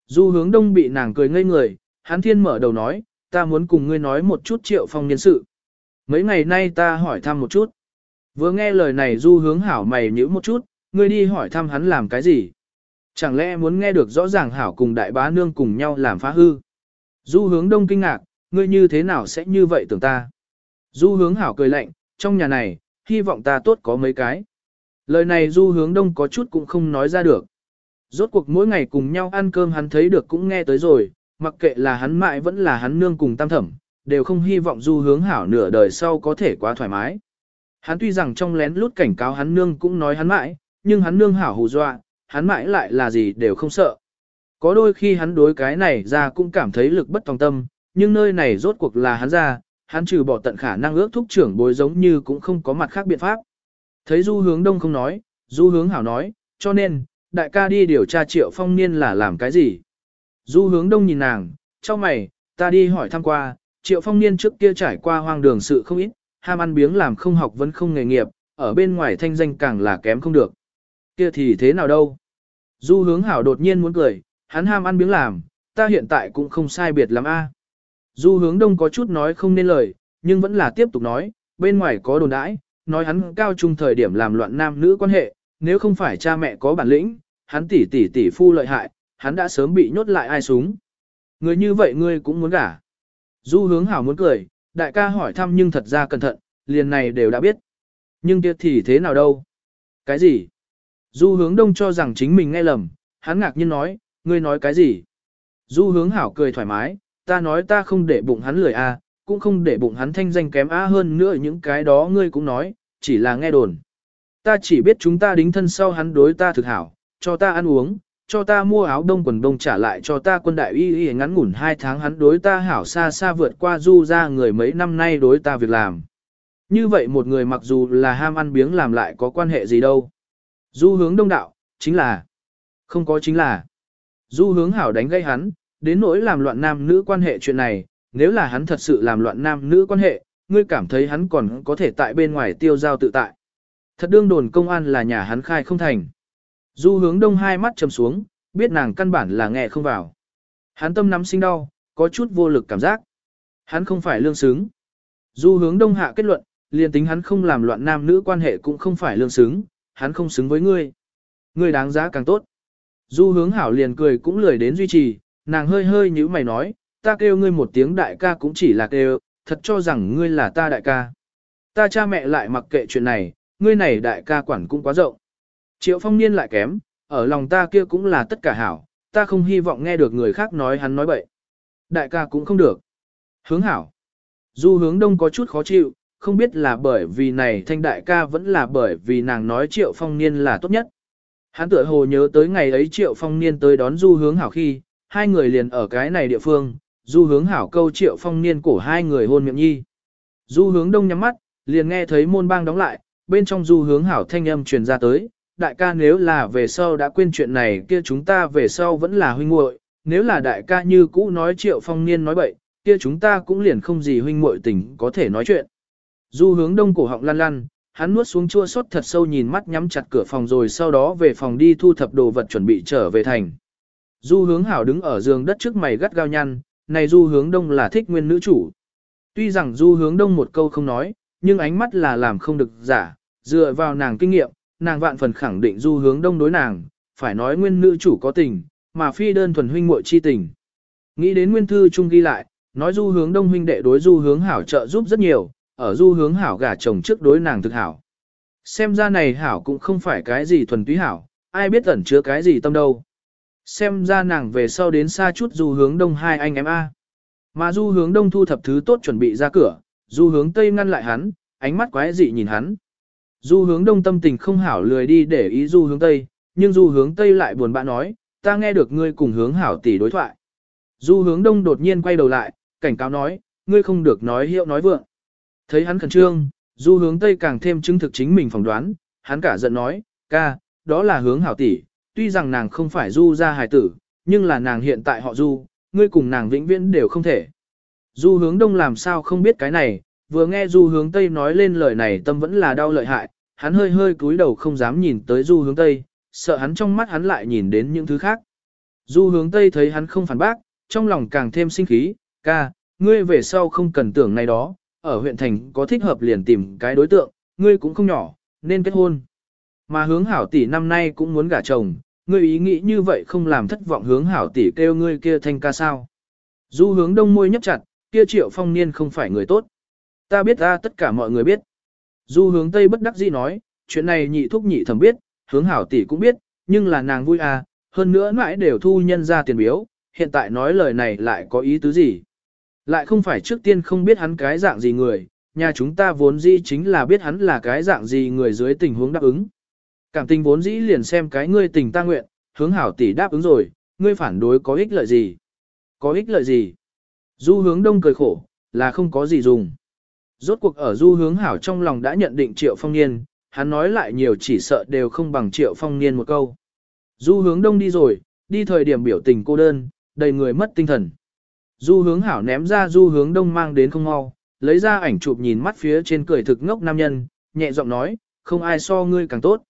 Du hướng đông bị nàng cười ngây người, hắn thiên mở đầu nói, ta muốn cùng ngươi nói một chút triệu phong nhân sự. Mấy ngày nay ta hỏi thăm một chút. Vừa nghe lời này du hướng hảo mày nhữ một chút, ngươi đi hỏi thăm hắn làm cái gì. Chẳng lẽ muốn nghe được rõ ràng hảo cùng đại bá nương cùng nhau làm phá hư. Du hướng đông kinh ngạc, ngươi như thế nào sẽ như vậy tưởng ta. Du hướng hảo cười lạnh, trong nhà này, hy vọng ta tốt có mấy cái. Lời này du hướng đông có chút cũng không nói ra được. Rốt cuộc mỗi ngày cùng nhau ăn cơm hắn thấy được cũng nghe tới rồi, mặc kệ là hắn mại vẫn là hắn nương cùng tam thẩm, đều không hy vọng du hướng hảo nửa đời sau có thể quá thoải mái. Hắn tuy rằng trong lén lút cảnh cáo hắn nương cũng nói hắn mãi, nhưng hắn nương hảo hù dọa, hắn mãi lại là gì đều không sợ. Có đôi khi hắn đối cái này ra cũng cảm thấy lực bất tòng tâm, nhưng nơi này rốt cuộc là hắn ra, hắn trừ bỏ tận khả năng ước thúc trưởng bối giống như cũng không có mặt khác biện pháp. Thấy du hướng đông không nói, du hướng hảo nói, cho nên, đại ca đi điều tra triệu phong niên là làm cái gì. Du hướng đông nhìn nàng, cho mày, ta đi hỏi thăm qua, triệu phong niên trước kia trải qua hoang đường sự không ít, ham ăn biếng làm không học vẫn không nghề nghiệp, ở bên ngoài thanh danh càng là kém không được. Kia thì thế nào đâu? Du hướng hảo đột nhiên muốn cười, hắn ham ăn biếng làm, ta hiện tại cũng không sai biệt lắm a. Du hướng đông có chút nói không nên lời, nhưng vẫn là tiếp tục nói, bên ngoài có đồn đãi, nói hắn cao trung thời điểm làm loạn nam nữ quan hệ, nếu không phải cha mẹ có bản lĩnh, hắn tỷ tỷ tỷ phu lợi hại, hắn đã sớm bị nhốt lại ai súng. Người như vậy ngươi cũng muốn gả. Du hướng hảo muốn cười, đại ca hỏi thăm nhưng thật ra cẩn thận, liền này đều đã biết. Nhưng kia thì thế nào đâu? Cái gì? Du hướng đông cho rằng chính mình nghe lầm, hắn ngạc nhiên nói, ngươi nói cái gì? Du hướng hảo cười thoải mái, ta nói ta không để bụng hắn lười à, cũng không để bụng hắn thanh danh kém á hơn nữa những cái đó ngươi cũng nói, chỉ là nghe đồn. Ta chỉ biết chúng ta đính thân sau hắn đối ta thực hảo, cho ta ăn uống, cho ta mua áo đông quần đông trả lại cho ta quân đại y y ngắn ngủn hai tháng hắn đối ta hảo xa xa vượt qua du ra người mấy năm nay đối ta việc làm. Như vậy một người mặc dù là ham ăn biếng làm lại có quan hệ gì đâu. Du hướng đông đạo, chính là, không có chính là. Du hướng hảo đánh gây hắn, đến nỗi làm loạn nam nữ quan hệ chuyện này, nếu là hắn thật sự làm loạn nam nữ quan hệ, ngươi cảm thấy hắn còn có thể tại bên ngoài tiêu giao tự tại. Thật đương đồn công an là nhà hắn khai không thành. Du hướng đông hai mắt chầm xuống, biết nàng căn bản là nghe không vào. Hắn tâm nắm sinh đau, có chút vô lực cảm giác. Hắn không phải lương xứng. Du hướng đông hạ kết luận, liền tính hắn không làm loạn nam nữ quan hệ cũng không phải lương xứng, hắn không xứng với ngươi. Ngươi đáng giá càng tốt. Du hướng hảo liền cười cũng lười đến duy trì, nàng hơi hơi như mày nói, ta kêu ngươi một tiếng đại ca cũng chỉ là kêu, thật cho rằng ngươi là ta đại ca. Ta cha mẹ lại mặc kệ chuyện này, ngươi này đại ca quản cũng quá rộng. Triệu phong niên lại kém, ở lòng ta kia cũng là tất cả hảo, ta không hy vọng nghe được người khác nói hắn nói bậy. Đại ca cũng không được. Hướng hảo. Du hướng đông có chút khó chịu, không biết là bởi vì này thanh đại ca vẫn là bởi vì nàng nói triệu phong niên là tốt nhất. Hắn tựa hồ nhớ tới ngày ấy triệu phong niên tới đón du hướng hảo khi, hai người liền ở cái này địa phương, du hướng hảo câu triệu phong niên cổ hai người hôn miệng nhi. Du hướng đông nhắm mắt, liền nghe thấy môn bang đóng lại, bên trong du hướng hảo thanh âm truyền ra tới, đại ca nếu là về sau đã quên chuyện này kia chúng ta về sau vẫn là huynh muội, nếu là đại ca như cũ nói triệu phong niên nói bậy, kia chúng ta cũng liền không gì huynh muội tình có thể nói chuyện. Du hướng đông cổ họng lăn lăn, hắn nuốt xuống chua xót thật sâu nhìn mắt nhắm chặt cửa phòng rồi sau đó về phòng đi thu thập đồ vật chuẩn bị trở về thành. Du hướng hảo đứng ở giường đất trước mày gắt gao nhăn, này du hướng đông là thích nguyên nữ chủ. Tuy rằng du hướng đông một câu không nói, nhưng ánh mắt là làm không được giả, dựa vào nàng kinh nghiệm, nàng vạn phần khẳng định du hướng đông đối nàng, phải nói nguyên nữ chủ có tình, mà phi đơn thuần huynh muội chi tình. Nghĩ đến nguyên thư trung ghi lại, nói du hướng đông huynh đệ đối du hướng hảo trợ giúp rất nhiều, ở du hướng hảo gả chồng trước đối nàng thực hảo. Xem ra này hảo cũng không phải cái gì thuần túy hảo, ai biết ẩn chứa cái gì tâm đâu. Xem ra nàng về sau đến xa chút du hướng đông hai anh em A. Mà du hướng đông thu thập thứ tốt chuẩn bị ra cửa, du hướng tây ngăn lại hắn, ánh mắt quái dị nhìn hắn. Du hướng đông tâm tình không hảo lười đi để ý du hướng tây, nhưng du hướng tây lại buồn bã nói, ta nghe được ngươi cùng hướng hảo tỷ đối thoại. Du hướng đông đột nhiên quay đầu lại, cảnh cáo nói, ngươi không được nói hiệu nói vượng. Thấy hắn khẩn trương, du hướng tây càng thêm chứng thực chính mình phỏng đoán, hắn cả giận nói, ca, đó là hướng hảo tỷ, tuy rằng nàng không phải du ra hài tử, nhưng là nàng hiện tại họ du, ngươi cùng nàng vĩnh viễn đều không thể. Du hướng đông làm sao không biết cái này, vừa nghe du hướng tây nói lên lời này tâm vẫn là đau lợi hại, hắn hơi hơi cúi đầu không dám nhìn tới du hướng tây, sợ hắn trong mắt hắn lại nhìn đến những thứ khác. Du hướng tây thấy hắn không phản bác, trong lòng càng thêm sinh khí, ca, ngươi về sau không cần tưởng này đó, ở huyện thành có thích hợp liền tìm cái đối tượng, ngươi cũng không nhỏ, nên kết hôn. Mà hướng hảo tỷ năm nay cũng muốn gả chồng, ngươi ý nghĩ như vậy không làm thất vọng hướng hảo tỷ kêu ngươi kia thanh ca sao. Du hướng đông môi nhấp chặt, kia triệu phong niên không phải người tốt. Ta biết ta tất cả mọi người biết. Du hướng tây bất đắc dĩ nói, chuyện này nhị thúc nhị thẩm biết, hướng hảo tỷ cũng biết, nhưng là nàng vui à, hơn nữa mãi đều thu nhân ra tiền biếu, hiện tại nói lời này lại có ý tứ gì. Lại không phải trước tiên không biết hắn cái dạng gì người, nhà chúng ta vốn dĩ chính là biết hắn là cái dạng gì người dưới tình huống đáp ứng. Cảm tình vốn dĩ liền xem cái ngươi tình ta nguyện, hướng hảo tỷ đáp ứng rồi, ngươi phản đối có ích lợi gì? Có ích lợi gì? Du hướng đông cười khổ, là không có gì dùng. Rốt cuộc ở du hướng hảo trong lòng đã nhận định triệu phong niên, hắn nói lại nhiều chỉ sợ đều không bằng triệu phong niên một câu. Du hướng đông đi rồi, đi thời điểm biểu tình cô đơn, đầy người mất tinh thần. Du hướng hảo ném ra du hướng đông mang đến không mau, lấy ra ảnh chụp nhìn mắt phía trên cười thực ngốc nam nhân, nhẹ giọng nói, không ai so ngươi càng tốt.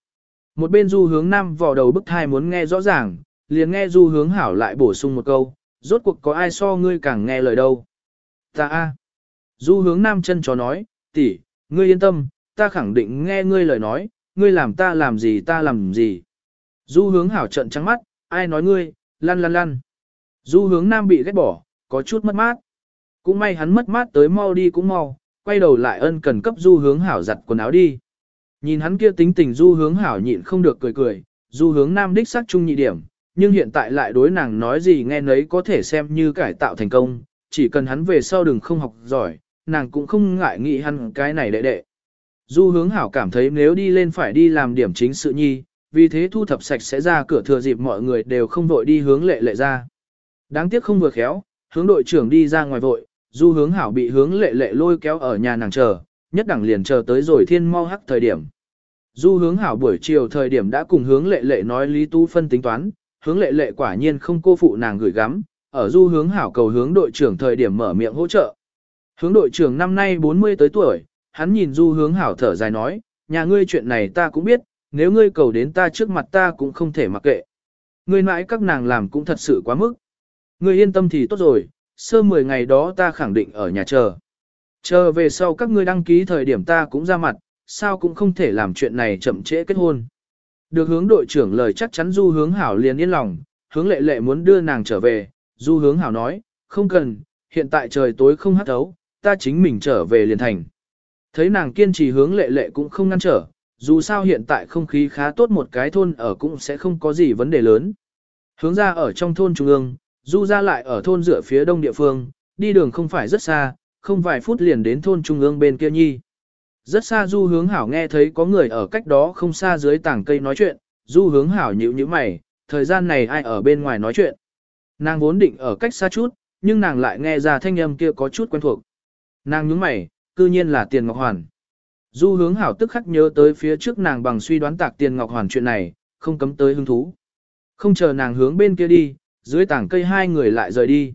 Một bên du hướng nam vò đầu bức thai muốn nghe rõ ràng, liền nghe du hướng hảo lại bổ sung một câu, rốt cuộc có ai so ngươi càng nghe lời đâu. Ta a. Du hướng nam chân chó nói, tỷ, ngươi yên tâm, ta khẳng định nghe ngươi lời nói, ngươi làm ta làm gì ta làm gì. Du hướng hảo trận trắng mắt, ai nói ngươi, lăn lăn lăn. Du hướng nam bị ghét bỏ, có chút mất mát. Cũng may hắn mất mát tới mau đi cũng mau, quay đầu lại ân cần cấp du hướng hảo giặt quần áo đi. Nhìn hắn kia tính tình du hướng hảo nhịn không được cười cười, du hướng nam đích sắc trung nhị điểm, nhưng hiện tại lại đối nàng nói gì nghe nấy có thể xem như cải tạo thành công, chỉ cần hắn về sau đừng không học giỏi, nàng cũng không ngại nghĩ hắn cái này đệ đệ. Du hướng hảo cảm thấy nếu đi lên phải đi làm điểm chính sự nhi, vì thế thu thập sạch sẽ ra cửa thừa dịp mọi người đều không vội đi hướng lệ lệ ra. Đáng tiếc không vừa khéo, hướng đội trưởng đi ra ngoài vội, du hướng hảo bị hướng lệ lệ lôi kéo ở nhà nàng chờ, nhất đẳng liền chờ tới rồi thiên mau hắc thời điểm. Du hướng hảo buổi chiều thời điểm đã cùng hướng lệ lệ nói Lý Tu phân tính toán, hướng lệ lệ quả nhiên không cô phụ nàng gửi gắm, ở du hướng hảo cầu hướng đội trưởng thời điểm mở miệng hỗ trợ. Hướng đội trưởng năm nay 40 tới tuổi, hắn nhìn du hướng hảo thở dài nói, nhà ngươi chuyện này ta cũng biết, nếu ngươi cầu đến ta trước mặt ta cũng không thể mặc kệ. Ngươi mãi các nàng làm cũng thật sự quá mức. Ngươi yên tâm thì tốt rồi, sơ 10 ngày đó ta khẳng định ở nhà chờ. Chờ về sau các ngươi đăng ký thời điểm ta cũng ra mặt, sao cũng không thể làm chuyện này chậm trễ kết hôn. Được hướng đội trưởng lời chắc chắn du hướng hảo liền yên lòng, hướng lệ lệ muốn đưa nàng trở về, du hướng hảo nói, không cần, hiện tại trời tối không hắt thấu, ta chính mình trở về liền thành. Thấy nàng kiên trì hướng lệ lệ cũng không ngăn trở, dù sao hiện tại không khí khá tốt một cái thôn ở cũng sẽ không có gì vấn đề lớn. Hướng ra ở trong thôn trung ương, du ra lại ở thôn dựa phía đông địa phương, đi đường không phải rất xa, không vài phút liền đến thôn trung ương bên kia nhi. Rất xa du hướng hảo nghe thấy có người ở cách đó không xa dưới tảng cây nói chuyện, du hướng hảo nhíu nhíu mày, thời gian này ai ở bên ngoài nói chuyện. Nàng vốn định ở cách xa chút, nhưng nàng lại nghe ra thanh âm kia có chút quen thuộc. Nàng nhướng mày, cư nhiên là tiền ngọc hoàn. Du hướng hảo tức khắc nhớ tới phía trước nàng bằng suy đoán tạc tiền ngọc hoàn chuyện này, không cấm tới hứng thú. Không chờ nàng hướng bên kia đi, dưới tảng cây hai người lại rời đi.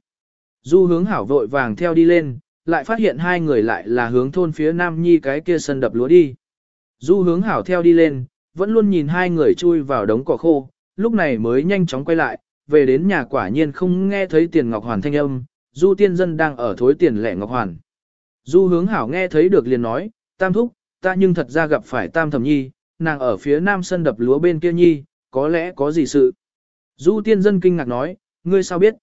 Du hướng hảo vội vàng theo đi lên, lại phát hiện hai người lại là hướng thôn phía Nam Nhi cái kia sân đập lúa đi. Du hướng hảo theo đi lên, vẫn luôn nhìn hai người chui vào đống cỏ khô, lúc này mới nhanh chóng quay lại, về đến nhà quả nhiên không nghe thấy tiền ngọc hoàn thanh âm, du tiên dân đang ở thối tiền lẻ ngọc hoàn. Du hướng hảo nghe thấy được liền nói, tam thúc, ta nhưng thật ra gặp phải tam thẩm nhi, nàng ở phía nam sân đập lúa bên kia nhi, có lẽ có gì sự. Du tiên dân kinh ngạc nói, ngươi sao biết?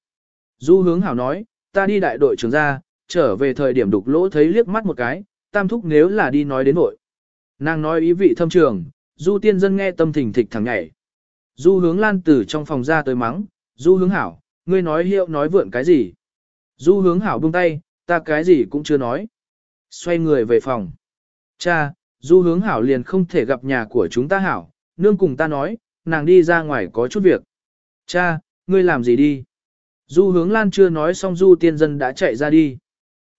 Du hướng hảo nói, ta đi đại đội trưởng ra, trở về thời điểm đục lỗ thấy liếc mắt một cái, tam thúc nếu là đi nói đến nội. Nàng nói ý vị thâm trường, du tiên dân nghe tâm thình thịch thẳng nhảy. Du hướng lan từ trong phòng ra tới mắng, du hướng hảo, ngươi nói hiệu nói vượn cái gì? Du hướng hảo buông tay, ta cái gì cũng chưa nói. Xoay người về phòng. Cha, du hướng hảo liền không thể gặp nhà của chúng ta hảo, nương cùng ta nói, nàng đi ra ngoài có chút việc. Cha, ngươi làm gì đi? Du hướng lan chưa nói xong du tiên dân đã chạy ra đi.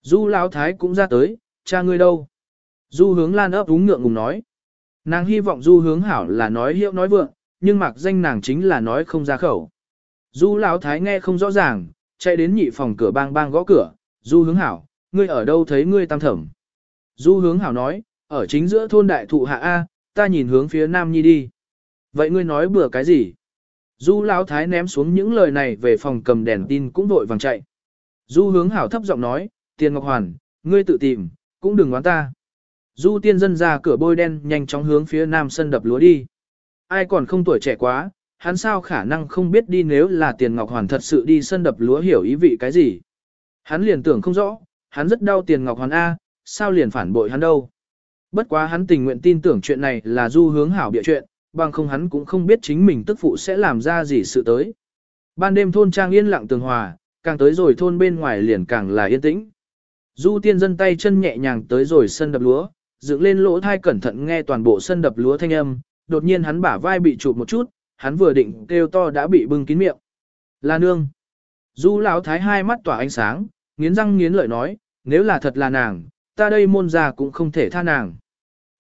Du lão thái cũng ra tới, cha ngươi đâu? Du hướng lan ấp úng ngượng ngùng nói. Nàng hy vọng du hướng hảo là nói hiệu nói vượng, nhưng mặc danh nàng chính là nói không ra khẩu. Du lão thái nghe không rõ ràng, chạy đến nhị phòng cửa bang bang gõ cửa, du hướng hảo, ngươi ở đâu thấy ngươi tam thẩm? Du hướng hảo nói, ở chính giữa thôn đại thụ hạ A, ta nhìn hướng phía nam nhi đi. Vậy ngươi nói bừa cái gì? Du lão thái ném xuống những lời này về phòng cầm đèn tin cũng vội vàng chạy. Du hướng hảo thấp giọng nói, tiền ngọc hoàn, ngươi tự tìm, cũng đừng oán ta. Du tiên dân ra cửa bôi đen nhanh chóng hướng phía nam sân đập lúa đi. Ai còn không tuổi trẻ quá, hắn sao khả năng không biết đi nếu là tiền ngọc hoàn thật sự đi sân đập lúa hiểu ý vị cái gì. Hắn liền tưởng không rõ, hắn rất đau tiền ngọc hoàn A, sao liền phản bội hắn đâu. Bất quá hắn tình nguyện tin tưởng chuyện này là du hướng hảo bịa chuyện, bằng không hắn cũng không biết chính mình tức phụ sẽ làm ra gì sự tới. Ban đêm thôn trang yên lặng tường hòa, càng tới rồi thôn bên ngoài liền càng là yên tĩnh. Du tiên dân tay chân nhẹ nhàng tới rồi sân đập lúa, dựng lên lỗ thai cẩn thận nghe toàn bộ sân đập lúa thanh âm, đột nhiên hắn bả vai bị chụp một chút, hắn vừa định kêu to đã bị bưng kín miệng. Là nương. Du lão thái hai mắt tỏa ánh sáng, nghiến răng nghiến lợi nói, nếu là thật là nàng, ta đây môn già cũng không thể tha nàng.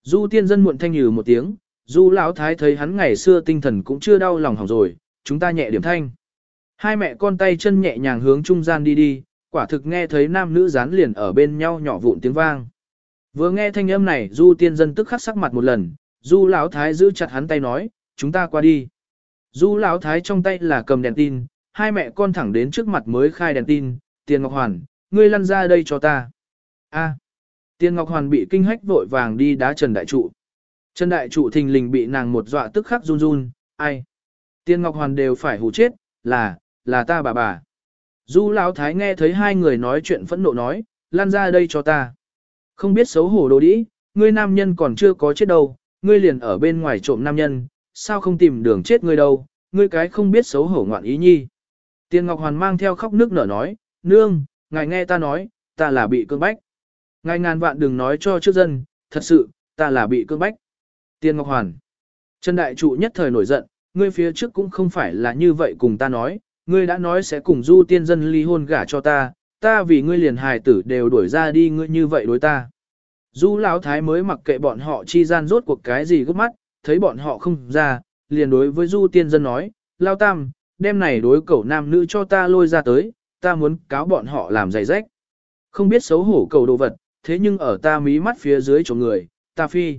Du tiên dân muộn thanh nhừ một tiếng, du lão thái thấy hắn ngày xưa tinh thần cũng chưa đau lòng hỏng rồi, chúng ta nhẹ điểm thanh. Hai mẹ con tay chân nhẹ nhàng hướng trung gian đi đi, quả thực nghe thấy nam nữ dán liền ở bên nhau nhỏ vụn tiếng vang. Vừa nghe thanh âm này, Du tiên dân tức khắc sắc mặt một lần, Du lão thái giữ chặt hắn tay nói, chúng ta qua đi. Du lão thái trong tay là cầm đèn tin, hai mẹ con thẳng đến trước mặt mới khai đèn tin, Tiền Ngọc Hoàn, ngươi lăn ra đây cho ta. A. Tiền Ngọc Hoàn bị kinh hách vội vàng đi đá Trần Đại Trụ. Trần Đại Trụ thình lình bị nàng một dọa tức khắc run run, ai? Tiền Ngọc Hoàn đều phải hù chết, là, là ta bà bà. Du Lão Thái nghe thấy hai người nói chuyện phẫn nộ nói, lan ra đây cho ta. Không biết xấu hổ đồ đĩ, ngươi nam nhân còn chưa có chết đâu, ngươi liền ở bên ngoài trộm nam nhân, sao không tìm đường chết ngươi đâu, ngươi cái không biết xấu hổ ngoạn ý nhi. Tiên Ngọc Hoàn mang theo khóc nước nở nói, nương, ngài nghe ta nói, ta là bị cơn bách. Ngài ngàn vạn đừng nói cho trước dân, thật sự, ta là bị cơn bách. Tiên Ngọc Hoàn. Trần Đại Trụ nhất thời nổi giận, ngươi phía trước cũng không phải là như vậy cùng ta nói, ngươi đã nói sẽ cùng du tiên dân ly hôn gả cho ta, ta vì ngươi liền hài tử đều đuổi ra đi ngươi như vậy đối ta. Du Lão Thái mới mặc kệ bọn họ chi gian rốt cuộc cái gì gấp mắt, thấy bọn họ không ra, liền đối với du tiên dân nói, Lao Tam, đem này đối cẩu nam nữ cho ta lôi ra tới, ta muốn cáo bọn họ làm giày rách. Không biết xấu hổ cầu đồ vật, thế nhưng ở ta mí mắt phía dưới chỗ người, ta phi.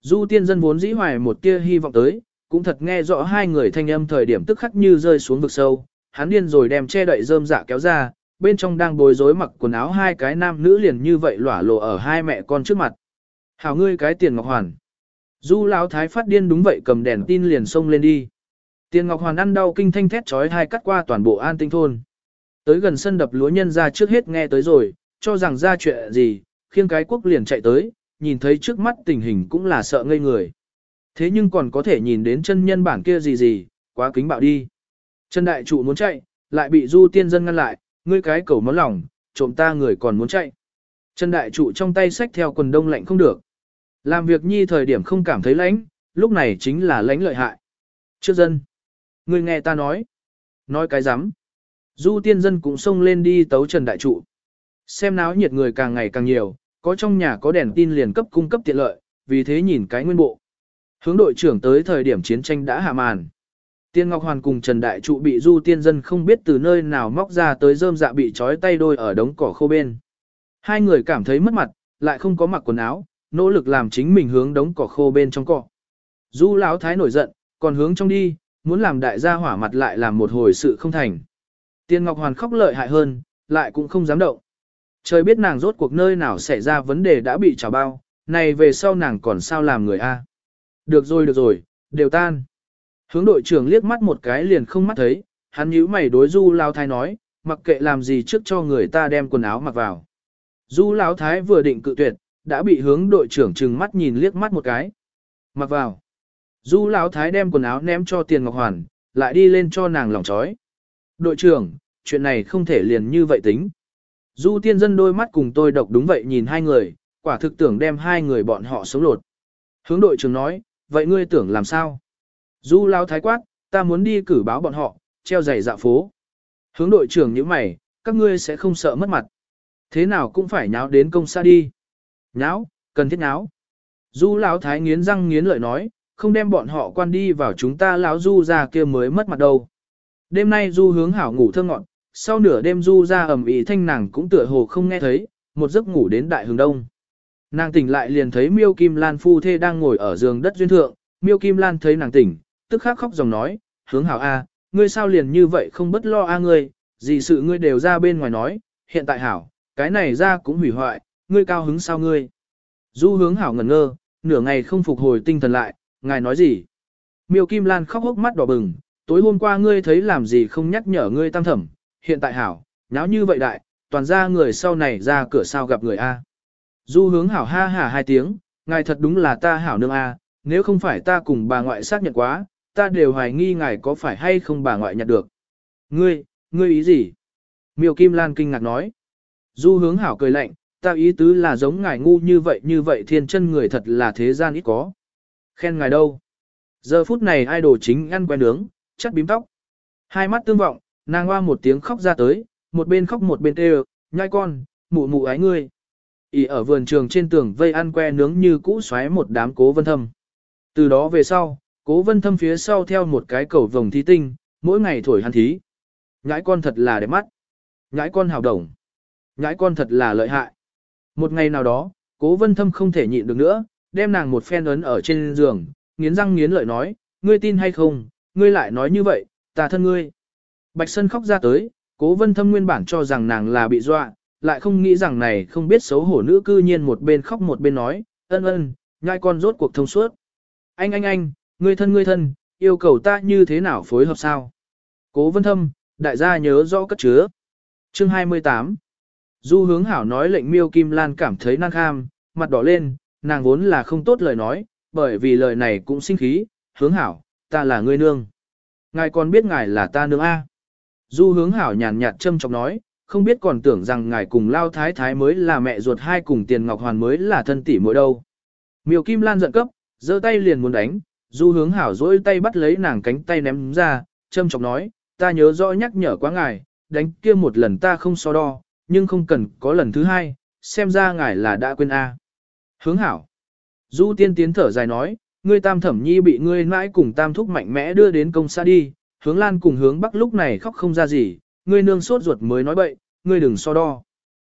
Du tiên dân vốn dĩ hoài một tia hy vọng tới, cũng thật nghe rõ hai người thanh âm thời điểm tức khắc như rơi xuống vực sâu, hắn điên rồi đem che đậy rơm dạ kéo ra, bên trong đang bối rối mặc quần áo hai cái nam nữ liền như vậy lỏa lộ ở hai mẹ con trước mặt. Hảo ngươi cái tiền ngọc hoàn. Du lão thái phát điên đúng vậy cầm đèn tin liền xông lên đi. Tiền ngọc hoàn ăn đau kinh thanh thét chói hai cắt qua toàn bộ an tinh thôn. Tới gần sân đập lúa nhân ra trước hết nghe tới rồi, cho rằng ra chuyện gì, khiêng cái quốc liền chạy tới, nhìn thấy trước mắt tình hình cũng là sợ ngây người. Thế nhưng còn có thể nhìn đến chân nhân bản kia gì gì, quá kính bạo đi. Trần đại trụ muốn chạy, lại bị du tiên dân ngăn lại, ngươi cái cầu món lòng, trộm ta người còn muốn chạy. Trần đại trụ trong tay xách theo quần đông lạnh không được. Làm việc nhi thời điểm không cảm thấy lãnh, lúc này chính là lãnh lợi hại. Trước dân, ngươi nghe ta nói. Nói cái rắm Du tiên dân cũng xông lên đi tấu trần đại trụ. Xem náo nhiệt người càng ngày càng nhiều, có trong nhà có đèn tin liền cấp cung cấp tiện lợi, vì thế nhìn cái nguyên bộ. Hướng đội trưởng tới thời điểm chiến tranh đã hạ màn. Tiên Ngọc Hoàn cùng Trần Đại Trụ bị du tiên dân không biết từ nơi nào móc ra tới rơm dạ bị trói tay đôi ở đống cỏ khô bên. Hai người cảm thấy mất mặt, lại không có mặc quần áo, nỗ lực làm chính mình hướng đống cỏ khô bên trong cỏ. Du Lão Thái nổi giận, còn hướng trong đi, muốn làm đại gia hỏa mặt lại làm một hồi sự không thành. Tiên Ngọc Hoàn khóc lợi hại hơn, lại cũng không dám động. Trời biết nàng rốt cuộc nơi nào xảy ra vấn đề đã bị trả bao, này về sau nàng còn sao làm người a? Được rồi được rồi, đều tan. Hướng đội trưởng liếc mắt một cái liền không mắt thấy, hắn nhíu mày đối Du Lão Thái nói, mặc kệ làm gì trước cho người ta đem quần áo mặc vào. Du Lão Thái vừa định cự tuyệt, đã bị hướng đội trưởng trừng mắt nhìn liếc mắt một cái. Mặc vào. Du Lão Thái đem quần áo ném cho Tiền Ngọc Hoàn, lại đi lên cho nàng lòng chói. Đội trưởng, chuyện này không thể liền như vậy tính. Du tiên dân đôi mắt cùng tôi độc đúng vậy nhìn hai người, quả thực tưởng đem hai người bọn họ sống lột. Hướng đội trưởng nói, vậy ngươi tưởng làm sao? Du lao thái quát, ta muốn đi cử báo bọn họ, treo giày dạ phố. Hướng đội trưởng như mày, các ngươi sẽ không sợ mất mặt. Thế nào cũng phải nháo đến công xa đi. Nháo, cần thiết nháo. Du lão thái nghiến răng nghiến lợi nói, không đem bọn họ quan đi vào chúng ta lão du ra kia mới mất mặt đâu. Đêm nay du hướng hảo ngủ thơ ngọn, sau nửa đêm du ra ẩm ý thanh nàng cũng tựa hồ không nghe thấy, một giấc ngủ đến đại hướng đông. Nàng tỉnh lại liền thấy miêu kim lan phu thê đang ngồi ở giường đất duyên thượng, miêu kim lan thấy nàng tỉnh, tức khắc khóc dòng nói, hướng hảo A, ngươi sao liền như vậy không bất lo A ngươi, gì sự ngươi đều ra bên ngoài nói, hiện tại hảo, cái này ra cũng hủy hoại, ngươi cao hứng sao ngươi. Du hướng hảo ngẩn ngơ, nửa ngày không phục hồi tinh thần lại, ngài nói gì. Miêu Kim Lan khóc hốc mắt đỏ bừng, tối hôm qua ngươi thấy làm gì không nhắc nhở ngươi tăng thẩm, hiện tại hảo, nháo như vậy đại, toàn ra người sau này ra cửa sao gặp người A. Du hướng hảo ha hả hai tiếng, ngài thật đúng là ta hảo nương A, nếu không phải ta cùng bà ngoại xác nhận quá, ta đều hoài nghi ngài có phải hay không bà ngoại nhận được. Ngươi, ngươi ý gì? Miêu Kim Lan kinh ngạc nói. Du hướng hảo cười lạnh, ta ý tứ là giống ngài ngu như vậy như vậy thiên chân người thật là thế gian ít có. Khen ngài đâu? Giờ phút này ai đồ chính ăn quen nướng, chắc bím tóc. Hai mắt tương vọng, nàng hoa một tiếng khóc ra tới, một bên khóc một bên kêu, nhai con, mụ mụ ái ngươi. ỉ ở vườn trường trên tường vây ăn que nướng như cũ xoáy một đám cố vân thâm. Từ đó về sau, cố vân thâm phía sau theo một cái cầu vồng thí tinh, mỗi ngày thổi hắn thí. Nhãi con thật là đẹp mắt. Nhãi con hào đồng. Nhãi con thật là lợi hại. Một ngày nào đó, cố vân thâm không thể nhịn được nữa, đem nàng một phen ấn ở trên giường, nghiến răng nghiến lợi nói, ngươi tin hay không, ngươi lại nói như vậy, ta thân ngươi. Bạch Sân khóc ra tới, cố vân thâm nguyên bản cho rằng nàng là bị dọa, lại không nghĩ rằng này không biết xấu hổ nữ cư nhiên một bên khóc một bên nói, ân ân, nhai con rốt cuộc thông suốt. Anh anh anh, ngươi thân ngươi thân, yêu cầu ta như thế nào phối hợp sao? Cố vân thâm, đại gia nhớ rõ cất chứa. Chương 28 Du hướng hảo nói lệnh miêu kim lan cảm thấy năng kham, mặt đỏ lên, nàng vốn là không tốt lời nói, bởi vì lời này cũng sinh khí, hướng hảo, ta là ngươi nương. Ngài còn biết ngài là ta nương A. Du hướng hảo nhàn nhạt châm chọc nói, không biết còn tưởng rằng ngài cùng lao thái thái mới là mẹ ruột hai cùng tiền ngọc hoàn mới là thân tỷ mỗi đâu. Miêu Kim Lan giận cấp, giơ tay liền muốn đánh, du hướng hảo dỗi tay bắt lấy nàng cánh tay ném ra, châm chọc nói, ta nhớ rõ nhắc nhở quá ngài, đánh kia một lần ta không so đo, nhưng không cần có lần thứ hai, xem ra ngài là đã quên A. Hướng hảo. Du tiên tiến thở dài nói, ngươi tam thẩm nhi bị ngươi mãi cùng tam thúc mạnh mẽ đưa đến công xa đi, hướng lan cùng hướng bắc lúc này khóc không ra gì, ngươi nương sốt ruột mới nói bậy, ngươi đừng so đo.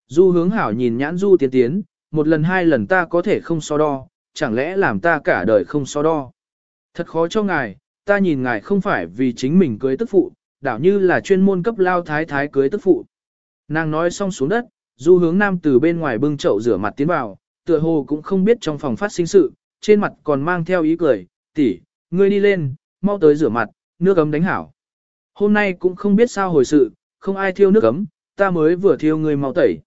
Du hướng hảo nhìn nhãn du Tiên tiến, một lần hai lần ta có thể không so đo, chẳng lẽ làm ta cả đời không so đo. Thật khó cho ngài, ta nhìn ngài không phải vì chính mình cưới tức phụ, đảo như là chuyên môn cấp lao thái thái cưới tức phụ. Nàng nói xong xuống đất, du hướng nam từ bên ngoài bưng chậu rửa mặt tiến vào, tựa hồ cũng không biết trong phòng phát sinh sự, trên mặt còn mang theo ý cười, tỷ, ngươi đi lên, mau tới rửa mặt, nước ấm đánh hảo. Hôm nay cũng không biết sao hồi sự, không ai thiêu nước ấm, ta mới vừa thiêu ngươi mau tẩy.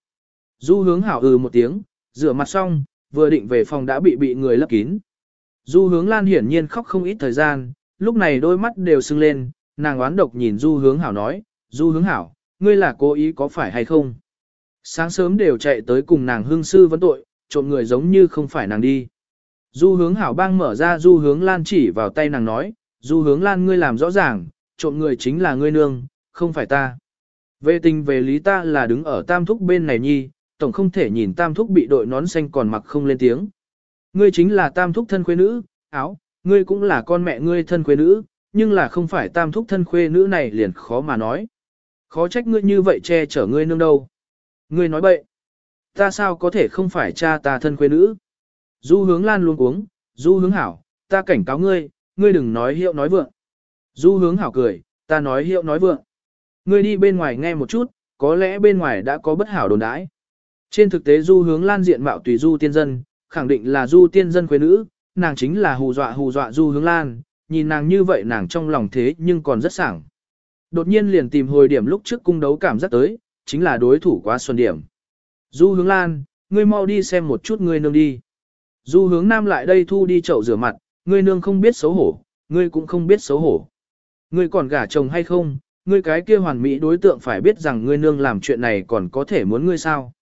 Du hướng hảo ừ một tiếng, rửa mặt xong, vừa định về phòng đã bị bị người lấp kín. Du hướng lan hiển nhiên khóc không ít thời gian, lúc này đôi mắt đều sưng lên, nàng oán độc nhìn du hướng hảo nói, du hướng hảo, ngươi là cố ý có phải hay không? Sáng sớm đều chạy tới cùng nàng hương sư vấn tội, trộm người giống như không phải nàng đi. Du hướng hảo bang mở ra du hướng lan chỉ vào tay nàng nói, du hướng lan ngươi làm rõ ràng, trộm người chính là ngươi nương, không phải ta. Về tình về lý ta là đứng ở tam thúc bên này nhi, tổng không thể nhìn tam thúc bị đội nón xanh còn mặc không lên tiếng. Ngươi chính là tam thúc thân khuê nữ, áo, ngươi cũng là con mẹ ngươi thân khuê nữ, nhưng là không phải tam thúc thân khuê nữ này liền khó mà nói. Khó trách ngươi như vậy che chở ngươi nương đâu. Ngươi nói bậy. Ta sao có thể không phải cha ta thân khuê nữ. Du hướng lan luôn uống, du hướng hảo, ta cảnh cáo ngươi, ngươi đừng nói hiệu nói vượng. Du hướng hảo cười, ta nói hiệu nói vượng. Ngươi đi bên ngoài nghe một chút, có lẽ bên ngoài đã có bất hảo đồn đãi. Trên thực tế du hướng lan diện mạo tùy du tiên dân, khẳng định là du tiên dân khuê nữ, nàng chính là hù dọa hù dọa du hướng lan, nhìn nàng như vậy nàng trong lòng thế nhưng còn rất sảng. Đột nhiên liền tìm hồi điểm lúc trước cung đấu cảm giác tới, chính là đối thủ quá xuân điểm. Du hướng lan, ngươi mau đi xem một chút ngươi nương đi. Du hướng nam lại đây thu đi chậu rửa mặt, ngươi nương không biết xấu hổ, ngươi cũng không biết xấu hổ. Ngươi còn gả chồng hay không, ngươi cái kia hoàn mỹ đối tượng phải biết rằng ngươi nương làm chuyện này còn có thể muốn ngươi sao.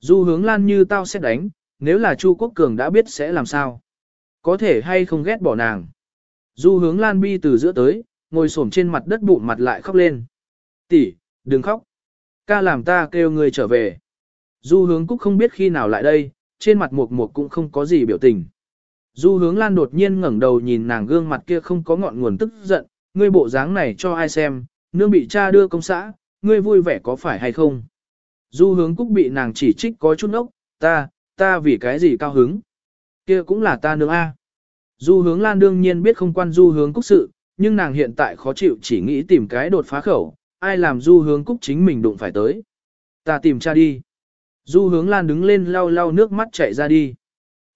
Du hướng lan như tao sẽ đánh, nếu là Chu Quốc Cường đã biết sẽ làm sao. Có thể hay không ghét bỏ nàng. Du hướng lan bi từ giữa tới, ngồi xổm trên mặt đất bụng mặt lại khóc lên. Tỷ, đừng khóc. Ca làm ta kêu người trở về. Du hướng cúc không biết khi nào lại đây, trên mặt mục mục cũng không có gì biểu tình. Du hướng lan đột nhiên ngẩng đầu nhìn nàng gương mặt kia không có ngọn nguồn tức giận, ngươi bộ dáng này cho ai xem, nương bị cha đưa công xã, ngươi vui vẻ có phải hay không? Du hướng cúc bị nàng chỉ trích có chút ốc, ta, ta vì cái gì cao hứng? kia cũng là ta nương A. Du hướng lan đương nhiên biết không quan du hướng cúc sự, nhưng nàng hiện tại khó chịu chỉ nghĩ tìm cái đột phá khẩu, ai làm du hướng cúc chính mình đụng phải tới. Ta tìm cha đi. Du hướng lan đứng lên lau lau nước mắt chạy ra đi.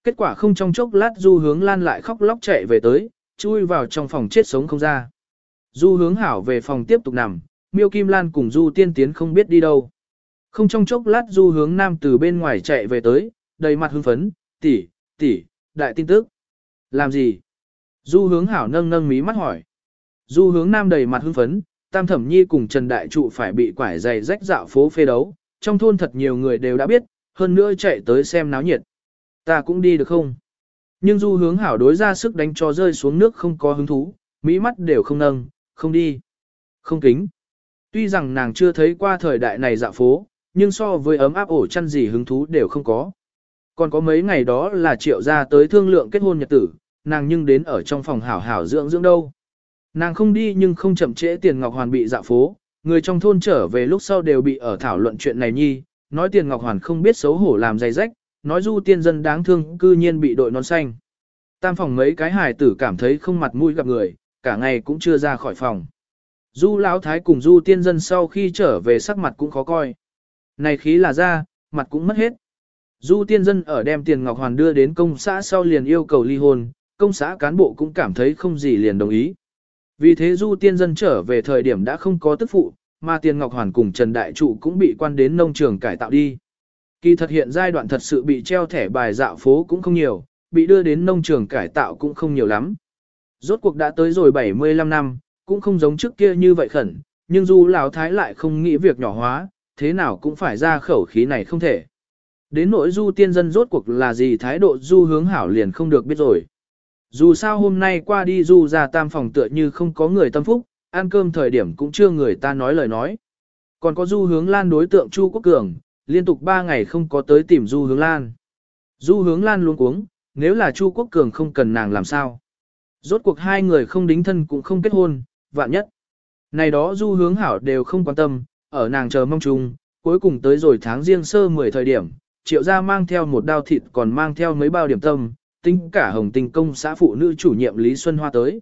Kết quả không trong chốc lát du hướng lan lại khóc lóc chạy về tới, chui vào trong phòng chết sống không ra. Du hướng hảo về phòng tiếp tục nằm, miêu kim lan cùng du tiên tiến không biết đi đâu. Không trong chốc lát du hướng nam từ bên ngoài chạy về tới, đầy mặt hưng phấn, tỷ, tỷ, đại tin tức. Làm gì? Du hướng hảo nâng nâng mí mắt hỏi. Du hướng nam đầy mặt hưng phấn, tam thẩm nhi cùng Trần Đại Trụ phải bị quải giày rách dạo phố phê đấu, trong thôn thật nhiều người đều đã biết, hơn nữa chạy tới xem náo nhiệt. Ta cũng đi được không? Nhưng du hướng hảo đối ra sức đánh cho rơi xuống nước không có hứng thú, mỹ mắt đều không nâng, không đi. Không kính. Tuy rằng nàng chưa thấy qua thời đại này dạo phố, nhưng so với ấm áp ổ chăn gì hứng thú đều không có. Còn có mấy ngày đó là triệu ra tới thương lượng kết hôn nhật tử, nàng nhưng đến ở trong phòng hảo hảo dưỡng dưỡng đâu. Nàng không đi nhưng không chậm trễ tiền ngọc hoàn bị dạo phố, người trong thôn trở về lúc sau đều bị ở thảo luận chuyện này nhi, nói tiền ngọc hoàn không biết xấu hổ làm dày rách, nói du tiên dân đáng thương cư nhiên bị đội nón xanh. Tam phòng mấy cái hài tử cảm thấy không mặt mũi gặp người, cả ngày cũng chưa ra khỏi phòng. Du lão thái cùng du tiên dân sau khi trở về sắc mặt cũng khó coi. Này khí là ra, mặt cũng mất hết. Du tiên dân ở đem tiền ngọc hoàn đưa đến công xã sau liền yêu cầu ly hôn, công xã cán bộ cũng cảm thấy không gì liền đồng ý. Vì thế du tiên dân trở về thời điểm đã không có tức phụ, mà tiền ngọc hoàn cùng Trần Đại Trụ cũng bị quan đến nông trường cải tạo đi. Kỳ thật hiện giai đoạn thật sự bị treo thẻ bài dạo phố cũng không nhiều, bị đưa đến nông trường cải tạo cũng không nhiều lắm. Rốt cuộc đã tới rồi 75 năm, cũng không giống trước kia như vậy khẩn, nhưng du lão thái lại không nghĩ việc nhỏ hóa, thế nào cũng phải ra khẩu khí này không thể. Đến nỗi du tiên dân rốt cuộc là gì thái độ du hướng hảo liền không được biết rồi. Dù sao hôm nay qua đi du ra tam phòng tựa như không có người tâm phúc, ăn cơm thời điểm cũng chưa người ta nói lời nói. Còn có du hướng lan đối tượng Chu Quốc Cường, liên tục 3 ngày không có tới tìm du hướng lan. Du hướng lan luôn cuống, nếu là Chu Quốc Cường không cần nàng làm sao. Rốt cuộc hai người không đính thân cũng không kết hôn, vạn nhất. Này đó du hướng hảo đều không quan tâm, ở nàng chờ mong chung, cuối cùng tới rồi tháng riêng sơ 10 thời điểm, triệu gia mang theo một đao thịt còn mang theo mấy bao điểm tâm, tính cả hồng tình công xã phụ nữ chủ nhiệm Lý Xuân Hoa tới.